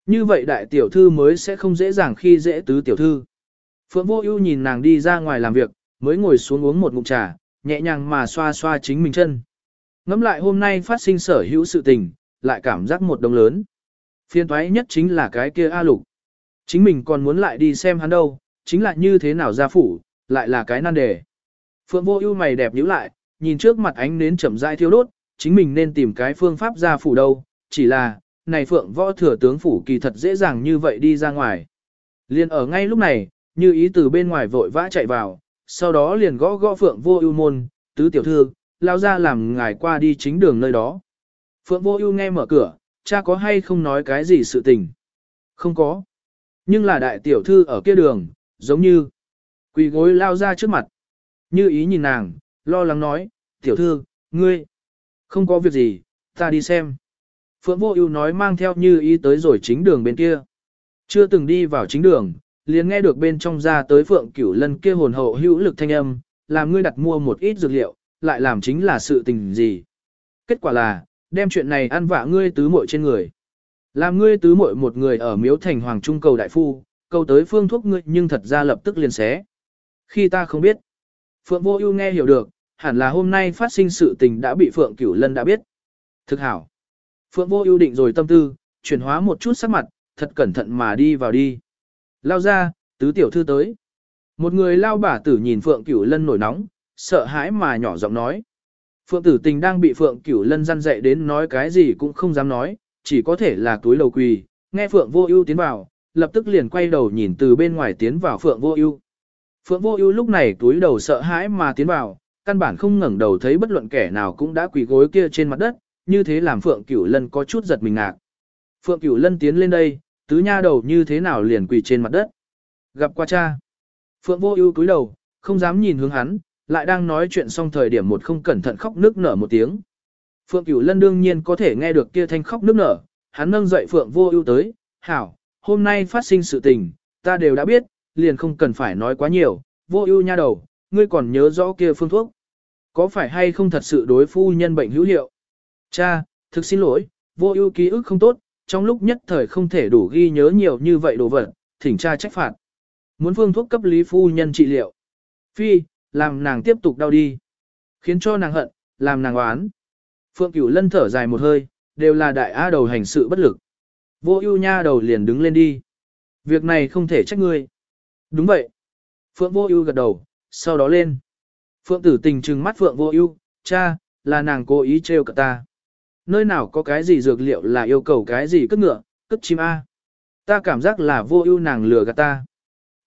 Như vậy đại tiểu thư mới sẽ không dễ dàng khi dễ tứ tiểu thư. Phượng vô ưu nhìn nàng đi ra ngoài làm việc, mới ngồi xuống uống một ngụm trà, nhẹ nhàng mà xoa xoa chính mình chân. Ngắm lại hôm nay phát sinh sở hữu sự tình, lại cảm giác một đồng lớn. Phiên toái nhất chính là cái kia A Lục. Chính mình còn muốn lại đi xem hắn đâu, chính là như thế nào ra phủ, lại là cái nan đề. Phượng vô ưu mày đẹp nhíu lại, nhìn trước mặt ánh nến chậm rãi thiêu đốt, chính mình nên tìm cái phương pháp ra phủ đâu, chỉ là, này Phượng võ thừa tướng phủ kỳ thật dễ dàng như vậy đi ra ngoài. Liên ở ngay lúc này, như ý từ bên ngoài vội vã chạy vào, sau đó liền gõ gõ Phượng vô ưu môn, tứ tiểu thư, lao ra làm ngài qua đi chính đường nơi đó. Phượng vô ưu nghe mở cửa, cha có hay không nói cái gì sự tình? Không có. Nhưng là đại tiểu thư ở kia đường, giống như quỳ gối lao ra trước mặt. Như ý nhìn nàng, lo lắng nói, tiểu thư, ngươi, không có việc gì, ta đi xem. Phượng vô ưu nói mang theo như ý tới rồi chính đường bên kia. Chưa từng đi vào chính đường, liền nghe được bên trong ra tới Phượng cửu lân kia hồn hậu hữu lực thanh âm, làm ngươi đặt mua một ít dược liệu, lại làm chính là sự tình gì. Kết quả là, đem chuyện này ăn vạ ngươi tứ muội trên người. Làm ngươi tứ muội một người ở miếu thành hoàng trung cầu đại phu, cầu tới phương thuốc ngươi nhưng thật ra lập tức liền xé. Khi ta không biết, Phượng vô ưu nghe hiểu được, hẳn là hôm nay phát sinh sự tình đã bị Phượng Cửu Lân đã biết. Thực hảo. Phượng vô ưu định rồi tâm tư, chuyển hóa một chút sắc mặt, thật cẩn thận mà đi vào đi. Lao ra, tứ tiểu thư tới. Một người lao bả tử nhìn Phượng Cửu Lân nổi nóng, sợ hãi mà nhỏ giọng nói. Phượng tử tình đang bị Phượng Cửu Lân răn dạy đến nói cái gì cũng không dám nói, chỉ có thể là túi lầu quỳ, nghe Phượng Vô Ưu tiến vào, lập tức liền quay đầu nhìn từ bên ngoài tiến vào Phượng Vô Ưu. Phượng Vô Ưu lúc này túi đầu sợ hãi mà tiến vào, căn bản không ngẩng đầu thấy bất luận kẻ nào cũng đã quỳ gối kia trên mặt đất, như thế làm Phượng Cửu Lân có chút giật mình ngạc. Phượng Cửu Lân tiến lên đây, tứ nha đầu như thế nào liền quỳ trên mặt đất. Gặp qua cha. Phượng Vô Ưu cúi đầu, không dám nhìn hướng hắn, lại đang nói chuyện xong thời điểm một không cẩn thận khóc nức nở một tiếng. Phượng Cửu Lân đương nhiên có thể nghe được kia thanh khóc nức nở, hắn nâng dậy Phượng Vô Ưu tới, "Hảo, hôm nay phát sinh sự tình, ta đều đã biết, liền không cần phải nói quá nhiều, Vô Ưu nha đầu, ngươi còn nhớ rõ kia phương thuốc? Có phải hay không thật sự đối phu nhân bệnh hữu hiệu?" "Cha, thực xin lỗi, Vô Ưu ký ức không tốt, trong lúc nhất thời không thể đủ ghi nhớ nhiều như vậy đồ vật, thỉnh cha trách phạt." Muốn phương thuốc cấp lý phu nhân trị liệu. Phi, làm nàng tiếp tục đau đi. Khiến cho nàng hận, làm nàng oán. Phượng Cửu Lân thở dài một hơi, đều là đại A đầu hành sự bất lực. Vô ưu nha đầu liền đứng lên đi. Việc này không thể trách ngươi. Đúng vậy. Phượng vô ưu gật đầu, sau đó lên. Phượng tử tình trừng mắt Phượng vô ưu, cha, là nàng cố ý trêu cả ta. Nơi nào có cái gì dược liệu là yêu cầu cái gì cất ngựa, cất chim A. Ta cảm giác là vô ưu nàng lừa gạt ta.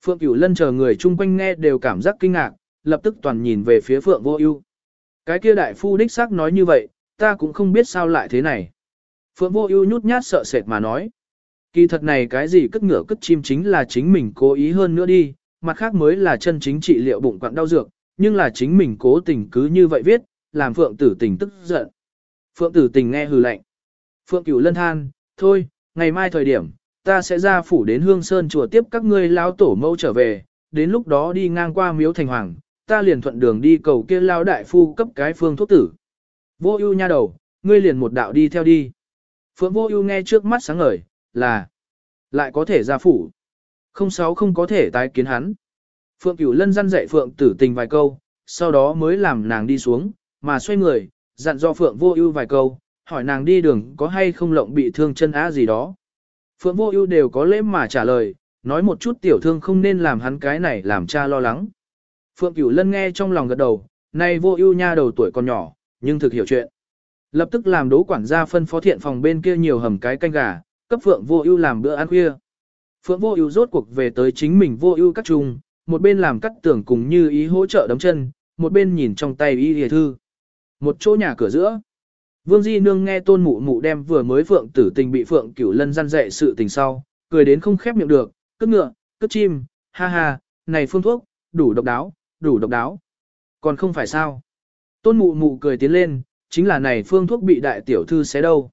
Phượng Cửu Lân chờ người chung quanh nghe đều cảm giác kinh ngạc, lập tức toàn nhìn về phía Phượng Vô Ưu. Cái kia đại phu đích xác nói như vậy, ta cũng không biết sao lại thế này. Phượng Vô Ưu nhút nhát sợ sệt mà nói. Kỳ thật này cái gì cất ngựa cất chim chính là chính mình cố ý hơn nữa đi, mặt khác mới là chân chính trị liệu bụng quặn đau dược, nhưng là chính mình cố tình cứ như vậy viết, làm Phượng Tử Tình tức giận. Phượng Tử Tình nghe hừ lạnh. Phượng Cửu Lân than, thôi, ngày mai thời điểm, ta sẽ ra phủ đến Hương Sơn chùa tiếp các ngươi lão tổ mẫu trở về, đến lúc đó đi ngang qua miếu thành hoàng, ta liền thuận đường đi cầu kia lão đại phu cấp cái phương thuốc tử. Vô ưu nha đầu, ngươi liền một đạo đi theo đi. Phượng vô ưu nghe trước mắt sáng ngời, là, lại có thể ra phủ. Không sáu không có thể tái kiến hắn. Phượng cửu lân răn dạy Phượng tử tình vài câu, sau đó mới làm nàng đi xuống, mà xoay người, dặn do Phượng vô ưu vài câu, hỏi nàng đi đường có hay không lộng bị thương chân á gì đó. Phượng vô ưu đều có lễ mà trả lời, nói một chút tiểu thương không nên làm hắn cái này làm cha lo lắng. Phượng Cửu Lân nghe trong lòng gật đầu, nay vô ưu nha đầu tuổi còn nhỏ, nhưng thực hiểu chuyện. Lập tức làm đố quản gia phân phó thiện phòng bên kia nhiều hầm cái canh gà, cấp Phượng Vô Ưu làm bữa ăn khuya. Phượng Vô Ưu rốt cuộc về tới chính mình Vô Ưu các trùng, một bên làm cắt tưởng cùng như ý hỗ trợ đấm chân, một bên nhìn trong tay y hề thư. Một chỗ nhà cửa giữa. Vương Di Nương nghe tôn mụ mụ đem vừa mới Phượng tử tình bị Phượng cửu lân gian dạy sự tình sau, cười đến không khép miệng được, cất ngựa, cất chim, ha ha, này phương thuốc, đủ độc đáo, đủ độc đáo. Còn không phải sao. Tôn mụ mụ cười tiến lên, chính là này phương thuốc bị đại tiểu thư xé đâu.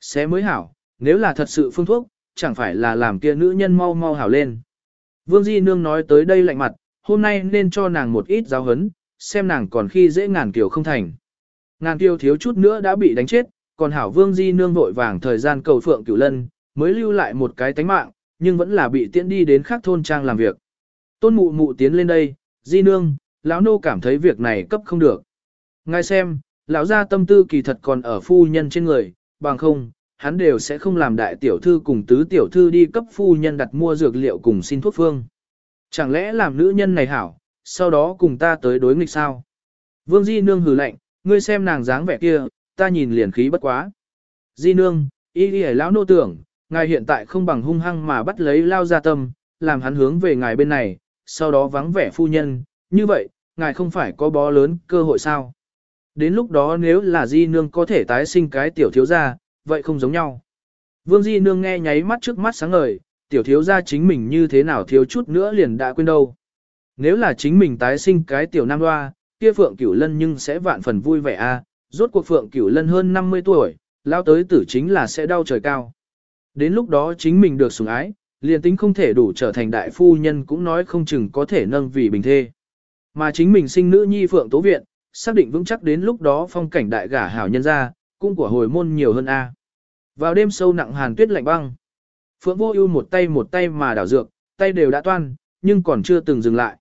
Xé mới hảo, nếu là thật sự phương thuốc, chẳng phải là làm kia nữ nhân mau mau hảo lên. Vương Di Nương nói tới đây lạnh mặt, hôm nay nên cho nàng một ít giáo hấn, xem nàng còn khi dễ ngàn kiều không thành. Ngàn kiều thiếu chút nữa đã bị đánh chết, còn hảo Vương Di Nương vội vàng thời gian cầu phượng cửu lân, mới lưu lại một cái tánh mạng, nhưng vẫn là bị tiễn đi đến khác thôn trang làm việc. Tôn mụ mụ tiến lên đây, Di Nương, lão nô cảm thấy việc này cấp không được. Ngài xem, lão gia tâm tư kỳ thật còn ở phu nhân trên người, bằng không, hắn đều sẽ không làm đại tiểu thư cùng tứ tiểu thư đi cấp phu nhân đặt mua dược liệu cùng xin thuốc phương. Chẳng lẽ làm nữ nhân này hảo, sau đó cùng ta tới đối nghịch sao? Vương Di Nương hừ lạnh, ngươi xem nàng dáng vẻ kia, ta nhìn liền khí bất quá. Di Nương, y y lão nô tưởng, ngài hiện tại không bằng hung hăng mà bắt lấy lao gia tâm, làm hắn hướng về ngài bên này, sau đó vắng vẻ phu nhân, như vậy, ngài không phải có bó lớn cơ hội sao? Đến lúc đó nếu là Di Nương có thể tái sinh cái tiểu thiếu gia, vậy không giống nhau. Vương Di Nương nghe nháy mắt trước mắt sáng ngời, tiểu thiếu gia chính mình như thế nào thiếu chút nữa liền đã quên đâu. Nếu là chính mình tái sinh cái tiểu nam hoa, kia Phượng Cửu Lân nhưng sẽ vạn phần vui vẻ a. rốt cuộc Phượng Cửu Lân hơn 50 tuổi, lao tới tử chính là sẽ đau trời cao. Đến lúc đó chính mình được sủng ái, liền tính không thể đủ trở thành đại phu nhân cũng nói không chừng có thể nâng vì bình thê. Mà chính mình sinh nữ nhi Phượng Tố Viện, xác định vững chắc đến lúc đó phong cảnh đại gả hảo nhân ra, cung của hồi môn nhiều hơn A. Vào đêm sâu nặng hàn tuyết lạnh băng, Phượng Vô Ưu một tay một tay mà đảo dược, tay đều đã toan, nhưng còn chưa từng dừng lại.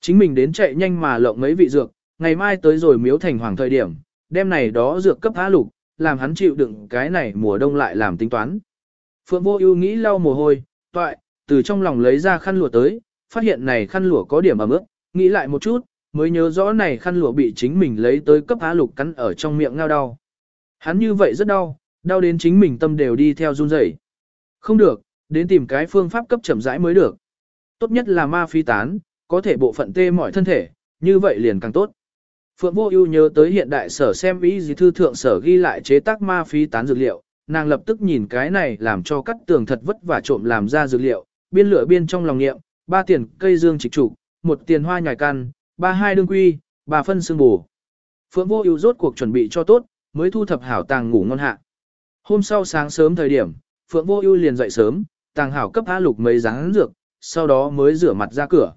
Chính mình đến chạy nhanh mà lộng mấy vị dược, ngày mai tới rồi miếu thành hoàng thời điểm, đêm này đó dược cấp há lục, làm hắn chịu đựng cái này mùa đông lại làm tính toán. Phượng Vô Ưu nghĩ lau mồ hôi, toại, từ trong lòng lấy ra khăn lụa tới, phát hiện này khăn lụa có điểm ẩm ướt, nghĩ lại một chút, mới nhớ rõ này khăn lụa bị chính mình lấy tới cấp há lục cắn ở trong miệng ngao đau. Hắn như vậy rất đau, đau đến chính mình tâm đều đi theo run rẩy. Không được, đến tìm cái phương pháp cấp chậm rãi mới được. Tốt nhất là ma phi tán, có thể bộ phận tê mọi thân thể, như vậy liền càng tốt. Phượng Vô Ưu nhớ tới hiện đại sở xem ý gì thư thượng sở ghi lại chế tác ma phi tán dược liệu, nàng lập tức nhìn cái này làm cho cắt tường thật vất vả trộm làm ra dược liệu, biên lửa biên trong lòng niệm, ba tiền cây dương trịch trụ, một tiền hoa nhài căn, ba hai đương quy, ba phân xương bù. Phượng Vô Ưu rốt cuộc chuẩn bị cho tốt, mới thu thập hảo tàng ngủ ngon hạ. Hôm sau sáng sớm thời điểm, Phượng Vô Ưu liền dậy sớm, tàng hảo cấp A Lục mấy dáng dược, sau đó mới rửa mặt ra cửa.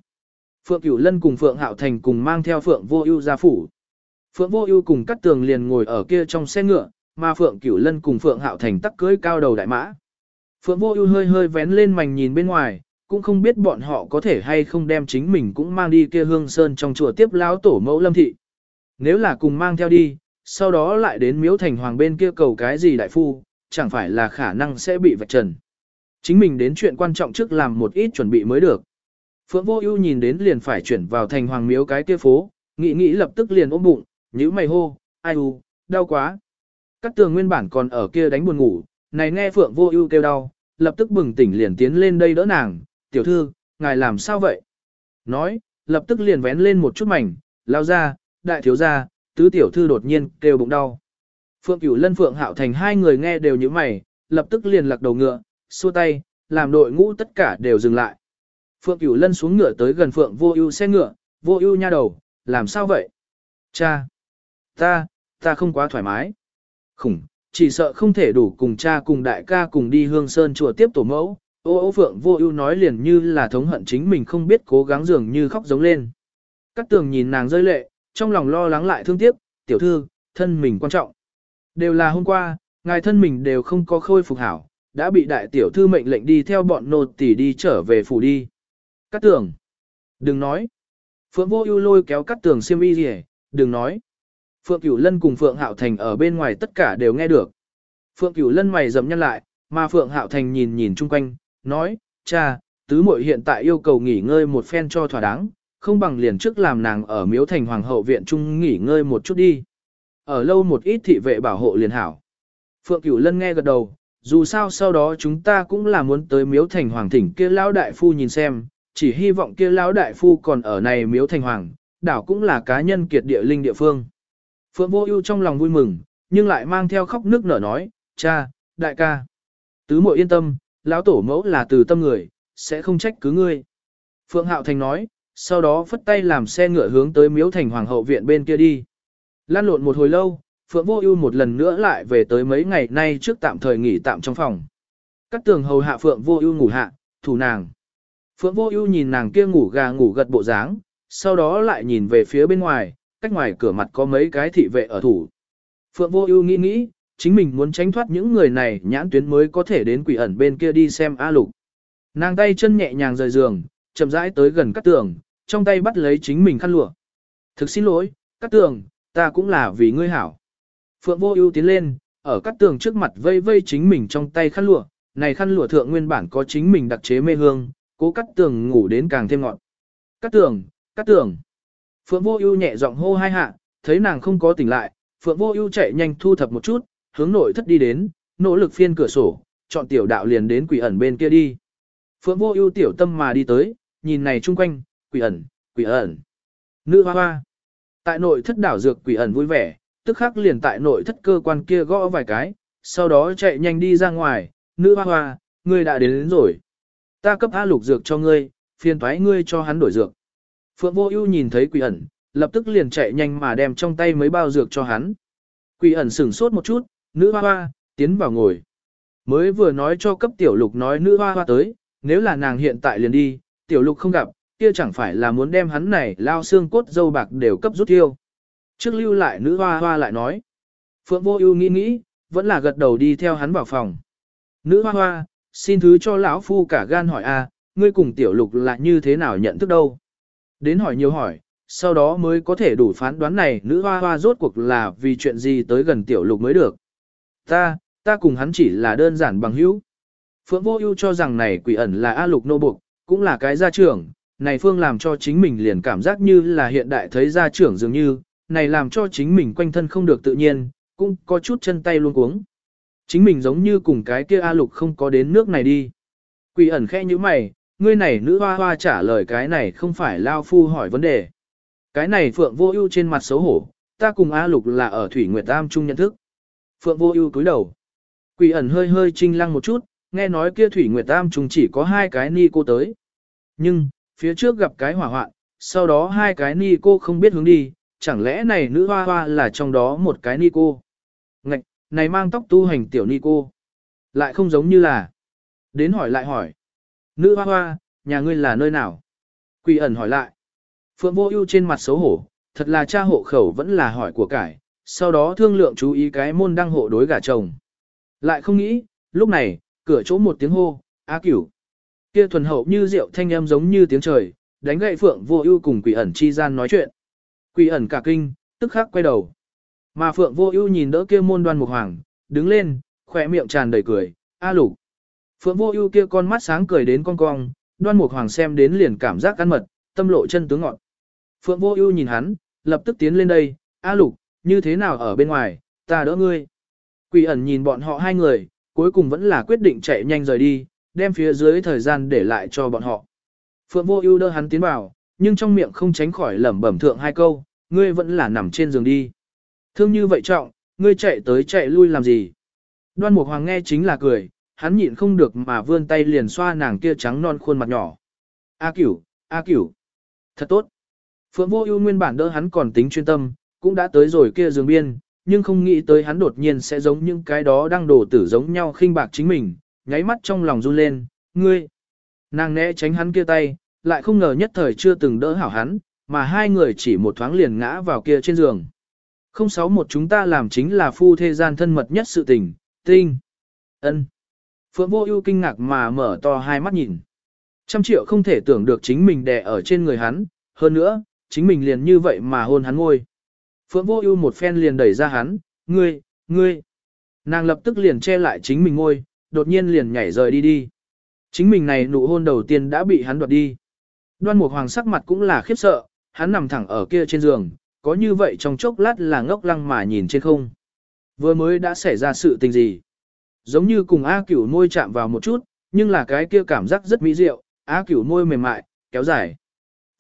Phượng Cửu Lân cùng Phượng Hạo Thành cùng mang theo Phượng Vô Ưu ra phủ. Phượng Vô Ưu cùng Cát Tường liền ngồi ở kia trong xe ngựa, mà Phượng Cửu Lân cùng Phượng Hạo Thành tắc cưỡi cao đầu đại mã. Phượng Vô Ưu hơi hơi vén lên mảnh nhìn bên ngoài, cũng không biết bọn họ có thể hay không đem chính mình cũng mang đi kia Hương Sơn trong chùa tiếp lão tổ mẫu Lâm thị. Nếu là cùng mang theo đi, sau đó lại đến miếu thành hoàng bên kia cầu cái gì đại phu, chẳng phải là khả năng sẽ bị vạch trần. Chính mình đến chuyện quan trọng trước làm một ít chuẩn bị mới được. Phượng Vô Ưu nhìn đến liền phải chuyển vào thành hoàng miếu cái kia phố, nghĩ nghĩ lập tức liền ôm bụng, nhíu mày hô, ai u, đau quá. Các tường nguyên bản còn ở kia đánh buồn ngủ, này nghe Phượng Vô Ưu kêu đau, lập tức bừng tỉnh liền tiến lên đây đỡ nàng, "Tiểu thư, ngài làm sao vậy?" Nói, lập tức liền vén lên một chút mảnh, lao ra, đại thiếu gia, tứ tiểu thư đột nhiên kêu bụng đau. Phượng Cửu Lân Phượng Hạo Thành hai người nghe đều như mày, lập tức liền lặc đầu ngựa, xua tay, làm đội ngũ tất cả đều dừng lại. Phượng Cửu Lân xuống ngựa tới gần Phượng Vô Ưu xe ngựa, "Vô Ưu nha đầu, làm sao vậy?" "Cha, ta, ta không quá thoải mái." Khủng, chỉ sợ không thể đủ cùng cha cùng đại ca cùng đi Hương Sơn chùa tiếp tổ mẫu. Ô ô Phượng Vô Ưu nói liền như là thống hận chính mình không biết cố gắng dường như khóc giống lên. Cát Tường nhìn nàng rơi lệ, trong lòng lo lắng lại thương tiếc, "Tiểu thư, thân mình quan trọng." Đều là hôm qua, ngài thân mình đều không có khôi phục hảo, đã bị đại tiểu thư mệnh lệnh đi theo bọn nô tỳ đi trở về phủ đi. Cát tường. Đừng nói. Phượng vô ưu lôi kéo cát tường xiêm y gì đừng nói. Phượng Cửu Lân cùng Phượng Hạo Thành ở bên ngoài tất cả đều nghe được. Phượng Cửu Lân mày dầm nhăn lại, mà Phượng Hạo Thành nhìn nhìn chung quanh, nói, cha, tứ muội hiện tại yêu cầu nghỉ ngơi một phen cho thỏa đáng, không bằng liền trước làm nàng ở miếu thành hoàng hậu viện trung nghỉ ngơi một chút đi. ở lâu một ít thị vệ bảo hộ liền hảo. Phượng Cửu Lân nghe gật đầu, dù sao sau đó chúng ta cũng là muốn tới miếu thành hoàng thỉnh kia lão đại phu nhìn xem, chỉ hy vọng kia lão đại phu còn ở này miếu thành hoàng, đảo cũng là cá nhân kiệt địa linh địa phương. Phượng Vô Ưu trong lòng vui mừng, nhưng lại mang theo khóc nước nở nói, "Cha, đại ca, tứ muội yên tâm, lão tổ mẫu là từ tâm người, sẽ không trách cứ ngươi." Phượng Hạo Thành nói, sau đó phất tay làm xe ngựa hướng tới miếu thành hoàng hậu viện bên kia đi. Lan lộn một hồi lâu, Phượng Vô Ưu một lần nữa lại về tới mấy ngày nay trước tạm thời nghỉ tạm trong phòng. cát tường hầu hạ Phượng Vô Ưu ngủ hạ, thủ nàng. Phượng Vô Ưu nhìn nàng kia ngủ gà ngủ gật bộ dáng, sau đó lại nhìn về phía bên ngoài, cách ngoài cửa mặt có mấy cái thị vệ ở thủ. Phượng Vô Ưu nghĩ nghĩ, chính mình muốn tránh thoát những người này, nhãn tuyến mới có thể đến quỷ ẩn bên kia đi xem A Lục. Nàng tay chân nhẹ nhàng rời giường, chậm rãi tới gần cát tường, trong tay bắt lấy chính mình khăn lụa. "Thực xin lỗi, cát tường, ta cũng là vì ngươi hảo." Phượng Vô Ưu tiến lên, ở cát tường trước mặt vây vây chính mình trong tay khăn lụa, này khăn lụa thượng nguyên bản có chính mình đặc chế mê hương, cố cát tường ngủ đến càng thêm ngọt. cát tường, cát tường. Phượng Vô Ưu nhẹ giọng hô hai hạ, thấy nàng không có tỉnh lại, Phượng Vô Ưu chạy nhanh thu thập một chút, hướng nội thất đi đến, nỗ lực phiên cửa sổ, chọn tiểu đạo liền đến quỷ ẩn bên kia đi. Phượng Vô Ưu tiểu tâm mà đi tới, nhìn này chung quanh, quỷ ẩn, quỷ ẩn. Nữ hoa hoa. Tại nội thất đảo dược quỷ ẩn vui vẻ, tức khắc liền tại nội thất cơ quan kia gõ vài cái, sau đó chạy nhanh đi ra ngoài, nữ hoa hoa, ngươi đã đến, đến rồi. Ta cấp A lục dược cho ngươi, phiền thoái ngươi cho hắn đổi dược. Phượng vô ưu nhìn thấy quỷ ẩn, lập tức liền chạy nhanh mà đem trong tay mấy bao dược cho hắn. Quỷ ẩn sửng sốt một chút, nữ hoa hoa, tiến vào ngồi. Mới vừa nói cho cấp tiểu lục nói nữ hoa hoa tới, nếu là nàng hiện tại liền đi, tiểu lục không gặp, kia chẳng phải là muốn đem hắn này lao xương cốt dâu bạc đều cấp rút tiêu. Trước lưu lại nữ hoa hoa lại nói. Phượng vô ưu nghĩ nghĩ, vẫn là gật đầu đi theo hắn vào phòng. Nữ hoa hoa, xin thứ cho lão phu cả gan hỏi a, à, ngươi cùng tiểu lục là như thế nào nhận thức đâu. Đến hỏi nhiều hỏi, sau đó mới có thể đủ phán đoán này nữ hoa hoa rốt cuộc là vì chuyện gì tới gần tiểu lục mới được. Ta, ta cùng hắn chỉ là đơn giản bằng hữu. Phượng vô ưu cho rằng này quỷ ẩn là A lục nô buộc, cũng là cái gia trưởng, này phương làm cho chính mình liền cảm giác như là hiện đại thấy gia trưởng dường như, này làm cho chính mình quanh thân không được tự nhiên, cũng có chút chân tay luôn cuống. Chính mình giống như cùng cái kia A lục không có đến nước này đi. Quỷ ẩn khẽ như mày, ngươi này nữ hoa hoa trả lời cái này không phải lao phu hỏi vấn đề. Cái này Phượng Vô Ưu trên mặt xấu hổ, ta cùng A Lục là ở Thủy Nguyệt Tam chung nhận thức. Phượng Vô Ưu cúi đầu. Quỷ ẩn hơi hơi trinh lăng một chút, nghe nói kia Thủy Nguyệt Tam chung chỉ có hai cái ni cô tới. Nhưng, phía trước gặp cái hỏa hoạn, sau đó hai cái ni cô không biết hướng đi, chẳng lẽ này nữ hoa hoa là trong đó một cái ni cô. Ngạch, này mang tóc tu hành tiểu ni cô. Lại không giống như là. Đến hỏi lại hỏi. Nữ hoa hoa, nhà ngươi là nơi nào? Quỷ ẩn hỏi lại. Phượng vô ưu trên mặt xấu hổ, thật là cha hộ khẩu vẫn là hỏi của cải, sau đó thương lượng chú ý cái môn đăng hộ đối gả chồng. Lại không nghĩ, lúc này, cửa chỗ một tiếng hô, A cửu. Kia thuần hậu như rượu thanh âm giống như tiếng trời, đánh gậy Phượng vô ưu cùng quỷ ẩn chi gian nói chuyện. Quỷ ẩn cả kinh, tức khắc quay đầu. Mà Phượng vô ưu nhìn đỡ kia môn đoan mục hoàng, đứng lên, khóe miệng tràn đầy cười, a lục. Phượng vô ưu kia con mắt sáng cười đến con cong, đoan mục hoàng xem đến liền cảm giác ăn mật, tâm lộ chân tướng ngọn. Phượng vô ưu nhìn hắn, lập tức tiến lên đây, A lục, như thế nào ở bên ngoài, ta đỡ ngươi. Quỷ ẩn nhìn bọn họ hai người, cuối cùng vẫn là quyết định chạy nhanh rời đi, đem phía dưới thời gian để lại cho bọn họ. Phượng vô ưu đỡ hắn tiến vào, nhưng trong miệng không tránh khỏi lẩm bẩm thượng hai câu, ngươi vẫn là nằm trên giường đi. Thương như vậy trọng, ngươi chạy tới chạy lui làm gì? Đoan Mục Hoàng nghe chính là cười, hắn nhịn không được mà vươn tay liền xoa nàng kia trắng non khuôn mặt nhỏ. A cửu, A cửu. Thật tốt. Phượng Vô Ưu nguyên bản đỡ hắn còn tính chuyên tâm, cũng đã tới rồi kia giường biên, nhưng không nghĩ tới hắn đột nhiên sẽ giống những cái đó đang đổ tử giống nhau khinh bạc chính mình, nháy mắt trong lòng run lên, "Ngươi?" Nàng né tránh hắn kia tay, lại không ngờ nhất thời chưa từng đỡ hảo hắn, mà hai người chỉ một thoáng liền ngã vào kia trên giường. Không sáu một chúng ta làm chính là phu thế gian thân mật nhất sự tình, tinh. Ân. Phượng Vô Ưu kinh ngạc mà mở to hai mắt nhìn. Trăm triệu không thể tưởng được chính mình đè ở trên người hắn, hơn nữa, chính mình liền như vậy mà hôn hắn ngôi. Phượng Vô Ưu một phen liền đẩy ra hắn, "Ngươi, ngươi." Nàng lập tức liền che lại chính mình ngôi, đột nhiên liền nhảy rời đi đi. Chính mình này nụ hôn đầu tiên đã bị hắn đoạt đi. Đoan Mục Hoàng sắc mặt cũng là khiếp sợ, hắn nằm thẳng ở kia trên giường, có như vậy trong chốc lát là ngốc lăng mà nhìn trên không. Vừa mới đã xảy ra sự tình gì? Giống như cùng A cửu môi chạm vào một chút, nhưng là cái kia cảm giác rất mỹ diệu, A cửu môi mềm mại, kéo dài.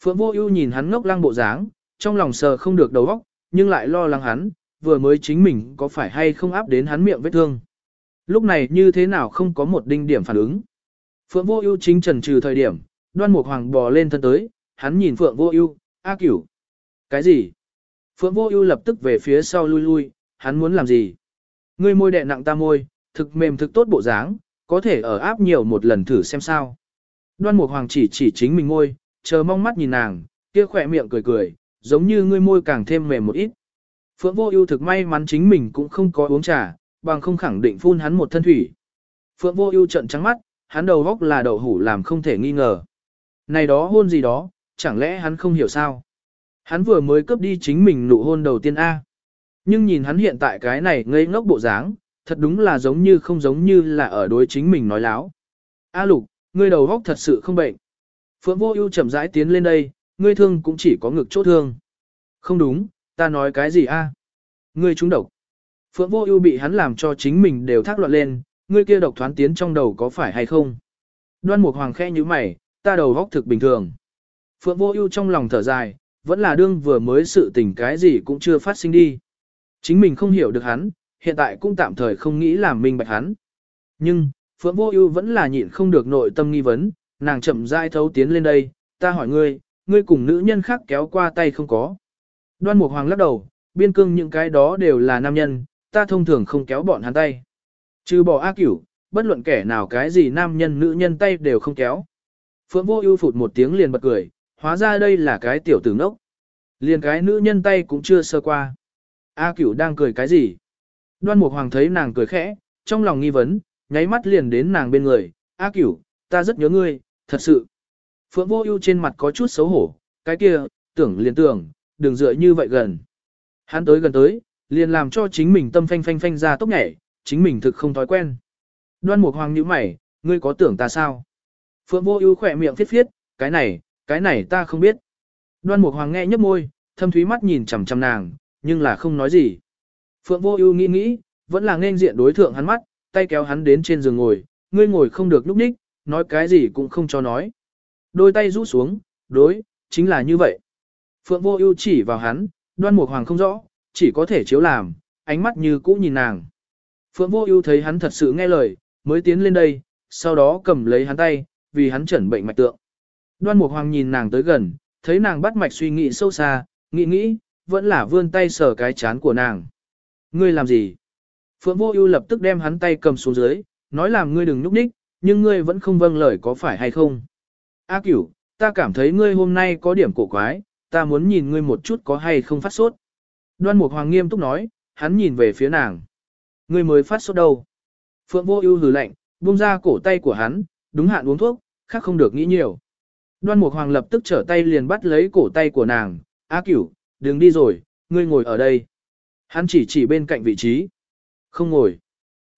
Phượng vô ưu nhìn hắn ngốc lăng bộ dáng, trong lòng sờ không được đầu óc, nhưng lại lo lắng hắn, vừa mới chính mình có phải hay không áp đến hắn miệng vết thương. Lúc này như thế nào không có một đinh điểm phản ứng. Phượng vô ưu chính trần trừ thời điểm, đoan mục hoàng bò lên thân tới, hắn nhìn Phượng vô ưu, A cửu. Cái gì? Phượng vô ưu lập tức về phía sau lui lui, hắn muốn làm gì? Ngươi môi đè nặng ta môi, thực mềm thực tốt bộ dáng, có thể ở áp nhiều một lần thử xem sao. Đoan Mục Hoàng chỉ chỉ chính mình môi, chờ mong mắt nhìn nàng, kia khỏe miệng cười cười, giống như ngươi môi càng thêm mềm một ít. Phượng Vô Ưu thực may mắn chính mình cũng không có uống trà, bằng không khẳng định phun hắn một thân thủy. Phượng Vô Ưu trợn trắng mắt, hắn đầu góc là đậu hủ làm không thể nghi ngờ. Này đó hôn gì đó, chẳng lẽ hắn không hiểu sao? Hắn vừa mới cướp đi chính mình nụ hôn đầu tiên a. Nhưng nhìn hắn hiện tại cái này ngây ngốc bộ dáng, thật đúng là giống như không giống như là ở đối chính mình nói láo. A lục, ngươi đầu góc thật sự không bệnh. Phượng vô ưu chậm rãi tiến lên đây, ngươi thương cũng chỉ có ngực chỗ thương. Không đúng, ta nói cái gì a? Ngươi trúng độc. Phượng vô ưu bị hắn làm cho chính mình đều thác loạn lên, ngươi kia độc thoán tiến trong đầu có phải hay không? Đoan mục hoàng khẽ nhíu mày, ta đầu góc thực bình thường. Phượng vô ưu trong lòng thở dài, vẫn là đương vừa mới sự tình cái gì cũng chưa phát sinh đi. Chính mình không hiểu được hắn, hiện tại cũng tạm thời không nghĩ làm minh bạch hắn. Nhưng, Phượng Vô Ưu vẫn là nhịn không được nội tâm nghi vấn, nàng chậm rãi thấu tiến lên đây, "Ta hỏi ngươi, ngươi cùng nữ nhân khác kéo qua tay không có?" Đoan Mục Hoàng lắc đầu, biên cương những cái đó đều là nam nhân, ta thông thường không kéo bọn hắn tay. Trừ bỏ A Cửu, bất luận kẻ nào cái gì nam nhân nữ nhân tay đều không kéo. Phượng Vô Ưu phụt một tiếng liền bật cười, hóa ra đây là cái tiểu tử ngốc. Liền cái nữ nhân tay cũng chưa sơ qua. A Cửu đang cười cái gì? Đoan Mục Hoàng thấy nàng cười khẽ, trong lòng nghi vấn, nháy mắt liền đến nàng bên người, A Cửu, ta rất nhớ ngươi, thật sự. Phượng Vô Ưu trên mặt có chút xấu hổ, cái kia, tưởng liền tưởng, đừng dựa như vậy gần. Hắn tới gần tới, liền làm cho chính mình tâm phanh phanh phanh ra tốc nhảy, chính mình thực không thói quen. Đoan Mục Hoàng nhíu mày, ngươi có tưởng ta sao? Phượng Vô Ưu khẽ miệng phiết phiết, cái này, cái này ta không biết. Đoan Mục Hoàng nghe nhếch môi, thâm thúy mắt nhìn chằm chằm nàng, nhưng là không nói gì. Phượng Vô Ưu nghĩ nghĩ, vẫn là nên diện đối thượng hắn mắt, tay kéo hắn đến trên giường ngồi, ngươi ngồi không được lúc ních, nói cái gì cũng không cho nói. Đôi tay rũ xuống, đối, chính là như vậy. Phượng Vô Ưu chỉ vào hắn, Đoan Mục Hoàng không rõ, chỉ có thể chiếu làm, ánh mắt như cũ nhìn nàng. Phượng Vô Ưu thấy hắn thật sự nghe lời, mới tiến lên đây, sau đó cầm lấy hắn tay, vì hắn chẩn bệnh mạch tượng. Đoan Mục Hoàng nhìn nàng tới gần, thấy nàng bắt mạch suy nghĩ sâu xa, nghĩ nghĩ, vẫn là vươn tay sờ cái chán của nàng. Ngươi làm gì? Phượng Vô Ưu lập tức đem hắn tay cầm xuống dưới, nói làm ngươi đừng nhúc nhích, nhưng ngươi vẫn không vâng lời có phải hay không? A Cửu, ta cảm thấy ngươi hôm nay có điểm cổ quái, ta muốn nhìn ngươi một chút có hay không phát sốt. Đoan Mục Hoàng nghiêm túc nói, hắn nhìn về phía nàng. Ngươi mới phát sốt đâu? Phượng Vô Ưu hừ lạnh, buông ra cổ tay của hắn, đúng hạn uống thuốc, khác không được nghĩ nhiều. Đoan Mục Hoàng lập tức trở tay liền bắt lấy cổ tay của nàng, "A Cửu, đừng đi rồi, ngươi ngồi ở đây." Hắn chỉ chỉ bên cạnh vị trí. Không ngồi.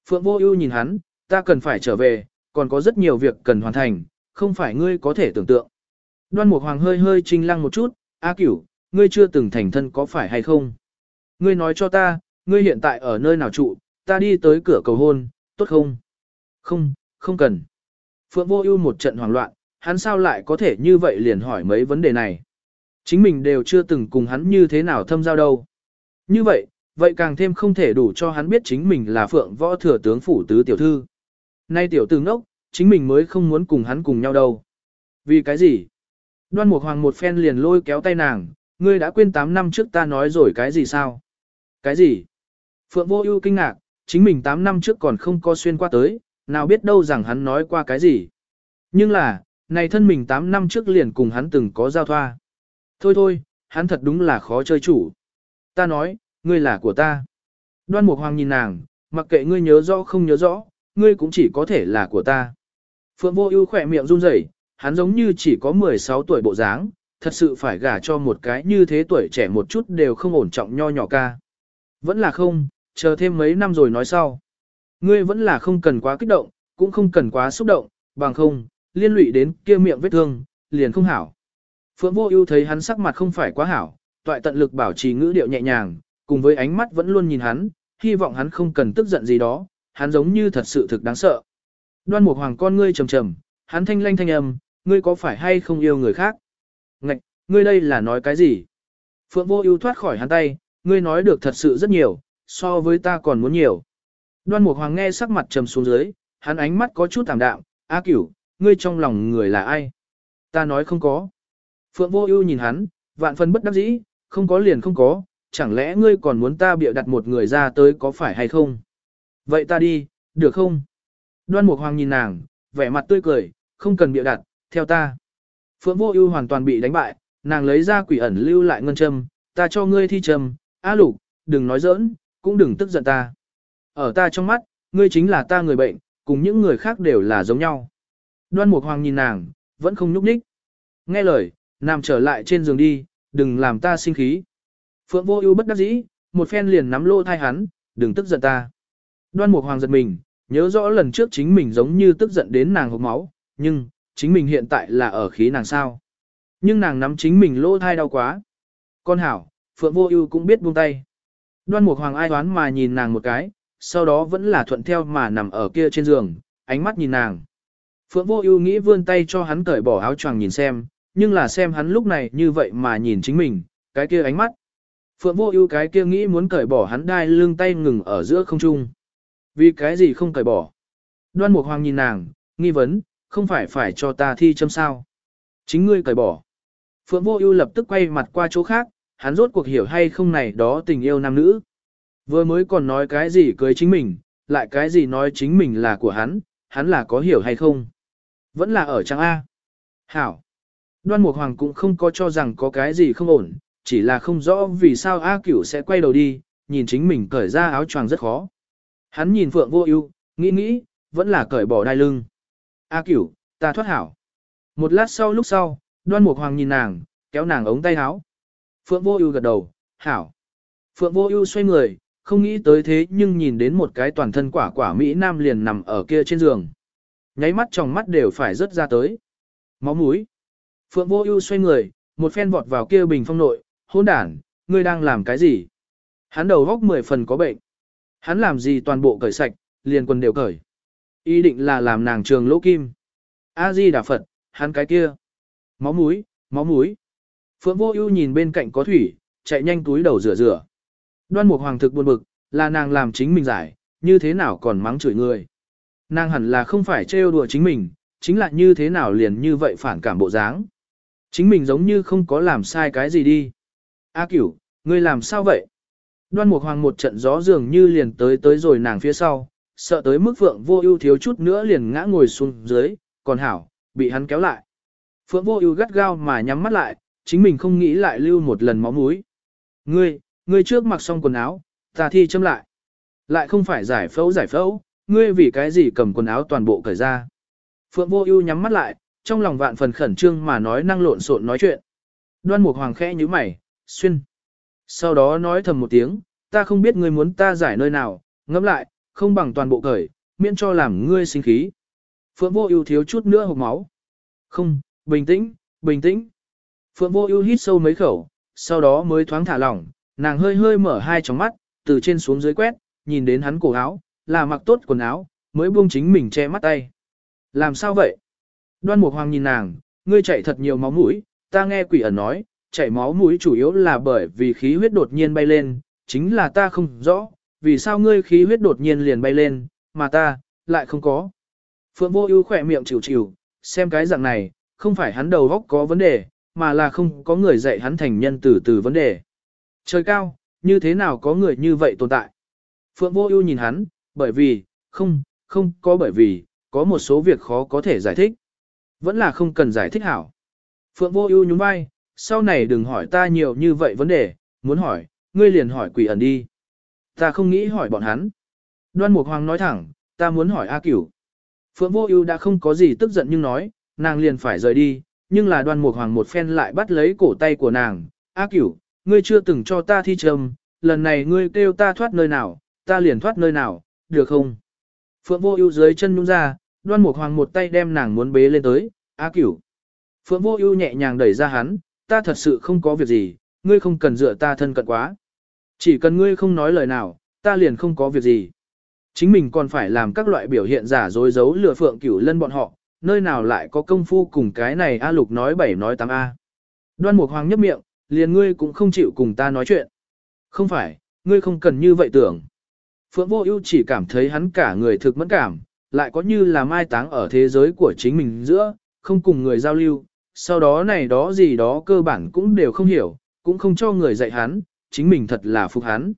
Phượng Vô Ưu nhìn hắn, "Ta cần phải trở về, còn có rất nhiều việc cần hoàn thành, không phải ngươi có thể tưởng tượng." Đoan Mục Hoàng hơi hơi chinh lăng một chút, "A Cửu, ngươi chưa từng thành thân có phải hay không? Ngươi nói cho ta, ngươi hiện tại ở nơi nào trụ, ta đi tới cửa cầu hôn, tốt không?" "Không, không cần." Phượng Vô Ưu một trận hoảng loạn, hắn sao lại có thể như vậy liền hỏi mấy vấn đề này. Chính mình đều chưa từng cùng hắn như thế nào thâm giao đâu. Như vậy, vậy càng thêm không thể đủ cho hắn biết chính mình là phượng võ thừa tướng phủ tứ tiểu thư. Nay tiểu tử ngốc, chính mình mới không muốn cùng hắn cùng nhau đâu. Vì cái gì? Đoan Mục Hoàng một phen liền lôi kéo tay nàng, ngươi đã quên 8 năm trước ta nói rồi cái gì sao? Cái gì? Phượng Vô Ưu kinh ngạc, chính mình 8 năm trước còn không có xuyên qua tới, nào biết đâu rằng hắn nói qua cái gì. Nhưng là, này thân mình 8 năm trước liền cùng hắn từng có giao thoa. Thôi thôi, hắn thật đúng là khó chơi chủ. Ta nói, ngươi là của ta. Đoan Mục Hoàng nhìn nàng, mặc kệ ngươi nhớ rõ không nhớ rõ, ngươi cũng chỉ có thể là của ta. Phượng Vô Ưu khẽ miệng run rẩy, hắn giống như chỉ có 16 tuổi bộ dáng, thật sự phải gả cho một cái như thế tuổi trẻ một chút đều không ổn trọng nho nhỏ ca. Vẫn là không, chờ thêm mấy năm rồi nói sau. Ngươi vẫn là không cần quá kích động, cũng không cần quá xúc động, bằng không, liên lụy đến kia miệng vết thương, liền không hảo. Phượng Vô Ưu thấy hắn sắc mặt không phải quá hảo, toại tận lực bảo trì ngữ điệu nhẹ nhàng, cùng với ánh mắt vẫn luôn nhìn hắn, hy vọng hắn không cần tức giận gì đó, hắn giống như thật sự thực đáng sợ. Đoan Mục Hoàng con ngươi trầm trầm, hắn thanh lanh thanh âm, ngươi có phải hay không yêu người khác? Ngạch, ngươi đây là nói cái gì? Phượng Vô Ưu thoát khỏi hắn tay, ngươi nói được thật sự rất nhiều, so với ta còn muốn nhiều. Đoan Mục Hoàng nghe sắc mặt trầm xuống dưới, hắn ánh mắt có chút tạm đạm, "A Cửu, ngươi trong lòng người là ai?" Ta nói không có. Phượng Vô Ưu nhìn hắn, vạn phần bất đắc dĩ, không có liền không có, chẳng lẽ ngươi còn muốn ta bịa đặt một người ra tới có phải hay không? Vậy ta đi, được không? Đoan Mục Hoàng nhìn nàng, vẻ mặt tươi cười, không cần bịa đặt, theo ta. Phượng Vô Ưu hoàn toàn bị đánh bại, nàng lấy ra quỷ ẩn lưu lại ngân châm, ta cho ngươi thi châm, A Lục, đừng nói giỡn, cũng đừng tức giận ta. Ở ta trong mắt, ngươi chính là ta người bệnh, cùng những người khác đều là giống nhau. Đoan Mục Hoàng nhìn nàng, vẫn không nhúc nhích. Nghe lời, nằm trở lại trên giường đi, đừng làm ta sinh khí. Phượng Vô Ưu bất đắc dĩ, một phen liền nắm lô thai hắn, đừng tức giận ta. Đoan Mục Hoàng giật mình, nhớ rõ lần trước chính mình giống như tức giận đến nàng hộc máu, nhưng, chính mình hiện tại là ở khí nàng sao. Nhưng nàng nắm chính mình lỗ thai đau quá. Con hảo, Phượng Vô Ưu cũng biết buông tay. Đoan Mục Hoàng ai đoán mà nhìn nàng một cái, sau đó vẫn là thuận theo mà nằm ở kia trên giường, ánh mắt nhìn nàng. Phượng Vô Ưu nghĩ vươn tay cho hắn cởi bỏ áo choàng nhìn xem, nhưng là xem hắn lúc này như vậy mà nhìn chính mình, cái kia ánh mắt. Phượng Vô Ưu cái kia nghĩ muốn cởi bỏ hắn đai lưng tay ngừng ở giữa không trung. Vì cái gì không cởi bỏ? Đoan Mục Hoàng nhìn nàng, nghi vấn, không phải phải cho ta thi châm sao? Chính ngươi cởi bỏ. Phượng Vô Ưu lập tức quay mặt qua chỗ khác, hắn rốt cuộc hiểu hay không này đó tình yêu nam nữ. Vừa mới còn nói cái gì cưới chính mình, lại cái gì nói chính mình là của hắn, hắn là có hiểu hay không? Vẫn là ở trang A. Hảo. Đoan Mục Hoàng cũng không có cho rằng có cái gì không ổn, chỉ là không rõ vì sao A Cửu sẽ quay đầu đi, nhìn chính mình cởi ra áo choàng rất khó. Hắn nhìn Phượng Vô Ưu, nghĩ nghĩ, vẫn là cởi bỏ đai lưng. A Cửu, ta thoát hảo. Một lát sau lúc sau, Đoan Mục Hoàng nhìn nàng, kéo nàng ống tay áo. Phượng Vô Ưu gật đầu, "Hảo." Phượng Vô Ưu xoay người, không nghĩ tới thế nhưng nhìn đến một cái toàn thân quả quả mỹ nam liền nằm ở kia trên giường. Nháy mắt trong mắt đều phải rớt ra tới. Máu mũi. Phượng Vô Ưu xoay người, một phen vọt vào kia bình phong nội, "Hỗn đản, ngươi đang làm cái gì?" Hắn đầu óc mười phần có bệnh. Hắn làm gì toàn bộ cởi sạch, liền quần đều cởi. Ý định là làm nàng trường lỗ kim. A Di Đà Phật, hắn cái kia. Máu mũi, máu mũi. Phượng Vô Ưu nhìn bên cạnh có thủy, chạy nhanh túi đầu rửa rửa. Đoan Mục Hoàng thực buồn bực, là nàng làm chính mình giải, như thế nào còn mắng chửi người. Nàng hẳn là không phải trêu đùa chính mình, chính là như thế nào liền như vậy phản cảm bộ dáng. Chính mình giống như không có làm sai cái gì đi. A Cửu, ngươi làm sao vậy? Đoan Mục Hoàng một trận gió dường như liền tới tới rồi nàng phía sau, sợ tới mức Phượng Vô Ưu thiếu chút nữa liền ngã ngồi xuống dưới, còn hảo, bị hắn kéo lại. Phượng Vô Ưu gắt gao mà nhắm mắt lại, chính mình không nghĩ lại lưu một lần máu mũi. Ngươi, ngươi trước mặc xong quần áo, ta thi châm lại. Lại không phải giải phẫu giải phẫu, ngươi vì cái gì cầm quần áo toàn bộ cởi ra. Phượng Vô Ưu nhắm mắt lại, trong lòng vạn phần khẩn trương mà nói năng lộn xộn nói chuyện. Đoan Mục Hoàng khẽ nhíu mày, xuyên. Sau đó nói thầm một tiếng, ta không biết ngươi muốn ta giải nơi nào, ngẫm lại, không bằng toàn bộ cởi, miễn cho làm ngươi sinh khí. Phượng Vô Ưu thiếu chút nữa hộc máu. Không, bình tĩnh, bình tĩnh. Phượng Vô Ưu hít sâu mấy khẩu, sau đó mới thoáng thả lỏng, nàng hơi hơi mở hai tròng mắt, từ trên xuống dưới quét, nhìn đến hắn cổ áo, là mặc tốt quần áo, mới buông chính mình che mắt tay. Làm sao vậy? Đoan Mục Hoàng nhìn nàng, ngươi chảy thật nhiều máu mũi, ta nghe quỷ ẩn nói, chảy máu mũi chủ yếu là bởi vì khí huyết đột nhiên bay lên, chính là ta không rõ, vì sao ngươi khí huyết đột nhiên liền bay lên, mà ta, lại không có. Phượng Vô Ưu khẽ miệng chịu chịu, xem cái dạng này, không phải hắn đầu óc có vấn đề, mà là không có người dạy hắn thành nhân từ từ vấn đề. Trời cao, như thế nào có người như vậy tồn tại? Phượng Vô Ưu nhìn hắn, bởi vì, không, không có bởi vì, có một số việc khó có thể giải thích. Vẫn là không cần giải thích hảo. Phượng Vô Ưu nhún vai, sau này đừng hỏi ta nhiều như vậy vấn đề, muốn hỏi, ngươi liền hỏi quỷ ẩn đi. Ta không nghĩ hỏi bọn hắn. Đoan Mục Hoàng nói thẳng, ta muốn hỏi A Cửu. Phượng Vô Ưu đã không có gì tức giận nhưng nói, nàng liền phải rời đi, nhưng là Đoan Mục Hoàng một phen lại bắt lấy cổ tay của nàng, "A Cửu, ngươi chưa từng cho ta thi trầm, lần này ngươi kêu ta thoát nơi nào, ta liền thoát nơi nào, được không?" Phượng Vô Ưu dưới chân nhún ra, Đoan Mục Hoàng một tay đem nàng muốn bế lên tới, "A Cửu." Phượng Vô Ưu nhẹ nhàng đẩy ra hắn, "Ta thật sự không có việc gì, ngươi không cần dựa ta thân cận quá. Chỉ cần ngươi không nói lời nào, ta liền không có việc gì. Chính mình còn phải làm các loại biểu hiện giả dối giấu lừa phượng cửu lân bọn họ, nơi nào lại có công phu cùng cái này A lục nói bảy nói tám A. Đoan Mục Hoàng nhấp miệng, liền ngươi cũng không chịu cùng ta nói chuyện. Không phải, ngươi không cần như vậy tưởng. Phượng Vô Ưu chỉ cảm thấy hắn cả người thực mẫn cảm, lại có như là mai táng ở thế giới của chính mình giữa, không cùng người giao lưu, sau đó này đó gì đó cơ bản cũng đều không hiểu, cũng không cho người dạy hắn, chính mình thật là phục hắn.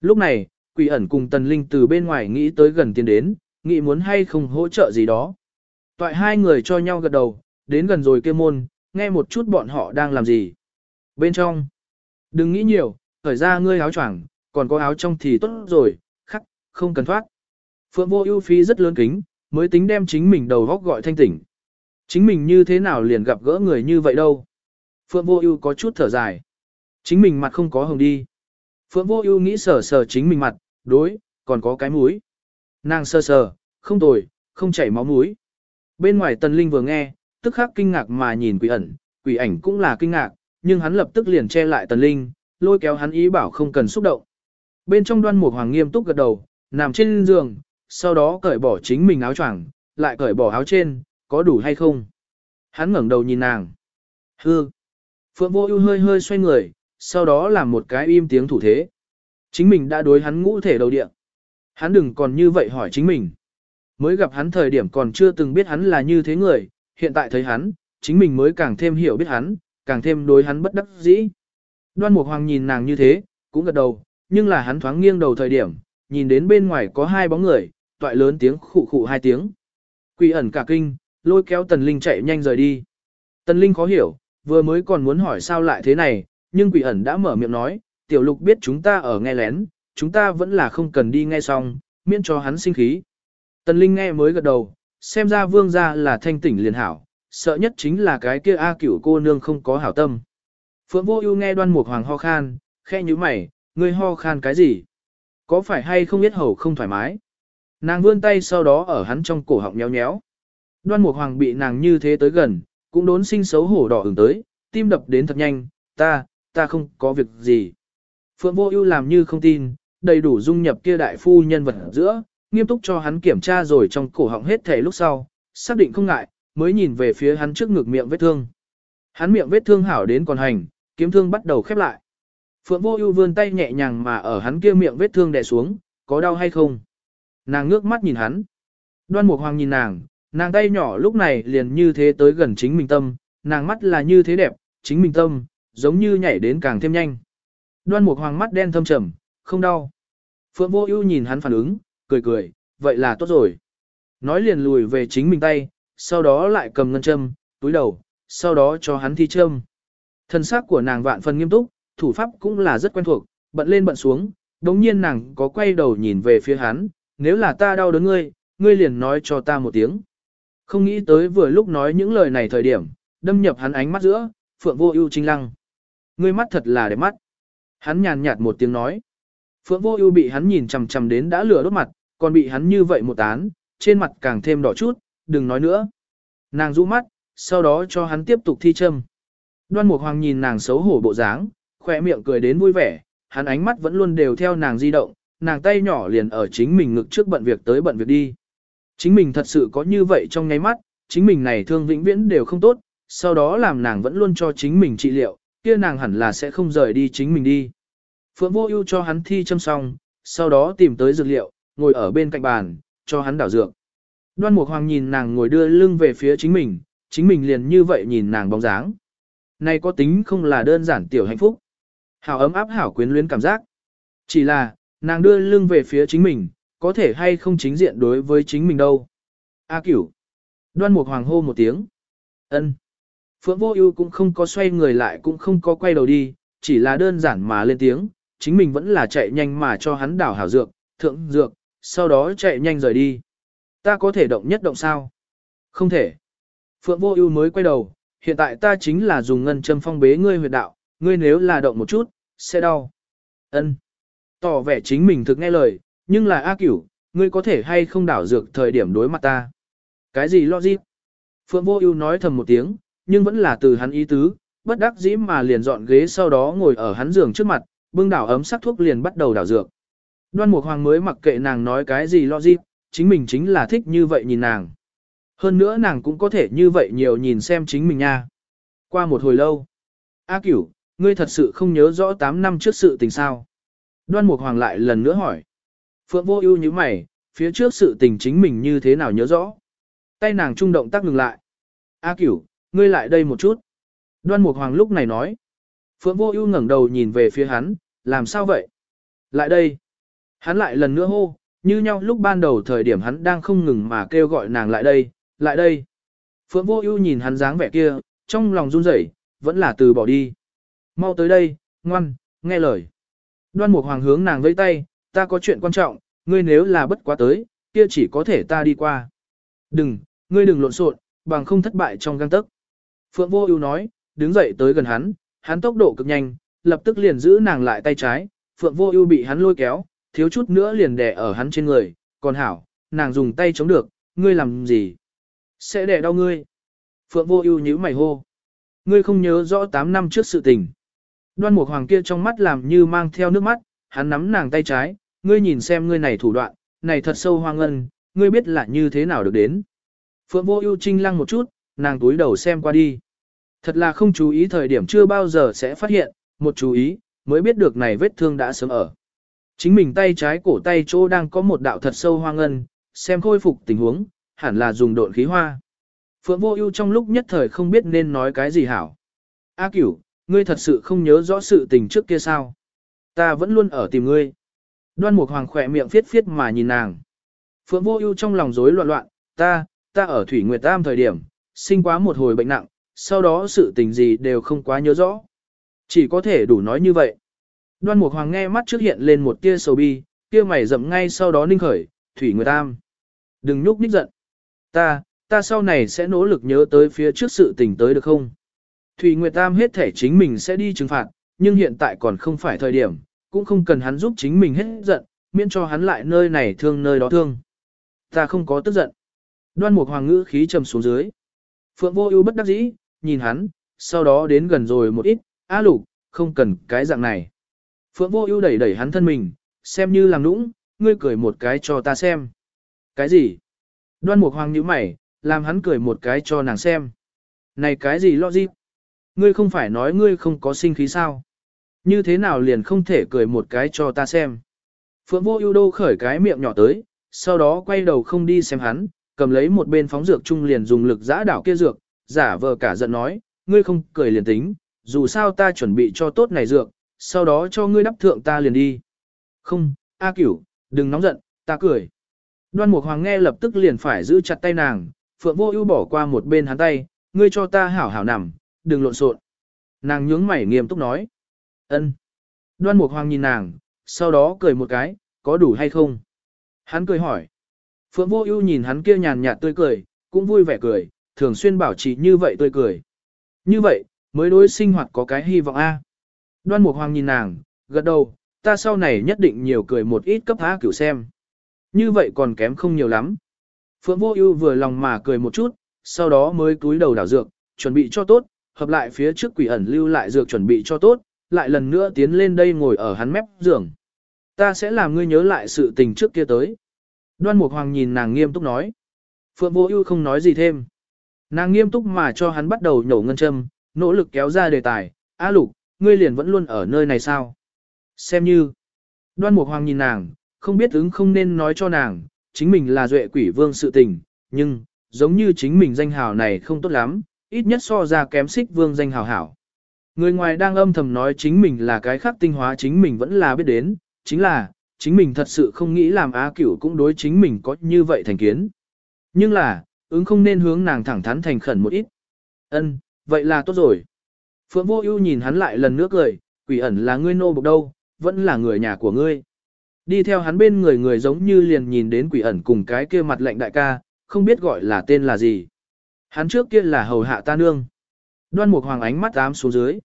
Lúc này, Quỷ ẩn cùng Tần Linh từ bên ngoài nghĩ tới gần tiến đến, nghĩ muốn hay không hỗ trợ gì đó. Toại hai người cho nhau gật đầu, đến gần rồi kia môn, nghe một chút bọn họ đang làm gì. Bên trong, đừng nghĩ nhiều, khởi ra ngươi áo choàng, còn có áo trong thì tốt rồi, khắc, không cần thoát. Phượng vô ưu phí rất lớn kính, mới tính đem chính mình đầu góc gọi thanh tỉnh. Chính mình như thế nào liền gặp gỡ người như vậy đâu. Phượng vô ưu có chút thở dài. Chính mình mặt không có hồng đi. Phượng vô ưu nghĩ sờ sờ chính mình mặt, đối, còn có cái mũi. Nàng sờ sờ, không tồi, không chảy máu mũi. Bên ngoài tần linh vừa nghe, tức khắc kinh ngạc mà nhìn quỷ ẩn, quỷ ảnh cũng là kinh ngạc, nhưng hắn lập tức liền che lại tần linh, lôi kéo hắn ý bảo không cần xúc động. Bên trong đoan mục hoàng nghiêm túc gật đầu, nằm trên giường, sau đó cởi bỏ chính mình áo choàng, lại cởi bỏ áo trên, có đủ hay không? Hắn ngẩng đầu nhìn nàng. Hư. Phượng vô ưu hơi hơi xoay người, sau đó làm một cái im tiếng thủ thế. Chính mình đã đối hắn ngũ thể đầu địa. Hắn đừng còn như vậy hỏi chính mình. Mới gặp hắn thời điểm còn chưa từng biết hắn là như thế người, hiện tại thấy hắn, chính mình mới càng thêm hiểu biết hắn, càng thêm đối hắn bất đắc dĩ. Đoan Mục Hoàng nhìn nàng như thế, cũng gật đầu, nhưng là hắn thoáng nghiêng đầu thời điểm, nhìn đến bên ngoài có hai bóng người, toại lớn tiếng khụ khụ hai tiếng. Quỷ ẩn cả kinh, lôi kéo Tần Linh chạy nhanh rời đi. Tần Linh khó hiểu, vừa mới còn muốn hỏi sao lại thế này, nhưng quỷ ẩn đã mở miệng nói, tiểu lục biết chúng ta ở nghe lén, chúng ta vẫn là không cần đi nghe xong, miễn cho hắn sinh khí. Tần Linh nghe mới gật đầu, xem ra vương gia là thanh tỉnh liền hảo, sợ nhất chính là cái kia A cửu cô nương không có hảo tâm. Phượng vô ưu nghe đoan mục hoàng ho khan, khe như mày, ngươi ho khan cái gì? Có phải hay không biết hầu không thoải mái? Nàng vươn tay sau đó ở hắn trong cổ họng nhéo nhéo. Đoan mục hoàng bị nàng như thế tới gần, cũng đốn sinh xấu hổ đỏ ửng tới, tim đập đến thật nhanh, ta, ta không có việc gì. Phượng vô ưu làm như không tin, đầy đủ dung nhập kia đại phu nhân vật giữa, nghiêm túc cho hắn kiểm tra rồi trong cổ họng hết thể lúc sau, xác định không ngại, mới nhìn về phía hắn trước ngực miệng vết thương. Hắn miệng vết thương hảo đến còn hành, kiếm thương bắt đầu khép lại. Phượng Vô Ưu vươn tay nhẹ nhàng mà ở hắn kia miệng vết thương đè xuống, có đau hay không? Nàng ngước mắt nhìn hắn. Đoan Mục Hoàng nhìn nàng, nàng tay nhỏ lúc này liền như thế tới gần chính mình tâm, nàng mắt là như thế đẹp, chính mình tâm, giống như nhảy đến càng thêm nhanh. Đoan Mục Hoàng mắt đen thâm trầm, không đau. Phượng Vô Ưu nhìn hắn phản ứng, cười cười, vậy là tốt rồi. Nói liền lùi về chính mình tay, sau đó lại cầm ngân châm, túi đầu, sau đó cho hắn thi châm. Thân xác của nàng vạn phần nghiêm túc, thủ pháp cũng là rất quen thuộc, bận lên bận xuống, đống nhiên nàng có quay đầu nhìn về phía hắn, nếu là ta đau đớn ngươi, ngươi liền nói cho ta một tiếng. Không nghĩ tới vừa lúc nói những lời này thời điểm, đâm nhập hắn ánh mắt giữa, phượng vô ưu trinh lăng. Ngươi mắt thật là đẹp mắt. Hắn nhàn nhạt một tiếng nói. Phượng vô ưu bị hắn nhìn chằm chằm đến đã lửa đốt mặt, còn bị hắn như vậy một tán, trên mặt càng thêm đỏ chút, đừng nói nữa. Nàng rũ mắt, sau đó cho hắn tiếp tục thi châm. Đoan Mục Hoàng nhìn nàng xấu hổ bộ dáng, khỏe miệng cười đến vui vẻ, hắn ánh mắt vẫn luôn đều theo nàng di động, nàng tay nhỏ liền ở chính mình ngực trước bận việc tới bận việc đi. Chính mình thật sự có như vậy trong nháy mắt, chính mình này thương vĩnh viễn đều không tốt, sau đó làm nàng vẫn luôn cho chính mình trị liệu, kia nàng hẳn là sẽ không rời đi chính mình đi. Phượng Vô Ưu cho hắn thi châm xong, sau đó tìm tới dược liệu, ngồi ở bên cạnh bàn, cho hắn đảo dược. Đoan Mục Hoàng nhìn nàng ngồi đưa lưng về phía chính mình, chính mình liền như vậy nhìn nàng bóng dáng. Này có tính không là đơn giản tiểu hạnh phúc. Hảo ấm áp hảo quyến luyến cảm giác. Chỉ là, nàng đưa lưng về phía chính mình, có thể hay không chính diện đối với chính mình đâu. A cửu. Đoan Mục Hoàng hô một tiếng. ân. Phượng Vô Ưu cũng không có xoay người lại cũng không có quay đầu đi, chỉ là đơn giản mà lên tiếng, chính mình vẫn là chạy nhanh mà cho hắn đảo hảo dược, thượng dược, sau đó chạy nhanh rời đi. Ta có thể động nhất động sao? Không thể. Phượng Vô Ưu mới quay đầu, hiện tại ta chính là dùng ngân châm phong bế ngươi huyệt đạo, ngươi nếu là động một chút, sẽ đau. Ân. Tỏ vẻ chính mình thực nghe lời, nhưng là A Cửu, ngươi có thể hay không đảo dược thời điểm đối mặt ta? Cái gì logic? Phượng Vô Ưu nói thầm một tiếng, nhưng vẫn là từ hắn ý tứ, bất đắc dĩ mà liền dọn ghế sau đó ngồi ở hắn giường trước mặt, bưng đảo ấm sắc thuốc liền bắt đầu đảo dược. Đoan Mục Hoàng mới mặc kệ nàng nói cái gì lo gì, chính mình chính là thích như vậy nhìn nàng. Hơn nữa nàng cũng có thể như vậy nhiều nhìn xem chính mình nha. Qua một hồi lâu. A cửu, ngươi thật sự không nhớ rõ 8 năm trước sự tình sao. Đoan Mục Hoàng lại lần nữa hỏi. Phượng vô ưu nhíu mày, phía trước sự tình chính mình như thế nào nhớ rõ. Tay nàng trung động tác ngừng lại. A cửu, ngươi lại đây một chút. Đoan Mục Hoàng lúc này nói. Phượng vô ưu ngẩng đầu nhìn về phía hắn, làm sao vậy? Lại đây. Hắn lại lần nữa hô, như nhau lúc ban đầu thời điểm hắn đang không ngừng mà kêu gọi nàng lại đây, lại đây. Phượng vô ưu nhìn hắn dáng vẻ kia, trong lòng run rẩy, vẫn là từ bỏ đi. Mau tới đây, ngoan, nghe lời. Đoan Mục Hoàng hướng nàng vẫy tay, ta có chuyện quan trọng, ngươi nếu là bất quá tới, kia chỉ có thể ta đi qua. Đừng, ngươi đừng lộn xộn, bằng không thất bại trong găng tấc. Phượng Vô Ưu nói, đứng dậy tới gần hắn, hắn tốc độ cực nhanh, lập tức liền giữ nàng lại tay trái, Phượng Vô Ưu bị hắn lôi kéo, thiếu chút nữa liền đè ở hắn trên người, còn hảo, nàng dùng tay chống được, ngươi làm gì? Sẽ đè đau ngươi. Phượng Vô Ưu nhíu mày hô. Ngươi không nhớ rõ 8 năm trước sự tình. Đoan Mục Hoàng kia trong mắt làm như mang theo nước mắt, hắn nắm nàng tay trái, ngươi nhìn xem ngươi này thủ đoạn, này thật sâu hoang ngân, ngươi biết là như thế nào được đến. Phượng Vô Ưu trinh lăng một chút, nàng túi đầu xem qua đi. Thật là không chú ý thời điểm chưa bao giờ sẽ phát hiện, một chú ý, mới biết được này vết thương đã sớm ở. Chính mình tay trái cổ tay chỗ đang có một đạo thật sâu hoang ngân, xem khôi phục tình huống, hẳn là dùng độn khí hoa. Phượng Vô Ưu trong lúc nhất thời không biết nên nói cái gì hảo. A Cửu, ngươi thật sự không nhớ rõ sự tình trước kia sao? Ta vẫn luôn ở tìm ngươi. Đoan Mục Hoàng khỏe miệng phiết phiết mà nhìn nàng. Phượng Vô Ưu trong lòng rối loạn loạn, ta, ta ở Thủy Nguyệt Tam thời điểm, sinh quá một hồi bệnh nặng, sau đó sự tình gì đều không quá nhớ rõ. Chỉ có thể đủ nói như vậy. Đoan Mục Hoàng nghe mắt trước hiện lên một tia sầu bi, kia mày rậm ngay sau đó ninh khởi, Thủy Nguyệt Tam. Đừng nhúc nhích giận. Ta, ta sau này sẽ nỗ lực nhớ tới phía trước sự tình tới được không? Thủy Nguyệt Tam hết thể chính mình sẽ đi trừng phạt, nhưng hiện tại còn không phải thời điểm, cũng không cần hắn giúp chính mình hết giận, miễn cho hắn lại nơi này thương nơi đó thương. Ta không có tức giận. Đoan Mục Hoàng ngữ khí trầm xuống dưới. Phượng Vô Ưu bất đắc dĩ, nhìn hắn, sau đó đến gần rồi một ít, "A Lục, không cần cái dạng này." Phượng Vô Ưu đẩy đẩy hắn thân mình, xem như làm nũng, ngươi cười một cái cho ta xem. "Cái gì?" Đoan Mục Hoàng nhíu mày, làm hắn cười một cái cho nàng xem. "Này cái gì logic? gì? Ngươi không phải nói ngươi không có sinh khí sao? Như thế nào liền không thể cười một cái cho ta xem?" Phượng Vô Ưu đô khởi cái miệng nhỏ tới, sau đó quay đầu không đi xem hắn, cầm lấy một bên phóng dược chung liền dùng lực giã đảo kia dược, giả vờ cả giận nói, ngươi không cười liền tính, dù sao ta chuẩn bị cho tốt này dược, sau đó cho ngươi đắp thượng ta liền đi. Không, A cửu, đừng nóng giận, ta cười. Đoan Mục Hoàng nghe lập tức liền phải giữ chặt tay nàng, Phượng Vô Ưu bỏ qua một bên hắn tay, ngươi cho ta hảo hảo nằm, đừng lộn xộn. Nàng nhướng mày nghiêm túc nói. Ân. Đoan Mục Hoàng nhìn nàng, sau đó cười một cái, có đủ hay không? Hắn cười hỏi. Phượng Vô Ưu nhìn hắn kia nhàn nhạt tươi cười, cũng vui vẻ cười, thường xuyên bảo trì như vậy tươi cười. Như vậy, mới đối sinh hoạt có cái hy vọng a. Đoan Mục Hoàng nhìn nàng, gật đầu, ta sau này nhất định nhiều cười một ít cấp há cửu xem. Như vậy còn kém không nhiều lắm. Phượng Vô Ưu vừa lòng mà cười một chút, sau đó mới cúi đầu đảo dược, chuẩn bị cho tốt, hợp lại phía trước quỷ ẩn lưu lại dược chuẩn bị cho tốt, lại lần nữa tiến lên đây ngồi ở hắn mép giường. Ta sẽ làm ngươi nhớ lại sự tình trước kia tới. Đoan Mục Hoàng nhìn nàng nghiêm túc nói. Phượng Vô Ưu không nói gì thêm. Nàng nghiêm túc mà cho hắn bắt đầu nhổ ngân châm, nỗ lực kéo ra đề tài, "A Lục, ngươi liền vẫn luôn ở nơi này sao?" Xem như. Đoan Mục Hoàng nhìn nàng, không biết ứng không nên nói cho nàng, chính mình là duệ quỷ vương sự tình, nhưng, giống như chính mình danh hào này không tốt lắm, ít nhất so ra kém xích vương danh hào hảo. Người ngoài đang âm thầm nói chính mình là cái khác tinh hóa chính mình vẫn là biết đến, chính là, chính mình thật sự không nghĩ làm á cửu cũng đối chính mình có như vậy thành kiến. Nhưng là, ứng không nên hướng nàng thẳng thắn thành khẩn một ít. Ân, vậy là tốt rồi. Phượng Vô Ưu nhìn hắn lại lần nữa cười, quỷ ẩn là ngươi nô bộc đâu, vẫn là người nhà của ngươi. Đi theo hắn bên người người giống như liền nhìn đến quỷ ẩn cùng cái kia mặt lạnh đại ca, không biết gọi là tên là gì. Hắn trước kia là hầu hạ ta nương. Đoan Mục Hoàng ánh mắt ám xuống dưới.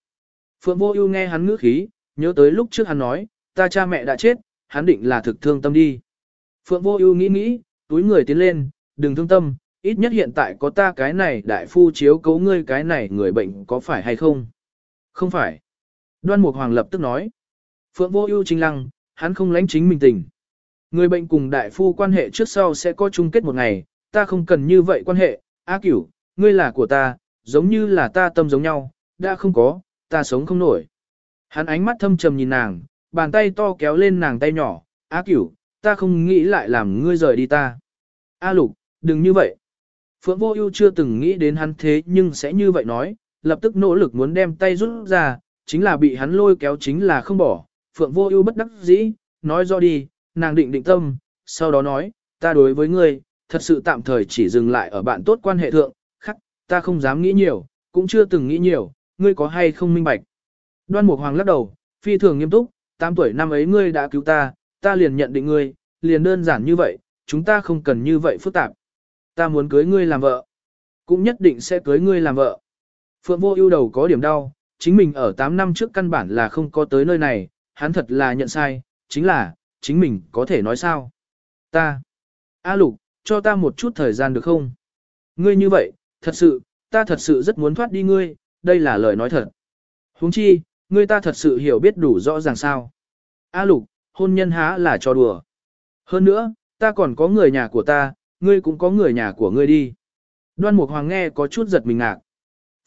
Phượng Vô Ưu nghe hắn ngữ khí, nhớ tới lúc trước hắn nói, ta cha mẹ đã chết, hắn định là thực thương tâm đi. Phượng Vô Ưu nghĩ nghĩ, túi người tiến lên, đừng thương tâm, ít nhất hiện tại có ta cái này đại phu chiếu cố ngươi cái này người bệnh có phải hay không. Không phải. Đoan Mục Hoàng lập tức nói. Phượng vô ưu chính lăng, hắn không lãnh chính mình tình. Người bệnh cùng đại phu quan hệ trước sau sẽ có chung kết một ngày, ta không cần như vậy quan hệ, A cửu, ngươi là của ta, giống như là ta tâm giống nhau, đã không có, ta sống không nổi. Hắn ánh mắt thâm trầm nhìn nàng, bàn tay to kéo lên nàng tay nhỏ, A cửu, ta không nghĩ lại làm ngươi rời đi ta. A lục, đừng như vậy. Phượng vô ưu chưa từng nghĩ đến hắn thế nhưng sẽ như vậy nói, lập tức nỗ lực muốn đem tay rút ra, chính là bị hắn lôi kéo chính là không bỏ. Phượng vô ưu bất đắc dĩ, nói do đi, nàng định định tâm, sau đó nói, ta đối với ngươi, thật sự tạm thời chỉ dừng lại ở bạn tốt quan hệ thượng, khắc, ta không dám nghĩ nhiều, cũng chưa từng nghĩ nhiều, ngươi có hay không minh bạch. Đoan Mục Hoàng lắc đầu, phi thường nghiêm túc, 8 tuổi năm ấy ngươi đã cứu ta, ta liền nhận định ngươi, liền đơn giản như vậy, chúng ta không cần như vậy phức tạp. Ta muốn cưới ngươi làm vợ, cũng nhất định sẽ cưới ngươi làm vợ. Phượng Vô Ưu đầu có điểm đau, chính mình ở 8 năm trước căn bản là không có tới nơi này, hắn thật là nhận sai, chính là, chính mình có thể nói sao? Ta, A Lục, cho ta một chút thời gian được không? Ngươi như vậy, thật sự, ta thật sự rất muốn thoát đi ngươi, đây là lời nói thật. Huống chi, ngươi ta thật sự hiểu biết đủ rõ ràng sao. A Lục, hôn nhân há là cho đùa. Hơn nữa, ta còn có người nhà của ta, ngươi cũng có người nhà của ngươi đi. Đoan Mục Hoàng nghe có chút giật mình ngạc.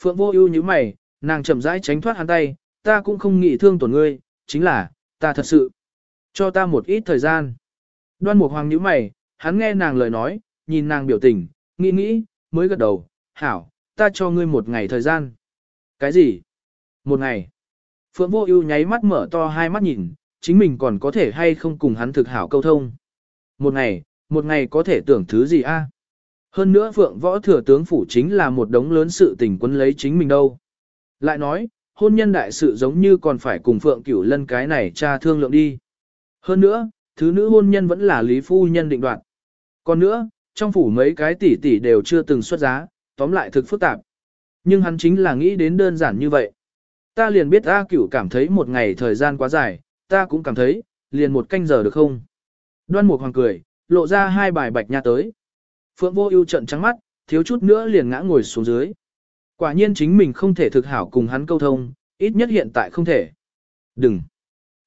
Phượng Vô Ưu như mày, nàng chậm rãi tránh thoát hắn tay, ta cũng không nghĩ thương tổn ngươi, chính là, ta thật sự cho ta một ít thời gian. Đoan Mục Hoàng nhíu mày, hắn nghe nàng lời nói, nhìn nàng biểu tình, nghĩ nghĩ, mới gật đầu, hảo, ta cho ngươi một ngày thời gian. Cái gì? Một ngày. Phượng Vô Ưu nháy mắt mở to hai mắt nhìn, chính mình còn có thể hay không cùng hắn thực hảo câu thông. Một ngày, một ngày có thể tưởng thứ gì a? Hơn nữa Phượng Võ Thừa Tướng Phủ chính là một đống lớn sự tình quân lấy chính mình đâu. Lại nói, hôn nhân đại sự giống như còn phải cùng Phượng Cửu Lân cái này cha thương lượng đi. Hơn nữa, thứ nữ hôn nhân vẫn là Lý Phu Nhân định đoạt. Còn nữa, trong phủ mấy cái tỷ tỷ đều chưa từng xuất giá, tóm lại thực phức tạp. Nhưng hắn chính là nghĩ đến đơn giản như vậy. Ta liền biết A cửu cảm thấy một ngày thời gian quá dài, ta cũng cảm thấy, liền một canh giờ được không? Đoan Mục Hoàng cười, lộ ra hai bài bạch nha tới. Phượng Vô Ưu trợn trắng mắt, thiếu chút nữa liền ngã ngồi xuống dưới. Quả nhiên chính mình không thể thực hảo cùng hắn câu thông, ít nhất hiện tại không thể. Đừng,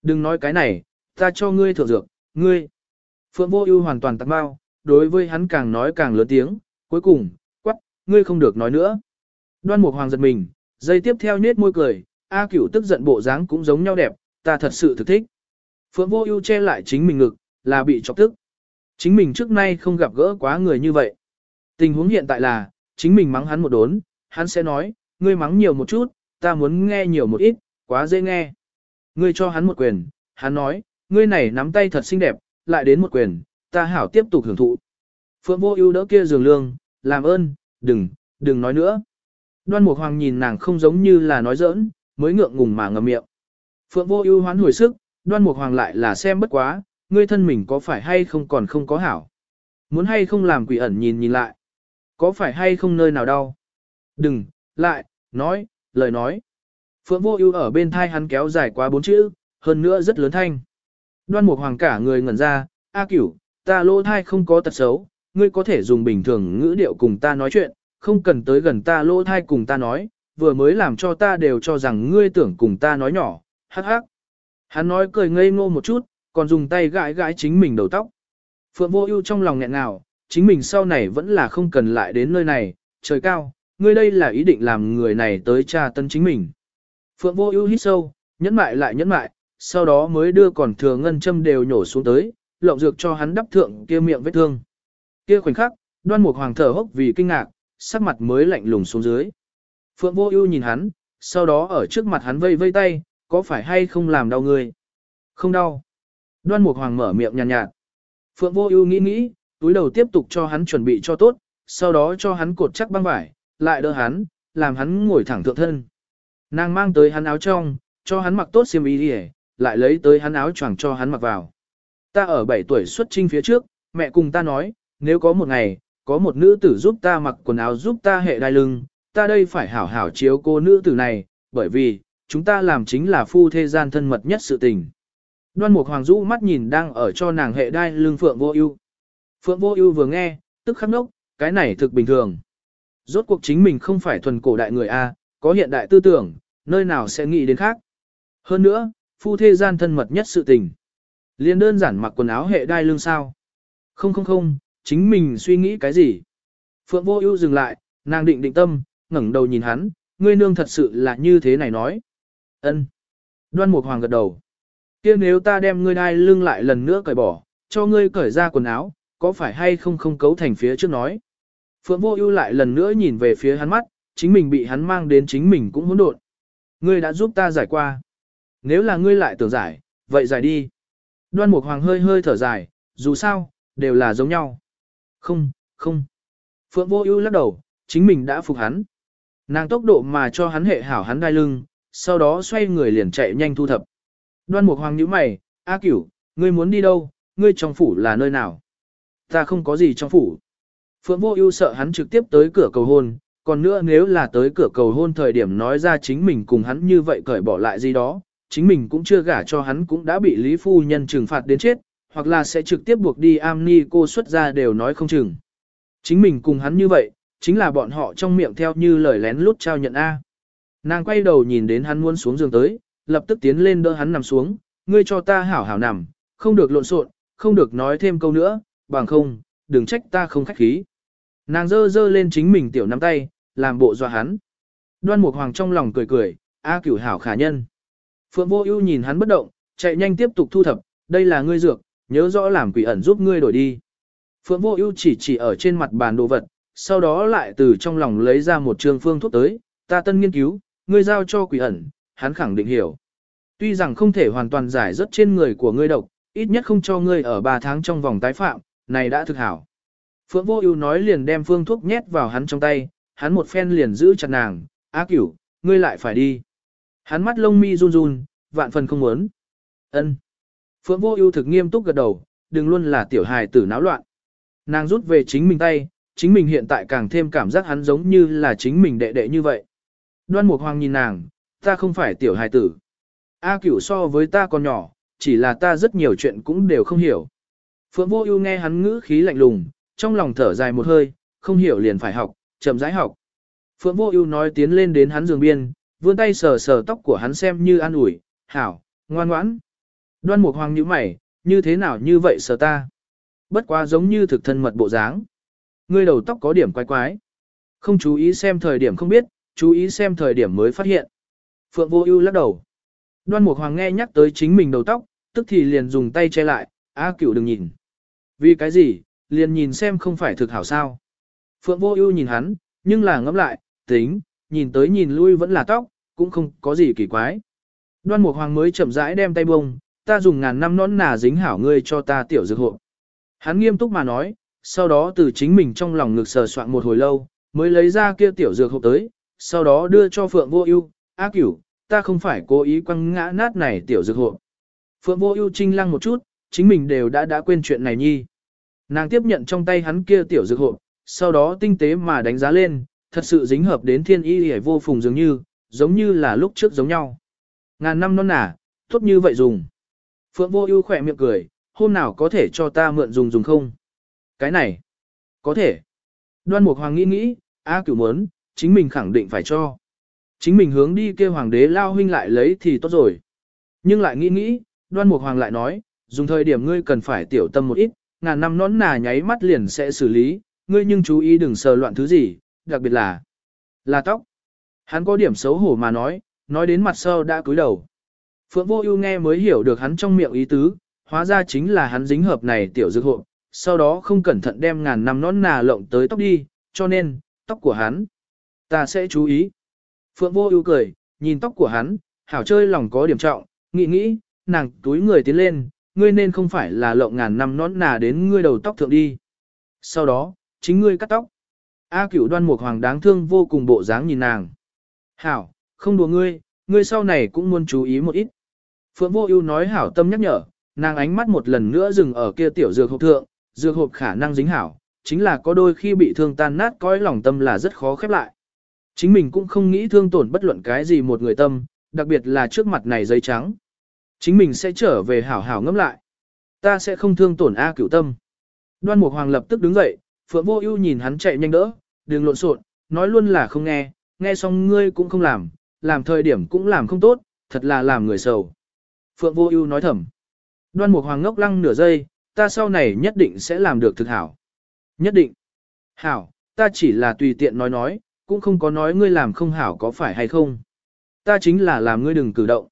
đừng nói cái này, ta cho ngươi thượng dược, ngươi. Phượng Vô Ưu hoàn toàn tạc bao, đối với hắn càng nói càng lớn tiếng, cuối cùng, quắc, ngươi không được nói nữa. Đoan Mục Hoàng giật mình, giây tiếp theo nhếch môi cười, A Cửu tức giận bộ dáng cũng giống nhau đẹp, ta thật sự thực thích. Phượng Vô Ưu che lại chính mình ngực, là bị chọc tức. Chính mình trước nay không gặp gỡ quá người như vậy. Tình huống hiện tại là, chính mình mắng hắn một đốn, hắn sẽ nói, ngươi mắng nhiều một chút, ta muốn nghe nhiều một ít, quá dễ nghe. Ngươi cho hắn một quyền, hắn nói, ngươi này nắm tay thật xinh đẹp, lại đến một quyền, ta hảo tiếp tục hưởng thụ. Phượng vô ưu đỡ kia giường lương, làm ơn, đừng, đừng nói nữa. Đoan Mục Hoàng nhìn nàng không giống như là nói giỡn, mới ngượng ngùng mà ngậm miệng. Phượng vô ưu hoán hồi sức, Đoan Mục Hoàng lại là xem bất quá, ngươi thân mình có phải hay không còn không có hảo. Muốn hay không làm quỷ ẩn nhìn nhìn lại. Có phải hay không nơi nào đau. Đừng, lại, nói, lời nói. Phượng vô ưu ở bên thai hắn kéo dài quá bốn chữ, hơn nữa rất lớn thanh. Đoan Mục Hoàng cả người ngẩn ra, A cửu, ta lỗ thai không có tật xấu, ngươi có thể dùng bình thường ngữ điệu cùng ta nói chuyện, không cần tới gần ta lỗ thai cùng ta nói, vừa mới làm cho ta đều cho rằng ngươi tưởng cùng ta nói nhỏ, hắc hắc. Hắn nói cười ngây ngô một chút, còn dùng tay gãi gãi chính mình đầu tóc. Phượng vô ưu trong lòng nghẹn ngào, chính mình sau này vẫn là không cần lại đến nơi này, trời cao, ngươi đây là ý định làm người này tới tra tấn chính mình. Phượng vô ưu hít sâu, nhẫn mại lại nhẫn mại, sau đó mới đưa còn thừa ngân châm đều nhổ xuống tới, lộng dược cho hắn đắp thượng kia miệng vết thương. Kia khoảnh khắc, đoan mục hoàng thở hốc vì kinh ngạc, sắc mặt mới lạnh lùng xuống dưới. Phượng vô ưu nhìn hắn, sau đó ở trước mặt hắn vây vây tay, có phải hay không làm đau người? Không đau. Đoan mục hoàng mở miệng nhàn nhạt, nhạt. Phượng vô ưu nghĩ nghĩ, túi đầu tiếp tục cho hắn chuẩn bị cho tốt, sau đó cho hắn cột chắc băng vải, lại đỡ hắn, làm hắn ngồi thẳng thượng thân. Nàng mang tới hắn áo trong, cho hắn mặc tốt xiêm y đi lại lấy tới hắn áo choàng cho hắn mặc vào. Ta ở 7 tuổi xuất trinh phía trước, mẹ cùng ta nói, nếu có một ngày, có một nữ tử giúp ta mặc quần áo giúp ta hệ đai lưng, ta đây phải hảo hảo chiếu cô nữ tử này, bởi vì, chúng ta làm chính là phu thế gian thân mật nhất sự tình. Đoan Mục Hoàng rũ mắt nhìn đang ở cho nàng hệ đai lưng Phượng Vô Ưu. Phượng Vô Ưu vừa nghe, tức khắc nốc, cái này thực bình thường. Rốt cuộc chính mình không phải thuần cổ đại người a, có hiện đại tư tưởng, nơi nào sẽ nghĩ đến khác. Hơn nữa, phu thê gian thân mật nhất sự tình. Liên đơn giản mặc quần áo hệ đai lưng sao. Không không không, chính mình suy nghĩ cái gì. Phượng vô ưu dừng lại, nàng định định tâm, ngẩng đầu nhìn hắn, ngươi nương thật sự là như thế này nói. Ân. Đoan Mục Hoàng gật đầu. Kia nếu ta đem ngươi đai lưng lại lần nữa cởi bỏ, cho ngươi cởi ra quần áo, có phải hay không không cấu thành phía trước nói. Phượng Vô Ưu lại lần nữa nhìn về phía hắn mắt, chính mình bị hắn mang đến chính mình cũng hỗn độn. Ngươi đã giúp ta giải qua. Nếu là ngươi lại tưởng giải, vậy giải đi. Đoan Mục Hoàng hơi hơi thở dài, dù sao, đều là giống nhau. Không, không. Phượng Vô Ưu lắc đầu, chính mình đã phục hắn. Nàng tốc độ mà cho hắn hệ hảo hắn đai lưng, sau đó xoay người liền chạy nhanh thu thập. Đoan Mục Hoàng nhíu mày, "A Cửu, ngươi muốn đi đâu? Ngươi trong phủ là nơi nào?" "Ta không có gì trong phủ." Phượng Vô Ưu sợ hắn trực tiếp tới cửa cầu hôn, còn nữa nếu là tới cửa cầu hôn thời điểm nói ra chính mình cùng hắn như vậy cởi bỏ lại gì đó, chính mình cũng chưa gả cho hắn cũng đã bị Lý phu nhân trừng phạt đến chết, hoặc là sẽ trực tiếp buộc đi am ni cô xuất ra đều nói không chừng. Chính mình cùng hắn như vậy, chính là bọn họ trong miệng theo như lời lén lút trao nhận A. Nàng quay đầu nhìn đến hắn muốn xuống giường tới, lập tức tiến lên đỡ hắn nằm xuống, ngươi cho ta hảo hảo nằm, không được lộn xộn, không được nói thêm câu nữa, bằng không, đừng trách ta không khách khí. Nàng dơ dơ lên chính mình tiểu nắm tay, làm bộ dọa hắn. Đoan Mục Hoàng trong lòng cười cười, A cửu hảo khả nhân. Phượng Vô Ưu nhìn hắn bất động, chạy nhanh tiếp tục thu thập, đây là ngươi dược, nhớ rõ làm quỷ ẩn giúp ngươi đổi đi. Phượng Vô Ưu chỉ chỉ ở trên mặt bàn đồ vật, sau đó lại từ trong lòng lấy ra một trường phương thuốc tới, ta tân nghiên cứu, ngươi giao cho quỷ ẩn, hắn khẳng định hiểu. Tuy rằng không thể hoàn toàn giải rất trên người của ngươi độc, ít nhất không cho ngươi ở 3 tháng trong vòng tái phạm, này đã thực hảo. Phượng Vô Ưu nói liền đem phương thuốc nhét vào hắn trong tay, hắn một phen liền giữ chặt nàng, "A Cửu, ngươi lại phải đi." Hắn mắt lông mi run run, vạn phần không muốn. "Ân." Phượng Vô Ưu thực nghiêm túc gật đầu, đừng luôn là tiểu hài tử náo loạn. Nàng rút về chính mình tay, chính mình hiện tại càng thêm cảm giác hắn giống như là chính mình đệ đệ như vậy. Đoan Mục Hoàng nhìn nàng, ta không phải tiểu hài tử. A Cửu so với ta còn nhỏ, chỉ là ta rất nhiều chuyện cũng đều không hiểu. Phượng Vô Ưu nghe hắn ngữ khí lạnh lùng, trong lòng thở dài một hơi, không hiểu liền phải học, chậm rãi học. Phượng Vô Ưu nói tiến lên đến hắn giường biên, vươn tay sờ sờ tóc của hắn xem như an ủi, "Hảo, ngoan ngoãn." Đoan Mục Hoàng nhíu mày, "Như thế nào như vậy sờ ta?" Bất quá giống như thực thân mật bộ dáng. Ngươi đầu tóc có điểm quái quái. Không chú ý xem thời điểm không biết, chú ý xem thời điểm mới phát hiện. Phượng Vô Ưu lắc đầu. Đoan Mục Hoàng nghe nhắc tới chính mình đầu tóc, tức thì liền dùng tay che lại, "A Cửu đừng nhìn." "Vì cái gì? liền nhìn xem không phải thực hảo sao. Phượng vô ưu nhìn hắn, nhưng là ngẫm lại, tính, nhìn tới nhìn lui vẫn là tóc, cũng không có gì kỳ quái. Đoan Mục Hoàng mới chậm rãi đem tay bông, ta dùng ngàn năm nón nà dính hảo ngươi cho ta tiểu dược hộ. Hắn nghiêm túc mà nói, sau đó từ chính mình trong lòng ngực sờ soạn một hồi lâu, mới lấy ra kia tiểu dược hộp tới, sau đó đưa cho Phượng Vô Ưu, "A Cửu, ta không phải cố ý quăng ngã nát này tiểu dược hộ. Phượng Vô Ưu trinh lăng một chút, chính mình đều đã đã quên chuyện này nhi. Nàng tiếp nhận trong tay hắn kia tiểu dược hộ, sau đó tinh tế mà đánh giá lên, thật sự dính hợp đến thiên y hề vô phùng dường như, giống như là lúc trước giống nhau. Ngàn năm non nả, tốt như vậy dùng. Phượng vô ưu khỏe miệng cười, hôm nào có thể cho ta mượn dùng dùng không? Cái này, có thể. Đoan Mục Hoàng nghĩ nghĩ, a cửu muốn, chính mình khẳng định phải cho. Chính mình hướng đi kêu hoàng đế lao huynh lại lấy thì tốt rồi. Nhưng lại nghĩ nghĩ, đoan mục hoàng lại nói, dùng thời điểm ngươi cần phải tiểu tâm một ít, ngàn năm nón nà nháy mắt liền sẽ xử lý, ngươi nhưng chú ý đừng sờ loạn thứ gì, đặc biệt là là tóc. Hắn có điểm xấu hổ mà nói, nói đến mặt sau đã cúi đầu. Phượng Vô Ưu nghe mới hiểu được hắn trong miệng ý tứ, hóa ra chính là hắn dính hợp này tiểu dược hộ, sau đó không cẩn thận đem ngàn năm nón nà lộng tới tóc đi, cho nên, tóc của hắn, ta sẽ chú ý. Phượng Vô Ưu cười, nhìn tóc của hắn, hảo chơi lòng có điểm trọng, nghĩ nghĩ, nàng túi người tiến lên, ngươi nên không phải là lộng ngàn năm nón nà đến ngươi đầu tóc thượng đi. Sau đó, chính ngươi cắt tóc. A cửu đoan mục hoàng đáng thương vô cùng bộ dáng nhìn nàng. Hảo, không đùa ngươi, ngươi sau này cũng muốn chú ý một ít. Phượng vô ưu nói hảo tâm nhắc nhở, nàng ánh mắt một lần nữa dừng ở kia tiểu dược hộp thượng, dược hộp khả năng dính hảo, chính là có đôi khi bị thương tan nát cõi lòng tâm là rất khó khép lại. Chính mình cũng không nghĩ thương tổn bất luận cái gì một người tâm, đặc biệt là trước mặt này giấy trắng. Chính mình sẽ trở về hảo hảo ngẫm lại. Ta sẽ không thương tổn A cửu tâm. Đoan Mục Hoàng lập tức đứng dậy, Phượng Vô Ưu nhìn hắn chạy nhanh đỡ, đừng lộn xộn, nói luôn là không nghe, nghe xong ngươi cũng không làm, làm thời điểm cũng làm không tốt, thật là làm người sầu. Phượng Vô Ưu nói thầm. Đoan Mục Hoàng ngốc lăng nửa giây, ta sau này nhất định sẽ làm được thực hảo. Nhất định. Hảo, ta chỉ là tùy tiện nói nói, cũng không có nói ngươi làm không hảo có phải hay không. Ta chính là làm ngươi đừng cử động.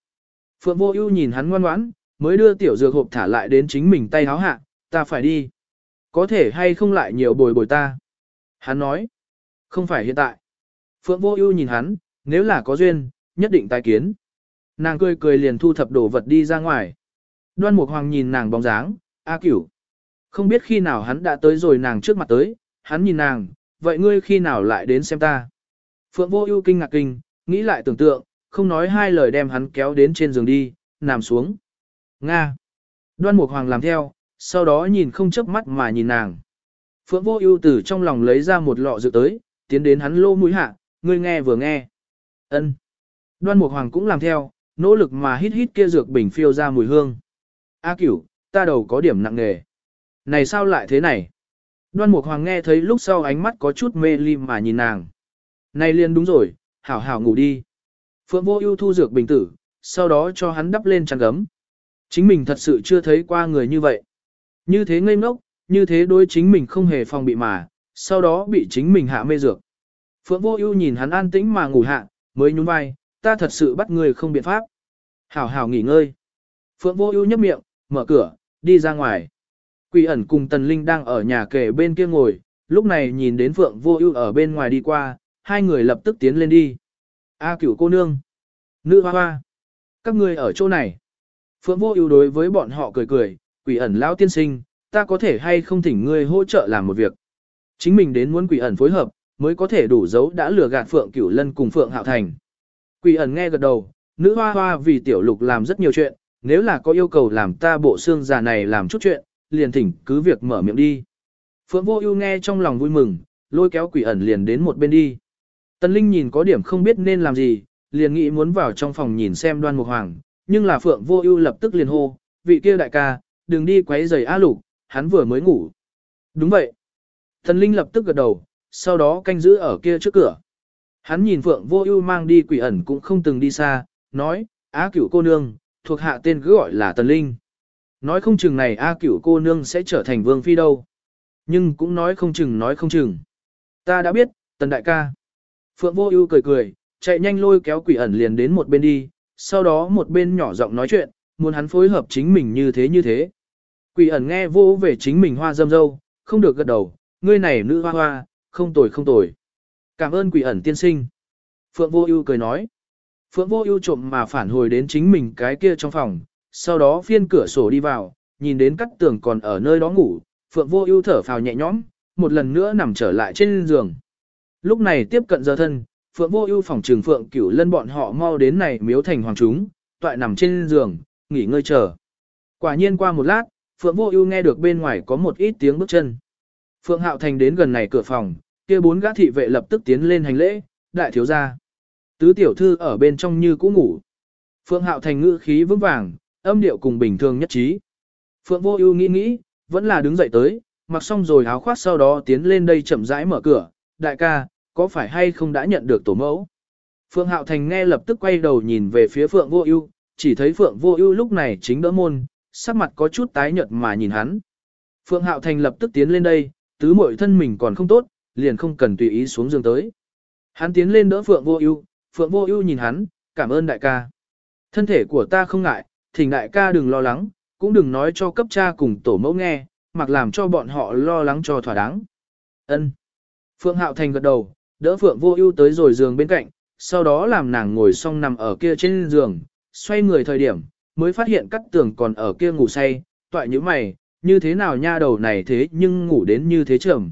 Phượng Vô Ưu nhìn hắn ngoan ngoãn, mới đưa tiểu dược hộp thả lại đến chính mình tay háo hạ, ta phải đi. Có thể hay không lại nhiều bồi bồi ta. Hắn nói, không phải hiện tại. Phượng Vô Ưu nhìn hắn, nếu là có duyên, nhất định tái kiến. Nàng cười cười liền thu thập đồ vật đi ra ngoài. Đoan Mục Hoàng nhìn nàng bóng dáng, A Cửu. Không biết khi nào hắn đã tới rồi nàng trước mặt tới, hắn nhìn nàng, vậy ngươi khi nào lại đến xem ta? Phượng Vô Ưu kinh ngạc kinh, nghĩ lại tưởng tượng, không nói hai lời đem hắn kéo đến trên giường đi, nằm xuống. Nga. Đoan Mục Hoàng làm theo, sau đó nhìn không chớp mắt mà nhìn nàng. Phượng Vô Ưu từ trong lòng lấy ra một lọ dược tới, tiến đến hắn lô mũi hạ, ngươi nghe vừa nghe. Ân. Đoan Mục Hoàng cũng làm theo, nỗ lực mà hít hít kia dược bình phiêu ra mùi hương. A Cửu, ta đầu có điểm nặng nề. Này sao lại thế này? Đoan Mục Hoàng nghe thấy lúc sau ánh mắt có chút mê ly mà nhìn nàng. Này liền đúng rồi, hảo hảo ngủ đi. Phượng Vô Ưu thu dược bình tử, sau đó cho hắn đắp lên chăn gấm. Chính mình thật sự chưa thấy qua người như vậy. Như thế ngây ngốc, như thế đối chính mình không hề phòng bị mà, sau đó bị chính mình hạ mê dược. Phượng Vô Ưu nhìn hắn an tĩnh mà ngủ hạ, mới nhún vai, ta thật sự bắt người không biện pháp. Hảo hảo nghỉ ngơi. Phượng Vô Ưu nhếch miệng, mở cửa, đi ra ngoài. Quỷ ẩn cùng Tần Linh đang ở nhà kề bên kia ngồi, lúc này nhìn đến Phượng Vô Ưu ở bên ngoài đi qua, hai người lập tức tiến lên đi. A Cửu cô nương, Nữ Hoa Hoa, các ngươi ở chỗ này. Phượng Vô Ưu đối với bọn họ cười cười, Quỷ ẩn lão tiên sinh, ta có thể hay không thỉnh ngươi hỗ trợ làm một việc. Chính mình đến muốn Quỷ ẩn phối hợp, mới có thể đủ dấu đã lừa gạt Phượng Cửu Lân cùng Phượng Hạo Thành. Quỷ ẩn nghe gật đầu, nữ hoa hoa vì tiểu lục làm rất nhiều chuyện, nếu là có yêu cầu làm ta bộ xương già này làm chút chuyện, liền thỉnh cứ việc mở miệng đi. Phượng vô ưu nghe trong lòng vui mừng, lôi kéo quỷ ẩn liền đến một bên đi. Tần Linh nhìn có điểm không biết nên làm gì, liền nghĩ muốn vào trong phòng nhìn xem đoan mục hoàng, nhưng là Phượng vô ưu lập tức liền hô, vị kia đại ca, đừng đi quấy rầy A lục, hắn vừa mới ngủ. Đúng vậy. Tần Linh lập tức gật đầu, sau đó canh giữ ở kia trước cửa. Hắn nhìn Phượng vô ưu mang đi quỷ ẩn cũng không từng đi xa, nói, á cửu cô nương, thuộc hạ tên cứ gọi là Tần Linh. Nói không chừng này A cửu cô nương sẽ trở thành vương phi đâu. Nhưng cũng nói không chừng nói không chừng. Ta đã biết, Tần đại ca. Phượng vô ưu cười cười, chạy nhanh lôi kéo quỷ ẩn liền đến một bên đi, sau đó một bên nhỏ giọng nói chuyện, muốn hắn phối hợp chính mình như thế như thế. Quỷ ẩn nghe vô về chính mình hoa dâm dâu, không được gật đầu, ngươi này nữ hoa hoa, không tồi không tồi. Cảm ơn quỷ ẩn tiên sinh. Phượng vô ưu cười nói. Phượng vô ưu trộm mà phản hồi đến chính mình cái kia trong phòng, sau đó phiên cửa sổ đi vào, nhìn đến cắt tường còn ở nơi đó ngủ, Phượng vô ưu thở phào nhẹ nhõm, một lần nữa nằm trở lại trên giường. Lúc này tiếp cận giờ thân, Phượng vô ưu phòng trường Phượng cửu lân bọn họ mau đến này miếu thành hoàng chúng, toại nằm trên giường, nghỉ ngơi chờ. Quả nhiên qua một lát, Phượng vô ưu nghe được bên ngoài có một ít tiếng bước chân. Phượng hạo thành đến gần này cửa phòng, kia bốn gã thị vệ lập tức tiến lên hành lễ, đại thiếu gia. Tứ tiểu thư ở bên trong như cũ ngủ. Phượng Hạo Thành ngữ khí vững vàng, âm điệu cùng bình thường nhất trí. Phượng Vô Ưu nghĩ nghĩ, vẫn là đứng dậy tới, mặc xong rồi áo khoác sau đó tiến lên đây chậm rãi mở cửa, "Đại ca, có phải hay không đã nhận được tổ mẫu?" Phượng Hạo Thành nghe lập tức quay đầu nhìn về phía Phượng Vô Ưu, chỉ thấy Phượng Vô Ưu lúc này chính đỡ môn, sắc mặt có chút tái nhợt mà nhìn hắn. Phượng Hạo Thành lập tức tiến lên đây, tứ muội thân mình còn không tốt, liền không cần tùy ý xuống giường tới. Hắn tiến lên đỡ Phượng Vô Ưu, Phượng Vô Ưu nhìn hắn, "Cảm ơn đại ca. Thân thể của ta không ngại, thỉnh đại ca đừng lo lắng, cũng đừng nói cho cấp cha cùng tổ mẫu nghe, mặc làm cho bọn họ lo lắng cho thỏa đáng." Ân. Phượng Hạo Thành gật đầu, đỡ Phượng Vô Ưu tới rồi giường bên cạnh, sau đó làm nàng ngồi xong nằm ở kia trên giường, xoay người thời điểm, mới phát hiện Cát tường còn ở kia ngủ say, toại nhíu mày, như thế nào nha đầu này thế nhưng ngủ đến như thế trầm.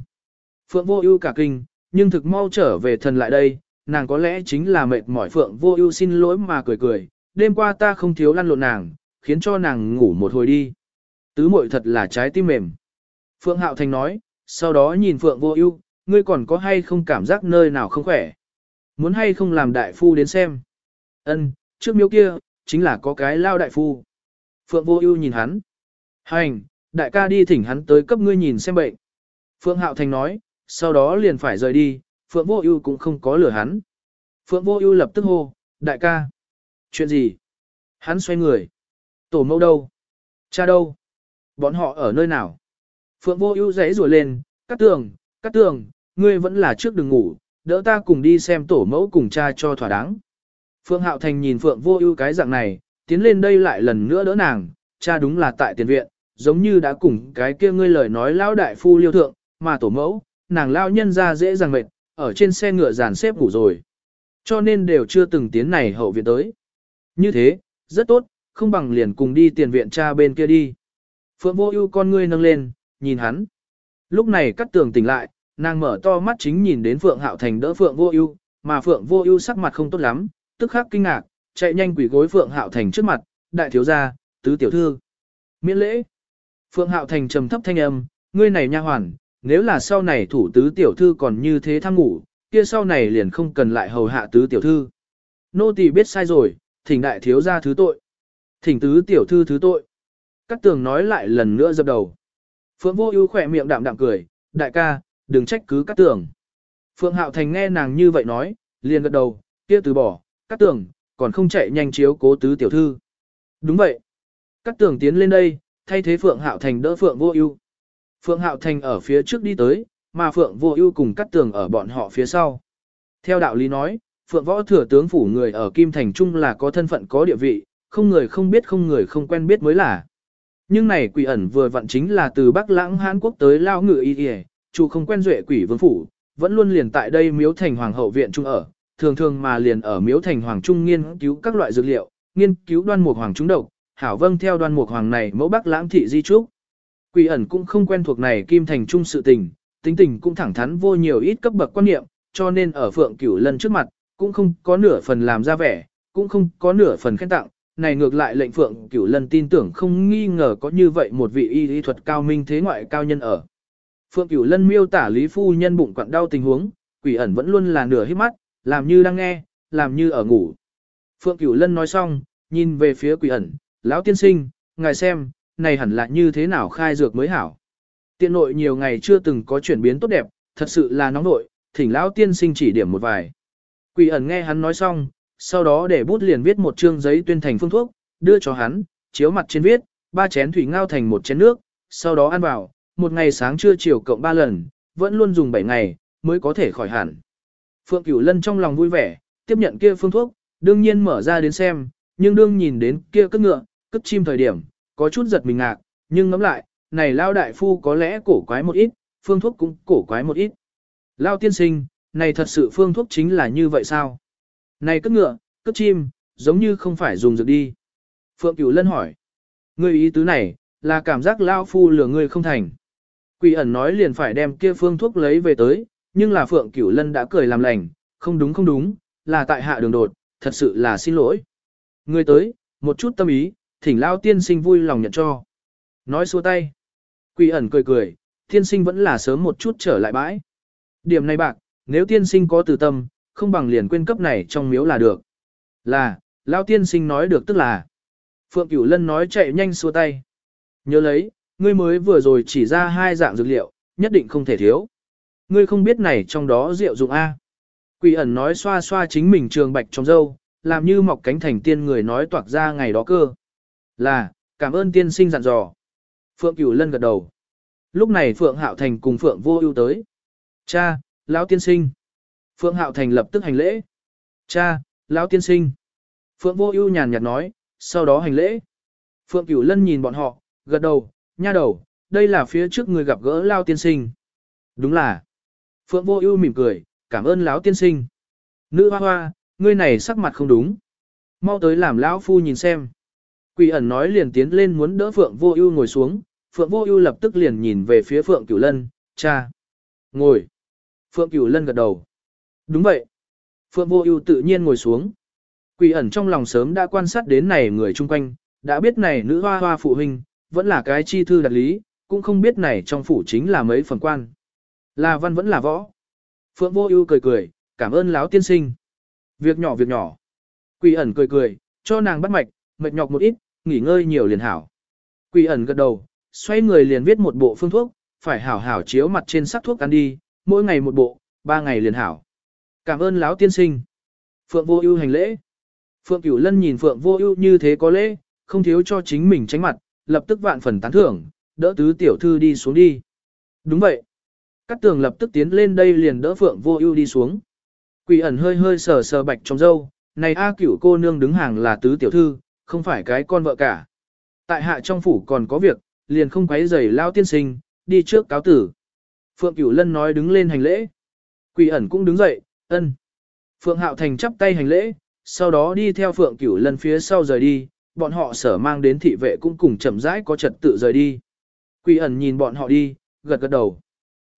Phượng Vô Ưu cả kinh, nhưng thực mau trở về thần lại đây, nàng có lẽ chính là mệt mỏi Phượng Vô Ưu xin lỗi mà cười cười, đêm qua ta không thiếu lăn lộn nàng, khiến cho nàng ngủ một hồi đi. Tứ muội thật là trái tim mềm. Phượng Hạo Thành nói, sau đó nhìn Phượng Vô Ưu, ngươi còn có hay không cảm giác nơi nào không khỏe? Muốn hay không làm đại phu đến xem? Ân, trước miếu kia, chính là có cái lao đại phu. Phượng Vô Ưu nhìn hắn. Hành, đại ca đi thỉnh hắn tới cấp ngươi nhìn xem bệnh. Phượng Hạo Thành nói, sau đó liền phải rời đi, Phượng Vô Ưu cũng không có lừa hắn. Phượng Vô Ưu lập tức hô, đại ca. Chuyện gì? Hắn xoay người. Tổ mẫu đâu? Cha đâu? Bọn họ ở nơi nào? Phượng vô ưu rẽ rùa lên, cắt tường, cắt tường, ngươi vẫn là trước đừng ngủ, đỡ ta cùng đi xem tổ mẫu cùng cha cho thỏa đáng. Phượng Hạo Thành nhìn Phượng vô ưu cái dạng này, tiến lên đây lại lần nữa đỡ nàng, cha đúng là tại tiền viện, giống như đã cùng cái kia ngươi lời nói lão đại phu liêu thượng, mà tổ mẫu, nàng lao nhân ra dễ dàng mệt, ở trên xe ngựa dàn xếp ngủ rồi. Cho nên đều chưa từng tiến này hậu viện tới. Như thế, rất tốt, không bằng liền cùng đi tiền viện cha bên kia đi. Phượng vô ưu con ngươi nâng lên, nhìn hắn. Lúc này cắt tường tỉnh lại, nàng mở to mắt chính nhìn đến Phượng Hạo Thành đỡ Phượng vô ưu, mà Phượng vô ưu sắc mặt không tốt lắm, tức khắc kinh ngạc, chạy nhanh quỳ gối Phượng Hạo Thành trước mặt, đại thiếu gia, tứ tiểu thư. Miễn lễ. Phượng Hạo Thành trầm thấp thanh âm, ngươi này nha hoàn, nếu là sau này thủ tứ tiểu thư còn như thế tham ngủ, kia sau này liền không cần lại hầu hạ tứ tiểu thư. Nô tỳ biết sai rồi, thỉnh đại thiếu gia thứ tội. Thỉnh tứ tiểu thư thứ tội. Cát tường nói lại lần nữa dập đầu. Phượng vô ưu khỏe miệng đạm đạm cười, đại ca, đừng trách cứ Cát tường. Phượng Hạo Thành nghe nàng như vậy nói, liền gật đầu, kia từ bỏ, Cát tường, còn không chạy nhanh chiếu cố tứ tiểu thư. Đúng vậy. Cát tường tiến lên đây, thay thế Phượng Hạo Thành đỡ Phượng vô ưu. Phượng Hạo Thành ở phía trước đi tới, mà Phượng Vô Ưu cùng Cát Tường ở bọn họ phía sau. Theo đạo lý nói, Phượng Võ thừa tướng phủ người ở Kim Thành Trung là có thân phận có địa vị, không người không biết không người không quen biết mới là. Nhưng này quỷ ẩn vừa vặn chính là từ Bắc Lãng Hán Quốc tới Lao Ngự Y Y, chủ không quen duệ quỷ vương phủ, vẫn luôn liền tại đây miếu thành hoàng hậu viện trung ở, thường thường mà liền ở miếu thành hoàng trung nghiên cứu các loại dược liệu, nghiên cứu đoan mục hoàng trung độc, hảo vâng theo đoan mục hoàng này mẫu Bắc Lãng thị di trúc. Quỷ ẩn cũng không quen thuộc này kim thành trung sự tình, tính tình cũng thẳng thắn vô nhiều ít cấp bậc quan niệm, cho nên ở Phượng Cửu Lân trước mặt, cũng không có nửa phần làm ra vẻ, cũng không có nửa phần khen tặng, này ngược lại lệnh Phượng Cửu Lân tin tưởng không nghi ngờ có như vậy một vị y lý thuật cao minh thế ngoại cao nhân ở. Phượng Cửu Lân miêu tả Lý Phu Nhân bụng quặn đau tình huống, quỷ ẩn vẫn luôn là nửa hít mắt, làm như đang nghe, làm như ở ngủ. Phượng Cửu Lân nói xong, nhìn về phía quỷ ẩn, lão tiên sinh, ngài xem, này hẳn là như thế nào khai dược mới hảo. Tiện nội nhiều ngày chưa từng có chuyển biến tốt đẹp, thật sự là nóng nội, thỉnh lão tiên sinh chỉ điểm một vài. Quỷ ẩn nghe hắn nói xong, sau đó để bút liền viết một chương giấy tuyên thành phương thuốc, đưa cho hắn, chiếu mặt trên viết, ba chén thủy ngao thành một chén nước, sau đó ăn vào, một ngày sáng trưa chiều cộng ba lần, vẫn luôn dùng bảy ngày, mới có thể khỏi hẳn. Phượng Cửu Lân trong lòng vui vẻ, tiếp nhận kia phương thuốc, đương nhiên mở ra đến xem, nhưng đương nhìn đến kia cất ngựa, cất chim thời điểm, có chút giật mình ngạc, nhưng ngẫm lại, này lao đại phu có lẽ cổ quái một ít, phương thuốc cũng cổ quái một ít. Lao tiên sinh, này thật sự phương thuốc chính là như vậy sao? Này cất ngựa, cất chim, giống như không phải dùng dược đi. Phượng Cửu Lân hỏi. Ngươi ý tứ này, là cảm giác lao phu lừa ngươi không thành. Quỷ ẩn nói liền phải đem kia phương thuốc lấy về tới, nhưng là Phượng Cửu Lân đã cười làm lành, không đúng không đúng, là tại hạ đường đột, thật sự là xin lỗi. Ngươi tới, một chút tâm ý, thỉnh lao tiên sinh vui lòng nhận cho. Nói xua tay. Quỷ ẩn cười cười, tiên sinh vẫn là sớm một chút trở lại bãi. Điểm này bạc, nếu tiên sinh có từ tâm, không bằng liền quên cấp này trong miếu là được. Là, lao tiên sinh nói được tức là. Phượng Cửu Lân nói chạy nhanh xua tay. Nhớ lấy, ngươi mới vừa rồi chỉ ra hai dạng dược liệu, nhất định không thể thiếu. Ngươi không biết này trong đó rượu dụng A. Quỷ ẩn nói xoa xoa chính mình trường bạch trong dâu, làm như mọc cánh thành tiên người nói toạc ra ngày đó cơ. Là, cảm ơn tiên sinh dặn dò. Phượng Cửu Lân gật đầu. Lúc này Phượng Hạo Thành cùng Phượng Vô Ưu tới. Cha, lão tiên sinh. Phượng Hạo Thành lập tức hành lễ. Cha, lão tiên sinh. Phượng Vô Ưu nhàn nhạt nói, sau đó hành lễ. Phượng Cửu Lân nhìn bọn họ, gật đầu, nha đầu, đây là phía trước người gặp gỡ lão tiên sinh. Đúng là. Phượng Vô Ưu mỉm cười, cảm ơn lão tiên sinh. Nữ hoa hoa, ngươi này sắc mặt không đúng. Mau tới làm lão phu nhìn xem. Quỷ ẩn nói liền tiến lên muốn đỡ Phượng Vô Ưu ngồi xuống, Phượng Vô Ưu lập tức liền nhìn về phía Phượng Cửu Lân, "Cha." "Ngồi." Phượng Cửu Lân gật đầu. "Đúng vậy." Phượng Vô Ưu tự nhiên ngồi xuống. Quỷ ẩn trong lòng sớm đã quan sát đến này người chung quanh, đã biết này nữ hoa hoa phụ huynh, vẫn là cái chi thư đặc lý, cũng không biết này trong phủ chính là mấy phần quan. Là văn vẫn là võ. Phượng Vô Ưu cười cười, "Cảm ơn lão tiên sinh." "Việc nhỏ việc nhỏ." Quỷ ẩn cười cười, cho nàng bắt mạch, mệt nhọc một ít, nghỉ ngơi nhiều liền hảo. Quỷ ẩn gật đầu, xoay người liền viết một bộ phương thuốc, phải hảo hảo chiếu mặt trên sắc thuốc ăn đi, mỗi ngày một bộ, ba ngày liền hảo. Cảm ơn lão tiên sinh. Phượng vô ưu hành lễ. Phượng Cửu Lân nhìn Phượng Vô Ưu như thế có lễ, không thiếu cho chính mình tránh mặt, lập tức vạn phần tán thưởng, đỡ tứ tiểu thư đi xuống đi. Đúng vậy. Cát tường lập tức tiến lên đây liền đỡ Phượng Vô Ưu đi xuống. Quỷ ẩn hơi hơi sờ sờ bạch trong râu, này A Cửu cô nương đứng hàng là tứ tiểu thư, không phải cái con vợ cả. Tại hạ trong phủ còn có việc, liền không quấy rầy lão tiên sinh, đi trước cáo tử. Phượng Cửu Lân nói đứng lên hành lễ. Quỷ ẩn cũng đứng dậy, ân. Phượng Hạo Thành chắp tay hành lễ, sau đó đi theo Phượng Cửu Lân phía sau rời đi, bọn họ sở mang đến thị vệ cũng cùng chậm rãi có trật tự rời đi. Quỷ ẩn nhìn bọn họ đi, gật gật đầu.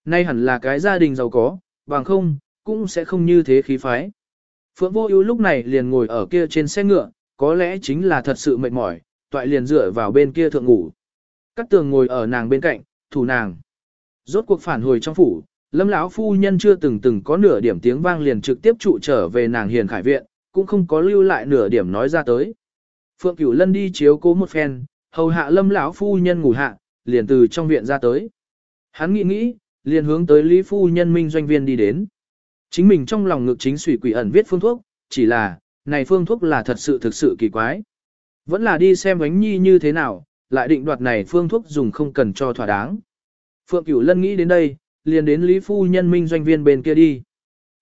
Nay hẳn là cái gia đình giàu có, bằng không, cũng sẽ không như thế khí phái. Phượng Vô Ưu lúc này liền ngồi ở kia trên xe ngựa, có lẽ chính là thật sự mệt mỏi, toại liền dựa vào bên kia thượng ngủ. Cát tường ngồi ở nàng bên cạnh, thủ nàng. Rốt cuộc phản hồi trong phủ, lâm lão phu nhân chưa từng từng có nửa điểm tiếng vang liền trực tiếp trụ trở về nàng hiền khải viện, cũng không có lưu lại nửa điểm nói ra tới. Phượng Cửu Lân đi chiếu cố một phen, hầu hạ lâm lão phu nhân ngủ hạ, liền từ trong viện ra tới. Hắn nghĩ nghĩ, liền hướng tới Lý phu nhân minh doanh viên đi đến. Chính mình trong lòng ngực chính suy quỷ ẩn viết phương thuốc, chỉ là, này phương thuốc là thật sự thực sự kỳ quái. Vẫn là đi xem ánh nhi như thế nào, lại định đoạt này phương thuốc dùng không cần cho thỏa đáng. Phượng Cửu Lân nghĩ đến đây, liền đến Lý Phu Nhân Minh doanh viên bên kia đi.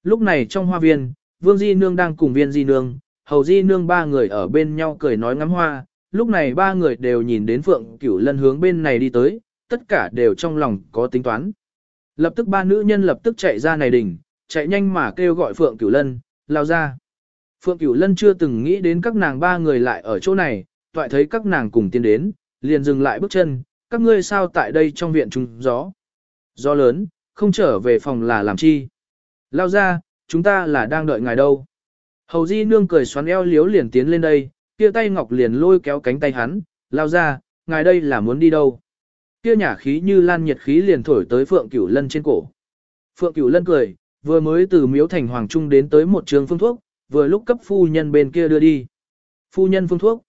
Lúc này trong hoa viên, Vương Di Nương đang cùng viên Di Nương, Hầu Di Nương ba người ở bên nhau cười nói ngắm hoa. Lúc này ba người đều nhìn đến Phượng Cửu Lân hướng bên này đi tới, tất cả đều trong lòng có tính toán. Lập tức ba nữ nhân lập tức chạy ra này đỉnh, chạy nhanh mà kêu gọi Phượng Cửu Lân, lao ra. Phượng Cửu Lân chưa từng nghĩ đến các nàng ba người lại ở chỗ này, toại thấy các nàng cùng tiến đến, liền dừng lại bước chân, các ngươi sao tại đây trong viện trùng gió. Gió lớn, không trở về phòng là làm chi. Lao ra, chúng ta là đang đợi ngài đâu. Hầu Di Nương cười xoắn eo liếu liền tiến lên đây, kia tay ngọc liền lôi kéo cánh tay hắn, lao ra, ngài đây là muốn đi đâu. Kia nhả khí như lan nhiệt khí liền thổi tới Phượng Cửu Lân trên cổ. Phượng Cửu Lân cười, vừa mới từ miếu thành Hoàng Trung đến tới một trường phương thuốc, vừa lúc cấp phu nhân bên kia đưa đi. Phu nhân phương thuốc.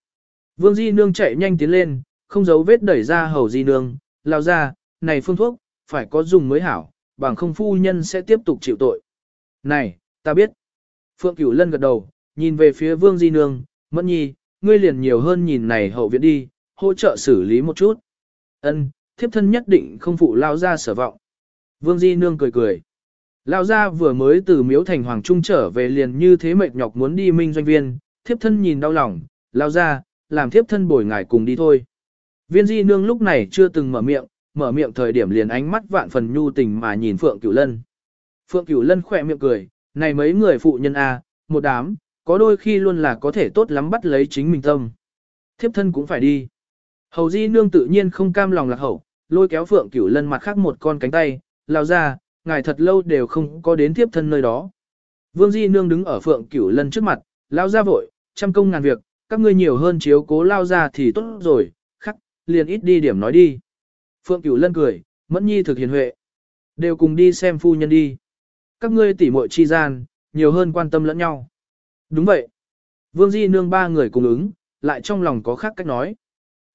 Vương Di Nương chạy nhanh tiến lên, không giấu vết đẩy ra hầu Di Nương, lao ra, này phương thuốc, phải có dùng mới hảo, bằng không phu nhân sẽ tiếp tục chịu tội. Này, ta biết. Phượng Cửu Lân gật đầu, nhìn về phía Vương Di Nương, Mẫn Nhi, ngươi liền nhiều hơn nhìn này hậu viện đi, hỗ trợ xử lý một chút. Ân, thiếp thân nhất định không phụ lao ra sở vọng. Vương Di Nương cười cười. Lao ra vừa mới từ miếu thành Hoàng Trung trở về liền như thế mệt nhọc muốn đi minh doanh viên, thiếp thân nhìn đau lòng, lao ra, làm thiếp thân bồi ngài cùng đi thôi. Viên Di Nương lúc này chưa từng mở miệng, mở miệng thời điểm liền ánh mắt vạn phần nhu tình mà nhìn Phượng Cửu Lân. Phượng Cửu Lân khỏe miệng cười, này mấy người phụ nhân a, một đám, có đôi khi luôn là có thể tốt lắm bắt lấy chính mình tâm. Thiếp thân cũng phải đi. Hầu Di Nương tự nhiên không cam lòng lạc hậu, lôi kéo Phượng Cửu Lân mặt khác một con cánh tay, lao ra, ngài thật lâu đều không có đến thiếp thân nơi đó. Vương Di Nương đứng ở Phượng Cửu Lân trước mặt, lao ra vội, trăm công ngàn việc, các ngươi nhiều hơn chiếu cố lao ra thì tốt rồi, liền ít đi điểm nói đi. Phượng Cửu Lân cười, Mẫn Nhi thực hiền huệ. Đều cùng đi xem phu nhân đi. Các ngươi tỉ muội chi gian, nhiều hơn quan tâm lẫn nhau. Đúng vậy. Vương Di Nương ba người cùng ứng, lại trong lòng có khác cách nói.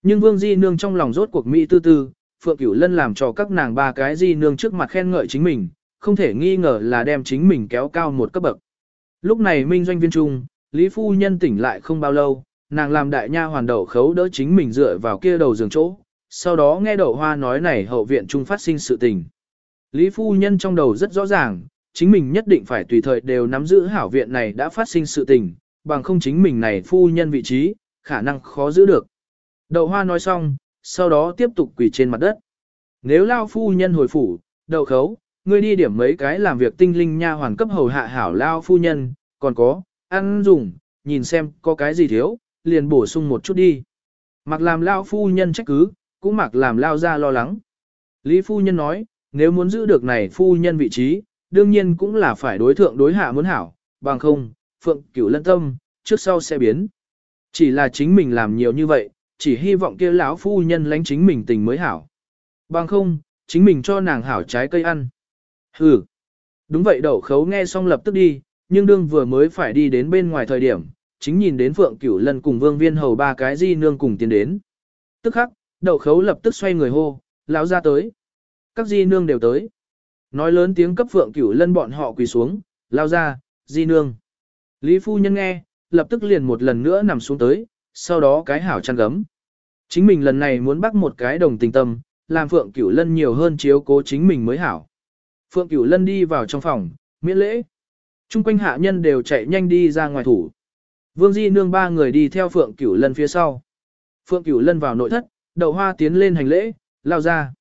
Nhưng Vương Di Nương trong lòng rốt cuộc Mỹ tư tư, Phượng Cửu Lân làm cho các nàng ba cái Di Nương trước mặt khen ngợi chính mình, không thể nghi ngờ là đem chính mình kéo cao một cấp bậc. Lúc này Minh Doanh Viên Trung, Lý Phu Nhân tỉnh lại không bao lâu, nàng làm đại nha hoàn đậu khấu đỡ chính mình dựa vào kia đầu giường chỗ, sau đó nghe đậu hoa nói này hậu viện trung phát sinh sự tình. Lý phu nhân trong đầu rất rõ ràng, chính mình nhất định phải tùy thời đều nắm giữ hảo viện này đã phát sinh sự tình, bằng không chính mình này phu nhân vị trí, khả năng khó giữ được. Đậu hoa nói xong, sau đó tiếp tục quỳ trên mặt đất. Nếu lao phu nhân hồi phủ, đậu khấu, ngươi đi điểm mấy cái làm việc tinh linh nha hoàn cấp hầu hạ hảo lao phu nhân, còn có, ăn dùng, nhìn xem có cái gì thiếu, liền bổ sung một chút đi. Mặc làm lao phu nhân trách cứ, cũng mặc làm lao ra lo lắng. Lý phu nhân nói, nếu muốn giữ được này phu nhân vị trí, đương nhiên cũng là phải đối thượng đối hạ muốn hảo, bằng không, phượng cửu lân tâm, trước sau sẽ biến. Chỉ là chính mình làm nhiều như vậy, chỉ hy vọng kia lão phu nhân lánh chính mình tình mới hảo. Bằng không, chính mình cho nàng hảo trái cây ăn. Hừ. Đúng vậy đậu khấu nghe xong lập tức đi, nhưng đương vừa mới phải đi đến bên ngoài thời điểm, chính nhìn đến Phượng Cửu Lân cùng Vương Viên Hầu ba cái di nương cùng tiến đến. Tức khắc, đậu khấu lập tức xoay người hô, lão ra tới. Các di nương đều tới. Nói lớn tiếng cấp phượng cửu lân bọn họ quỳ xuống, lao ra, di nương. Lý phu nhân nghe, lập tức liền một lần nữa nằm xuống tới, sau đó cái hảo chăn gấm. Chính mình lần này muốn bắt một cái đồng tình tâm, làm Phượng Cửu Lân nhiều hơn chiếu cố chính mình mới hảo. Phượng Cửu Lân đi vào trong phòng, miễn lễ. Trung quanh hạ nhân đều chạy nhanh đi ra ngoài thủ. Vương Di nương ba người đi theo Phượng Cửu Lân phía sau. Phượng Cửu Lân vào nội thất, đậu hoa tiến lên hành lễ, lao ra.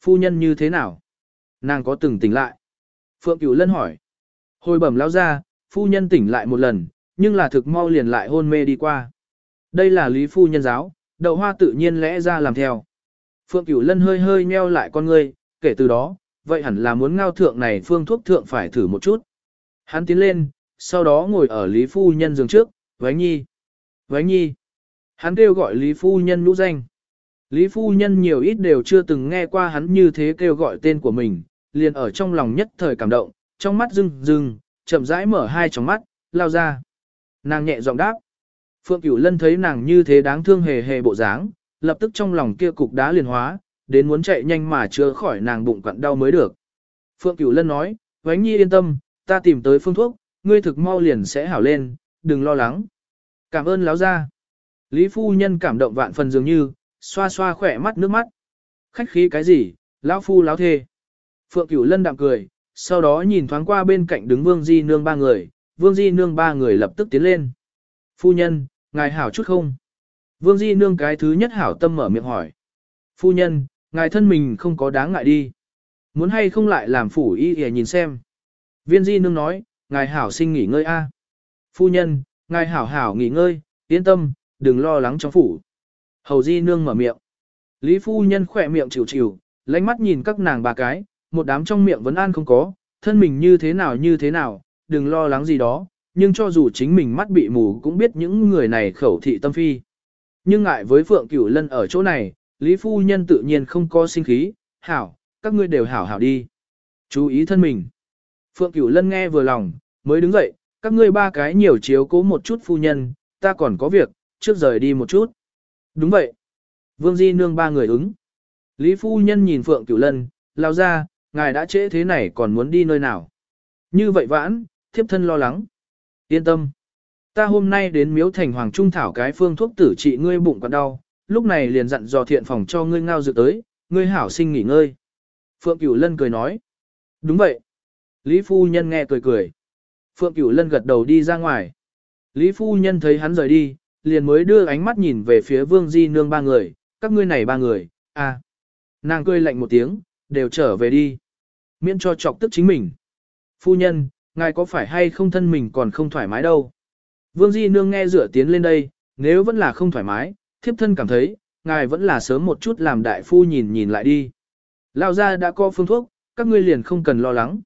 Phu nhân như thế nào? Nàng có từng tỉnh lại. Phượng Cửu Lân hỏi. Hồi bẩm lao ra, phu nhân tỉnh lại một lần, nhưng là thực mau liền lại hôn mê đi qua. Đây là lý phu nhân giáo, đậu hoa tự nhiên lẽ ra làm theo. Phượng Cửu Lân hơi hơi nheo lại con ngươi, kể từ đó, vậy hẳn là muốn ngao thượng này phương thuốc thượng phải thử một chút. Hắn tiến lên, sau đó ngồi ở Lý Phu Nhân giường trước, Vánh Nhi. Vánh Nhi. Hắn kêu gọi Lý Phu Nhân nhũ danh. Lý Phu Nhân nhiều ít đều chưa từng nghe qua hắn như thế kêu gọi tên của mình, liền ở trong lòng nhất thời cảm động, trong mắt rưng rưng, chậm rãi mở hai tròng mắt, lao ra. Nàng nhẹ giọng đáp. Phượng Cửu Lân thấy nàng như thế đáng thương hề hề bộ dáng, lập tức trong lòng kia cục đá liền hóa, đến muốn chạy nhanh mà chưa khỏi nàng bụng quặn đau mới được. Phượng Cửu Lân nói, Vánh Nhi yên tâm, ta tìm tới phương thuốc, ngươi thực mau liền sẽ hảo lên, đừng lo lắng. Cảm ơn láo ra. Lý phu nhân cảm động vạn phần dường như, xoa xoa khỏe mắt nước mắt. Khách khí cái gì, lão phu lão thê. Phượng Cửu Lân đạm cười, sau đó nhìn thoáng qua bên cạnh đứng Vương Di Nương ba người, Vương Di Nương ba người lập tức tiến lên. Phu nhân, ngài hảo chút không? Vương Di Nương cái thứ nhất hảo tâm mở miệng hỏi. Phu nhân, ngài thân mình không có đáng ngại đi. Muốn hay không lại làm phủ y để nhìn xem. Viên Di Nương nói, ngài hảo sinh nghỉ ngơi a. Phu nhân, ngài hảo hảo nghỉ ngơi, yên tâm, đừng lo lắng trong phủ. Hầu Di Nương mở miệng. Lý Phu Nhân khỏe miệng chịu chịu, lánh mắt nhìn các nàng bà cái, một đám trong miệng vẫn an không có, thân mình như thế nào như thế nào, đừng lo lắng gì đó, nhưng cho dù chính mình mắt bị mù cũng biết những người này khẩu thị tâm phi. Nhưng ngại với Phượng Cửu Lân ở chỗ này, Lý Phu Nhân tự nhiên không có sinh khí, hảo, các ngươi đều hảo hảo đi. Chú ý thân mình. Phượng Cửu Lân nghe vừa lòng, mới đứng dậy, các ngươi ba cái nhiều chiếu cố một chút phu nhân, ta còn có việc, trước rời đi một chút. Đúng vậy. Vương Di nương ba người ứng. Lý Phu Nhân nhìn Phượng Cửu Lân, lao ra, ngài đã trễ thế này còn muốn đi nơi nào. Như vậy vãn, thiếp thân lo lắng. Yên tâm. Ta hôm nay đến miếu thành hoàng trung thảo cái phương thuốc tử trị ngươi bụng còn đau, lúc này liền dặn dò thiện phòng cho ngươi ngao dự tới, ngươi hảo sinh nghỉ ngơi. Phượng Cửu Lân cười nói. Đúng vậy. Lý Phu Nhân nghe cười cười. Phượng Cửu Lân gật đầu đi ra ngoài. Lý Phu Nhân thấy hắn rời đi, liền mới đưa ánh mắt nhìn về phía Vương Di Nương ba người, các ngươi này ba người, à. Nàng cười lạnh một tiếng, đều trở về đi. Miễn cho chọc tức chính mình. Phu nhân, ngài có phải hay không thân mình còn không thoải mái đâu. Vương Di Nương nghe rửa tiến lên đây, nếu vẫn là không thoải mái, thiếp thân cảm thấy, ngài vẫn là sớm một chút làm đại phu nhìn nhìn lại đi. Lao ra đã có phương thuốc, các ngươi liền không cần lo lắng.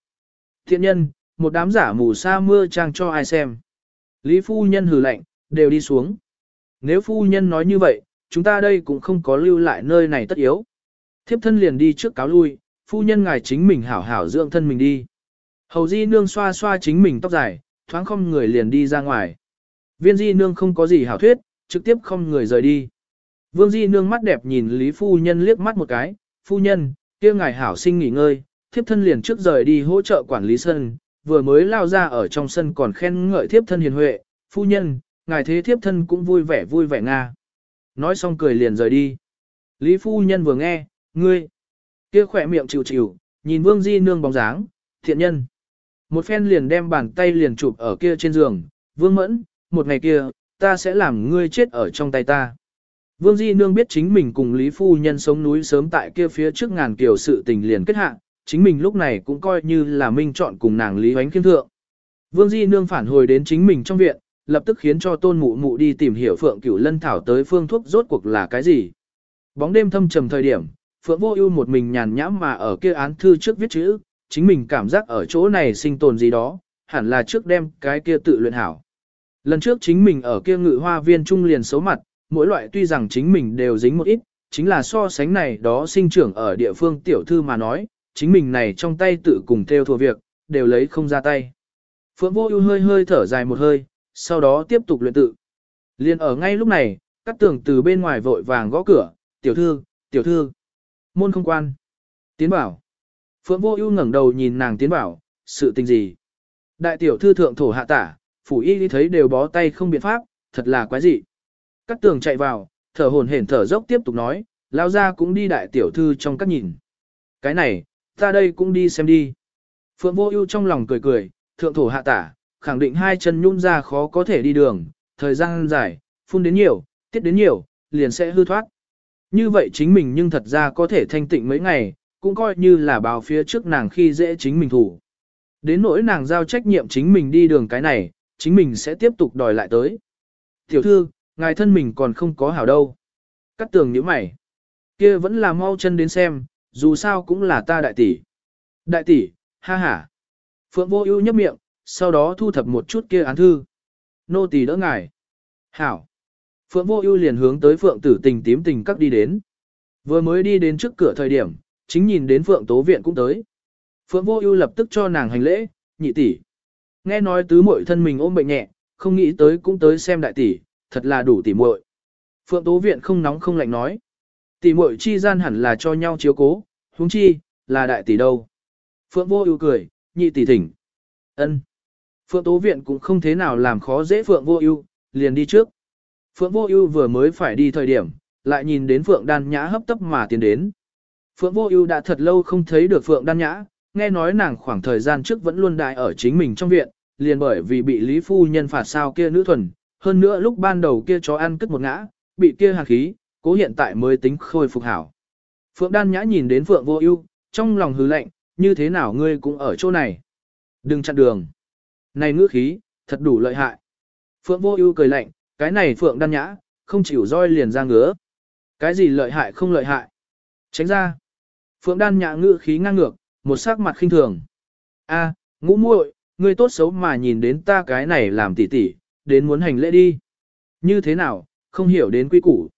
Thiện nhân, một đám giả mù sa mưa trang cho ai xem. Lý phu nhân hừ lạnh, đều đi xuống. Nếu phu nhân nói như vậy, chúng ta đây cũng không có lưu lại nơi này tất yếu. Thiếp thân liền đi trước cáo lui, phu nhân ngài chính mình hảo hảo dưỡng thân mình đi. Hầu di nương xoa xoa chính mình tóc dài, thoáng không người liền đi ra ngoài. Viên di nương không có gì hảo thuyết, trực tiếp không người rời đi. Vương di nương mắt đẹp nhìn Lý phu nhân liếc mắt một cái, phu nhân, kia ngài hảo sinh nghỉ ngơi, thiếp thân liền trước rời đi hỗ trợ quản lý sân, vừa mới lao ra ở trong sân còn khen ngợi thiếp thân hiền huệ, phu nhân, ngài thế thiếp thân cũng vui vẻ vui vẻ nga. Nói xong cười liền rời đi. Lý phu nhân vừa nghe, ngươi, kia khỏe miệng chịu chịu, nhìn vương di nương bóng dáng, thiện nhân. Một phen liền đem bàn tay liền chụp ở kia trên giường, vương mẫn, một ngày kia, ta sẽ làm ngươi chết ở trong tay ta. Vương Di Nương biết chính mình cùng Lý Phu Nhân sống núi sớm tại kia phía trước ngàn kiều sự tình liền kết hạ, chính mình lúc này cũng coi như là minh chọn cùng nàng Lý Hoánh Khiêm Thượng. Vương Di Nương phản hồi đến chính mình trong viện, lập tức khiến cho tôn mụ mụ đi tìm hiểu Phượng Cửu Lân Thảo tới phương thuốc rốt cuộc là cái gì. Bóng đêm thâm trầm thời điểm, Phượng Vô Ưu một mình nhàn nhãm mà ở kia án thư trước viết chữ, chính mình cảm giác ở chỗ này sinh tồn gì đó, hẳn là trước đem cái kia tự luyện hảo. Lần trước chính mình ở kia ngự hoa viên trung liền xấu mặt, mỗi loại tuy rằng chính mình đều dính một ít, chính là so sánh này đó sinh trưởng ở địa phương tiểu thư mà nói, chính mình này trong tay tự cùng theo thua việc, đều lấy không ra tay. Phượng vô ưu hơi hơi thở dài một hơi, sau đó tiếp tục luyện tự. Liên ở ngay lúc này, các tường từ bên ngoài vội vàng gõ cửa, tiểu thư, tiểu thư, môn không quan. Tiến bảo. Phượng vô ưu ngẩng đầu nhìn nàng tiến bảo, sự tình gì? Đại tiểu thư thượng thổ hạ tả, phủ y đi thấy đều bó tay không biện pháp, thật là quái dị. Cát tường chạy vào, thở hổn hển thở dốc tiếp tục nói, lao ra cũng đi đại tiểu thư trong các nhìn. Cái này, ta đây cũng đi xem đi. Phượng vô ưu trong lòng cười cười, thượng thổ hạ tả, khẳng định hai chân nhún ra khó có thể đi đường, thời gian dài, phun đến nhiều, tiết đến nhiều, liền sẽ hư thoát. Như vậy chính mình nhưng thật ra có thể thanh tịnh mấy ngày, cũng coi như là báo phía trước nàng khi dễ chính mình thủ. Đến nỗi nàng giao trách nhiệm chính mình đi đường cái này, chính mình sẽ tiếp tục đòi lại tới. Tiểu thư, ngài thân mình còn không có hảo đâu. Cắt tường nhíu mày. kia vẫn là mau chân đến xem, dù sao cũng là ta đại tỷ. Đại tỷ, ha ha. Phượng vô ưu nhấp miệng, sau đó thu thập một chút kia án thư. Nô tỳ đỡ ngài. Hảo. Phượng vô ưu liền hướng tới Phượng tử tình tím tình các đi đến. Vừa mới đi đến trước cửa thời điểm, chính nhìn đến Phượng tố viện cũng tới. Phượng vô ưu lập tức cho nàng hành lễ, nhị tỷ. Nghe nói tứ muội thân mình ôm bệnh nhẹ, không nghĩ tới cũng tới xem đại tỷ, thật là đủ tỷ muội. Phượng tố viện không nóng không lạnh nói. Tỷ muội chi gian hẳn là cho nhau chiếu cố, huống chi, là đại tỷ đâu. Phượng vô ưu cười, nhị tỷ thỉnh. ân. Phượng tố viện cũng không thế nào làm khó dễ Phượng vô ưu, liền đi trước. Phượng vô ưu vừa mới phải đi thời điểm, lại nhìn đến Phượng đan nhã hấp tấp mà tiến đến. Phượng vô ưu đã thật lâu không thấy được Phượng đan nhã, nghe nói nàng khoảng thời gian trước vẫn luôn đại ở chính mình trong viện, liền bởi vì bị Lý Phu Nhân phạt sao kia nữ thuần, hơn nữa lúc ban đầu kia chó ăn cất một ngã, bị kia hàn khí, cố hiện tại mới tính khôi phục hảo. Phượng đan nhã nhìn đến Phượng vô ưu, trong lòng hừ lạnh, như thế nào ngươi cũng ở chỗ này. Đừng chặn đường. Này ngữ khí, thật đủ lợi hại. Phượng vô ưu cười lạnh, cái này Phượng đan nhã, không chịu roi liền ra ngứa. Cái gì lợi hại không lợi hại. Tránh ra. Phượng đan nhã ngữ khí ngang ngược, một sắc mặt khinh thường. A, ngũ muội, ngươi tốt xấu mà nhìn đến ta cái này làm tỉ tỉ, đến muốn hành lễ đi. Như thế nào, không hiểu đến quy củ.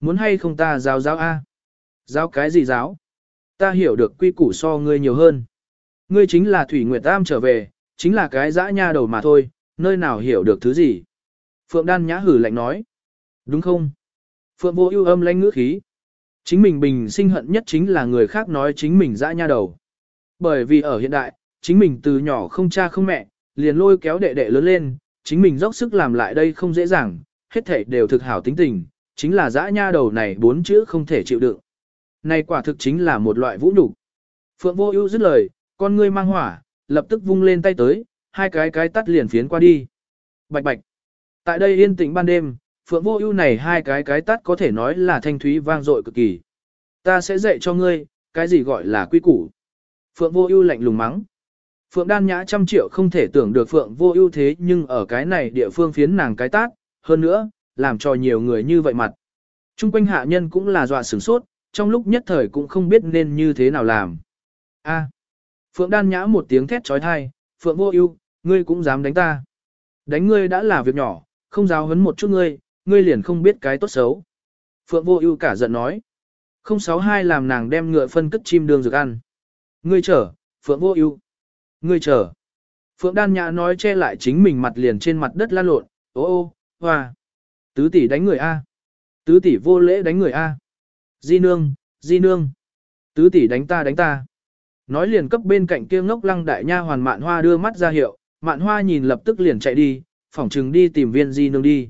Muốn hay không ta giáo giáo A? Giáo cái gì giáo? Ta hiểu được quy củ so ngươi nhiều hơn. Ngươi chính là Thủy Nguyệt Tam trở về, chính là cái dã nha đầu mà thôi, nơi nào hiểu được thứ gì. Phượng Đan nhã hử lạnh nói. Đúng không? Phượng vô ưu âm lãnh ngữ khí. Chính mình bình sinh hận nhất chính là người khác nói chính mình dã nha đầu. Bởi vì ở hiện đại, chính mình từ nhỏ không cha không mẹ, liền lôi kéo đệ đệ lớn lên, chính mình dốc sức làm lại đây không dễ dàng, hết thể đều thực hảo tính tình, chính là dã nha đầu này bốn chữ không thể chịu đựng. Này quả thực chính là một loại vũ nhục. Phượng Vô Ưu dứt lời, con ngươi mang hỏa, lập tức vung lên tay tới, hai cái cái tắt liền phiến qua đi. Bạch bạch. Tại đây yên tĩnh ban đêm, Phượng Vô Ưu này hai cái cái tắt có thể nói là thanh thúy vang dội cực kỳ. Ta sẽ dạy cho ngươi, cái gì gọi là quy củ. Phượng Vô Ưu lạnh lùng mắng. Phượng Đan Nhã trăm triệu không thể tưởng được Phượng Vô Ưu thế nhưng ở cái này địa phương phiến nàng cái tát, hơn nữa, làm cho nhiều người như vậy mặt. Trung quanh hạ nhân cũng là dọa sửng sốt, trong lúc nhất thời cũng không biết nên như thế nào làm. A. Phượng Đan Nhã một tiếng thét chói tai, "Phượng Vô Ưu, ngươi cũng dám đánh ta? Đánh ngươi đã là việc nhỏ, không giáo huấn một chút ngươi, ngươi liền không biết cái tốt xấu." Phượng Vô Ưu cả giận nói. 062 làm nàng đem ngựa phân cất chim đường dược ăn. Ngươi chờ, Phượng Vô Ưu. Ngươi chờ. Phượng Đan Nhã nói che lại chính mình mặt liền trên mặt đất lan lộn, ô ô, hoa. Tứ tỷ đánh người A. Tứ tỷ vô lễ đánh người A. Di nương, di nương. Tứ tỷ đánh ta đánh ta. Nói liền cấp bên cạnh kia ngốc lăng đại nha hoàn mạn hoa đưa mắt ra hiệu, mạn hoa nhìn lập tức liền chạy đi, phỏng chừng đi tìm viên di nương đi.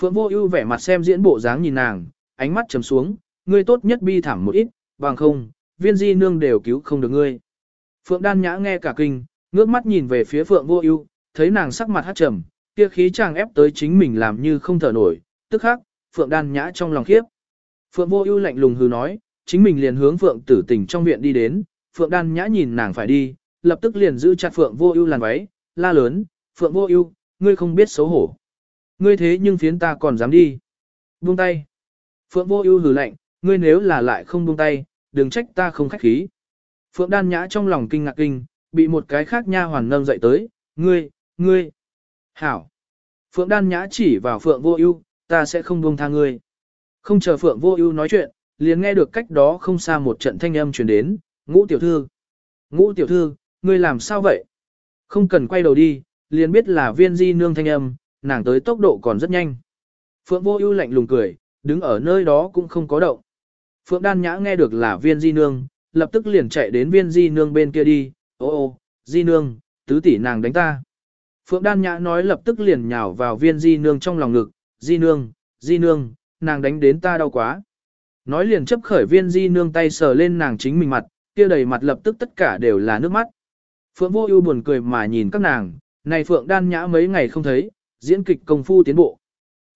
Phượng vô ưu vẻ mặt xem diễn bộ dáng nhìn nàng, ánh mắt trầm xuống, ngươi tốt nhất bi thảm một ít, bằng không, viên di nương đều cứu không được ngươi. Phượng đan nhã nghe cả kinh, ngước mắt nhìn về phía phượng vô ưu, thấy nàng sắc mặt hát trầm, kia khí chàng ép tới chính mình làm như không thở nổi, tức khắc, phượng đan nhã trong lòng khiếp. Phượng vô ưu lạnh lùng hừ nói, chính mình liền hướng phượng tử tình trong viện đi đến, phượng đan nhã nhìn nàng phải đi, lập tức liền giữ chặt phượng vô ưu làn váy, la lớn, phượng vô ưu, ngươi không biết xấu hổ. Ngươi thế nhưng phiến ta còn dám đi. Buông tay. Phượng vô ưu hừ lạnh, ngươi nếu là lại không buông tay, đừng trách ta không khách khí. Phượng Đan Nhã trong lòng kinh ngạc kinh, bị một cái khác nha hoàn nâng dậy tới, ngươi, ngươi. Hảo. Phượng Đan Nhã chỉ vào Phượng Vô Ưu, ta sẽ không buông tha ngươi. Không chờ Phượng Vô Ưu nói chuyện, liền nghe được cách đó không xa một trận thanh âm truyền đến, "Ngũ tiểu thư, Ngũ tiểu thư, ngươi làm sao vậy?" Không cần quay đầu đi, liền biết là Viên Di nương thanh âm, nàng tới tốc độ còn rất nhanh. Phượng Vô Ưu lạnh lùng cười, đứng ở nơi đó cũng không có động. Phượng Đan Nhã nghe được là viên di nương, lập tức liền chạy đến viên di nương bên kia đi, ô ô, di nương, tứ tỷ nàng đánh ta. Phượng Đan Nhã nói lập tức liền nhào vào viên di nương trong lòng ngực, di nương, di nương, nàng đánh đến ta đau quá. Nói liền chấp khởi viên di nương tay sờ lên nàng chính mình mặt, kia đầy mặt lập tức tất cả đều là nước mắt. Phượng vô ưu buồn cười mà nhìn các nàng, này Phượng Đan Nhã mấy ngày không thấy, diễn kịch công phu tiến bộ.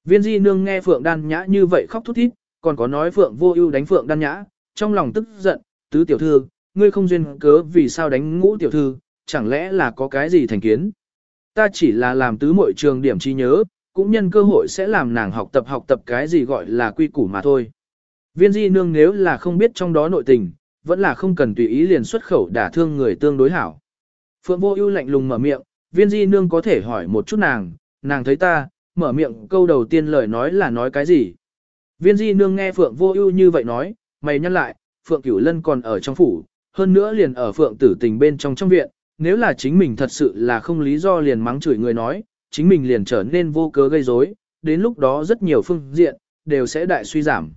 Viên di nương nghe Phượng Đan Nhã như vậy khóc thút thít, còn có nói Phượng vô ưu đánh Phượng Đan Nhã, trong lòng tức giận, tứ tiểu thư, ngươi không duyên cớ vì sao đánh ngũ tiểu thư, chẳng lẽ là có cái gì thành kiến. Ta chỉ là làm tứ muội trường điểm trí nhớ, cũng nhân cơ hội sẽ làm nàng học tập học tập cái gì gọi là quy củ mà thôi. Viên di nương nếu là không biết trong đó nội tình, vẫn là không cần tùy ý liền xuất khẩu đả thương người tương đối hảo. Phượng vô ưu lạnh lùng mở miệng, viên di nương có thể hỏi một chút nàng, nàng thấy ta, mở miệng câu đầu tiên lời nói là nói cái gì. Viên di nương nghe Phượng vô ưu như vậy nói, mày nhăn lại, Phượng Cửu Lân còn ở trong phủ, hơn nữa liền ở Phượng tử tình bên trong trong viện, nếu là chính mình thật sự là không lý do liền mắng chửi người nói, chính mình liền trở nên vô cớ gây rối, đến lúc đó rất nhiều phương diện, đều sẽ đại suy giảm.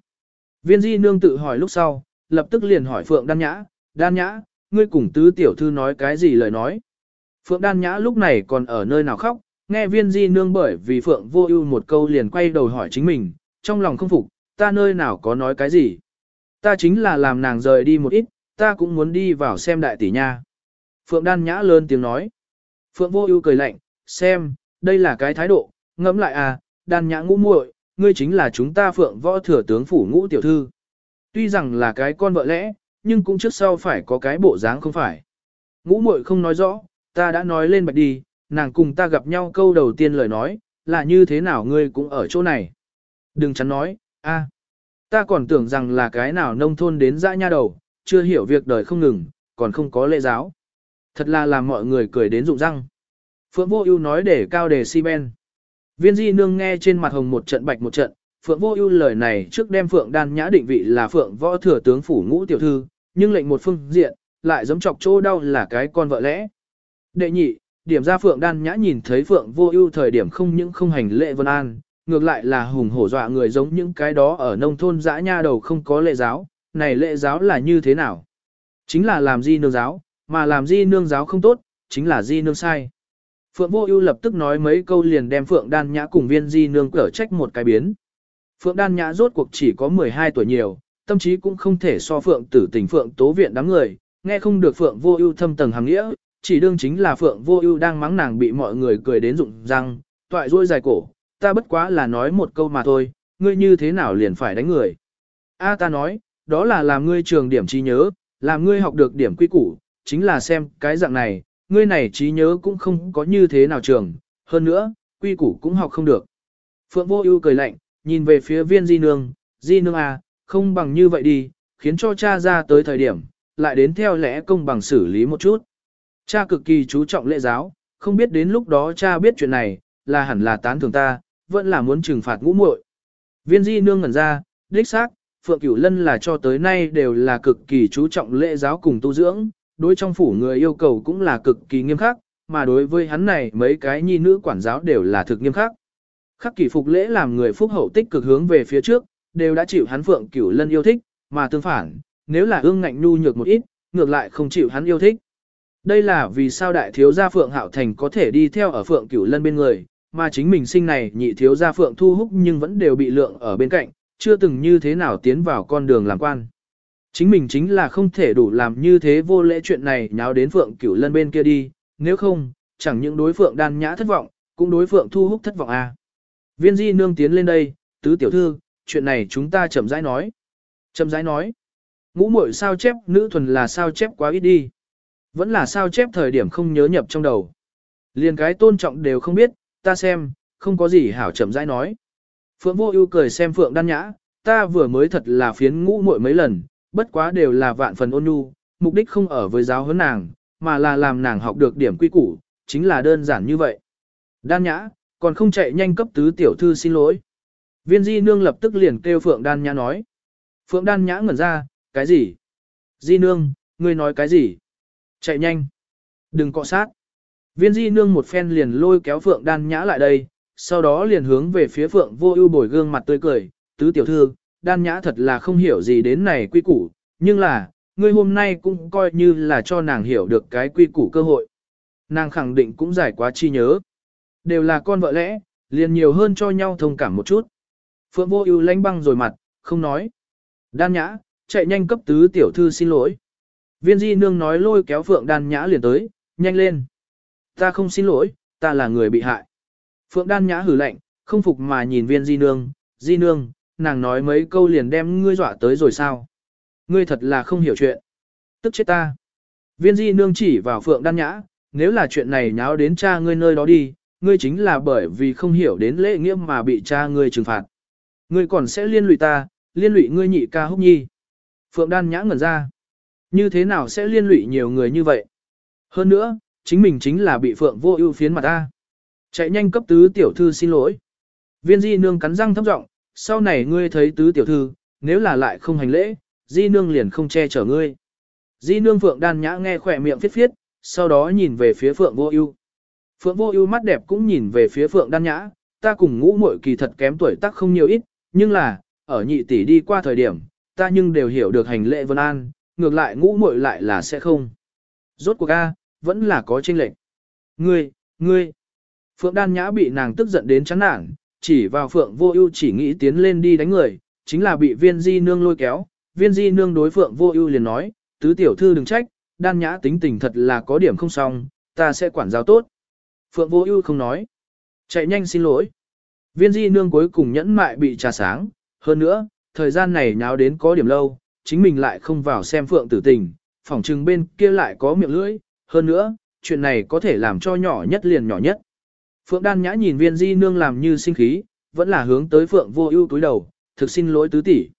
Viên di nương tự hỏi lúc sau, lập tức liền hỏi Phượng Đan Nhã, Đan Nhã, ngươi cùng tứ tiểu thư nói cái gì lời nói. Phượng Đan Nhã lúc này còn ở nơi nào khóc, nghe viên di nương bởi vì Phượng vô ưu một câu liền quay đầu hỏi chính mình, trong lòng không phục, ta nơi nào có nói cái gì. Ta chính là làm nàng rời đi một ít, ta cũng muốn đi vào xem đại tỷ nha. Phượng Đan Nhã lớn tiếng nói. Phượng vô ưu cười lạnh, xem, đây là cái thái độ, ngẫm lại à, Đan Nhã ngũ muội, ngươi chính là chúng ta Phượng võ thừa tướng phủ ngũ tiểu thư. Tuy rằng là cái con vợ lẽ, nhưng cũng trước sau phải có cái bộ dáng không phải. Ngũ muội không nói rõ, ta đã nói lên bạch đi, nàng cùng ta gặp nhau câu đầu tiên lời nói, là như thế nào ngươi cũng ở chỗ này. Đừng chắn nói, a, ta còn tưởng rằng là cái nào nông thôn đến dã nha đầu, chưa hiểu việc đời không ngừng, còn không có lễ giáo. Thật là làm mọi người cười đến rụng răng. Phượng Vô Ưu nói để cao đề si ben. Viên Di nương nghe trên mặt hồng một trận bạch một trận, Phượng Vô Ưu lời này trước đem Phượng Đan Nhã định vị là Phượng võ thừa tướng phủ ngũ tiểu thư, nhưng lệnh một phương diện, lại giống chọc chỗ đau là cái con vợ lẽ. Đệ nhị, điểm ra Phượng Đan Nhã nhìn thấy Phượng Vô Ưu thời điểm không những không hành lễ vân an, ngược lại là hùng hổ dọa người giống những cái đó ở nông thôn dã nha đầu không có lễ giáo, này lễ giáo là như thế nào? Chính là làm gì nương giáo, mà làm di nương giáo không tốt, chính là di nương sai. Phượng Vô Ưu lập tức nói mấy câu liền đem Phượng Đan Nhã cùng viên di nương cở trách một cái biến. Phượng Đan Nhã rốt cuộc chỉ có 12 tuổi nhiều, tâm trí cũng không thể so Phượng Tử Tình Phượng Tố viện đám người, nghe không được Phượng Vô Ưu thâm tầng hàm nghĩa, chỉ đương chính là Phượng Vô Ưu đang mắng nàng bị mọi người cười đến rụng răng, toại rối dài cổ, ta bất quá là nói một câu mà thôi, ngươi như thế nào liền phải đánh người? A ta nói, đó là làm ngươi trường điểm trí nhớ, làm ngươi học được điểm quy củ, chính là xem cái dạng này, ngươi này trí nhớ cũng không có như thế nào trường, hơn nữa, quy củ cũng học không được. Phượng Vô Ưu cười lạnh, nhìn về phía Viên Di nương, "Di nương à, không bằng như vậy đi, khiến cho cha ra tới thời điểm, lại đến theo lẽ công bằng xử lý một chút." Cha cực kỳ chú trọng lễ giáo, không biết đến lúc đó cha biết chuyện này, là hẳn là tán thưởng ta, vẫn là muốn trừng phạt ngũ muội. Viên Di nương ngẩn ra, đích xác, Phượng Cửu Lân là cho tới nay đều là cực kỳ chú trọng lễ giáo cùng tu dưỡng, đối trong phủ người yêu cầu cũng là cực kỳ nghiêm khắc, mà đối với hắn này mấy cái nhi nữ quản giáo đều là thực nghiêm khắc. Khắc kỷ phục lễ làm người phúc hậu tích cực hướng về phía trước, đều đã chịu hắn Phượng Cửu Lân yêu thích, mà tương phản, nếu là ương ngạnh nhu nhược một ít, ngược lại không chịu hắn yêu thích. Đây là vì sao đại thiếu gia Phượng Hạo Thành có thể đi theo ở Phượng Cửu Lân bên người, mà chính mình sinh này nhị thiếu gia Phượng Thu Húc nhưng vẫn đều bị lượng ở bên cạnh, chưa từng như thế nào tiến vào con đường làm quan. Chính mình chính là không thể đủ làm như thế vô lễ chuyện này nháo đến Phượng Cửu Lân bên kia đi, nếu không, chẳng những đối Phượng Đan Nhã thất vọng, cũng đối Phượng Thu Húc thất vọng à. Viên Di nương tiến lên đây, tứ tiểu thư, chuyện này chúng ta chậm rãi nói. Chậm rãi nói. Ngũ muội sao chép nữ thuần là sao chép quá ít đi. Vẫn là sao chép thời điểm không nhớ nhập trong đầu. Liền cái tôn trọng đều không biết, ta xem, không có gì hảo chậm rãi nói. Phượng vô ưu cười xem Phượng đan nhã, ta vừa mới thật là phiến ngũ muội mấy lần, bất quá đều là vạn phần ôn nhu, mục đích không ở với giáo huấn nàng, mà là làm nàng học được điểm quy củ, chính là đơn giản như vậy. Đan nhã, còn không chạy nhanh cấp tứ tiểu thư xin lỗi. Viên di nương lập tức liền kêu Phượng đan nhã nói. Phượng đan nhã ngẩn ra, cái gì? Di nương, ngươi nói cái gì? Chạy nhanh. Đừng cọ sát. Viên di nương một phen liền lôi kéo Phượng đan nhã lại đây, sau đó liền hướng về phía Phượng vô ưu bồi gương mặt tươi cười, tứ tiểu thư, đan nhã thật là không hiểu gì đến này quy củ, nhưng là, ngươi hôm nay cũng coi như là cho nàng hiểu được cái quy củ cơ hội. Nàng khẳng định cũng giải quá chi nhớ. đều là con vợ lẽ, liền nhiều hơn cho nhau thông cảm một chút. Phượng vô ưu lánh băng rồi mặt, không nói. Đan nhã, chạy nhanh cấp tứ tiểu thư xin lỗi. Viên di nương nói lôi kéo Phượng đan nhã liền tới, nhanh lên. Ta không xin lỗi, ta là người bị hại. Phượng đan nhã hử lạnh, không phục mà nhìn viên di nương, di nương, nàng nói mấy câu liền đem ngươi dọa tới rồi sao. Ngươi thật là không hiểu chuyện. Tức chết ta. Viên di nương chỉ vào Phượng đan nhã, nếu là chuyện này nháo đến cha ngươi nơi đó đi, ngươi chính là bởi vì không hiểu đến lễ nghĩa mà bị cha ngươi trừng phạt. Ngươi còn sẽ liên lụy ta, liên lụy ngươi nhị ca húc nhi. Phượng đan nhã ngẩn ra. Như thế nào sẽ liên lụy nhiều người như vậy? Hơn nữa, chính mình chính là bị Phượng vô ưu phiến mặt ta. Chạy nhanh cấp tứ tiểu thư xin lỗi. Viên di nương cắn răng thấp giọng, sau này ngươi thấy tứ tiểu thư, nếu là lại không hành lễ, di nương liền không che chở ngươi. Di nương Phượng đan nhã nghe khỏe miệng phiết phiết, sau đó nhìn về phía Phượng vô ưu. Phượng vô ưu mắt đẹp cũng nhìn về phía Phượng đan nhã, ta cùng ngũ muội kỳ thật kém tuổi tác không nhiều ít, nhưng là, ở nhị tỷ đi qua thời điểm, ta nhưng đều hiểu được hành lễ vân an, ngược lại ngũ muội lại là sẽ không. Rốt cuộc a, vẫn là có chênh lệch. Ngươi, ngươi. Phượng Đan Nhã bị nàng tức giận đến chán nản, chỉ vào Phượng Vô Ưu chỉ nghĩ tiến lên đi đánh người, chính là bị Viên Di nương lôi kéo. Viên Di nương đối Phượng Vô Ưu liền nói, "Tứ tiểu thư đừng trách, Đan Nhã tính tình thật là có điểm không xong, ta sẽ quản giáo tốt." Phượng Vô Ưu không nói, chạy nhanh xin lỗi. Viên Di nương cuối cùng nhẫn mại bị trà sáng, hơn nữa, thời gian này nháo đến có điểm lâu, chính mình lại không vào xem Phượng Tử Tình, phỏng chừng bên kia lại có miệng lưỡi, hơn nữa, chuyện này có thể làm cho nhỏ nhất liền nhỏ nhất. Phượng Đan Nhã nhìn viên di nương làm như sinh khí, vẫn là hướng tới Phượng vô ưu túi đầu, thực xin lỗi tứ tỷ.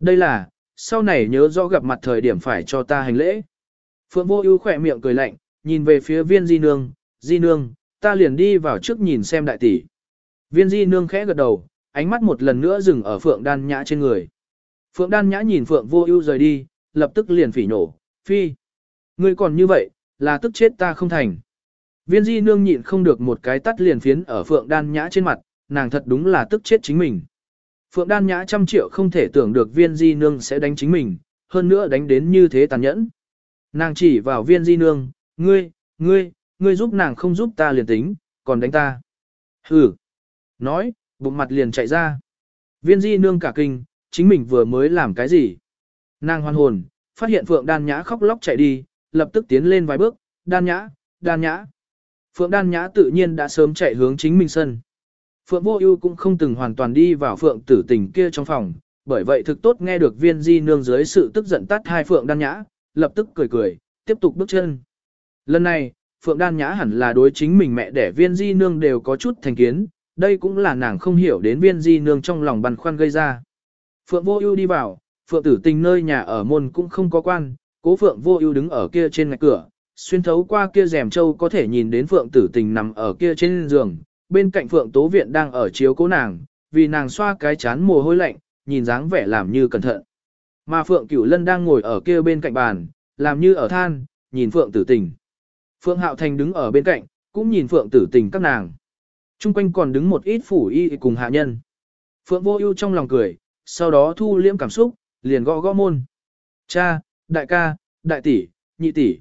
Đây là, sau này nhớ rõ gặp mặt thời điểm phải cho ta hành lễ. Phượng vô ưu khỏe miệng cười lạnh, nhìn về phía viên di nương, di nương, ta liền đi vào trước nhìn xem đại tỷ. Viên di nương khẽ gật đầu, ánh mắt một lần nữa dừng ở Phượng Đan Nhã trên người. Phượng Đan Nhã nhìn Phượng vô ưu rời đi, lập tức liền phỉ nổ, phi. Ngươi còn như vậy, là tức chết ta không thành. Viên di nương nhịn không được một cái tắt liền phiến ở Phượng Đan Nhã trên mặt, nàng thật đúng là tức chết chính mình. Phượng Đan Nhã trăm triệu không thể tưởng được viên di nương sẽ đánh chính mình, hơn nữa đánh đến như thế tàn nhẫn. Nàng chỉ vào viên di nương, ngươi, ngươi, ngươi giúp nàng không giúp ta liền tính, còn đánh ta. Hừ. Nói, bụng mặt liền chạy ra. Viên di nương cả kinh, chính mình vừa mới làm cái gì. Nàng hoan hồn, phát hiện Phượng Đan Nhã khóc lóc chạy đi, lập tức tiến lên vài bước, Đan Nhã, Đan Nhã. Phượng Đan Nhã tự nhiên đã sớm chạy hướng chính mình sân. Phượng Vô Ưu cũng không từng hoàn toàn đi vào Phượng Tử Tình kia trong phòng, bởi vậy thực tốt nghe được Viên Di nương dưới sự tức giận tắt hai Phượng Đan Nhã, lập tức cười cười, tiếp tục bước chân. Lần này, Phượng Đan Nhã hẳn là đối chính mình mẹ đẻ Viên Di nương đều có chút thành kiến, đây cũng là nàng không hiểu đến Viên Di nương trong lòng băn khoăn gây ra. Phượng Vô Ưu đi vào, Phượng Tử Tình nơi nhà ở môn cũng không có quan, Cố Phượng Vô Ưu đứng ở kia trên ngạch cửa, xuyên thấu qua kia rèm châu có thể nhìn đến Phượng Tử Tình nằm ở kia trên giường, bên cạnh Phượng Tố Viện đang ở chiếu cố nàng, vì nàng xoa cái chán mồ hôi lạnh, nhìn dáng vẻ làm như cẩn thận. Mà Phượng Cửu Lân đang ngồi ở kia bên cạnh bàn, làm như ở than, nhìn Phượng Tử Tình. Phượng Hạo Thành đứng ở bên cạnh, cũng nhìn Phượng Tử Tình các nàng. Trung quanh còn đứng một ít phủ y cùng hạ nhân. Phượng Vô Ưu trong lòng cười, sau đó thu liễm cảm xúc, liền gõ gõ môn. "Cha, đại ca, đại tỷ, nhị tỷ."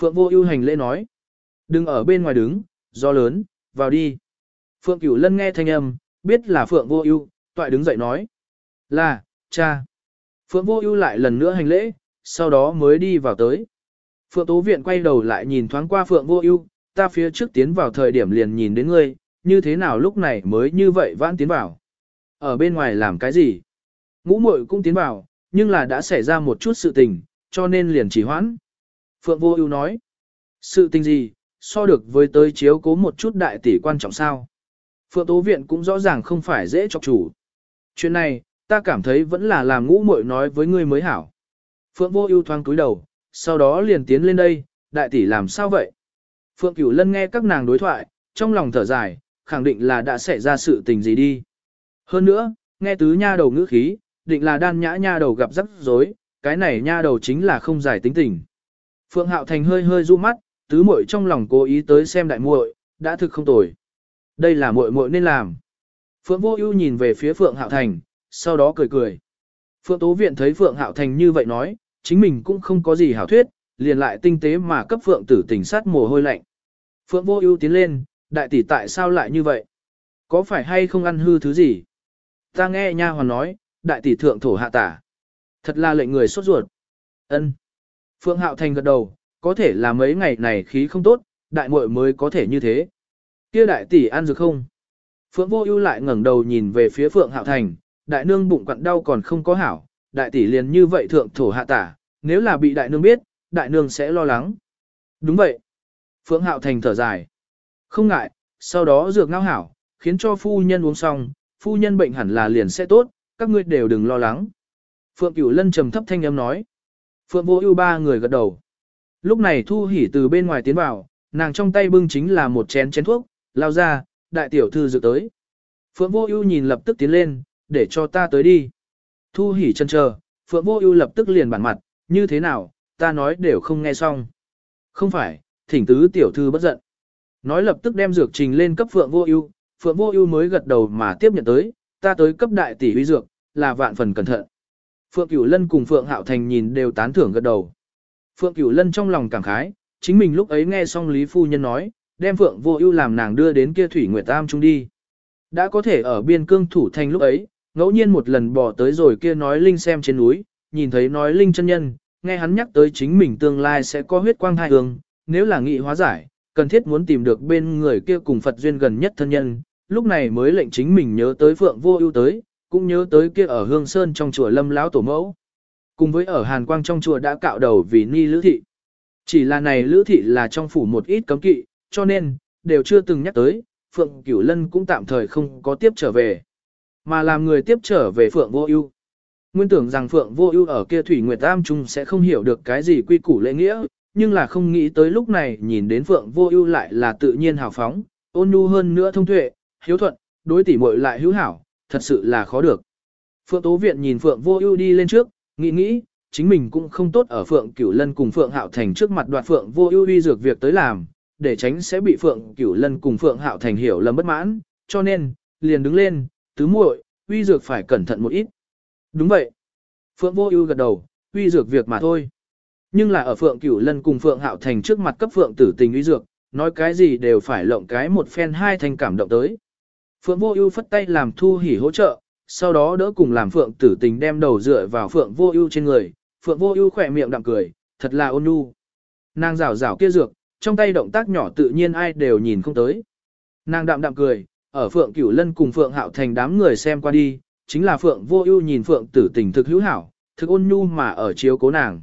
Phượng Vô Ưu hành lễ nói. "Đừng ở bên ngoài đứng, gió lớn, vào đi." Phượng Cửu Lân nghe thanh âm, biết là Phượng Vô Ưu, toại đứng dậy nói: "Là, cha." Phượng Vô Ưu lại lần nữa hành lễ, sau đó mới đi vào tới. Phượng Tố Viện quay đầu lại nhìn thoáng qua Phượng Vô Ưu, ta phía trước tiến vào thời điểm liền nhìn đến ngươi, như thế nào lúc này mới như vậy vãn tiến vào? Ở bên ngoài làm cái gì? Ngũ muội cũng tiến vào, nhưng là đã xảy ra một chút sự tình, cho nên liền chỉ hoãn. Phượng Vô Ưu nói, sự tình gì, so được với tới chiếu cố một chút đại tỷ quan trọng sao? Phượng Tố Viện cũng rõ ràng không phải dễ chọc chủ. Chuyện này, ta cảm thấy vẫn là làm ngũ muội nói với ngươi mới hảo. Phượng Vô Ưu thoáng cúi đầu, sau đó liền tiến lên đây, đại tỷ làm sao vậy? Phượng Cửu Lân nghe các nàng đối thoại, trong lòng thở dài, khẳng định là đã xảy ra sự tình gì đi. Hơn nữa, nghe tứ nha đầu ngữ khí, định là đan nhã nha đầu gặp rắc rối, cái này nha đầu chính là không giải tính tình. Phượng Hạo Thành hơi hơi du mắt, tứ muội trong lòng cố ý tới xem đại muội, đã thực không tồi. Đây là muội muội nên làm. Phượng Vô Ưu nhìn về phía Phượng Hạo Thành, sau đó cười cười. Phượng Tố Viện thấy Phượng Hạo Thành như vậy nói, chính mình cũng không có gì hảo thuyết, liền lại tinh tế mà cấp Phượng Tử Tình sát mồ hôi lạnh. Phượng Vô Ưu tiến lên, Đại tỷ tại sao lại như vậy? Có phải hay không ăn hư thứ gì? Ta nghe nha hoàn nói, đại tỷ thượng thổ hạ tả. Thật là lệnh người sốt ruột. Ân. Phượng Hạo Thành gật đầu, có thể là mấy ngày này khí không tốt, đại muội mới có thể như thế. Kia đại tỷ ăn được không? Phượng Vô Ưu lại ngẩng đầu nhìn về phía Phượng Hạo Thành, đại nương bụng quặn đau còn không có hảo, đại tỷ liền như vậy thượng thổ hạ tả, nếu là bị đại nương biết, đại nương sẽ lo lắng. Đúng vậy. Phượng Hạo Thành thở dài. Không ngại, sau đó dược ngao hảo, khiến cho phu nhân uống xong, phu nhân bệnh hẳn là liền sẽ tốt, các ngươi đều đừng lo lắng. Phượng Cửu Lân trầm thấp thanh âm nói. Phượng Vô Ưu ba người gật đầu. Lúc này Thu Hỉ từ bên ngoài tiến vào, nàng trong tay bưng chính là một chén chén thuốc, lao ra, đại tiểu thư dự tới. Phượng Vô Ưu nhìn lập tức tiến lên, để cho ta tới đi. Thu Hỉ chân chờ, Phượng Vô Ưu lập tức liền bản mặt, như thế nào, ta nói đều không nghe xong. Không phải, thỉnh tứ tiểu thư bất giận. Nói lập tức đem dược trình lên cấp Phượng Vô Ưu, Phượng Vô Ưu mới gật đầu mà tiếp nhận tới, ta tới cấp đại tỷ uy dược, là vạn phần cẩn thận. Phượng Cửu Lân cùng Phượng Hạo Thành nhìn đều tán thưởng gật đầu. Phượng Cửu Lân trong lòng cảm khái, chính mình lúc ấy nghe xong Lý Phu Nhân nói, đem Phượng Vô Ưu làm nàng đưa đến kia Thủy Nguyệt Tam trung đi. Đã có thể ở biên cương thủ thành lúc ấy, ngẫu nhiên một lần bỏ tới rồi kia nói linh xem trên núi, nhìn thấy nói linh chân nhân, nghe hắn nhắc tới chính mình tương lai sẽ có huyết quang thai hương, nếu là nghị hóa giải, cần thiết muốn tìm được bên người kia cùng Phật duyên gần nhất thân nhân, lúc này mới lệnh chính mình nhớ tới Phượng Vô Ưu tới, cũng nhớ tới kia ở Hương Sơn trong chùa Lâm lão tổ mẫu. Cùng với ở Hàn Quang trong chùa đã cạo đầu vì ni lữ thị. Chỉ là này lữ thị là trong phủ một ít cấm kỵ, cho nên, đều chưa từng nhắc tới, Phượng Cửu Lân cũng tạm thời không có tiếp trở về. Mà làm người tiếp trở về Phượng Vô Ưu. Nguyên tưởng rằng Phượng Vô Ưu ở kia Thủy Nguyệt Tam Trung sẽ không hiểu được cái gì quy củ lễ nghĩa, nhưng là không nghĩ tới lúc này nhìn đến Phượng Vô Ưu lại là tự nhiên hào phóng, ôn nhu hơn nữa thông tuệ, hiếu thuận, đối tỷ muội lại hữu hảo, thật sự là khó được. Phượng Tố Viện nhìn Phượng Vô Ưu đi lên trước, nghĩ nghĩ, chính mình cũng không tốt ở Phượng Cửu Lân cùng Phượng Hạo Thành trước mặt đoạt Phượng Vô Ưu uy dược việc tới làm, để tránh sẽ bị Phượng Cửu Lân cùng Phượng Hạo Thành hiểu lầm bất mãn, cho nên, liền đứng lên, tứ muội, uy dược phải cẩn thận một ít. Đúng vậy. Phượng Vô Ưu gật đầu, uy dược việc mà thôi. Nhưng là ở Phượng Cửu Lân cùng Phượng Hạo Thành trước mặt cấp Phượng Tử Tình uy dược, nói cái gì đều phải lộng cái một phen hai thành cảm động tới. Phượng Vô Ưu phất tay làm Thu Hỉ hỗ trợ, sau đó đỡ cùng làm Phượng Tử Tình đem đầu dựa vào Phượng Vô Ưu trên người, Phượng Vô Ưu khẽ miệng đạm cười, thật là ôn nhu. Nàng rảo rảo kia dược, trong tay động tác nhỏ tự nhiên ai đều nhìn không tới. Nàng đạm đạm cười, ở Phượng Cửu Lân cùng Phượng Hạo Thành đám người xem qua đi, chính là Phượng Vô Ưu nhìn Phượng Tử Tình thực hữu hảo, thực ôn nhu mà ở chiếu cố nàng.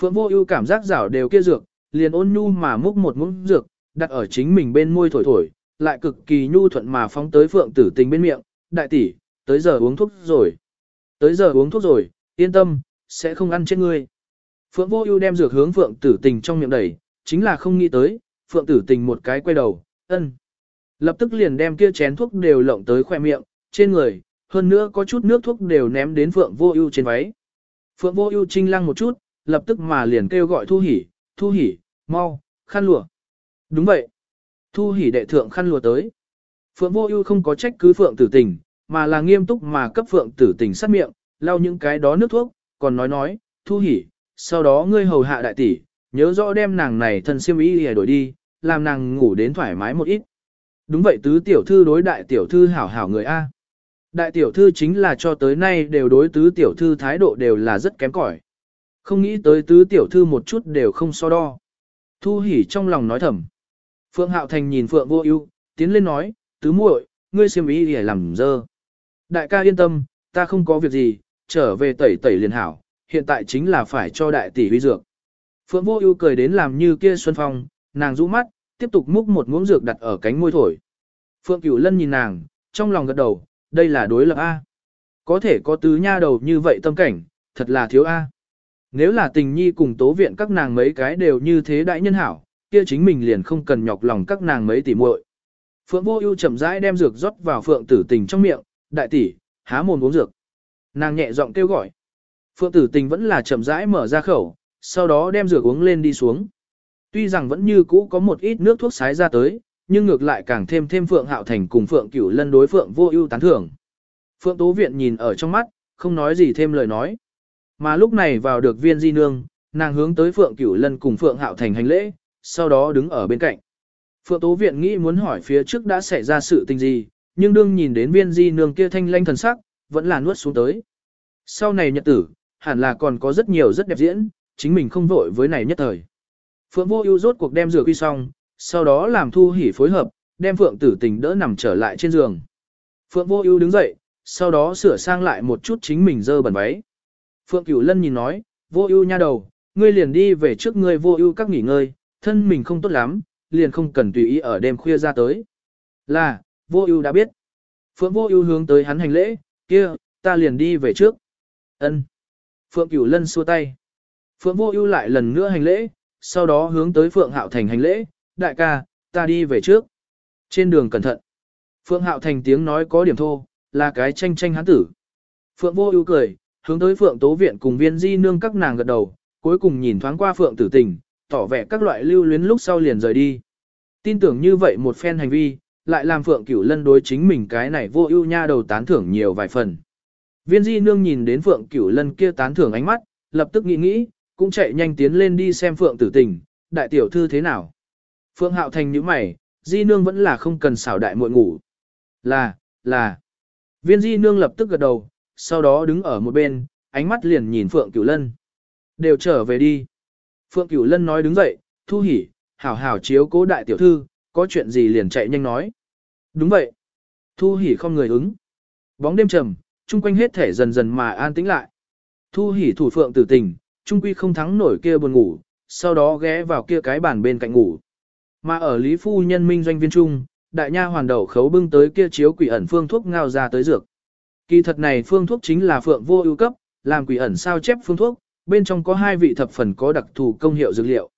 Phượng Vô Ưu cảm giác rảo đều kia dược, liền ôn nhu mà múc một muỗng dược, đặt ở chính mình bên môi thổi thổi, lại cực kỳ nhu thuận mà phóng tới Phượng Tử Tình bên miệng, "Đại tỷ, tới giờ uống thuốc rồi." "Tới giờ uống thuốc rồi, yên tâm, sẽ không ăn chết ngươi." Phượng Vô Ưu đem dược hướng Phượng Tử Tình trong miệng đẩy, chính là không nghĩ tới, Phượng Tử Tình một cái quay đầu, "Ân." Lập tức liền đem kia chén thuốc đều lộng tới khoe miệng, trên người, hơn nữa có chút nước thuốc đều ném đến Phượng Vô Ưu trên váy. Phượng Vô Ưu chinh lăng một chút, lập tức mà liền kêu gọi Thu Hỉ, "Thu Hỉ, mau, khăn lụa." Đúng vậy. Thu Hỉ đệ thượng khăn lụa tới. Phượng Vô Ưu không có trách cứ Phượng Tử Tình, mà là nghiêm túc mà cấp Phượng Tử Tình sát miệng, lau những cái đó nước thuốc, còn nói nói, "Thu Hỉ, sau đó ngươi hầu hạ đại tỷ, nhớ rõ đem nàng này thân siêm y để đổi đi, làm nàng ngủ đến thoải mái một ít." Đúng vậy tứ tiểu thư đối đại tiểu thư hảo hảo người A. Đại tiểu thư chính là cho tới nay đều đối tứ tiểu thư thái độ đều là rất kém cỏi. Không nghĩ tới tứ tiểu thư một chút đều không so đo. Thu hỉ trong lòng nói thầm. Phượng Hạo Thành nhìn Phượng Vô Ưu, tiến lên nói, "Tứ muội, ngươi xiêm y để làm dơ." Đại ca yên tâm, ta không có việc gì, trở về tẩy tẩy liền hảo, hiện tại chính là phải cho đại tỷ huy dược. Phượng Vô Ưu cười đến làm như kia xuân phong, nàng rũ mắt, tiếp tục múc một muỗng dược đặt ở cánh môi thổi. Phượng Cửu Lân nhìn nàng, trong lòng gật đầu, đây là đối lập A. Có thể có tứ nha đầu như vậy tâm cảnh, thật là thiếu A. Nếu là tình nhi cùng tố viện các nàng mấy cái đều như thế đại nhân hảo, kia chính mình liền không cần nhọc lòng các nàng mấy tỷ muội. Phượng Vô Ưu chậm rãi đem dược rót vào Phượng Tử Tình trong miệng, "Đại tỷ, há mồm uống dược." Nàng nhẹ giọng kêu gọi. Phượng Tử Tình vẫn là chậm rãi mở ra khẩu, sau đó đem dược uống lên đi xuống. Tuy rằng vẫn như cũ có một ít nước thuốc sái ra tới, nhưng ngược lại càng thêm thêm Phượng Hạo Thành cùng Phượng Cửu Lân đối Phượng Vô Ưu tán thưởng. Phượng Tố Viện nhìn ở trong mắt, không nói gì thêm lời nói. Mà lúc này vào được viên di nương, nàng hướng tới Phượng Cửu Lân cùng Phượng Hạo Thành hành lễ, sau đó đứng ở bên cạnh. Phượng Tố Viện nghĩ muốn hỏi phía trước đã xảy ra sự tình gì, nhưng đương nhìn đến viên di nương kia thanh lanh thần sắc, vẫn là nuốt xuống tới. Sau này nhật tử, hẳn là còn có rất nhiều rất đẹp diễn, chính mình không vội với này nhất thời. Phượng Vô Ưu rốt cuộc đem rửa quy xong, sau đó làm Thu Hỉ phối hợp, đem Phượng Tử Tình đỡ nằm trở lại trên giường. Phượng Vô Ưu đứng dậy, sau đó sửa sang lại một chút chính mình dơ bẩn váy. Phượng Cửu Lân nhìn nói, Vô Ưu nha đầu, ngươi liền đi về trước ngươi Vô Ưu các nghỉ ngơi, thân mình không tốt lắm, liền không cần tùy ý ở đêm khuya ra tới. Là, Vô Ưu đã biết. Phượng Vô Ưu hướng tới hắn hành lễ, kia, ta liền đi về trước. Ân. Phượng Cửu Lân xua tay. Phượng Vô Ưu lại lần nữa hành lễ, sau đó hướng tới Phượng Hạo Thành hành lễ, đại ca, ta đi về trước. Trên đường cẩn thận. Phượng Hạo Thành tiếng nói có điểm thô, là cái tranh tranh hắn tử. Phượng Vô Ưu cười, hướng tới Phượng Tố viện cùng Viên Di nương các nàng gật đầu, cuối cùng nhìn thoáng qua Phượng Tử Tình, tỏ vẻ các loại lưu luyến lúc sau liền rời đi. Tin tưởng như vậy một phen hành vi, lại làm Phượng Cửu Lân đối chính mình cái này Vô Ưu nha đầu tán thưởng nhiều vài phần. Viên Di nương nhìn đến Phượng Cửu Lân kia tán thưởng ánh mắt, lập tức nghĩ nghĩ, cũng chạy nhanh tiến lên đi xem Phượng Tử Tình, đại tiểu thư thế nào. Phượng Hạo Thành nhíu mày, Di nương vẫn là không cần xảo đại muội ngủ. Là, là. Viên Di nương lập tức gật đầu, sau đó đứng ở một bên, ánh mắt liền nhìn Phượng Cửu Lân. Đều trở về đi. Phượng Cửu Lân nói đứng dậy, thu hỉ, hảo hảo chiếu cố đại tiểu thư, có chuyện gì liền chạy nhanh nói. Đúng vậy. Thu hỉ không người ứng. Bóng đêm trầm, chung quanh hết thể dần dần mà an tĩnh lại. Thu hỉ thủ phượng tử tình, trung quy không thắng nổi kia buồn ngủ, sau đó ghé vào kia cái bàn bên cạnh ngủ. Mà ở Lý Phu Nhân Minh doanh viên trung, đại nha hoàn đầu khấu bưng tới kia chiếu quỷ ẩn phương thuốc ngao ra tới dược. Kỳ thật này phương thuốc chính là phượng vô ưu cấp, làm quỷ ẩn sao chép phương thuốc, bên trong có hai vị thập phần có đặc thù công hiệu dược liệu.